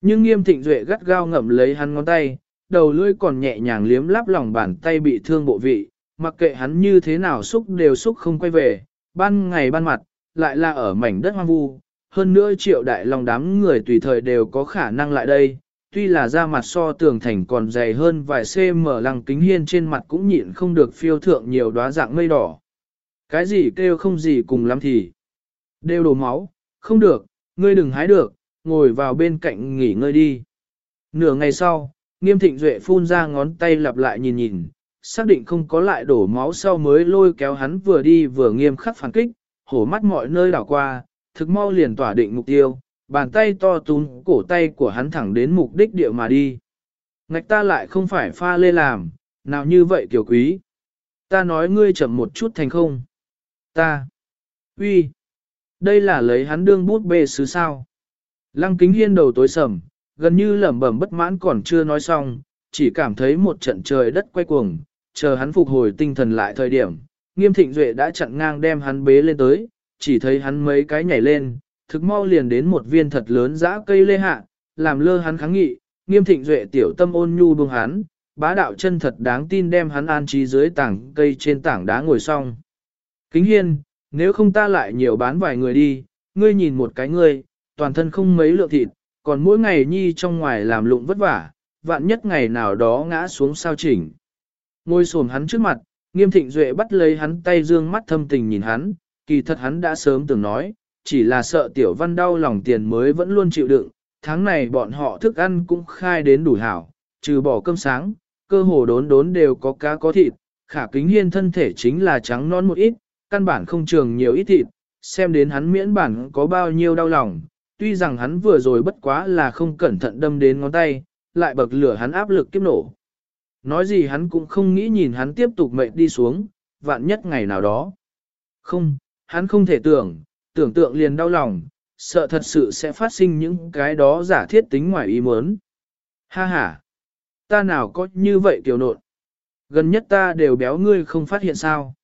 Speaker 1: Nhưng nghiêm thịnh duệ gắt gao ngậm lấy hắn ngón tay, đầu lưỡi còn nhẹ nhàng liếm láp lòng bàn tay bị thương bộ vị, mặc kệ hắn như thế nào xúc đều xúc không quay về, ban ngày ban mặt, lại là ở mảnh đất hoang vu, hơn nữa triệu đại long đám người tùy thời đều có khả năng lại đây, tuy là da mặt so tường thành còn dày hơn vài cm lăng kính hiên trên mặt cũng nhịn không được phiêu thượng nhiều đóa dạng mây đỏ. Cái gì kêu không gì cùng lắm thì. Đều đổ máu, không được, ngươi đừng hái được, ngồi vào bên cạnh nghỉ ngơi đi. Nửa ngày sau, nghiêm thịnh duệ phun ra ngón tay lặp lại nhìn nhìn, xác định không có lại đổ máu sau mới lôi kéo hắn vừa đi vừa nghiêm khắc phản kích, hổ mắt mọi nơi đảo qua, thực mau liền tỏa định mục tiêu, bàn tay to tún cổ tay của hắn thẳng đến mục đích địa mà đi. Ngạch ta lại không phải pha lê làm, nào như vậy tiểu quý. Ta nói ngươi chậm một chút thành không. Ta. uy, Đây là lấy hắn đương bút bê sứ sao. Lăng kính hiên đầu tối sầm, gần như lẩm bẩm bất mãn còn chưa nói xong, chỉ cảm thấy một trận trời đất quay cuồng, chờ hắn phục hồi tinh thần lại thời điểm. Nghiêm thịnh duệ đã chặn ngang đem hắn bế lên tới, chỉ thấy hắn mấy cái nhảy lên, thực mau liền đến một viên thật lớn dã cây lê hạ, làm lơ hắn kháng nghị, nghiêm thịnh duệ tiểu tâm ôn nhu buông hắn, bá đạo chân thật đáng tin đem hắn an trí dưới tảng cây trên tảng đá ngồi xong. Kính hiên, nếu không ta lại nhiều bán vài người đi, ngươi nhìn một cái ngươi, toàn thân không mấy lượng thịt, còn mỗi ngày nhi trong ngoài làm lụng vất vả, vạn nhất ngày nào đó ngã xuống sao chỉnh. Ngồi xổm hắn trước mặt, nghiêm thịnh duệ bắt lấy hắn tay dương mắt thâm tình nhìn hắn, kỳ thật hắn đã sớm từng nói, chỉ là sợ tiểu văn đau lòng tiền mới vẫn luôn chịu đựng, tháng này bọn họ thức ăn cũng khai đến đủ hảo, trừ bỏ cơm sáng, cơ hồ đốn đốn đều có cá có thịt, khả kính hiên thân thể chính là trắng non một ít, căn bản không trường nhiều ít thịt, xem đến hắn miễn bản có bao nhiêu đau lòng, tuy rằng hắn vừa rồi bất quá là không cẩn thận đâm đến ngón tay, lại bậc lửa hắn áp lực kiếp nổ. Nói gì hắn cũng không nghĩ nhìn hắn tiếp tục mệt đi xuống, vạn nhất ngày nào đó. Không, hắn không thể tưởng, tưởng tượng liền đau lòng, sợ thật sự sẽ phát sinh những cái đó giả thiết tính ngoài ý muốn. Ha ha, ta nào có như vậy tiểu nộn. Gần nhất ta đều béo ngươi không phát hiện sao.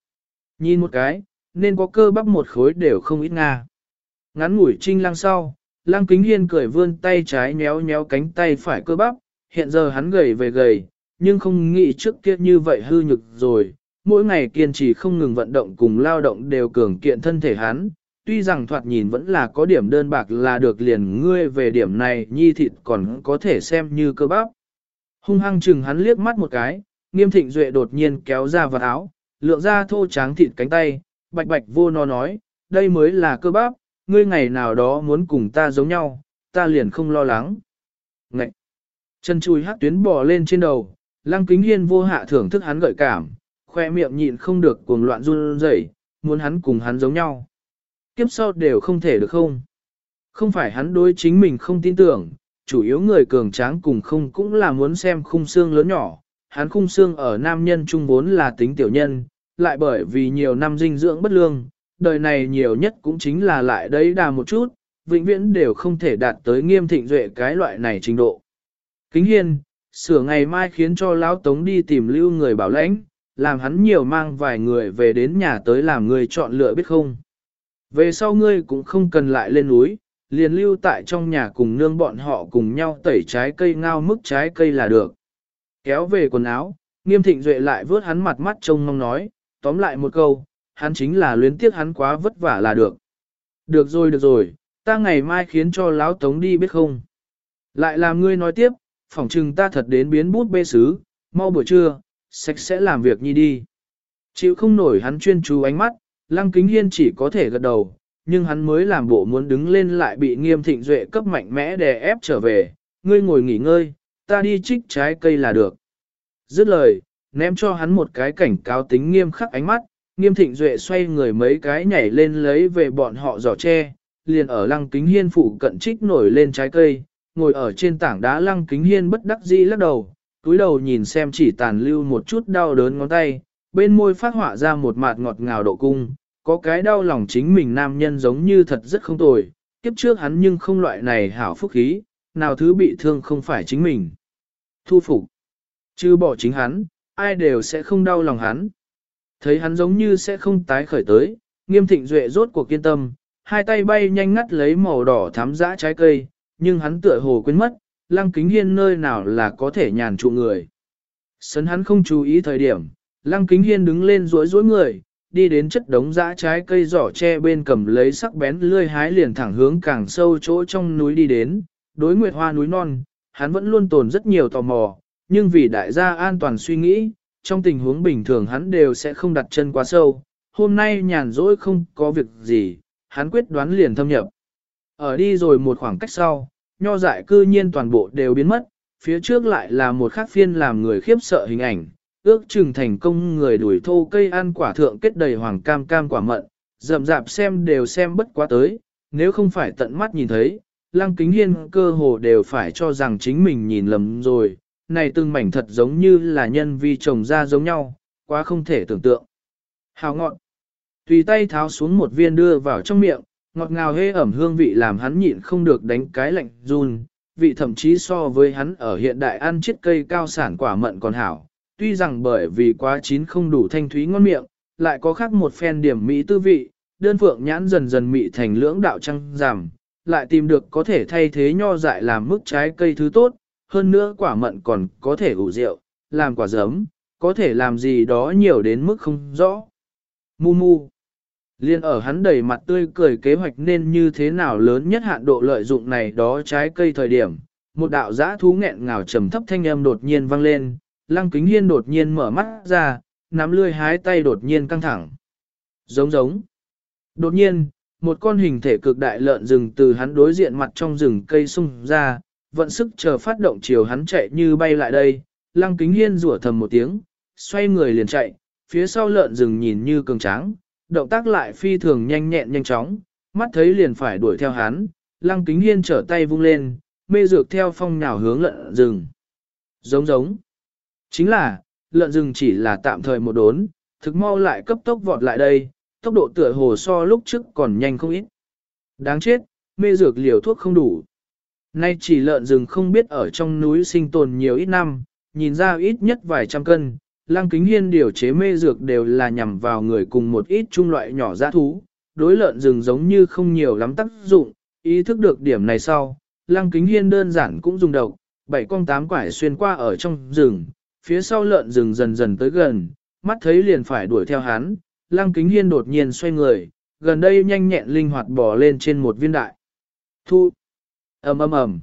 Speaker 1: Nhìn một cái, nên có cơ bắp một khối đều không ít nga. Ngắn ngủi trinh lăng sau, lăng kính hiên cười vươn tay trái nhéo nhéo cánh tay phải cơ bắp, hiện giờ hắn gầy về gầy, nhưng không nghĩ trước kia như vậy hư nhực rồi. Mỗi ngày kiên trì không ngừng vận động cùng lao động đều cường kiện thân thể hắn, tuy rằng thoạt nhìn vẫn là có điểm đơn bạc là được liền ngươi về điểm này nhi thịt còn có thể xem như cơ bắp. Hung hăng chừng hắn liếc mắt một cái, nghiêm thịnh duệ đột nhiên kéo ra vật áo, lượng ra thô tráng thịt cánh tay, bạch bạch vô nó nói, đây mới là cơ bắp, ngươi ngày nào đó muốn cùng ta giống nhau, ta liền không lo lắng. Ngậy! Chân chui hát tuyến bò lên trên đầu, lăng kính hiên vô hạ thưởng thức hắn gợi cảm, khoe miệng nhịn không được cuồng loạn run rẩy, muốn hắn cùng hắn giống nhau kiếp sau đều không thể được không? Không phải hắn đối chính mình không tin tưởng, chủ yếu người cường tráng cùng không cũng là muốn xem khung xương lớn nhỏ. Hắn khung xương ở nam nhân trung vốn là tính tiểu nhân, lại bởi vì nhiều năm dinh dưỡng bất lương, đời này nhiều nhất cũng chính là lại đấy đà một chút, vĩnh viễn đều không thể đạt tới nghiêm thịnh duệ cái loại này trình độ. Kính hiên, sửa ngày mai khiến cho lão tống đi tìm lưu người bảo lãnh, làm hắn nhiều mang vài người về đến nhà tới làm người chọn lựa biết không. Về sau ngươi cũng không cần lại lên núi, liền lưu tại trong nhà cùng nương bọn họ cùng nhau tẩy trái cây ngao mức trái cây là được. Kéo về quần áo, nghiêm thịnh duệ lại vớt hắn mặt mắt trông mong nói, tóm lại một câu, hắn chính là luyến tiếc hắn quá vất vả là được. Được rồi được rồi, ta ngày mai khiến cho lão tống đi biết không. Lại làm ngươi nói tiếp, phỏng chừng ta thật đến biến bút bê sứ, mau buổi trưa, sạch sẽ làm việc nhi đi. Chịu không nổi hắn chuyên chú ánh mắt, Lăng Kính Hiên chỉ có thể gật đầu, nhưng hắn mới làm bộ muốn đứng lên lại bị nghiêm thịnh duệ cấp mạnh mẽ đè ép trở về, ngươi ngồi nghỉ ngơi, ta đi trích trái cây là được. Dứt lời, ném cho hắn một cái cảnh cáo tính nghiêm khắc ánh mắt, nghiêm thịnh duệ xoay người mấy cái nhảy lên lấy về bọn họ giỏ tre, liền ở lăng kính hiên phụ cận trích nổi lên trái cây, ngồi ở trên tảng đá lăng kính hiên bất đắc dĩ lắc đầu, túi đầu nhìn xem chỉ tàn lưu một chút đau đớn ngón tay, bên môi phát họa ra một mạt ngọt ngào độ cung, có cái đau lòng chính mình nam nhân giống như thật rất không tồi, kiếp trước hắn nhưng không loại này hảo phúc khí, nào thứ bị thương không phải chính mình. Thu phục, chứ bỏ chính hắn, ai đều sẽ không đau lòng hắn. Thấy hắn giống như sẽ không tái khởi tới, nghiêm thịnh duệ rốt cuộc kiên tâm, hai tay bay nhanh ngắt lấy màu đỏ thắm dã trái cây, nhưng hắn tựa hồ quên mất, lăng kính hiên nơi nào là có thể nhàn trụ người. Sấn hắn không chú ý thời điểm, lăng kính hiên đứng lên rối rối người, đi đến chất đống dã trái cây giỏ tre bên cầm lấy sắc bén lươi hái liền thẳng hướng càng sâu chỗ trong núi đi đến, đối nguyệt hoa núi non, hắn vẫn luôn tồn rất nhiều tò mò, nhưng vì đại gia an toàn suy nghĩ, trong tình huống bình thường hắn đều sẽ không đặt chân quá sâu, hôm nay nhàn rỗi không có việc gì, hắn quyết đoán liền thâm nhập. Ở đi rồi một khoảng cách sau, nho dại cư nhiên toàn bộ đều biến mất, phía trước lại là một khắc phiên làm người khiếp sợ hình ảnh, ước chừng thành công người đuổi thô cây ăn quả thượng kết đầy hoàng cam cam quả mận, rậm rạp xem đều xem bất quá tới, nếu không phải tận mắt nhìn thấy, lăng kính hiên cơ hồ đều phải cho rằng chính mình nhìn lầm rồi, này từng mảnh thật giống như là nhân vi trồng ra giống nhau, quá không thể tưởng tượng. Hào ngọn, tùy tay tháo xuống một viên đưa vào trong miệng, ngọt ngào hê ẩm hương vị làm hắn nhịn không được đánh cái lạnh run, vị thậm chí so với hắn ở hiện đại ăn chiết cây cao sản quả mận còn hảo, tuy rằng bởi vì quá chín không đủ thanh thúy ngon miệng, lại có khác một phen điểm mỹ tư vị, đơn phượng nhãn dần dần mị thành lưỡng đạo trăng giảm, lại tìm được có thể thay thế nho dại làm mức trái cây thứ tốt, hơn nữa quả mận còn có thể ủ rượu, làm quả giấm, có thể làm gì đó nhiều đến mức không rõ. Mu mu. Liên ở hắn đầy mặt tươi cười kế hoạch nên như thế nào lớn nhất hạn độ lợi dụng này đó trái cây thời điểm. Một đạo giã thú nghẹn ngào trầm thấp thanh âm đột nhiên vang lên, lăng kính hiên đột nhiên mở mắt ra, nắm lươi hái tay đột nhiên căng thẳng. Giống giống. Đột nhiên, một con hình thể cực đại lợn rừng từ hắn đối diện mặt trong rừng cây sung ra, vận sức chờ phát động chiều hắn chạy như bay lại đây, lăng kính hiên rủa thầm một tiếng, xoay người liền chạy, phía sau lợn rừng nhìn như cường tráng, động tác lại phi thường nhanh nhẹn nhanh chóng, mắt thấy liền phải đuổi theo hắn, lăng kính hiên trở tay vung lên, mê dược theo phong nhào hướng lợn rừng. Giống giống. Chính là, lợn rừng chỉ là tạm thời một đốn, thực mau lại cấp tốc vọt lại đây, tốc độ tựa hồ so lúc trước còn nhanh không ít. Đáng chết, mê dược liều thuốc không đủ. Nay chỉ lợn rừng không biết ở trong núi sinh tồn nhiều ít năm, nhìn ra ít nhất vài trăm cân, lăng kính hiên điều chế mê dược đều là nhằm vào người cùng một ít trung loại nhỏ giã thú, đối lợn rừng giống như không nhiều lắm tác dụng, ý thức được điểm này sau, lăng kính hiên đơn giản cũng dùng độc, bảy con tám quải xuyên qua ở trong rừng, phía sau lợn rừng dần dần tới gần, mắt thấy liền phải đuổi theo hắn, lăng kính hiên đột nhiên xoay người, gần đây nhanh nhẹn linh hoạt bò lên trên một viên đại. Thu, ầm ầm ầm.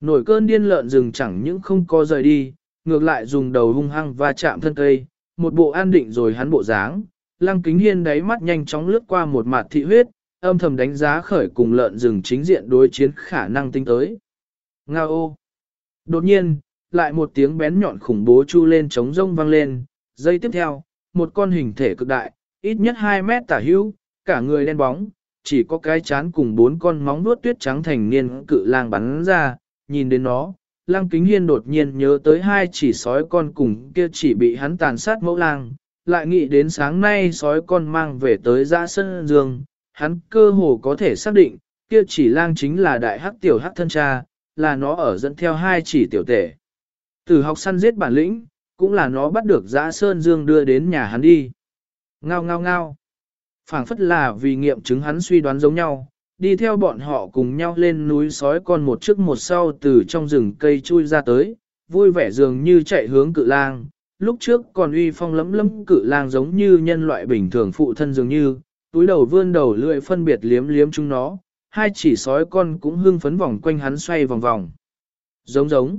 Speaker 1: Nổi cơn điên lợn rừng chẳng những không có rời đi, ngược lại dùng đầu hung hăng và chạm thân cây, một bộ an định rồi hắn bộ dáng. Lăng kính hiên đáy mắt nhanh chóng lướt qua một mặt thị huyết, âm thầm đánh giá khởi cùng lợn rừng chính diện đối chiến khả năng tính tới. Nga ô! Đột nhiên, lại một tiếng bén nhọn khủng bố chu lên trống rông vang lên, giây tiếp theo, một con hình thể cực đại, ít nhất 2 mét tả hữu, cả người đen bóng, chỉ có cái chán cùng bốn con móng vuốt tuyết trắng thành niên cự lang bắn ra, nhìn đến nó, Lăng Kính Hiên đột nhiên nhớ tới hai chỉ sói con cùng kia chỉ bị hắn tàn sát mẫu lang, lại nghĩ đến sáng nay sói con mang về tới giã sân dương, hắn cơ hồ có thể xác định, kia chỉ lang chính là đại hắc tiểu hắc thân cha, là nó ở dẫn theo hai chỉ tiểu tể. Từ học săn giết bản lĩnh, cũng là nó bắt được giã sơn dương đưa đến nhà hắn đi. Ngao ngao ngao. phảng phất là vì nghiệm chứng hắn suy đoán giống nhau, đi theo bọn họ cùng nhau lên núi sói con một trước một sau từ trong rừng cây chui ra tới, vui vẻ dường như chạy hướng cự lang. Lúc trước còn uy phong lấm lấm cự lang giống như nhân loại bình thường phụ thân dường như, túi đầu vươn đầu lưỡi phân biệt liếm liếm chúng nó, hai chỉ sói con cũng hưng phấn vòng quanh hắn xoay vòng vòng. Giống giống.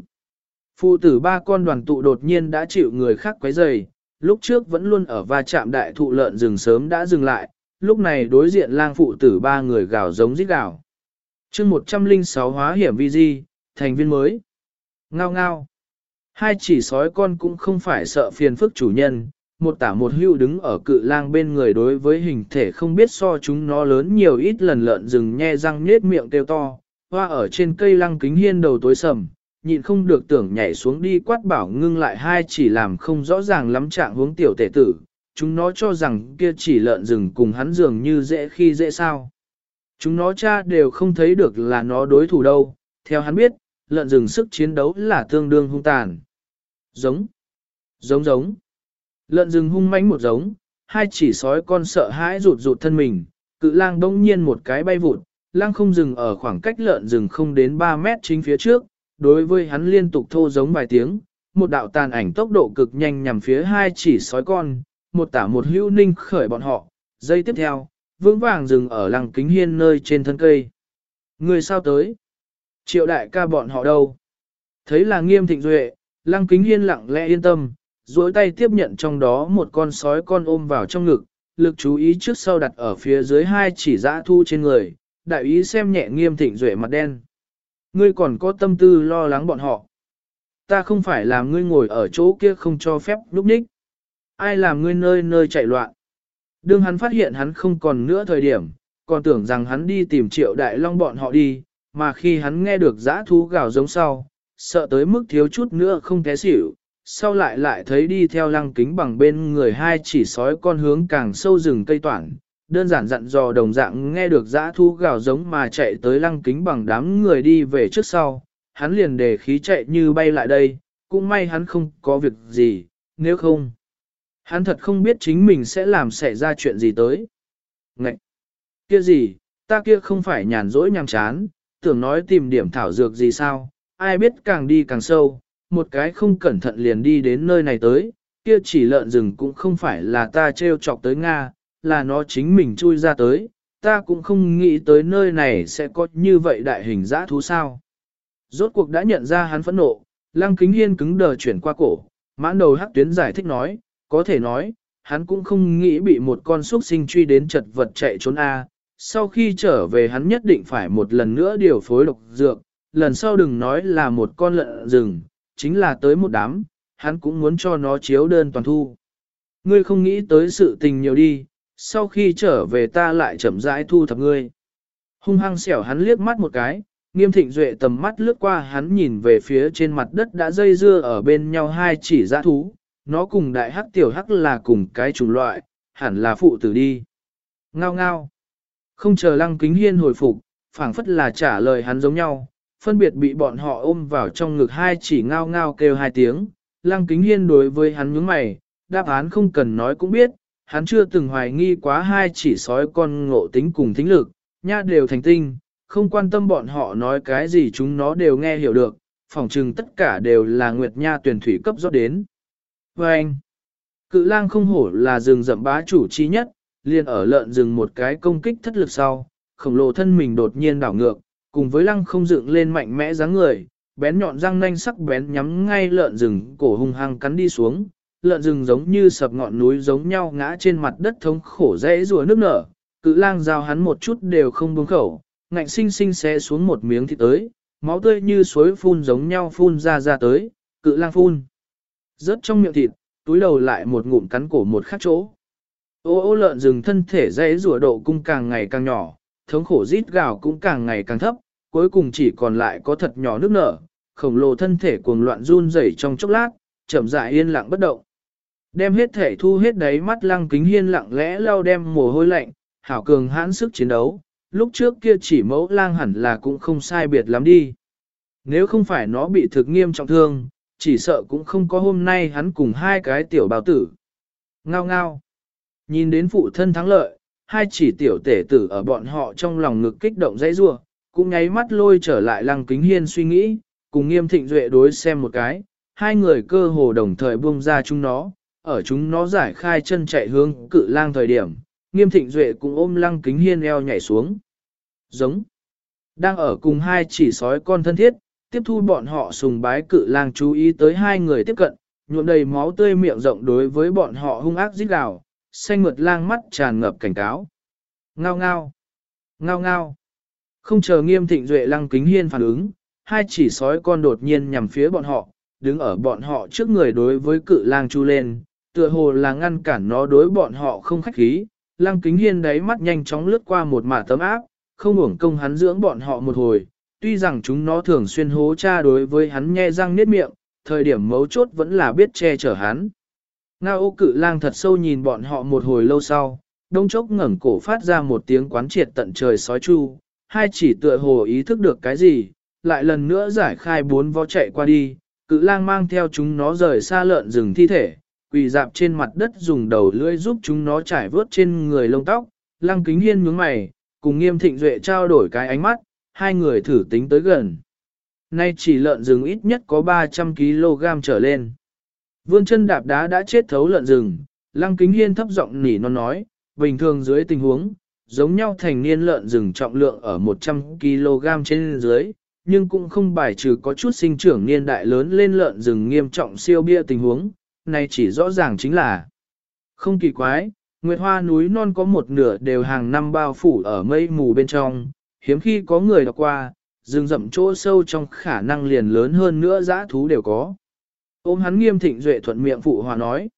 Speaker 1: Phụ tử ba con đoàn tụ đột nhiên đã chịu người khác quấy rầy, lúc trước vẫn luôn ở va chạm đại thụ lợn rừng sớm đã dừng lại, lúc này đối diện lang phụ tử ba người gào giống rít gào. chương 106 hóa hiểm vi di, thành viên mới. Ngao ngao. Hai chỉ sói con cũng không phải sợ phiền phức chủ nhân, một tả một hưu đứng ở cự lang bên người đối với hình thể không biết so chúng nó lớn nhiều ít lần lợn rừng nhe răng nết miệng kêu to, hoa ở trên cây lăng kính hiên đầu tối sầm, nhịn không được tưởng nhảy xuống đi quát bảo ngưng lại hai chỉ làm không rõ ràng lắm trạng hướng tiểu tể tử, chúng nó cho rằng kia chỉ lợn rừng cùng hắn dường như dễ khi dễ sao. Chúng nó cha đều không thấy được là nó đối thủ đâu, theo hắn biết, lợn rừng sức chiến đấu là tương đương hung tàn. Giống, giống giống, lợn rừng hung mãnh một giống, hai chỉ sói con sợ hãi rụt rụt thân mình, cự lang đông nhiên một cái bay vụt, lang không dừng ở khoảng cách lợn rừng không đến 3 mét chính phía trước, đối với hắn liên tục thô giống vài tiếng, một đạo tàn ảnh tốc độ cực nhanh nhằm phía hai chỉ sói con, một tả một hữu ninh khởi bọn họ, dây tiếp theo, vững vàng dừng ở lăng kính hiên nơi trên thân cây. Người sao tới? Triệu đại ca bọn họ đâu? Thấy là nghiêm thịnh duệ, lăng kính hiên lặng lẽ yên tâm, duỗi tay tiếp nhận trong đó một con sói con ôm vào trong ngực, lực chú ý trước sau đặt ở phía dưới hai chỉ dã thu trên người, đại ý xem nhẹ nghiêm thịnh duệ mặt đen. Ngươi còn có tâm tư lo lắng bọn họ. Ta không phải làm ngươi ngồi ở chỗ kia không cho phép lúc ních. Ai làm ngươi nơi nơi chạy loạn. Đương hắn phát hiện hắn không còn nữa thời điểm, còn tưởng rằng hắn đi tìm triệu đại long bọn họ đi, mà khi hắn nghe được giã thú gào giống sau, sợ tới mức thiếu chút nữa không té xỉu, sau lại lại thấy đi theo lăng kính bằng bên người hai chỉ sói con hướng càng sâu rừng cây toản, đơn giản dặn dò đồng dạng nghe được giã thu gào giống mà chạy tới lăng kính bằng đám người đi về trước sau, hắn liền để khí chạy như bay lại đây, cũng may hắn không có việc gì, nếu không, hắn thật không biết chính mình sẽ làm xảy ra chuyện gì tới. Ngậy! Kia gì, ta kia không phải nhàn rỗi nhàm chán, tưởng nói tìm điểm thảo dược gì sao, ai biết càng đi càng sâu, một cái không cẩn thận liền đi đến nơi này tới, kia chỉ lợn rừng cũng không phải là ta treo chọc tới Nga, là nó chính mình chui ra tới, ta cũng không nghĩ tới nơi này sẽ có như vậy đại hình dã thú sao. Rốt cuộc đã nhận ra hắn phẫn nộ, lăng kính hiên cứng đờ chuyển qua cổ, mãn đầu hắc tuyến giải thích nói, có thể nói, hắn cũng không nghĩ bị một con xuất sinh truy đến chật vật chạy trốn A, sau khi trở về hắn nhất định phải một lần nữa điều phối độc dược, lần sau đừng nói là một con lợn rừng, chính là tới một đám, hắn cũng muốn cho nó chiếu đơn toàn thu. Ngươi không nghĩ tới sự tình nhiều đi, sau khi trở về ta lại chậm rãi thu thập ngươi. Hung hăng xẻo hắn liếc mắt một cái, nghiêm thịnh duệ tầm mắt lướt qua hắn nhìn về phía trên mặt đất đã dây dưa ở bên nhau hai chỉ dã thú, nó cùng đại hắc tiểu hắc là cùng cái chủng loại, hẳn là phụ tử đi. Ngao ngao. Không chờ lăng kính hiên hồi phục, phảng phất là trả lời hắn giống nhau, phân biệt bị bọn họ ôm vào trong ngực hai chỉ ngao ngao kêu hai tiếng. Lăng kính hiên đối với hắn nhướng mày, đáp án không cần nói cũng biết, hắn chưa từng hoài nghi quá hai chỉ sói con ngộ tính cùng thính lực, nha đều thành tinh, không quan tâm bọn họ nói cái gì chúng nó đều nghe hiểu được, phỏng chừng tất cả đều là Nguyệt Nha tuyển thủy cấp rót đến. Và anh, cự lang không hổ là rừng rậm bá chủ chi nhất, liền ở lợn rừng một cái công kích thất lực sau, khổng lồ thân mình đột nhiên đảo ngược, cùng với lăng không dựng lên mạnh mẽ dáng người, bén nhọn răng nanh sắc bén nhắm ngay lợn rừng cổ hung hăng cắn đi xuống, lợn rừng giống như sập ngọn núi giống nhau ngã trên mặt đất thống khổ rẽ rùa nước nở, cự lang giao hắn một chút đều không buông khẩu, ngạnh sinh sinh xé xuống một miếng thịt tới, máu tươi như suối phun giống nhau phun ra ra tới, cự lang phun. Rớt trong miệng thịt, túi đầu lại một ngụm cắn cổ một khắc chỗ. Ô ô lợn rừng thân thể dãy rùa độ cung càng ngày càng nhỏ, thống khổ rít gào cũng càng ngày càng thấp, cuối cùng chỉ còn lại có thật nhỏ nước nở, khổng lồ thân thể cuồng loạn run rẩy trong chốc lát, chậm rãi yên lặng bất động. Đem hết thể thu hết đáy mắt lăng kính hiên lặng lẽ lau đem mồ hôi lạnh, hảo cường hãn sức chiến đấu, lúc trước kia chỉ mẫu lang hẳn là cũng không sai biệt lắm đi. Nếu không phải nó bị thực nghiêm trọng thương, chỉ sợ cũng không có hôm nay hắn cùng hai cái tiểu bào tử. Ngao ngao. Nhìn đến phụ thân thắng lợi, hai chỉ tiểu tể tử ở bọn họ trong lòng ngực kích động dãy rua, cũng nháy mắt lôi trở lại lăng kính hiên suy nghĩ, cùng nghiêm thịnh duệ đối xem một cái, hai người cơ hồ đồng thời buông ra chúng nó, ở chúng nó giải khai chân chạy hướng cự lang thời điểm, nghiêm thịnh duệ cũng ôm lăng kính hiên eo nhảy xuống. Giống. Đang ở cùng hai chỉ sói con thân thiết, tiếp thu bọn họ sùng bái cự lang chú ý tới hai người tiếp cận, nhuộm đầy máu tươi miệng rộng đối với bọn họ hung ác giết gào, xanh mượt lang mắt tràn ngập cảnh cáo. Ngao ngao. Ngao ngao. Không chờ nghiêm thịnh duệ lăng kính hiên phản ứng, hai chỉ sói con đột nhiên nhằm phía bọn họ, đứng ở bọn họ trước người đối với cự lang chu lên, tựa hồ là ngăn cản nó đối bọn họ không khách khí. Lăng kính hiên đáy mắt nhanh chóng lướt qua một mả tấm áp, không uổng công hắn dưỡng bọn họ một hồi, tuy rằng chúng nó thường xuyên hố cha đối với hắn nhe răng niết miệng, thời điểm mấu chốt vẫn là biết che chở hắn. Ngao ô cự lang thật sâu nhìn bọn họ một hồi lâu sau, đông chốc ngẩng cổ phát ra một tiếng quán triệt tận trời sói chu, hai chỉ tựa hồ ý thức được cái gì, lại lần nữa giải khai bốn vó chạy qua đi, cự lang mang theo chúng nó rời xa lợn rừng thi thể, quỳ dạp trên mặt đất dùng đầu lưỡi giúp chúng nó trải vớt trên người lông tóc, Lang kính hiên nhướng mày, cùng nghiêm thịnh duệ trao đổi cái ánh mắt, hai người thử tính tới gần. Nay chỉ lợn rừng ít nhất có 300kg trở lên. Vươn chân đạp đá đã chết thấu lợn rừng, Lăng kính hiên thấp giọng nỉ non nói, bình thường dưới tình huống, giống nhau thành niên lợn rừng trọng lượng ở 100kg trên dưới, nhưng cũng không bài trừ có chút sinh trưởng niên đại lớn lên lợn rừng nghiêm trọng siêu bia tình huống, này chỉ rõ ràng chính là không kỳ quái, Nguyệt Hoa núi non có một nửa đều hàng năm bao phủ ở mây mù bên trong, hiếm khi có người đọc qua, rừng rậm chỗ sâu trong khả năng liền lớn hơn nữa giã thú đều có. Ôm hắn nghiêm thịnh duệ thuận miệng phụ hòa nói.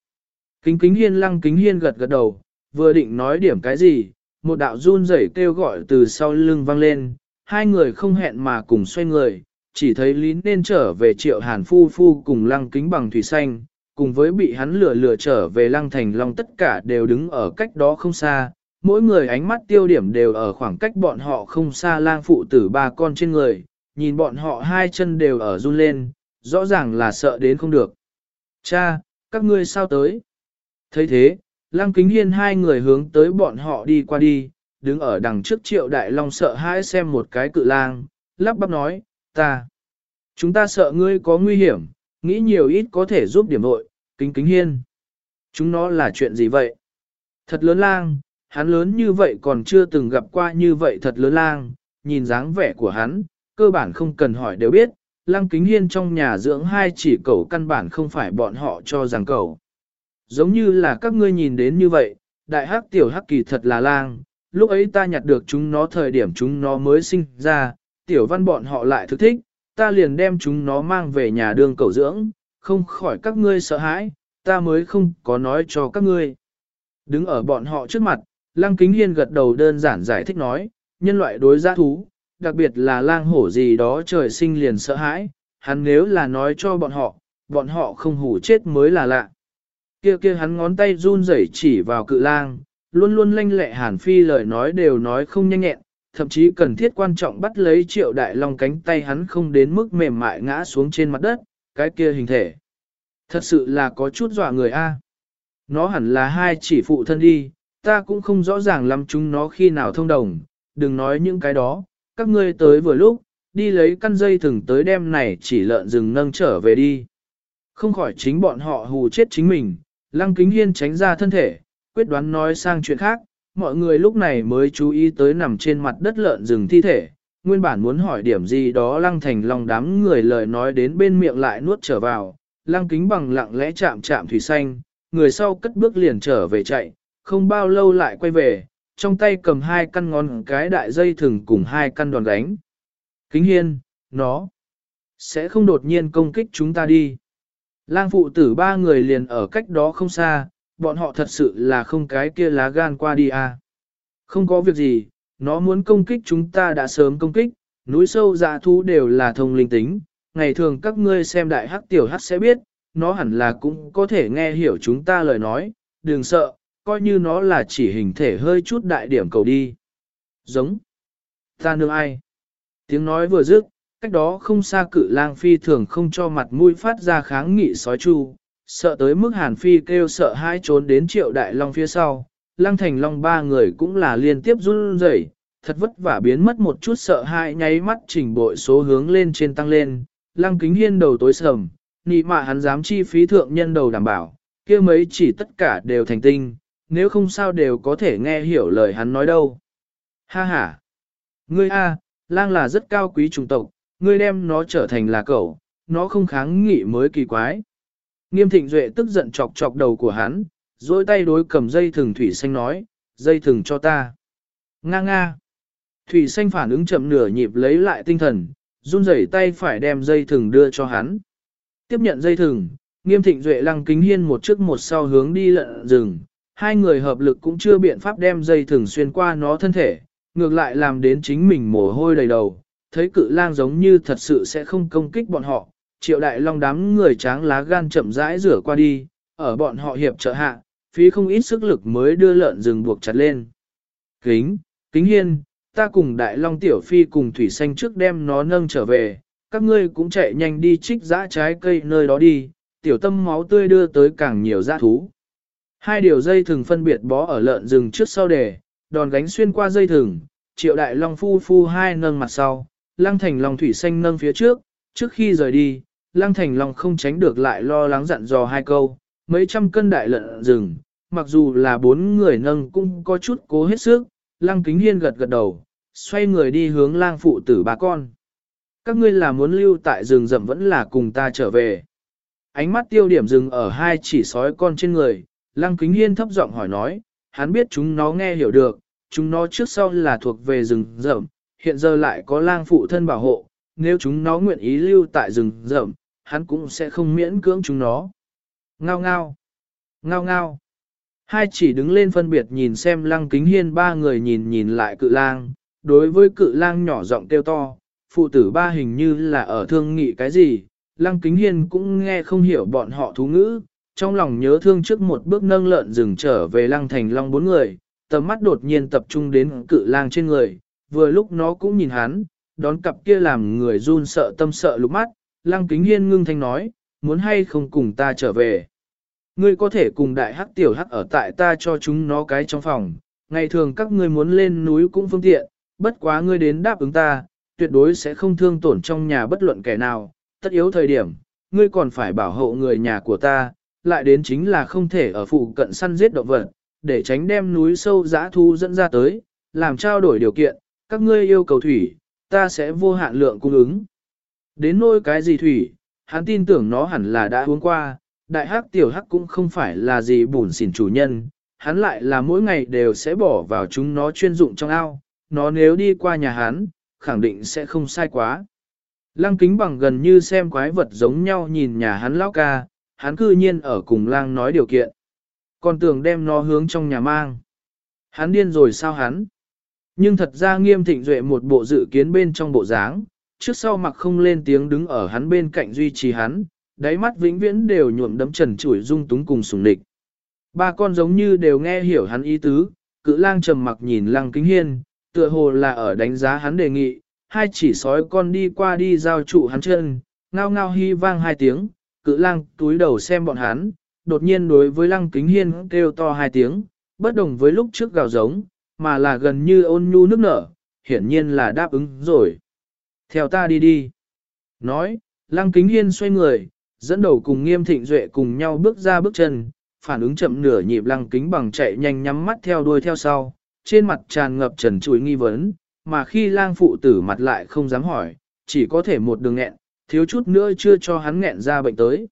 Speaker 1: Kính kính hiên lăng kính hiên gật gật đầu, vừa định nói điểm cái gì, một đạo run rẩy kêu gọi từ sau lưng vang lên, hai người không hẹn mà cùng xoay người, chỉ thấy lý nên trở về triệu hàn phu phu cùng lăng kính bằng thủy xanh, cùng với bị hắn lừa lừa trở về lăng thành long tất cả đều đứng ở cách đó không xa, mỗi người ánh mắt tiêu điểm đều ở khoảng cách bọn họ không xa lang phụ tử ba con trên người, nhìn bọn họ hai chân đều ở run lên, rõ ràng là sợ đến không được. Cha, các ngươi sao tới? thấy thế, Lang kính hiên hai người hướng tới bọn họ đi qua đi, đứng ở đằng trước triệu đại long sợ hãi xem một cái cự lang, lắp bắp nói, ta, chúng ta sợ ngươi có nguy hiểm, nghĩ nhiều ít có thể giúp điểm nội, kính kính hiên. Chúng nó là chuyện gì vậy? Thật lớn lang, hắn lớn như vậy còn chưa từng gặp qua như vậy thật lớn lang, nhìn dáng vẻ của hắn, cơ bản không cần hỏi đều biết, lăng kính hiên trong nhà dưỡng hai chỉ cẩu căn bản không phải bọn họ cho rằng cẩu. Giống như là các ngươi nhìn đến như vậy, đại hắc tiểu hắc kỳ thật là lang, lúc ấy ta nhặt được chúng nó thời điểm chúng nó mới sinh ra, tiểu văn bọn họ lại thực thích, ta liền đem chúng nó mang về nhà đường cẩu dưỡng, không khỏi các ngươi sợ hãi, ta mới không có nói cho các ngươi. Đứng ở bọn họ trước mặt, Lăng Kính Hiên gật đầu đơn giản giải thích nói, nhân loại đối giã thú, đặc biệt là lang hổ gì đó trời sinh liền sợ hãi, hắn nếu là nói cho bọn họ, bọn họ không hủ chết mới là lạ. Kia kia hắn ngón tay run rẩy chỉ vào cự lang, luôn luôn lanh lẹ hàn phi lời nói đều nói không nhanh nhẹn, thậm chí cần thiết quan trọng bắt lấy triệu đại long cánh tay hắn không đến mức mềm mại ngã xuống trên mặt đất, cái kia hình thể. Thật sự là có chút dọa người a. Nó hẳn là hai chỉ phụ thân đi, ta cũng không rõ ràng lắm chúng nó khi nào thông đồng, đừng nói những cái đó, các ngươi tới vừa lúc, đi lấy căn dây thừng tới đem này chỉ lợn rừng nâng trở về đi. Không khỏi chính bọn họ hù chết chính mình, lăng kính hiên tránh ra thân thể, quyết đoán nói sang chuyện khác, mọi người lúc này mới chú ý tới nằm trên mặt đất lợn rừng thi thể, nguyên bản muốn hỏi điểm gì đó lăng thành lòng đám người lời nói đến bên miệng lại nuốt trở vào, lăng kính bằng lặng lẽ chạm chạm thủy xanh, người sau cất bước liền trở về chạy, không bao lâu lại quay về, trong tay cầm hai căn ngón cái đại dây thừng cùng hai căn đòn đánh. Kính hiên, nó sẽ không đột nhiên công kích chúng ta đi. Lang phụ tử ba người liền ở cách đó không xa, bọn họ thật sự là không cái kia lá gan qua đi à. Không có việc gì, nó muốn công kích chúng ta đã sớm công kích, núi sâu dạ thú đều là thông linh tính, ngày thường các ngươi xem đại hắc tiểu hắc sẽ biết, nó hẳn là cũng có thể nghe hiểu chúng ta lời nói, đừng sợ, coi như nó là chỉ hình thể hơi chút đại điểm cầu đi. Giống. Ta nương ai? Tiếng nói vừa dứt, cách đó không xa cự lang phi thường không cho mặt mũi phát ra kháng nghị sói chu, sợ tới mức hàn phi kêu sợ hai trốn đến triệu đại long phía sau. Lăng thành long ba người cũng là liên tiếp run rẩy, thật vất vả biến mất một chút sợ hãi nháy mắt chỉnh bội số hướng lên trên tăng lên. Lăng kính hiên đầu tối sầm, nị mạ hắn dám chi phí thượng nhân đầu đảm bảo, kia mấy chỉ tất cả đều thành tinh, nếu không sao đều có thể nghe hiểu lời hắn nói đâu. Ha ha! Ngươi a, lang là rất cao quý chủng tộc, ngươi đem nó trở thành là cậu, nó không kháng nghị mới kỳ quái. Nghiêm thịnh duệ tức giận chọc chọc đầu của hắn, dối tay đối cầm dây thừng thủy xanh nói, dây thừng cho ta. Nga nga! Thủy xanh phản ứng chậm nửa nhịp lấy lại tinh thần, run rẩy tay phải đem dây thừng đưa cho hắn. Tiếp nhận dây thừng, nghiêm thịnh duệ lăng kính hiên một trước một sau hướng đi lận rừng, hai người hợp lực cũng chưa biện pháp đem dây thừng xuyên qua nó thân thể, ngược lại làm đến chính mình mồ hôi đầy đầu, thấy cự lang giống như thật sự sẽ không công kích bọn họ, triệu đại long đám người tráng lá gan chậm rãi rửa qua đi, ở bọn họ hiệp trợ hạ, phí không ít sức lực mới đưa lợn rừng buộc chặt lên. Kính, kính hiên, ta cùng đại long tiểu phi cùng thủy xanh trước đem nó nâng trở về, các ngươi cũng chạy nhanh đi trích dã trái cây nơi đó đi, tiểu tâm máu tươi đưa tới càng nhiều dã thú. Hai điều dây thừng phân biệt bó ở lợn rừng trước sau để đòn gánh xuyên qua dây thừng, triệu đại long phu phu hai nâng mặt sau, lăng thành long thủy xanh nâng phía trước, trước khi rời đi, lăng thành long không tránh được lại lo lắng dặn dò hai câu, mấy trăm cân đại lợn rừng, mặc dù là bốn người nâng cũng có chút cố hết sức, lăng kính hiên gật gật đầu, xoay người đi hướng lang phụ tử bà con. Các ngươi là muốn lưu tại rừng rậm vẫn là cùng ta trở về. Ánh mắt tiêu điểm dừng ở hai chỉ sói con trên người, lăng kính hiên thấp giọng hỏi nói, hắn biết chúng nó nghe hiểu được, chúng nó trước sau là thuộc về rừng rậm, hiện giờ lại có lang phụ thân bảo hộ, nếu chúng nó nguyện ý lưu tại rừng rậm, hắn cũng sẽ không miễn cưỡng chúng nó. Ngao ngao, ngao ngao. Hai chỉ đứng lên phân biệt nhìn xem lăng kính hiên ba người nhìn nhìn lại cự lang, đối với cự lang nhỏ giọng kêu to, phụ tử ba hình như là ở thương nghị cái gì, lăng kính hiên cũng nghe không hiểu bọn họ thú ngữ, trong lòng nhớ thương trước một bước nâng lợn rừng trở về lăng thành long bốn người, tầm mắt đột nhiên tập trung đến cự lang trên người, vừa lúc nó cũng nhìn hắn, đón cặp kia làm người run sợ tâm sợ lúc mắt, lăng kính hiên ngưng thanh nói, muốn hay không cùng ta trở về. Ngươi có thể cùng đại hắc tiểu hắc ở tại ta cho chúng nó cái trong phòng, ngày thường các ngươi muốn lên núi cũng phương tiện, bất quá ngươi đến đáp ứng ta, tuyệt đối sẽ không thương tổn trong nhà bất luận kẻ nào, tất yếu thời điểm, ngươi còn phải bảo hộ người nhà của ta, lại đến chính là không thể ở phụ cận săn giết động vật, để tránh đem núi sâu giã thu dẫn ra tới, làm trao đổi điều kiện, các ngươi yêu cầu thủy, ta sẽ vô hạn lượng cung ứng. Đến nôi cái gì thủy, hắn tin tưởng nó hẳn là đã uống qua, đại hắc tiểu hắc cũng không phải là gì bùn xỉn chủ nhân, hắn lại là mỗi ngày đều sẽ bỏ vào chúng nó chuyên dụng trong ao, nó nếu đi qua nhà hắn, khẳng định sẽ không sai quá. Lăng kính bằng gần như xem quái vật giống nhau nhìn nhà hắn lão ca, hắn cư nhiên ở cùng lang nói điều kiện. Còn tưởng đem nó hướng trong nhà mang. Hắn điên rồi sao hắn? Nhưng thật ra nghiêm thịnh duệ một bộ dự kiến bên trong bộ dáng, trước sau mặc không lên tiếng đứng ở hắn bên cạnh duy trì hắn, đáy mắt vĩnh viễn đều nhuộm đấm trần chủi dung túng cùng sùng địch. Ba con giống như đều nghe hiểu hắn ý tứ, cự lang trầm mặc nhìn lăng kính hiên, tựa hồ là ở đánh giá hắn đề nghị, hai chỉ sói con đi qua đi giao trụ hắn chân, ngao ngao hy vang hai tiếng, cự lang túi đầu xem bọn hắn, đột nhiên đối với lăng kính hiên kêu to hai tiếng, bất đồng với lúc trước gào giống, mà là gần như ôn nhu nước nở, hiển nhiên là đáp ứng rồi. Theo ta đi đi. Nói, lăng kính hiên xoay người, dẫn đầu cùng nghiêm thịnh duệ cùng nhau bước ra bước chân, phản ứng chậm nửa nhịp lăng kính bằng chạy nhanh nhắm mắt theo đuôi theo sau, trên mặt tràn ngập trần chuối nghi vấn, mà khi lang phụ tử mặt lại không dám hỏi, chỉ có thể một đường nghẹn, thiếu chút nữa chưa cho hắn nghẹn ra bệnh tới.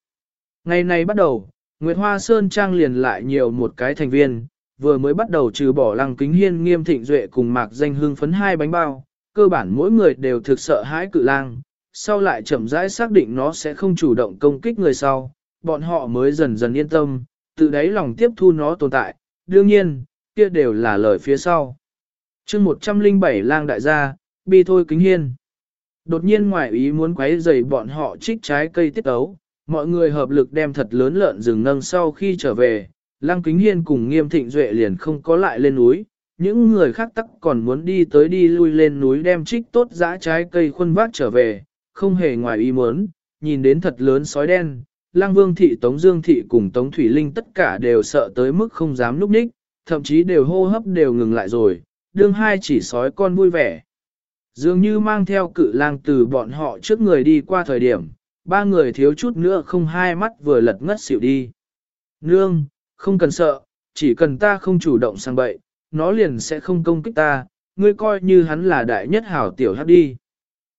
Speaker 1: Ngày này bắt đầu, Nguyệt Hoa Sơn Trang liền lại nhiều một cái thành viên, vừa mới bắt đầu trừ bỏ lăng kính hiên nghiêm thịnh duệ cùng mạc danh hương phấn hai bánh bao, cơ bản mỗi người đều thực sợ hãi cự lang, sau lại chậm rãi xác định nó sẽ không chủ động công kích người sau, bọn họ mới dần dần yên tâm, tự đáy lòng tiếp thu nó tồn tại, đương nhiên, kia đều là lời phía sau. chương 107 lang đại gia, bi thôi kính hiên. Đột nhiên ngoài ý muốn quấy dày bọn họ trích trái cây tiết ấu, mọi người hợp lực đem thật lớn lợn rừng nâng sau khi trở về, Lăng Kính Hiên cùng Nghiêm Thịnh Duệ liền không có lại lên núi, những người khác tắc còn muốn đi tới đi lui lên núi đem trích tốt dã trái cây khuân vác trở về, không hề ngoài ý muốn, nhìn đến thật lớn sói đen, Lăng Vương Thị Tống Dương Thị cùng Tống Thủy Linh tất cả đều sợ tới mức không dám núp ních, thậm chí đều hô hấp đều ngừng lại rồi, đương hai chỉ sói con vui vẻ. Dường như mang theo cự lang từ bọn họ trước người đi qua thời điểm, ba người thiếu chút nữa không hai mắt vừa lật ngất xỉu đi. Nương, không cần sợ, chỉ cần ta không chủ động sang bậy, nó liền sẽ không công kích ta, ngươi coi như hắn là đại nhất hảo tiểu hắc đi.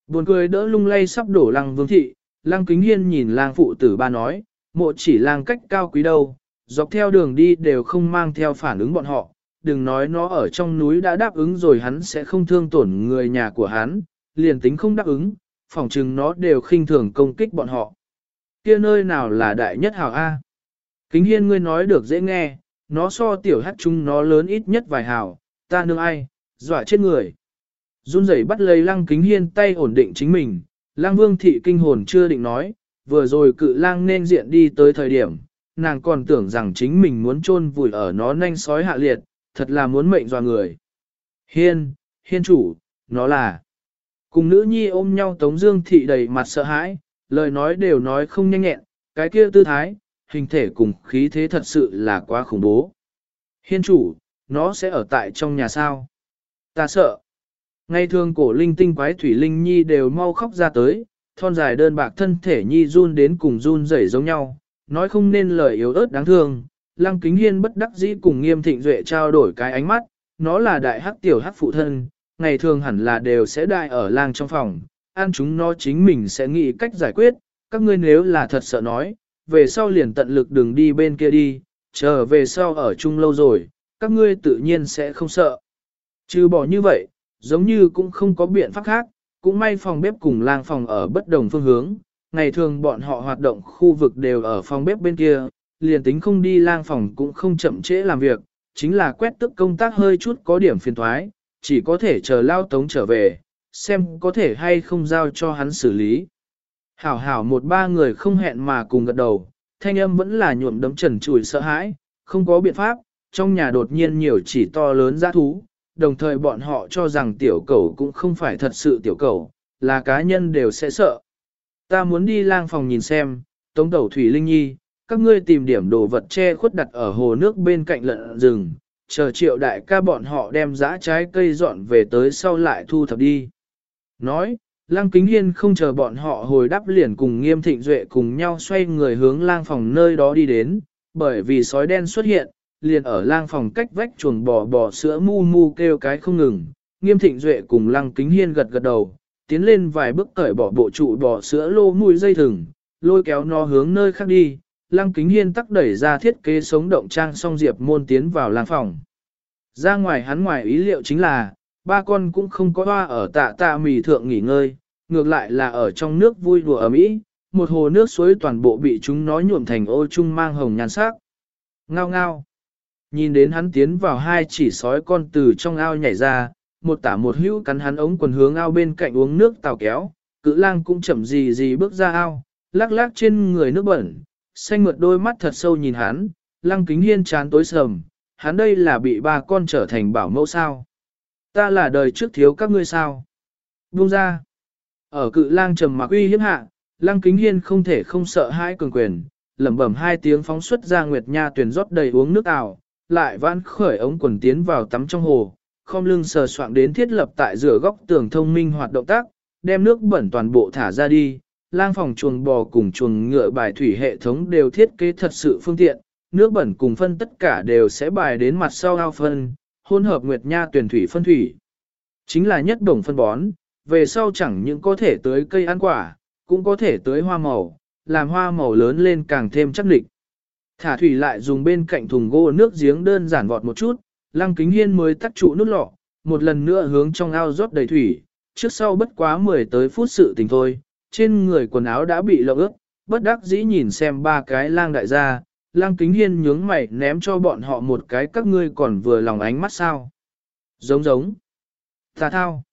Speaker 1: Buồn cười đỡ lung lay sắp đổ lăng vương thị, lăng kính hiên nhìn lang phụ tử ba nói, mộ chỉ lang cách cao quý đâu, dọc theo đường đi đều không mang theo phản ứng bọn họ, đừng nói nó ở trong núi đã đáp ứng rồi hắn sẽ không thương tổn người nhà của hắn, liền tính không đáp ứng, phỏng chừng nó đều khinh thường công kích bọn họ. kia nơi nào là đại nhất hào A? Kính hiên ngươi nói được dễ nghe, nó so tiểu hát chúng nó lớn ít nhất vài hào ta nương ai, dọa chết người. Run rẩy bắt lấy lăng kính hiên tay ổn định chính mình, lang vương thị kinh hồn chưa định nói, vừa rồi cự lang nên diện đi tới thời điểm, nàng còn tưởng rằng chính mình muốn chôn vùi ở nó nhanh sói hạ liệt, thật là muốn mệnh dọa người. Hiên, hiên chủ, nó là. Cùng nữ nhi ôm nhau Tống Dương thị đầy mặt sợ hãi, lời nói đều nói không nhanh nhẹn, cái kia tư thái, hình thể cùng khí thế thật sự là quá khủng bố. Hiên chủ, nó sẽ ở tại trong nhà sao? Ta sợ. Ngay thường cổ linh tinh quái thủy linh nhi đều mau khóc ra tới, thon dài đơn bạc thân thể nhi run đến cùng run rẩy giống nhau, nói không nên lời yếu ớt đáng thương, Lăng Kính Hiên bất đắc dĩ cùng Nghiêm Thịnh Duệ trao đổi cái ánh mắt, nó là đại hắc tiểu hắc phụ thân, ngày thường hẳn là đều sẽ đại ở lang trong phòng, ăn chúng nó chính mình sẽ nghĩ cách giải quyết, các ngươi nếu là thật sợ nói, về sau liền tận lực đừng đi bên kia đi, chờ về sau ở chung lâu rồi, các ngươi tự nhiên sẽ không sợ. Trừ bỏ như vậy, giống như cũng không có biện pháp khác, cũng may phòng bếp cùng lang phòng ở bất đồng phương hướng, ngày thường bọn họ hoạt động khu vực đều ở phòng bếp bên kia, liền tính không đi lang phòng cũng không chậm trễ làm việc, chính là quét tức công tác hơi chút có điểm phiền thoái, chỉ có thể chờ lao tống trở về, xem có thể hay không giao cho hắn xử lý. Hảo hảo một ba người không hẹn mà cùng gật đầu, thanh âm vẫn là nhuộm đấm trần trùi sợ hãi, không có biện pháp, trong nhà đột nhiên nhiều chỉ to lớn giã thú, đồng thời bọn họ cho rằng tiểu cầu cũng không phải thật sự tiểu cầu, là cá nhân đều sẽ sợ. Ta muốn đi lang phòng nhìn xem, tống tẩu Thủy Linh Nhi, các ngươi tìm điểm đồ vật che khuất đặt ở hồ nước bên cạnh lợn rừng, chờ triệu đại ca bọn họ đem giã trái cây dọn về tới sau lại thu thập đi. Nói, Lăng Kính Hiên không chờ bọn họ hồi đáp liền cùng nghiêm thịnh duệ cùng nhau xoay người hướng lang phòng nơi đó đi đến, bởi vì sói đen xuất hiện, liền ở lang phòng cách vách chuồng bò bò sữa mu mu kêu cái không ngừng. Nghiêm thịnh duệ cùng Lăng Kính Hiên gật gật đầu, tiến lên vài bước cởi bỏ bộ trụ bò sữa lô mùi dây thừng, lôi kéo nó hướng nơi khác đi. Lăng Kính Hiên tắc đẩy ra thiết kế sống động trang song diệp môn tiến vào lang phòng. Ra ngoài hắn ngoài ý liệu chính là, ba con cũng không có hoa ở tạ tạ mì thượng nghỉ ngơi, ngược lại là ở trong nước vui đùa ở mỹ, một hồ nước suối toàn bộ bị chúng nó nhuộm thành ô trung mang hồng nhan sắc. Ngao ngao. Nhìn đến hắn tiến vào hai chỉ sói con từ trong ao nhảy ra, một tả một hữu cắn hắn ống quần hướng ao bên cạnh uống nước tào kéo, cự lang cũng chậm gì gì bước ra ao, lắc lắc trên người nước bẩn, xanh mượt đôi mắt thật sâu nhìn hắn, lăng kính hiên chán tối sầm, hắn đây là bị ba con trở thành bảo mẫu sao. Ta là đời trước thiếu các ngươi sao? Buông ra. Ở cự lang trầm mặc uy hiếp hạ, lăng kính hiên không thể không sợ hãi cường quyền, lẩm bẩm hai tiếng phóng xuất ra nguyệt nha tuyển rót đầy uống nước ảo, lại vãn khởi ống quần tiến vào tắm trong hồ, khom lưng sờ soạng đến thiết lập tại giữa góc tường thông minh hoạt động tác, đem nước bẩn toàn bộ thả ra đi. Lang phòng chuồng bò cùng chuồng ngựa bài thủy hệ thống đều thiết kế thật sự phương tiện, nước bẩn cùng phân tất cả đều sẽ bài đến mặt sau ao phân, hỗn hợp nguyệt nha tuyển thủy phân thủy. Chính là nhất đồng phân bón, về sau chẳng những có thể tới cây ăn quả, cũng có thể tới hoa màu, làm hoa màu lớn lên càng thêm chắc định. Thả thủy lại dùng bên cạnh thùng gỗ nước giếng đơn giản vọt một chút, lăng kính hiên mới tắt trụ nút lọ, một lần nữa hướng trong ao rót đầy thủy, trước sau bất quá 10 tới phút sự tình thôi, trên người quần áo đã bị lộng ướt, bất đắc dĩ nhìn xem ba cái lang đại gia, lang kính hiên nhướng mày ném cho bọn họ một cái các ngươi còn vừa lòng ánh mắt sao. Giống giống. Ta thao.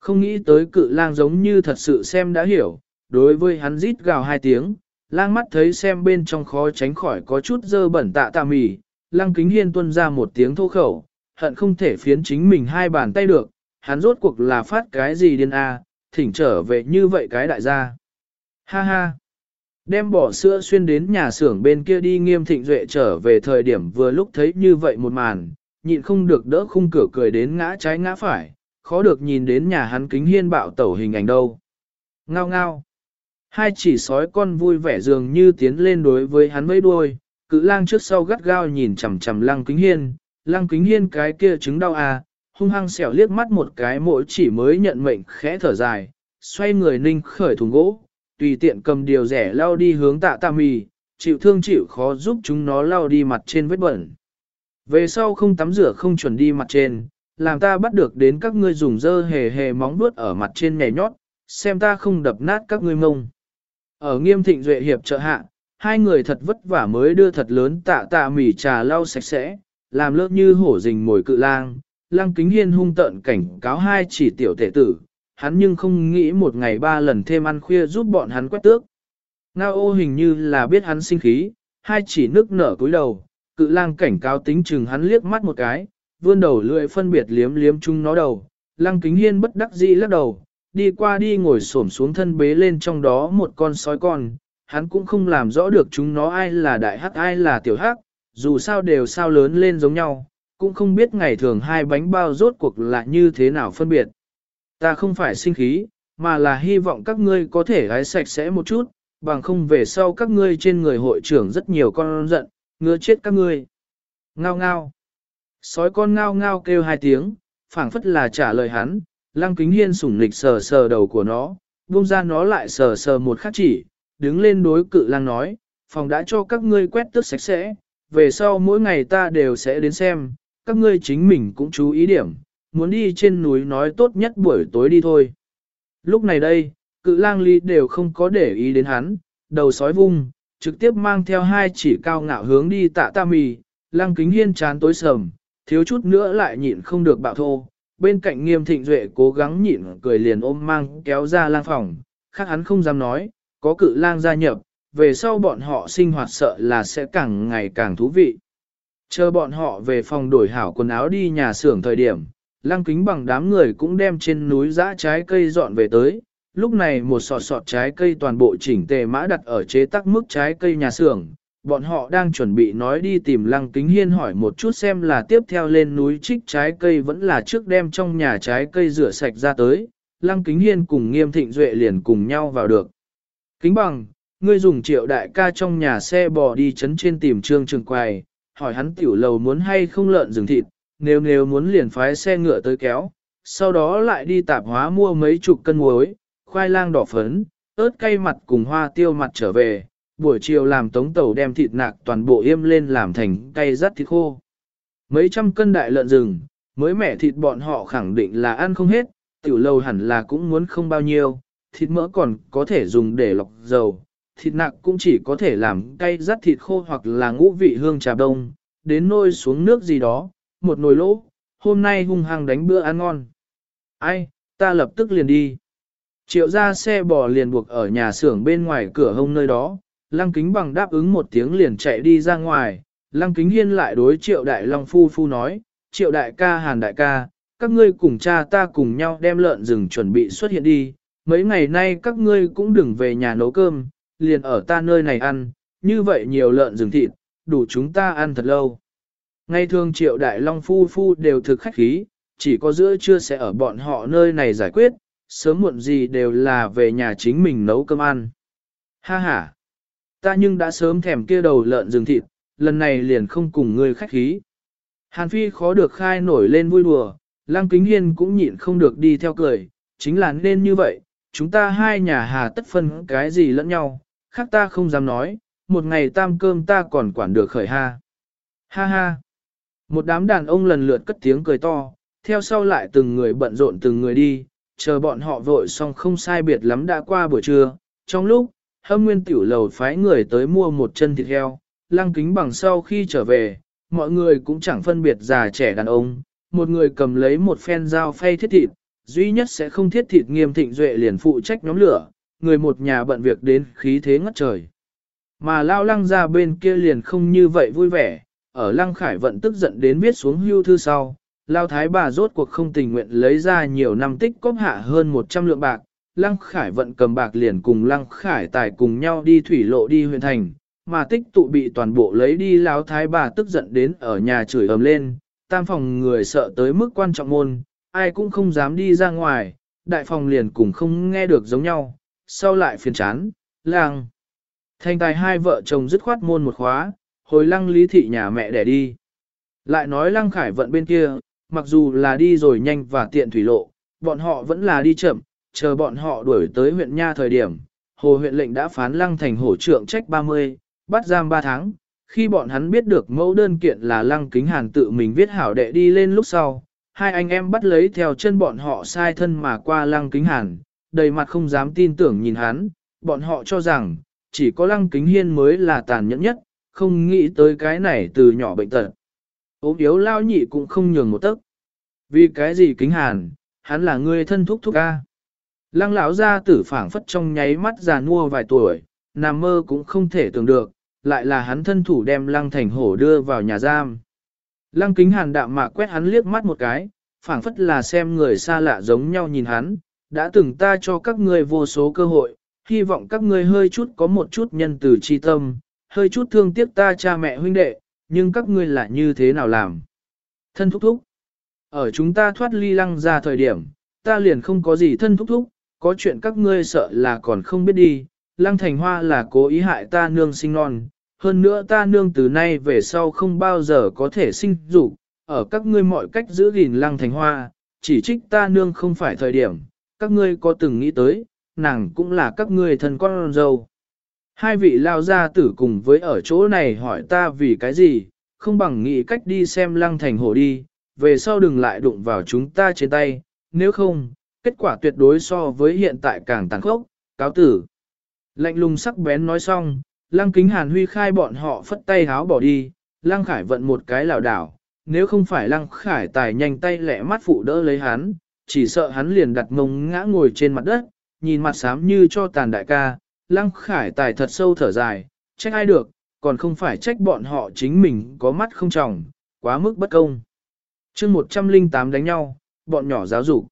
Speaker 1: Không nghĩ tới cự lang giống như thật sự xem đã hiểu, đối với hắn rít gào hai tiếng, lang mắt thấy xem bên trong khó tránh khỏi có chút dơ bẩn tạ tạ mì, lang kính hiên tuân ra một tiếng thô khẩu, hận không thể phiến chính mình hai bàn tay được, hắn rốt cuộc là phát cái gì điên a, thỉnh trở về như vậy cái đại gia. Ha ha! Đem bỏ sữa xuyên đến nhà xưởng bên kia đi nghiêm thịnh duệ trở về thời điểm vừa lúc thấy như vậy một màn, nhịn không được đỡ khung cửa cười đến ngã trái ngã phải, khó được nhìn đến nhà hắn kính hiên bạo tẩu hình ảnh đâu. Ngao ngao. Hai chỉ sói con vui vẻ dường như tiến lên đối với hắn mấy đuôi, cự lang trước sau gắt gao nhìn chằm chằm lăng kính hiên, lăng kính hiên cái kia chứng đau à, hung hăng xẻo liếc mắt một cái mỗi chỉ mới nhận mệnh khẽ thở dài, xoay người ninh khởi thùng gỗ, tùy tiện cầm điều rẻ lao đi hướng tạ tạ mì, chịu thương chịu khó giúp chúng nó lao đi mặt trên vết bẩn. Về sau không tắm rửa không chuẩn đi mặt trên, làm ta bắt được đến các ngươi dùng dơ hề hề móng vuốt ở mặt trên nhảy nhót, xem ta không đập nát các ngươi mông. Ở nghiêm thịnh duệ hiệp trợ hạ, hai người thật vất vả mới đưa thật lớn tạ tạ mì trà lau sạch sẽ, làm lớp như hổ rình mồi cự lang. Lăng kính hiên hung tợn cảnh cáo hai chỉ tiểu tể tử, hắn nhưng không nghĩ một ngày ba lần thêm ăn khuya giúp bọn hắn quét tước. Ngao ô hình như là biết hắn sinh khí, hai chỉ nước nở cúi đầu, cự lang cảnh cáo tính chừng hắn liếc mắt một cái, vươn đầu lưỡi phân biệt liếm liếm chung nó đầu, lăng kính hiên bất đắc dĩ lắc đầu, đi qua đi ngồi xổm xuống thân bế lên trong đó một con sói con, hắn cũng không làm rõ được chúng nó ai là đại hắc ai là tiểu hắc, dù sao đều sao lớn lên giống nhau, cũng không biết ngày thường hai bánh bao rốt cuộc là như thế nào phân biệt. Ta không phải sinh khí, mà là hy vọng các ngươi có thể gái sạch sẽ một chút, bằng không về sau các ngươi trên người hội trưởng rất nhiều con giận, ngứa chết các ngươi. Ngao ngao. Sói con ngao ngao kêu hai tiếng, phảng phất là trả lời hắn, lăng kính hiên sủng lịch sờ sờ đầu của nó, buông ra nó lại sờ sờ một khắc chỉ, đứng lên đối cự lang nói, phòng đã cho các ngươi quét tước sạch sẽ, về sau mỗi ngày ta đều sẽ đến xem, các ngươi chính mình cũng chú ý điểm, muốn đi trên núi nói tốt nhất buổi tối đi thôi. Lúc này đây, cự lang ly đều không có để ý đến hắn, đầu sói vung, trực tiếp mang theo hai chỉ cao ngạo hướng đi tạ ta mì, lang kính hiên chán tối sầm, thiếu chút nữa lại nhịn không được bạo thô. Bên cạnh nghiêm thịnh duệ cố gắng nhịn cười liền ôm mang kéo ra lang phòng, khác hắn không dám nói, có cự lang gia nhập, về sau bọn họ sinh hoạt sợ là sẽ càng ngày càng thú vị. Chờ bọn họ về phòng đổi hảo quần áo đi nhà xưởng thời điểm, lăng kính bằng đám người cũng đem trên núi dã trái cây dọn về tới. Lúc này một sọt sọt trái cây toàn bộ chỉnh tề mã đặt ở chế tắc mức trái cây nhà xưởng. Bọn họ đang chuẩn bị nói đi tìm lăng kính hiên hỏi một chút xem là tiếp theo lên núi trích trái cây vẫn là trước đem trong nhà trái cây rửa sạch ra tới. Lăng kính hiên cùng nghiêm thịnh duệ liền cùng nhau vào được. Kính bằng, ngươi dùng triệu đại ca trong nhà xe bò đi chấn trên tìm trương trường quài, hỏi hắn tiểu lầu muốn hay không lợn rừng thịt, nếu nếu muốn liền phái xe ngựa tới kéo, sau đó lại đi tạp hóa mua mấy chục cân muối, khoai lang đỏ phấn, ớt cay mặt cùng hoa tiêu mặt trở về, buổi chiều làm tống tàu đem thịt nạc toàn bộ yêm lên làm thành cay rắt thịt khô. Mấy trăm cân đại lợn rừng, mới mẻ thịt bọn họ khẳng định là ăn không hết, tiểu lầu hẳn là cũng muốn không bao nhiêu, thịt mỡ còn có thể dùng để lọc dầu, thịt nạc cũng chỉ có thể làm cay rắt thịt khô hoặc là ngũ vị hương trà đông, đến nôi xuống nước gì đó, một nồi lỗ, hôm nay hung hăng đánh bữa ăn ngon. Ai, ta lập tức liền đi. Triệu ra xe bò liền buộc ở nhà xưởng bên ngoài cửa hông nơi đó, lăng kính bằng đáp ứng một tiếng liền chạy đi ra ngoài, lăng kính hiên lại đối triệu đại long phu phu nói, triệu đại ca hàn đại ca, các ngươi cùng cha ta cùng nhau đem lợn rừng chuẩn bị xuất hiện đi, mấy ngày nay các ngươi cũng đừng về nhà nấu cơm, liền ở ta nơi này ăn, như vậy nhiều lợn rừng thịt, đủ chúng ta ăn thật lâu. Ngày thường triệu đại long phu phu đều thực khách khí, chỉ có giữa trưa sẽ ở bọn họ nơi này giải quyết, sớm muộn gì đều là về nhà chính mình nấu cơm ăn. Ha ha! Ta nhưng đã sớm thèm kia đầu lợn rừng thịt, lần này liền không cùng ngươi khách khí. Hàn Phi khó được khai nổi lên vui đùa, Lăng Kính Hiên cũng nhịn không được đi theo cười, chính là nên như vậy, chúng ta hai nhà hà tất phân cái gì lẫn nhau, khác ta không dám nói, một ngày tam cơm ta còn quản được khởi ha. Ha ha. Một đám đàn ông lần lượt cất tiếng cười to, theo sau lại từng người bận rộn từng người đi, chờ bọn họ vội xong không sai biệt lắm đã qua buổi trưa. Trong lúc, hâm nguyên tiểu lầu phái người tới mua một chân thịt heo, lăng kính bằng sau khi trở về, mọi người cũng chẳng phân biệt già trẻ đàn ông, một người cầm lấy một phen dao phay thiết thịt, duy nhất sẽ không thiết thịt nghiêm thịnh duệ liền phụ trách nhóm lửa, người một nhà bận việc đến khí thế ngất trời. Mà lao lăng ra bên kia liền không như vậy vui vẻ, ở lăng khải vận tức giận đến viết xuống hưu thư sau, lao thái bà rốt cuộc không tình nguyện lấy ra nhiều năm tích cóp hạ hơn 100 lượng bạc, lăng khải vận cầm bạc liền cùng lăng khải tài cùng nhau đi thủy lộ đi huyện thành, mà tích tụ bị toàn bộ lấy đi lao thái bà tức giận đến ở nhà chửi ầm lên, tam phòng người sợ tới mức quan trọng môn, ai cũng không dám đi ra ngoài, đại phòng liền cùng không nghe được giống nhau, sau lại phiền chán, lăng. Thành tài hai vợ chồng dứt khoát môn một khóa, hồi lăng lý thị nhà mẹ để đi. Lại nói lăng khải vận bên kia, mặc dù là đi rồi nhanh và tiện thủy lộ, bọn họ vẫn là đi chậm, chờ bọn họ đuổi tới huyện Nha thời điểm. Hồ huyện lệnh đã phán lăng thành hổ trưởng trách 30, bắt giam 3 tháng. Khi bọn hắn biết được mẫu đơn kiện là lăng kính hàn tự mình viết hảo đệ đi lên lúc sau, hai anh em bắt lấy theo chân bọn họ sai thân mà qua lăng kính hàn, đầy mặt không dám tin tưởng nhìn hắn, bọn họ cho rằng, chỉ có lăng kính hiên mới là tàn nhẫn nhất, không nghĩ tới cái này từ nhỏ bệnh tật. ốm yếu lao nhị cũng không nhường một tấc. Vì cái gì kính hàn, hắn là người thân thúc thúc ca. Lăng lão ra tử phảng phất trong nháy mắt già nua vài tuổi, nằm mơ cũng không thể tưởng được, lại là hắn thân thủ đem lăng thành hổ đưa vào nhà giam. Lăng kính hàn đạm mạc quét hắn liếc mắt một cái, phảng phất là xem người xa lạ giống nhau nhìn hắn, đã từng ta cho các ngươi vô số cơ hội, hy vọng các ngươi hơi chút có một chút nhân từ chi tâm, hơi chút thương tiếc ta cha mẹ huynh đệ, nhưng các ngươi lại như thế nào làm? Thân thúc thúc. Ở chúng ta thoát ly lăng ra thời điểm, ta liền không có gì thân thúc thúc, có chuyện các ngươi sợ là còn không biết đi. Lăng thành hoa là cố ý hại ta nương sinh non, hơn nữa ta nương từ nay về sau không bao giờ có thể sinh dục, ở các ngươi mọi cách giữ gìn lăng thành hoa, chỉ trích ta nương không phải thời điểm, các ngươi có từng nghĩ tới, nàng cũng là các ngươi thân con dâu. Hai vị lao gia tử cùng với ở chỗ này hỏi ta vì cái gì, không bằng nghĩ cách đi xem lăng thành hổ đi, về sau đừng lại đụng vào chúng ta trên tay, nếu không, kết quả tuyệt đối so với hiện tại càng tàn khốc, cáo tử. Lạnh lùng sắc bén nói xong, lăng kính hàn huy khai bọn họ phất tay háo bỏ đi, lăng khải vận một cái lảo đảo, nếu không phải lăng khải tài nhanh tay lẹ mắt phụ đỡ lấy hắn, chỉ sợ hắn liền đặt mông ngã ngồi trên mặt đất, nhìn mặt xám như cho tàn đại ca, lăng khải tài thật sâu thở dài, trách ai được, còn không phải trách bọn họ chính mình có mắt không tròng, quá mức bất công. chương 108 đánh nhau, bọn nhỏ giáo dục.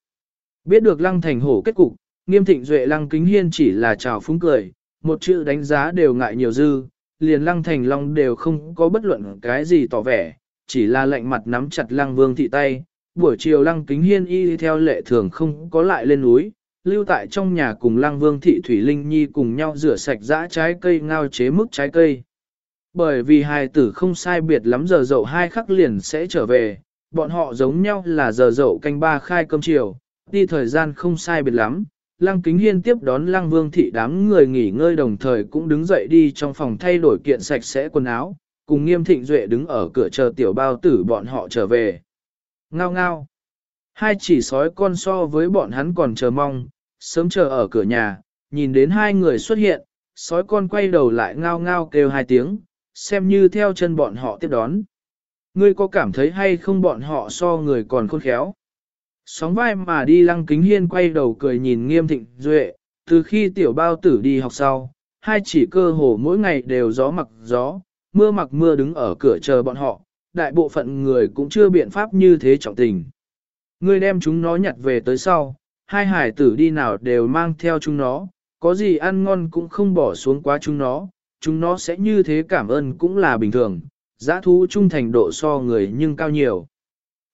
Speaker 1: Biết được lăng thành hổ kết cục, nghiêm thịnh duệ lăng kính hiên chỉ là chào phúng cười, một chữ đánh giá đều ngại nhiều dư, liền lăng thành long đều không có bất luận cái gì tỏ vẻ, chỉ là lạnh mặt nắm chặt lăng vương thị tay. Buổi chiều lăng kính hiên y theo lệ thường không có lại lên núi, lưu tại trong nhà cùng lăng vương thị Thủy Linh Nhi cùng nhau rửa sạch dã trái cây ngao chế mức trái cây. Bởi vì hài tử không sai biệt lắm giờ dậu hai khắc liền sẽ trở về, bọn họ giống nhau là giờ dậu canh ba khai cơm chiều, đi thời gian không sai biệt lắm. Lăng Kính Hiên tiếp đón Lăng Vương thị đám người nghỉ ngơi đồng thời cũng đứng dậy đi trong phòng thay đổi kiện sạch sẽ quần áo, cùng Nghiêm Thịnh Duệ đứng ở cửa chờ tiểu bao tử bọn họ trở về. Ngao ngao. Hai chỉ sói con so với bọn hắn còn chờ mong, sớm chờ ở cửa nhà, nhìn đến hai người xuất hiện, sói con quay đầu lại ngao ngao kêu hai tiếng, xem như theo chân bọn họ tiếp đón. Ngươi có cảm thấy hay không bọn họ so người còn khôn khéo? Sóng vai mà đi lăng kính hiên quay đầu cười nhìn nghiêm thịnh duệ, từ khi tiểu bao tử đi học sau, hai chỉ cơ hồ mỗi ngày đều gió mặc gió, mưa mặc mưa đứng ở cửa chờ bọn họ, đại bộ phận người cũng chưa biện pháp như thế trọng tình. Ngươi đem chúng nó nhặt về tới sau, hai hải tử đi nào đều mang theo chúng nó, có gì ăn ngon cũng không bỏ xuống quá chúng nó, chúng nó sẽ như thế cảm ơn cũng là bình thường, giã thú trung thành độ so người nhưng cao nhiều.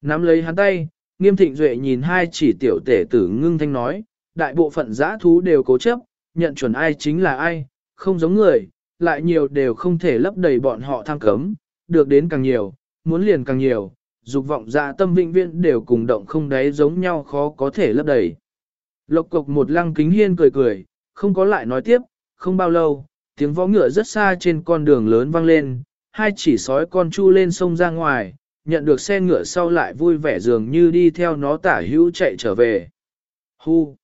Speaker 1: Nắm lấy hắn tay, nghiêm thịnh duệ nhìn hai chỉ tiểu tể tử ngưng thanh nói, đại bộ phận giã thú đều cố chấp, nhận chuẩn ai chính là ai, không giống người, lại nhiều đều không thể lấp đầy bọn họ tham cấm, được đến càng nhiều, muốn liền càng nhiều, dục vọng dạ tâm vĩnh viễn đều cùng động không đáy giống nhau khó có thể lấp đầy. Lộc cục một lăng kính hiên cười cười, không có lại nói tiếp, không bao lâu, tiếng võ ngựa rất xa trên con đường lớn vang lên, hai chỉ sói con chu lên sông ra ngoài, nhận được xe ngựa sau lại vui vẻ dường như đi theo nó tả hữu chạy trở về. Hu!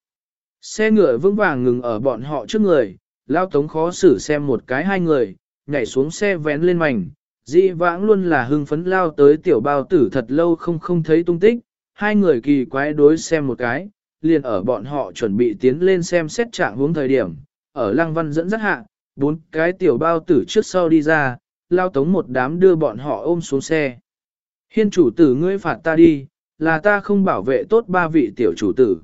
Speaker 1: Xe ngựa vững vàng ngừng ở bọn họ trước người, lao tống khó xử xem một cái hai người, nhảy xuống xe vén lên mảnh, Di vãng luôn là hưng phấn lao tới tiểu bao tử thật lâu không không thấy tung tích, hai người kỳ quái đối xem một cái, liền ở bọn họ chuẩn bị tiến lên xem xét trạng hướng thời điểm, ở lăng văn dẫn dắt hạ, bốn cái tiểu bao tử trước sau đi ra, lao tống một đám đưa bọn họ ôm xuống xe. Hiên chủ tử ngươi phạt ta đi, là ta không bảo vệ tốt ba vị tiểu chủ tử.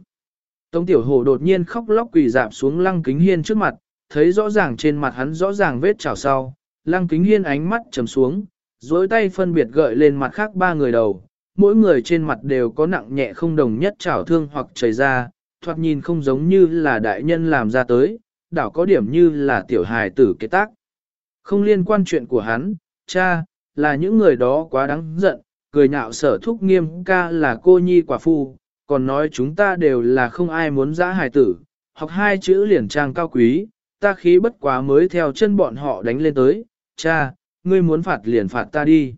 Speaker 1: Tống tiểu hồ đột nhiên khóc lóc quỳ dạp xuống lăng kính hiên trước mặt, thấy rõ ràng trên mặt hắn rõ ràng vết trào sau, lăng kính hiên ánh mắt trầm xuống, dối tay phân biệt gợi lên mặt khác ba người đầu, mỗi người trên mặt đều có nặng nhẹ không đồng nhất trảo thương hoặc chảy ra, thoạt nhìn không giống như là đại nhân làm ra tới, đảo có điểm như là tiểu hài tử kế tác. Không liên quan chuyện của hắn, cha, là những người đó quá đáng giận, cười nhạo sở thúc nghiêm ca là cô nhi quả phu, còn nói chúng ta đều là không ai muốn giã hài tử, học hai chữ liền trang cao quý, ta khí bất quá mới theo chân bọn họ đánh lên tới, cha, ngươi muốn phạt liền phạt ta đi.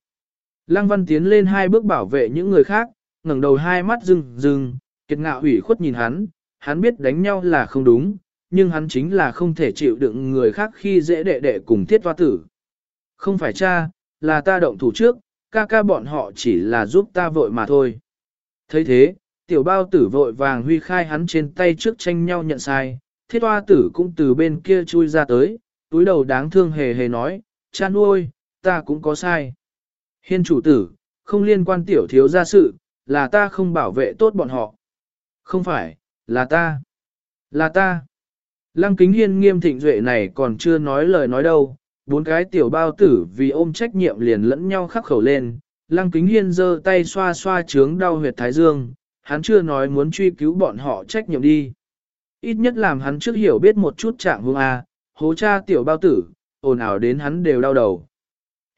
Speaker 1: Lăng văn tiến lên hai bước bảo vệ những người khác, ngẩng đầu hai mắt rừng rừng, kiệt ngạo ủy khuất nhìn hắn, hắn biết đánh nhau là không đúng, nhưng hắn chính là không thể chịu đựng người khác khi dễ đệ đệ cùng thiết hoa tử. Không phải cha, là ta động thủ trước, ca ca bọn họ chỉ là giúp ta vội mà thôi. thấy thế, tiểu bao tử vội vàng huy khai hắn trên tay trước tranh nhau nhận sai, thiết hoa tử cũng từ bên kia chui ra tới, túi đầu đáng thương hề hề nói, cha nuôi, ta cũng có sai. Hiên chủ tử, không liên quan tiểu thiếu gia sự, là ta không bảo vệ tốt bọn họ. Không phải, là ta. Là ta. Lăng kính hiên nghiêm thịnh duệ này còn chưa nói lời nói đâu, bốn cái tiểu bao tử vì ôm trách nhiệm liền lẫn nhau khắc khẩu lên. Lăng kính hiên giơ tay xoa xoa trướng đau huyệt thái dương, hắn chưa nói muốn truy cứu bọn họ trách nhiệm đi. Ít nhất làm hắn trước hiểu biết một chút trạng vương A, hố cha tiểu bao tử, ồn ào đến hắn đều đau đầu.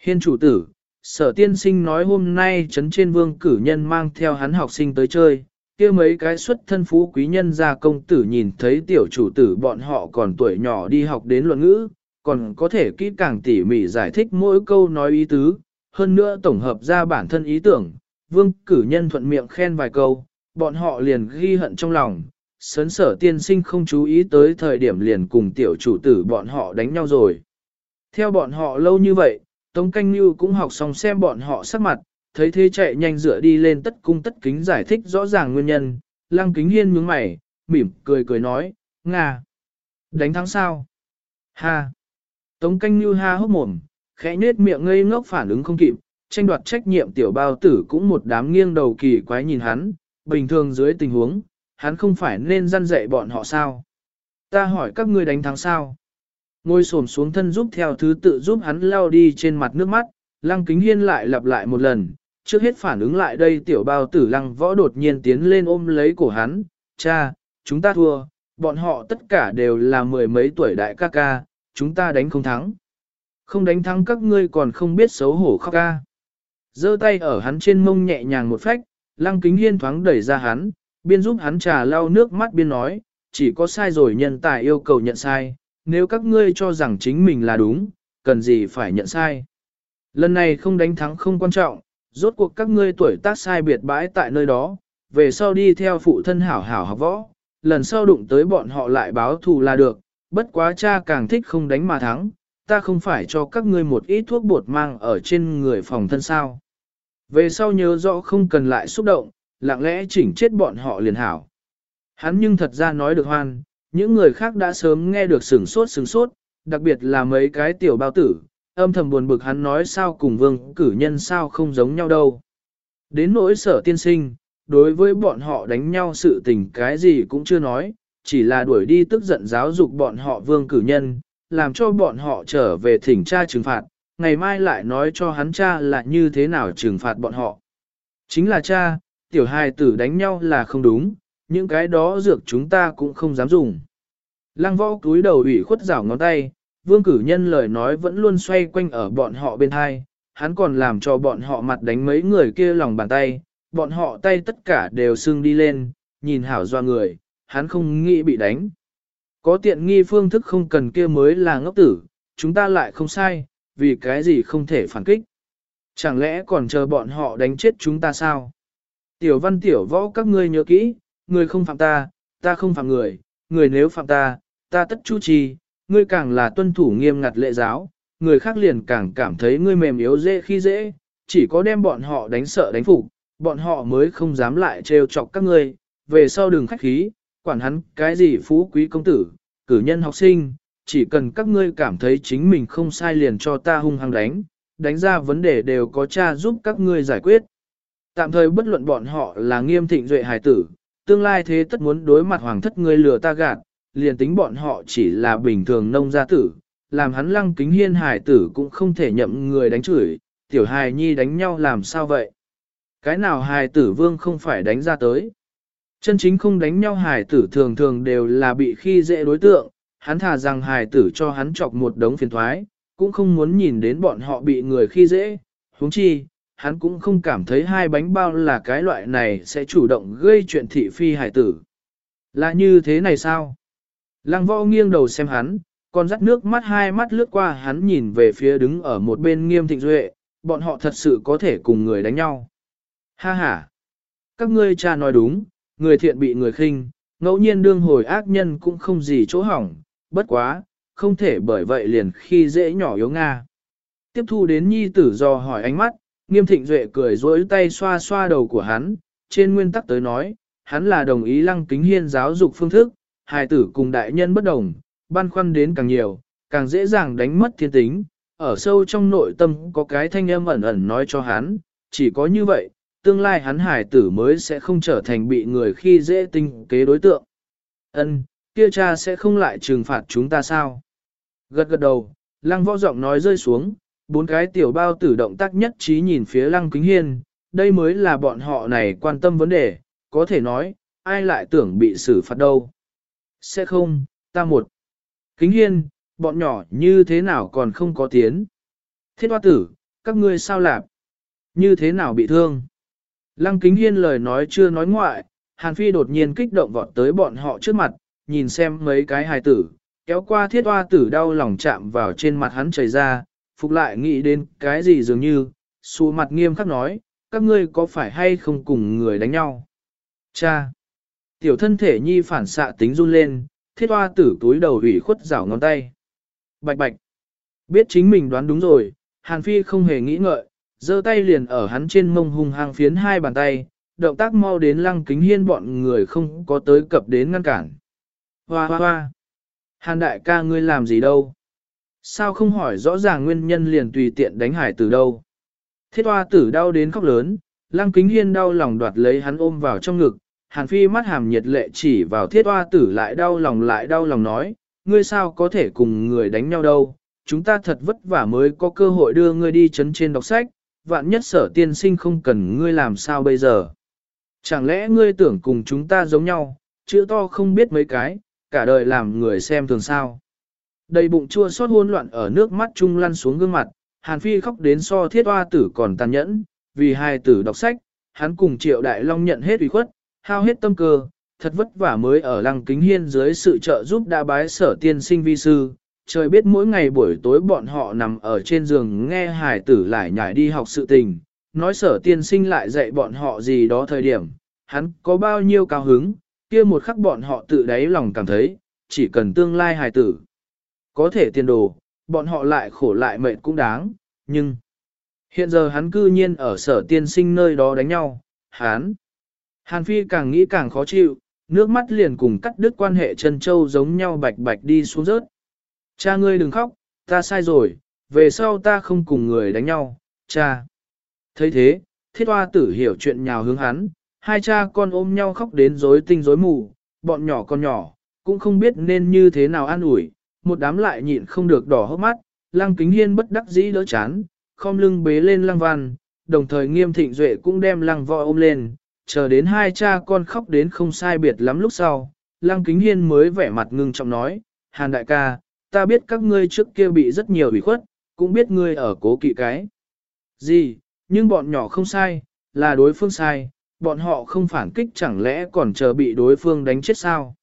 Speaker 1: Hiên chủ tử, sở tiên sinh nói hôm nay trấn trên vương cử nhân mang theo hắn học sinh tới chơi, kia mấy cái xuất thân phú quý nhân gia công tử nhìn thấy tiểu chủ tử bọn họ còn tuổi nhỏ đi học đến luận ngữ, còn có thể kỹ càng tỉ mỉ giải thích mỗi câu nói ý tứ, hơn nữa tổng hợp ra bản thân ý tưởng, vương cử nhân thuận miệng khen vài câu, bọn họ liền ghi hận trong lòng, sấn sở tiên sinh không chú ý tới thời điểm liền cùng tiểu chủ tử bọn họ đánh nhau rồi. Theo bọn họ lâu như vậy, Tống Canh Như cũng học xong xem bọn họ sắc mặt, thấy thế chạy nhanh dựa đi lên tất cung tất kính giải thích rõ ràng nguyên nhân, lăng kính hiên nhướng mày, mỉm cười cười nói, Nga, đánh thắng sao? Ha! Tống Canh Như ha hốc mồm, khẽ nết miệng ngây ngốc phản ứng không kịp, tranh đoạt trách nhiệm tiểu bao tử cũng một đám nghiêng đầu kỳ quái nhìn hắn, bình thường dưới tình huống, hắn không phải nên răn dạy bọn họ sao. Ta hỏi các ngươi đánh thắng sao. Ngồi xổm xuống thân giúp theo thứ tự giúp hắn lao đi trên mặt nước mắt, lăng kính hiên lại lặp lại một lần, trước hết phản ứng lại đây tiểu bao tử lăng võ đột nhiên tiến lên ôm lấy cổ hắn, cha, chúng ta thua, bọn họ tất cả đều là mười mấy tuổi đại ca ca, chúng ta đánh không thắng. Không đánh thắng các ngươi còn không biết xấu hổ khóc ca. Giơ tay ở hắn trên mông nhẹ nhàng một phách, lăng kính hiên thoáng đẩy ra hắn, biên giúp hắn trà lau nước mắt biên nói, chỉ có sai rồi nhân tài yêu cầu nhận sai, nếu các ngươi cho rằng chính mình là đúng, cần gì phải nhận sai. Lần này không đánh thắng không quan trọng, rốt cuộc các ngươi tuổi tác sai biệt bãi tại nơi đó, về sau đi theo phụ thân hảo hảo học võ, lần sau đụng tới bọn họ lại báo thù là được, bất quá cha càng thích không đánh mà thắng, ta không phải cho các ngươi một ít thuốc bột mang ở trên người phòng thân sao. Về sau nhớ rõ không cần lại xúc động, lặng lẽ chỉnh chết bọn họ liền hảo. Hắn nhưng thật ra nói được hoan, những người khác đã sớm nghe được sừng sốt sừng sốt, đặc biệt là mấy cái tiểu bao tử, âm thầm buồn bực hắn nói sao cùng vương cử nhân sao không giống nhau đâu. Đến nỗi sở tiên sinh, đối với bọn họ đánh nhau sự tình cái gì cũng chưa nói, chỉ là đuổi đi tức giận giáo dục bọn họ vương cử nhân, làm cho bọn họ trở về thỉnh tra trừng phạt, ngày mai lại nói cho hắn cha là như thế nào trừng phạt bọn họ. Chính là cha, tiểu hài tử đánh nhau là không đúng, những cái đó dược chúng ta cũng không dám dùng. Lăng võ túi đầu ủy khuất rảo ngón tay, vương cử nhân lời nói vẫn luôn xoay quanh ở bọn họ bên hai, hắn còn làm cho bọn họ mặt đánh mấy người kia lòng bàn tay, bọn họ tay tất cả đều sưng đi lên, nhìn hảo doa người, hắn không nghĩ bị đánh. Có tiện nghi phương thức không cần kia mới là ngốc tử, chúng ta lại không sai, vì cái gì không thể phản kích. Chẳng lẽ còn chờ bọn họ đánh chết chúng ta sao? Tiểu văn tiểu võ các ngươi nhớ kỹ, người không phạm ta, ta không phạm người, người nếu phạm ta, ta tất chu trì, ngươi càng là tuân thủ nghiêm ngặt lệ giáo, người khác liền càng cảm thấy ngươi mềm yếu dễ khi dễ, chỉ có đem bọn họ đánh sợ đánh phục, bọn họ mới không dám lại trêu chọc các ngươi, về sau đừng khách khí, quản hắn cái gì phú quý công tử, cử nhân học sinh, chỉ cần các ngươi cảm thấy chính mình không sai liền cho ta hung hăng đánh, đánh ra vấn đề đều có cha giúp các ngươi giải quyết. Tạm thời bất luận bọn họ là nghiêm thịnh duệ hài tử, tương lai thế tất muốn đối mặt hoàng thất ngươi lừa ta gạt, liền tính bọn họ chỉ là bình thường nông gia tử, làm hắn lăng kính hiên hải tử cũng không thể nhậm người đánh chửi, tiểu hài nhi đánh nhau làm sao vậy? Cái nào hài tử vương không phải đánh ra tới? Chân chính không đánh nhau hài tử thường thường đều là bị khi dễ đối tượng, hắn thà rằng hài tử cho hắn chọc một đống phiền thoái, cũng không muốn nhìn đến bọn họ bị người khi dễ, huống chi, hắn cũng không cảm thấy hai bánh bao là cái loại này sẽ chủ động gây chuyện thị phi hải tử. Là như thế này sao? Lăng võ nghiêng đầu xem hắn, còn dắt nước mắt hai mắt lướt qua hắn nhìn về phía đứng ở một bên nghiêm thịnh duệ, bọn họ thật sự có thể cùng người đánh nhau. Ha ha! Các ngươi cha nói đúng, người thiện bị người khinh, ngẫu nhiên đương hồi ác nhân cũng không gì chỗ hỏng, bất quá, không thể bởi vậy liền khi dễ nhỏ yếu Nga. Tiếp thu đến nhi tử do hỏi ánh mắt, nghiêm thịnh duệ cười dối tay xoa xoa đầu của hắn, trên nguyên tắc tới nói, hắn là đồng ý lăng kính hiên giáo dục phương thức, hài tử cùng đại nhân bất đồng, băn khoăn đến càng nhiều, càng dễ dàng đánh mất thiên tính, ở sâu trong nội tâm có cái thanh âm ẩn ẩn nói cho hắn, chỉ có như vậy, tương lai hắn hài tử mới sẽ không trở thành bị người khi dễ tinh kế đối tượng. Ân, kia cha sẽ không lại trừng phạt chúng ta sao? Gật gật đầu, lăng võ giọng nói rơi xuống, bốn cái tiểu bao tử động tác nhất trí nhìn phía lăng kính hiên, đây mới là bọn họ này quan tâm vấn đề, có thể nói, ai lại tưởng bị xử phạt đâu. Sẽ không, ta một. Kính hiên, bọn nhỏ như thế nào còn không có tiến. Thiết hoa tử, các ngươi sao lạp? Như thế nào bị thương? Lăng kính hiên lời nói chưa nói ngoại, Hàn Phi đột nhiên kích động vọt tới bọn họ trước mặt, nhìn xem mấy cái hài tử, kéo qua thiết hoa tử đau lòng chạm vào trên mặt hắn chảy ra, phục lại nghĩ đến cái gì dường như, xù mặt nghiêm khắc nói, các ngươi có phải hay không cùng người đánh nhau? Cha! Tiểu thân thể nhi phản xạ tính run lên, thiết hoa tử túi đầu ủy khuất rảo ngón tay. Bạch bạch! Biết chính mình đoán đúng rồi, Hàn Phi không hề nghĩ ngợi, giơ tay liền ở hắn trên mông hung hăng phiến hai bàn tay, động tác mau đến lăng kính hiên bọn người không có tới cập đến ngăn cản. Hoa hoa hoa! Hàn đại ca ngươi làm gì đâu? Sao không hỏi rõ ràng nguyên nhân liền tùy tiện đánh hải từ đâu? Thiết hoa tử đau đến khóc lớn, lăng kính hiên đau lòng đoạt lấy hắn ôm vào trong ngực, hàn phi mắt hàm nhiệt lệ chỉ vào thiết hoa tử lại đau lòng lại đau lòng nói, ngươi sao có thể cùng người đánh nhau đâu, chúng ta thật vất vả mới có cơ hội đưa ngươi đi chấn trên đọc sách, vạn nhất sở tiên sinh không cần ngươi làm sao bây giờ. Chẳng lẽ ngươi tưởng cùng chúng ta giống nhau, chữ to không biết mấy cái, cả đời làm người xem thường sao. Đầy bụng chua xót hỗn loạn ở nước mắt trung lăn xuống gương mặt, Hàn Phi khóc đến so thiết hoa tử còn tàn nhẫn, vì hai tử đọc sách, hắn cùng triệu đại long nhận hết ủy khuất, hao hết tâm cơ, thật vất vả mới ở lăng kính hiên dưới sự trợ giúp đã bái sở tiên sinh vi sư. Trời biết mỗi ngày buổi tối bọn họ nằm ở trên giường nghe hải tử lại nhảy đi học sự tình, nói sở tiên sinh lại dạy bọn họ gì đó thời điểm, hắn có bao nhiêu cao hứng, kia một khắc bọn họ tự đáy lòng cảm thấy, chỉ cần tương lai hài tử. Có thể tiền đồ, bọn họ lại khổ lại mệt cũng đáng, nhưng... Hiện giờ hắn cư nhiên ở sở tiên sinh nơi đó đánh nhau, hắn. Hàn Phi càng nghĩ càng khó chịu, nước mắt liền cùng cắt đứt quan hệ chân châu giống nhau bạch bạch đi xuống rớt. Cha ngươi đừng khóc, ta sai rồi, về sau ta không cùng người đánh nhau, cha. thấy thế, thiết hoa tử hiểu chuyện nhào hướng hắn, hai cha con ôm nhau khóc đến rối tinh rối mù, bọn nhỏ con nhỏ, cũng không biết nên như thế nào an ủi, một đám lại nhịn không được đỏ hốc mắt, lăng kính hiên bất đắc dĩ đỡ chán, khom lưng bế lên lăng văn, đồng thời nghiêm thịnh duệ cũng đem lăng võ ôm lên, chờ đến hai cha con khóc đến không sai biệt lắm lúc sau, lăng kính hiên mới vẻ mặt ngưng trọng nói, hàn đại ca, ta biết các ngươi trước kia bị rất nhiều ủy khuất, cũng biết ngươi ở cố kỵ cái. Gì, nhưng bọn nhỏ không sai, là đối phương sai, bọn họ không phản kích chẳng lẽ còn chờ bị đối phương đánh chết sao?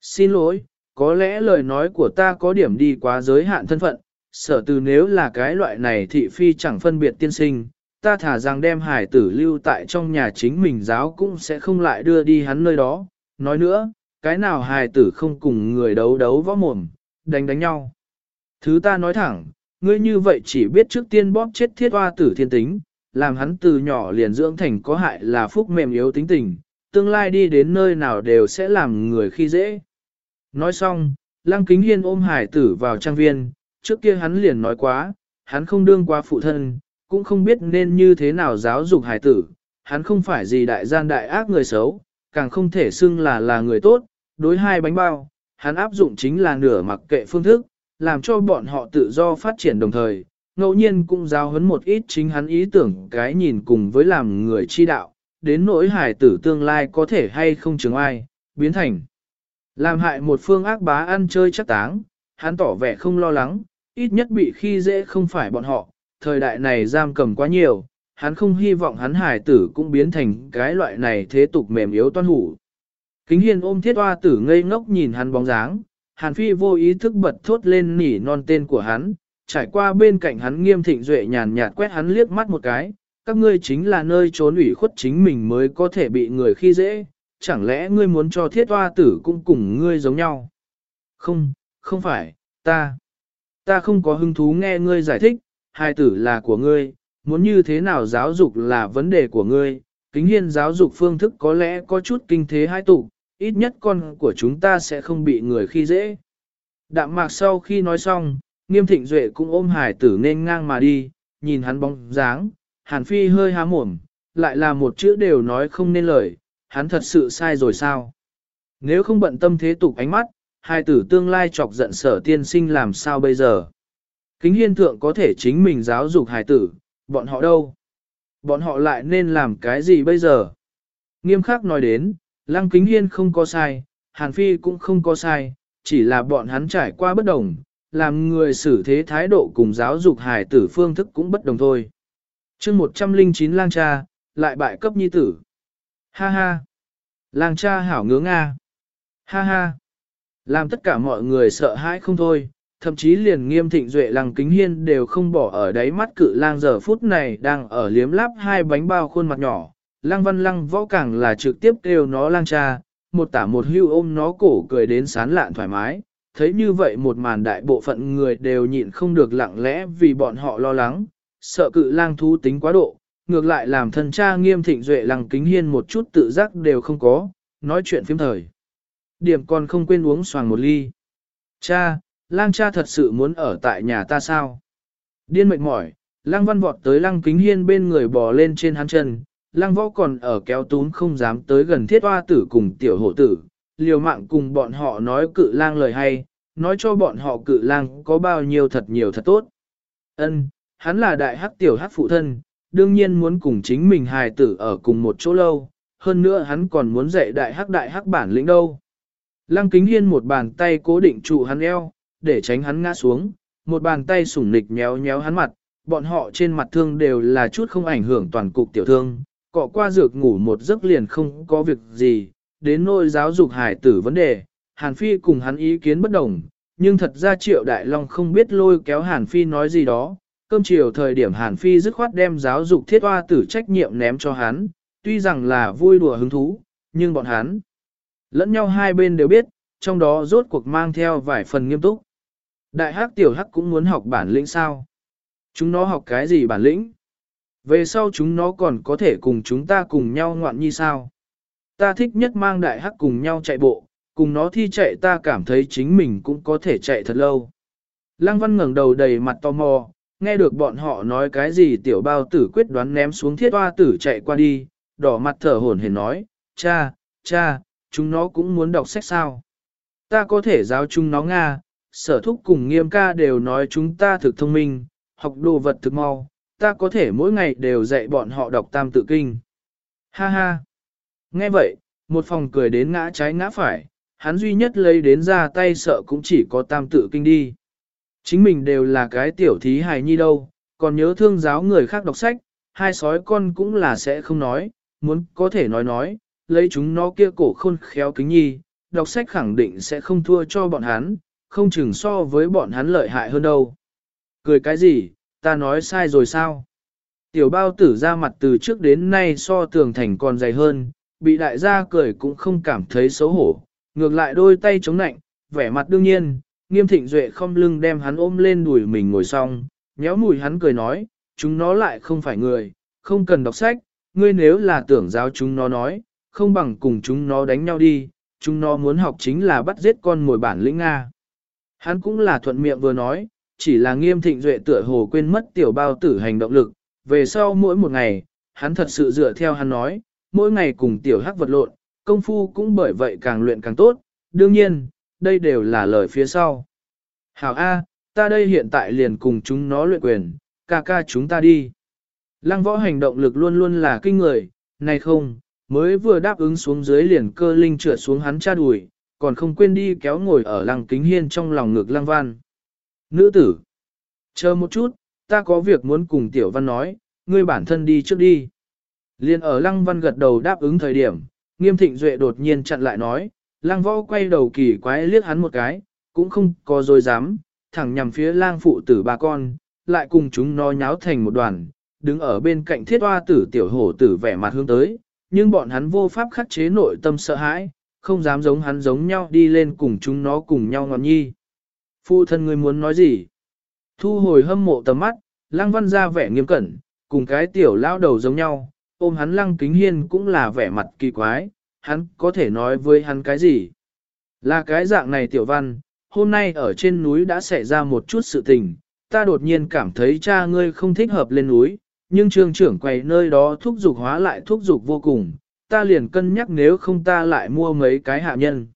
Speaker 1: Xin lỗi, có lẽ lời nói của ta có điểm đi quá giới hạn thân phận, sở từ nếu là cái loại này thị phi chẳng phân biệt tiên sinh, ta thả rằng đem hải tử lưu tại trong nhà chính mình giáo cũng sẽ không lại đưa đi hắn nơi đó. Nói nữa, cái nào hải tử không cùng người đấu đấu võ mồm, đánh đánh nhau. Thứ ta nói thẳng, ngươi như vậy chỉ biết trước tiên bóp chết thiết hoa tử thiên tính, làm hắn từ nhỏ liền dưỡng thành có hại là phúc mềm yếu tính tình, tương lai đi đến nơi nào đều sẽ làm người khi dễ. Nói xong, Lăng Kính Hiên ôm hải tử vào trang viên, trước kia hắn liền nói quá, hắn không đương qua phụ thân, cũng không biết nên như thế nào giáo dục hải tử, hắn không phải gì đại gian đại ác người xấu, càng không thể xưng là là người tốt, đối hai bánh bao, hắn áp dụng chính là nửa mặc kệ phương thức, làm cho bọn họ tự do phát triển đồng thời, ngẫu nhiên cũng giáo huấn một ít chính hắn ý tưởng cái nhìn cùng với làm người chi đạo, đến nỗi hải tử tương lai có thể hay không chứng ai, biến thành. Làm hại một phương ác bá ăn chơi chắc táng, hắn tỏ vẻ không lo lắng, ít nhất bị khi dễ không phải bọn họ, thời đại này giam cầm quá nhiều, hắn không hy vọng hắn hải tử cũng biến thành cái loại này thế tục mềm yếu toan hủ. Kính hiền ôm thiết hoa tử ngây ngốc nhìn hắn bóng dáng, hàn phi vô ý thức bật thốt lên nỉ non tên của hắn, trải qua bên cạnh hắn nghiêm thịnh duệ nhàn nhạt quét hắn liếc mắt một cái, các ngươi chính là nơi trốn ủy khuất chính mình mới có thể bị người khi dễ, chẳng lẽ ngươi muốn cho thiết hoa tử cũng cùng ngươi giống nhau? Không, không phải, ta. Ta không có hứng thú nghe ngươi giải thích, hai tử là của ngươi, muốn như thế nào giáo dục là vấn đề của ngươi, kính hiên giáo dục phương thức có lẽ có chút kinh thế hai tụ, ít nhất con của chúng ta sẽ không bị người khi dễ. Đạm mạc sau khi nói xong, nghiêm thịnh duệ cũng ôm hải tử nên ngang mà đi, nhìn hắn bóng dáng, hàn phi hơi há mồm, lại là một chữ đều nói không nên lời, hắn thật sự sai rồi sao? Nếu không bận tâm thế tục ánh mắt, hai tử tương lai chọc giận sở tiên sinh làm sao bây giờ? Kính hiên thượng có thể chính mình giáo dục hài tử, bọn họ đâu? Bọn họ lại nên làm cái gì bây giờ? Nghiêm khắc nói đến, lăng kính hiên không có sai, hàn phi cũng không có sai, chỉ là bọn hắn trải qua bất đồng, làm người xử thế thái độ cùng giáo dục hài tử phương thức cũng bất đồng thôi. chương 109 lang cha, lại bại cấp nhi tử. Ha ha! Lang cha hảo ngứa Nga. Ha ha! Làm tất cả mọi người sợ hãi không thôi, thậm chí liền nghiêm thịnh duệ lăng kính hiên đều không bỏ ở đáy mắt cự lang giờ phút này đang ở liếm láp hai bánh bao khuôn mặt nhỏ. Lăng văn lăng võ càng là trực tiếp kêu nó lang cha, một tả một hưu ôm nó cổ cười đến sán lạn thoải mái. Thấy như vậy một màn đại bộ phận người đều nhịn không được lặng lẽ vì bọn họ lo lắng, sợ cự lang thú tính quá độ, ngược lại làm thân cha nghiêm thịnh duệ lăng kính hiên một chút tự giác đều không có, nói chuyện phím thời. Điểm còn không quên uống xoàng một ly. Cha, lang cha thật sự muốn ở tại nhà ta sao? Điên mệt mỏi, lang văn vọt tới lăng kính hiên bên người bò lên trên hắn chân, lang võ còn ở kéo tún không dám tới gần thiết hoa tử cùng tiểu hộ tử, liều mạng cùng bọn họ nói cự lang lời hay, nói cho bọn họ cự lang có bao nhiêu thật nhiều thật tốt. Ân, hắn là đại hắc tiểu hắc phụ thân, đương nhiên muốn cùng chính mình hài tử ở cùng một chỗ lâu, hơn nữa hắn còn muốn dạy đại hắc đại hắc bản lĩnh đâu. Lăng kính hiên một bàn tay cố định trụ hắn eo, để tránh hắn ngã xuống, một bàn tay sủng nịch nhéo nhéo hắn mặt, bọn họ trên mặt thương đều là chút không ảnh hưởng toàn cục tiểu thương, cọ qua dược ngủ một giấc liền không có việc gì, đến nỗi giáo dục hải tử vấn đề, Hàn Phi cùng hắn ý kiến bất đồng, nhưng thật ra Triệu Đại Long không biết lôi kéo Hàn Phi nói gì đó, cơm chiều thời điểm Hàn Phi dứt khoát đem giáo dục thiết hoa tử trách nhiệm ném cho hắn, tuy rằng là vui đùa hứng thú, nhưng bọn hắn lẫn nhau hai bên đều biết, trong đó rốt cuộc mang theo vài phần nghiêm túc. Đại hắc tiểu hắc cũng muốn học bản lĩnh sao? Chúng nó học cái gì bản lĩnh? Về sau chúng nó còn có thể cùng chúng ta cùng nhau ngoạn nhi sao? Ta thích nhất mang đại hắc cùng nhau chạy bộ, cùng nó thi chạy ta cảm thấy chính mình cũng có thể chạy thật lâu. Lăng văn ngẩng đầu đầy mặt tò mò, nghe được bọn họ nói cái gì tiểu bao tử quyết đoán ném xuống thiết hoa tử chạy qua đi, đỏ mặt thở hổn hển nói, cha, cha, chúng nó cũng muốn đọc sách sao. Ta có thể giáo chúng nó Nga, sở thúc cùng nghiêm ca đều nói chúng ta thực thông minh, học đồ vật thực mau, ta có thể mỗi ngày đều dạy bọn họ đọc tam tự kinh. Ha ha! Nghe vậy, một phòng cười đến ngã trái ngã phải, hắn duy nhất lấy đến ra tay sợ cũng chỉ có tam tự kinh đi. Chính mình đều là cái tiểu thí hài nhi đâu, còn nhớ thương giáo người khác đọc sách, hai sói con cũng là sẽ không nói, muốn có thể nói nói, lấy chúng nó kia cổ khôn khéo kính nhi, đọc sách khẳng định sẽ không thua cho bọn hắn, không chừng so với bọn hắn lợi hại hơn đâu. Cười cái gì, ta nói sai rồi sao? Tiểu bao tử ra mặt từ trước đến nay so tường thành còn dày hơn, bị đại gia cười cũng không cảm thấy xấu hổ, ngược lại đôi tay chống nạnh, vẻ mặt đương nhiên, nghiêm thịnh duệ không lưng đem hắn ôm lên đùi mình ngồi xong, nhéo mùi hắn cười nói, chúng nó lại không phải người, không cần đọc sách, ngươi nếu là tưởng giáo chúng nó nói, không bằng cùng chúng nó đánh nhau đi, chúng nó muốn học chính là bắt giết con mồi bản lĩnh Nga. Hắn cũng là thuận miệng vừa nói, chỉ là nghiêm thịnh duệ tựa hồ quên mất tiểu bao tử hành động lực, về sau mỗi một ngày, hắn thật sự dựa theo hắn nói, mỗi ngày cùng tiểu hắc vật lộn, công phu cũng bởi vậy càng luyện càng tốt, đương nhiên, đây đều là lời phía sau. Hảo A, ta đây hiện tại liền cùng chúng nó luyện quyền, ca ca chúng ta đi. Lăng võ hành động lực luôn luôn là kinh người, này không, mới vừa đáp ứng xuống dưới liền cơ linh trượt xuống hắn cha đùi, còn không quên đi kéo ngồi ở lăng kính hiên trong lòng ngực lăng văn. Nữ tử, chờ một chút, ta có việc muốn cùng tiểu văn nói, ngươi bản thân đi trước đi. Liên ở lăng văn gật đầu đáp ứng thời điểm, nghiêm thịnh duệ đột nhiên chặn lại nói, lang võ quay đầu kỳ quái liếc hắn một cái, cũng không có dối dám, thẳng nhằm phía lang phụ tử ba con, lại cùng chúng nó nháo thành một đoàn, đứng ở bên cạnh thiết hoa tử tiểu hổ tử vẻ mặt hướng tới, nhưng bọn hắn vô pháp khắc chế nội tâm sợ hãi, không dám giống hắn giống nhau đi lên cùng chúng nó cùng nhau ngọn nhi. Phụ thân người muốn nói gì? Thu hồi hâm mộ tầm mắt, Lang văn ra vẻ nghiêm cẩn, cùng cái tiểu lao đầu giống nhau, ôm hắn lăng kính hiên cũng là vẻ mặt kỳ quái, hắn có thể nói với hắn cái gì? Là cái dạng này tiểu văn, hôm nay ở trên núi đã xảy ra một chút sự tình, ta đột nhiên cảm thấy cha ngươi không thích hợp lên núi, nhưng trương trưởng quầy nơi đó thúc dục hóa lại thúc dục vô cùng, ta liền cân nhắc nếu không ta lại mua mấy cái hạ nhân.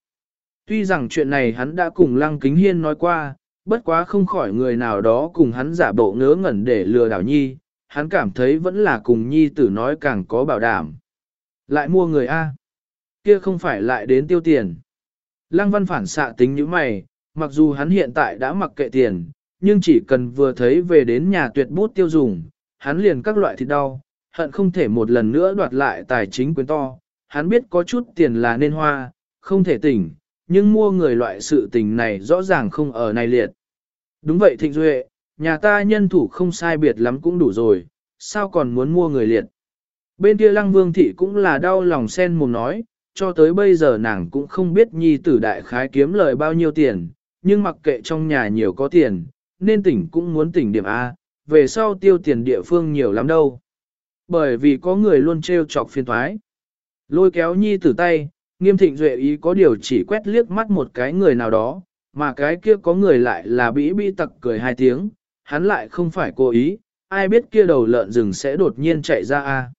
Speaker 1: Tuy rằng chuyện này hắn đã cùng Lăng Kính Hiên nói qua, bất quá không khỏi người nào đó cùng hắn giả bộ ngớ ngẩn để lừa đảo nhi, hắn cảm thấy vẫn là cùng nhi tử nói càng có bảo đảm. Lại mua người A. Kia không phải lại đến tiêu tiền. Lăng văn phản xạ tính như mày, mặc dù hắn hiện tại đã mặc kệ tiền, nhưng chỉ cần vừa thấy về đến nhà tuyệt bút tiêu dùng, hắn liền các loại thịt đau, hận không thể một lần nữa đoạt lại tài chính quyền to. Hắn biết có chút tiền là nên hoa, không thể tỉnh, nhưng mua người loại sự tình này rõ ràng không ở này liệt. Đúng vậy Thịnh Duệ, nhà ta nhân thủ không sai biệt lắm cũng đủ rồi, sao còn muốn mua người liệt. Bên kia lăng vương thị cũng là đau lòng sen mồm nói, cho tới bây giờ nàng cũng không biết nhi tử đại khái kiếm lời bao nhiêu tiền, nhưng mặc kệ trong nhà nhiều có tiền, nên tỉnh cũng muốn tỉnh điểm A, về sau tiêu tiền địa phương nhiều lắm đâu. Bởi vì có người luôn trêu chọc phiên thoái. Lôi kéo nhi tử tay, nghiêm thịnh duệ ý có điều chỉ quét liếc mắt một cái người nào đó, mà cái kia có người lại là bĩ bĩ tặc cười hai tiếng, hắn lại không phải cố ý, ai biết kia đầu lợn rừng sẽ đột nhiên chạy ra a.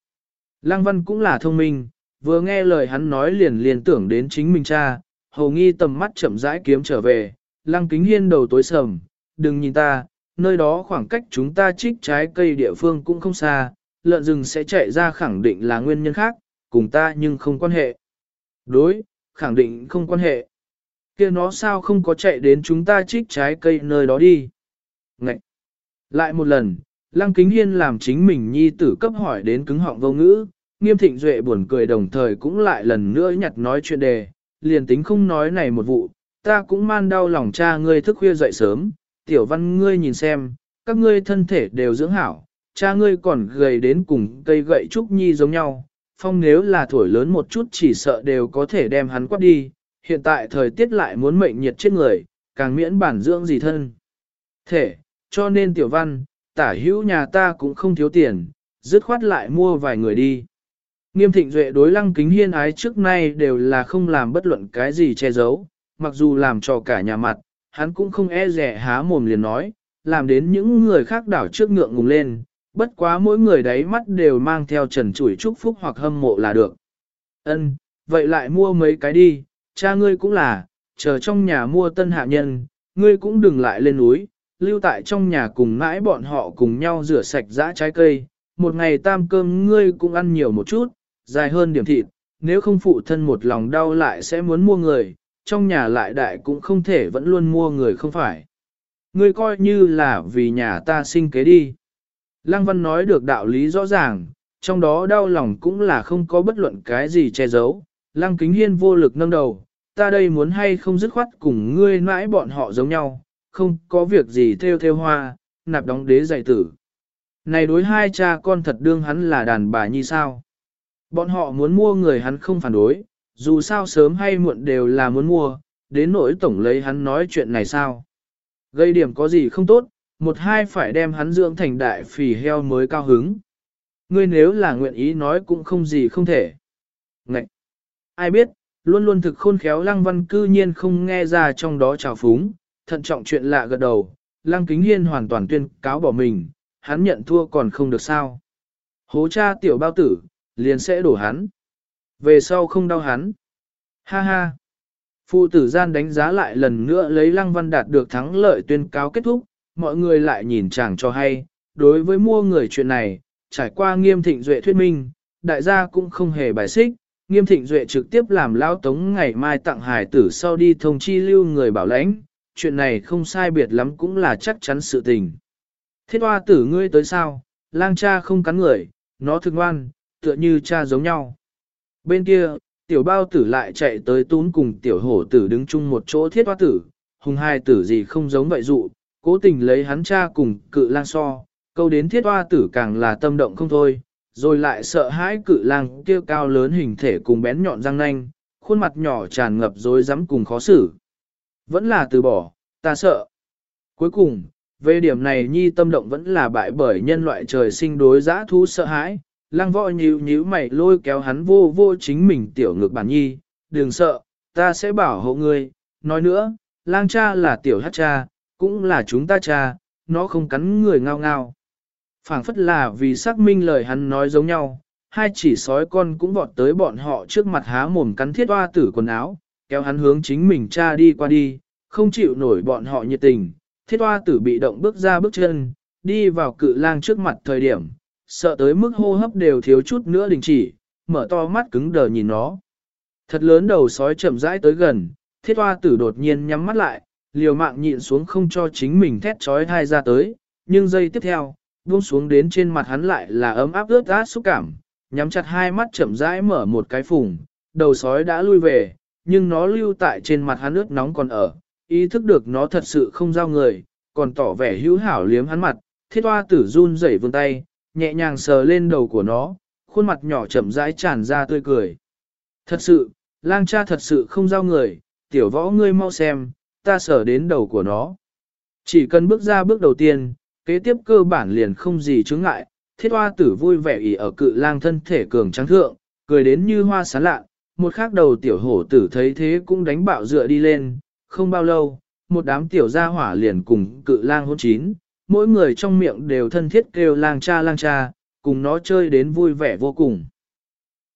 Speaker 1: Lăng Văn cũng là thông minh, vừa nghe lời hắn nói liền liền tưởng đến chính mình cha, hầu nghi tầm mắt chậm rãi kiếm trở về, Lăng Kính Hiên đầu tối sầm, đừng nhìn ta, nơi đó khoảng cách chúng ta trích trái cây địa phương cũng không xa, lợn rừng sẽ chạy ra khẳng định là nguyên nhân khác, cùng ta nhưng không quan hệ. Đối, khẳng định không quan hệ. kia nó sao không có chạy đến chúng ta trích trái cây nơi đó đi. Ngậy! Lại một lần, Lăng Kính Hiên làm chính mình nhi tử cấp hỏi đến cứng họng vô ngữ, nghiêm thịnh duệ buồn cười đồng thời cũng lại lần nữa nhặt nói chuyện đề, liền tính không nói này một vụ, ta cũng man đau lòng cha ngươi thức khuya dậy sớm, tiểu văn ngươi nhìn xem, các ngươi thân thể đều dưỡng hảo, cha ngươi còn gầy đến cùng cây gậy trúc nhi giống nhau, phong nếu là thổi lớn một chút chỉ sợ đều có thể đem hắn quát đi, hiện tại thời tiết lại muốn mệnh nhiệt chết người, càng miễn bản dưỡng gì thân. Thể, cho nên tiểu văn, tả hữu nhà ta cũng không thiếu tiền, dứt khoát lại mua vài người đi. Nghiêm thịnh duệ đối lăng kính hiên ái trước nay đều là không làm bất luận cái gì che giấu, mặc dù làm cho cả nhà mặt, hắn cũng không e rẻ há mồm liền nói, làm đến những người khác đảo trước ngượng ngùng lên, bất quá mỗi người đấy mắt đều mang theo trần chủi chúc phúc hoặc hâm mộ là được. Ân, vậy lại mua mấy cái đi, cha ngươi cũng là, chờ trong nhà mua tân hạ nhân, ngươi cũng đừng lại lên núi, lưu tại trong nhà cùng mãi bọn họ cùng nhau rửa sạch dã trái cây, một ngày tam cơm ngươi cũng ăn nhiều một chút, dài hơn điểm thịt, nếu không phụ thân một lòng đau lại sẽ muốn mua người, trong nhà lại đại cũng không thể vẫn luôn mua người không phải. Ngươi coi như là vì nhà ta sinh kế đi. Lăng Văn nói được đạo lý rõ ràng, trong đó đau lòng cũng là không có bất luận cái gì che giấu. Lăng Kính Hiên vô lực nâng đầu, ta đây muốn hay không dứt khoát cùng ngươi mãi bọn họ giống nhau, không có việc gì theo theo hoa, nạp đóng đế dạy tử. Này đối hai cha con thật đương hắn là đàn bà như sao? Bọn họ muốn mua người hắn không phản đối, dù sao sớm hay muộn đều là muốn mua, đến nỗi tổng lấy hắn nói chuyện này sao. Gây điểm có gì không tốt, một hai phải đem hắn dưỡng thành đại phì heo mới cao hứng. Ngươi nếu là nguyện ý nói cũng không gì không thể. Ngậy! Ai biết, luôn luôn thực khôn khéo lăng văn cư nhiên không nghe ra trong đó trào phúng, thận trọng chuyện lạ gật đầu, lăng kính hiên hoàn toàn tuyên cáo bỏ mình, hắn nhận thua còn không được sao. Hố cha tiểu bao tử, liền sẽ đổ hắn. Về sau không đau hắn. Ha ha. Phụ tử gian đánh giá lại lần nữa lấy lăng văn đạt được thắng lợi tuyên cáo kết thúc, mọi người lại nhìn chàng cho hay. Đối với mua người chuyện này, trải qua nghiêm thịnh duệ thuyết minh, đại gia cũng không hề bài xích. Nghiêm thịnh duệ trực tiếp làm lao tống ngày mai tặng hải tử sau đi thông chi lưu người bảo lãnh, chuyện này không sai biệt lắm cũng là chắc chắn sự tình. Thiết hoa tử ngươi tới sao, lang cha không cắn người, nó thương ngoan, tựa như cha giống nhau. Bên kia, tiểu bao tử lại chạy tới tún cùng tiểu hổ tử đứng chung một chỗ thiết hoa tử, hùng hai tử gì không giống vậy dụ, cố tình lấy hắn cha cùng cự lang so, câu đến thiết hoa tử càng là tâm động không thôi, rồi lại sợ hãi cự lang kia cao lớn hình thể cùng bén nhọn răng nanh, khuôn mặt nhỏ tràn ngập rối rắm cùng khó xử. Vẫn là từ bỏ, ta sợ. Cuối cùng, về điểm này nhi tâm động vẫn là bại bởi nhân loại trời sinh đối giã thú sợ hãi, lăng võ nhíu nhíu mày lôi kéo hắn vô vô chính mình tiểu ngược bản nhi, đừng sợ, ta sẽ bảo hộ ngươi, nói nữa, lang cha là tiểu hát cha, cũng là chúng ta cha, nó không cắn người ngao ngao. phảng phất là vì xác minh lời hắn nói giống nhau, hai chỉ sói con cũng vọt tới bọn họ trước mặt há mồm cắn thiết hoa tử quần áo, kéo hắn hướng chính mình cha đi qua đi, không chịu nổi bọn họ nhiệt tình, thiết hoa tử bị động bước ra bước chân, đi vào cự lang trước mặt thời điểm, sợ tới mức hô hấp đều thiếu chút nữa đình chỉ, mở to mắt cứng đờ nhìn nó. Thật lớn đầu sói chậm rãi tới gần, thiết hoa tử đột nhiên nhắm mắt lại, liều mạng nhịn xuống không cho chính mình thét trói thai ra tới, nhưng giây tiếp theo, buông xuống đến trên mặt hắn lại là ấm áp ướt át xúc cảm, nhắm chặt hai mắt chậm rãi mở một cái phùng, đầu sói đã lui về, nhưng nó lưu tại trên mặt hắn ướt nóng còn ở, ý thức được nó thật sự không giao người, còn tỏ vẻ hữu hảo liếm hắn mặt, thiết hoa tử run rẩy vươn tay, nhẹ nhàng sờ lên đầu của nó, khuôn mặt nhỏ chậm rãi tràn ra tươi cười. Thật sự, lang cha thật sự không giao người, tiểu võ ngươi mau xem, ta sờ đến đầu của nó. Chỉ cần bước ra bước đầu tiên, kế tiếp cơ bản liền không gì chướng ngại, thiết hoa tử vui vẻ ỉ ở cự lang thân thể cường trắng thượng, cười đến như hoa sán lạ, một khác đầu tiểu hổ tử thấy thế cũng đánh bạo dựa đi lên, không bao lâu, một đám tiểu gia hỏa liền cùng cự lang hôn chín, mỗi người trong miệng đều thân thiết kêu lang cha lang cha, cùng nó chơi đến vui vẻ vô cùng.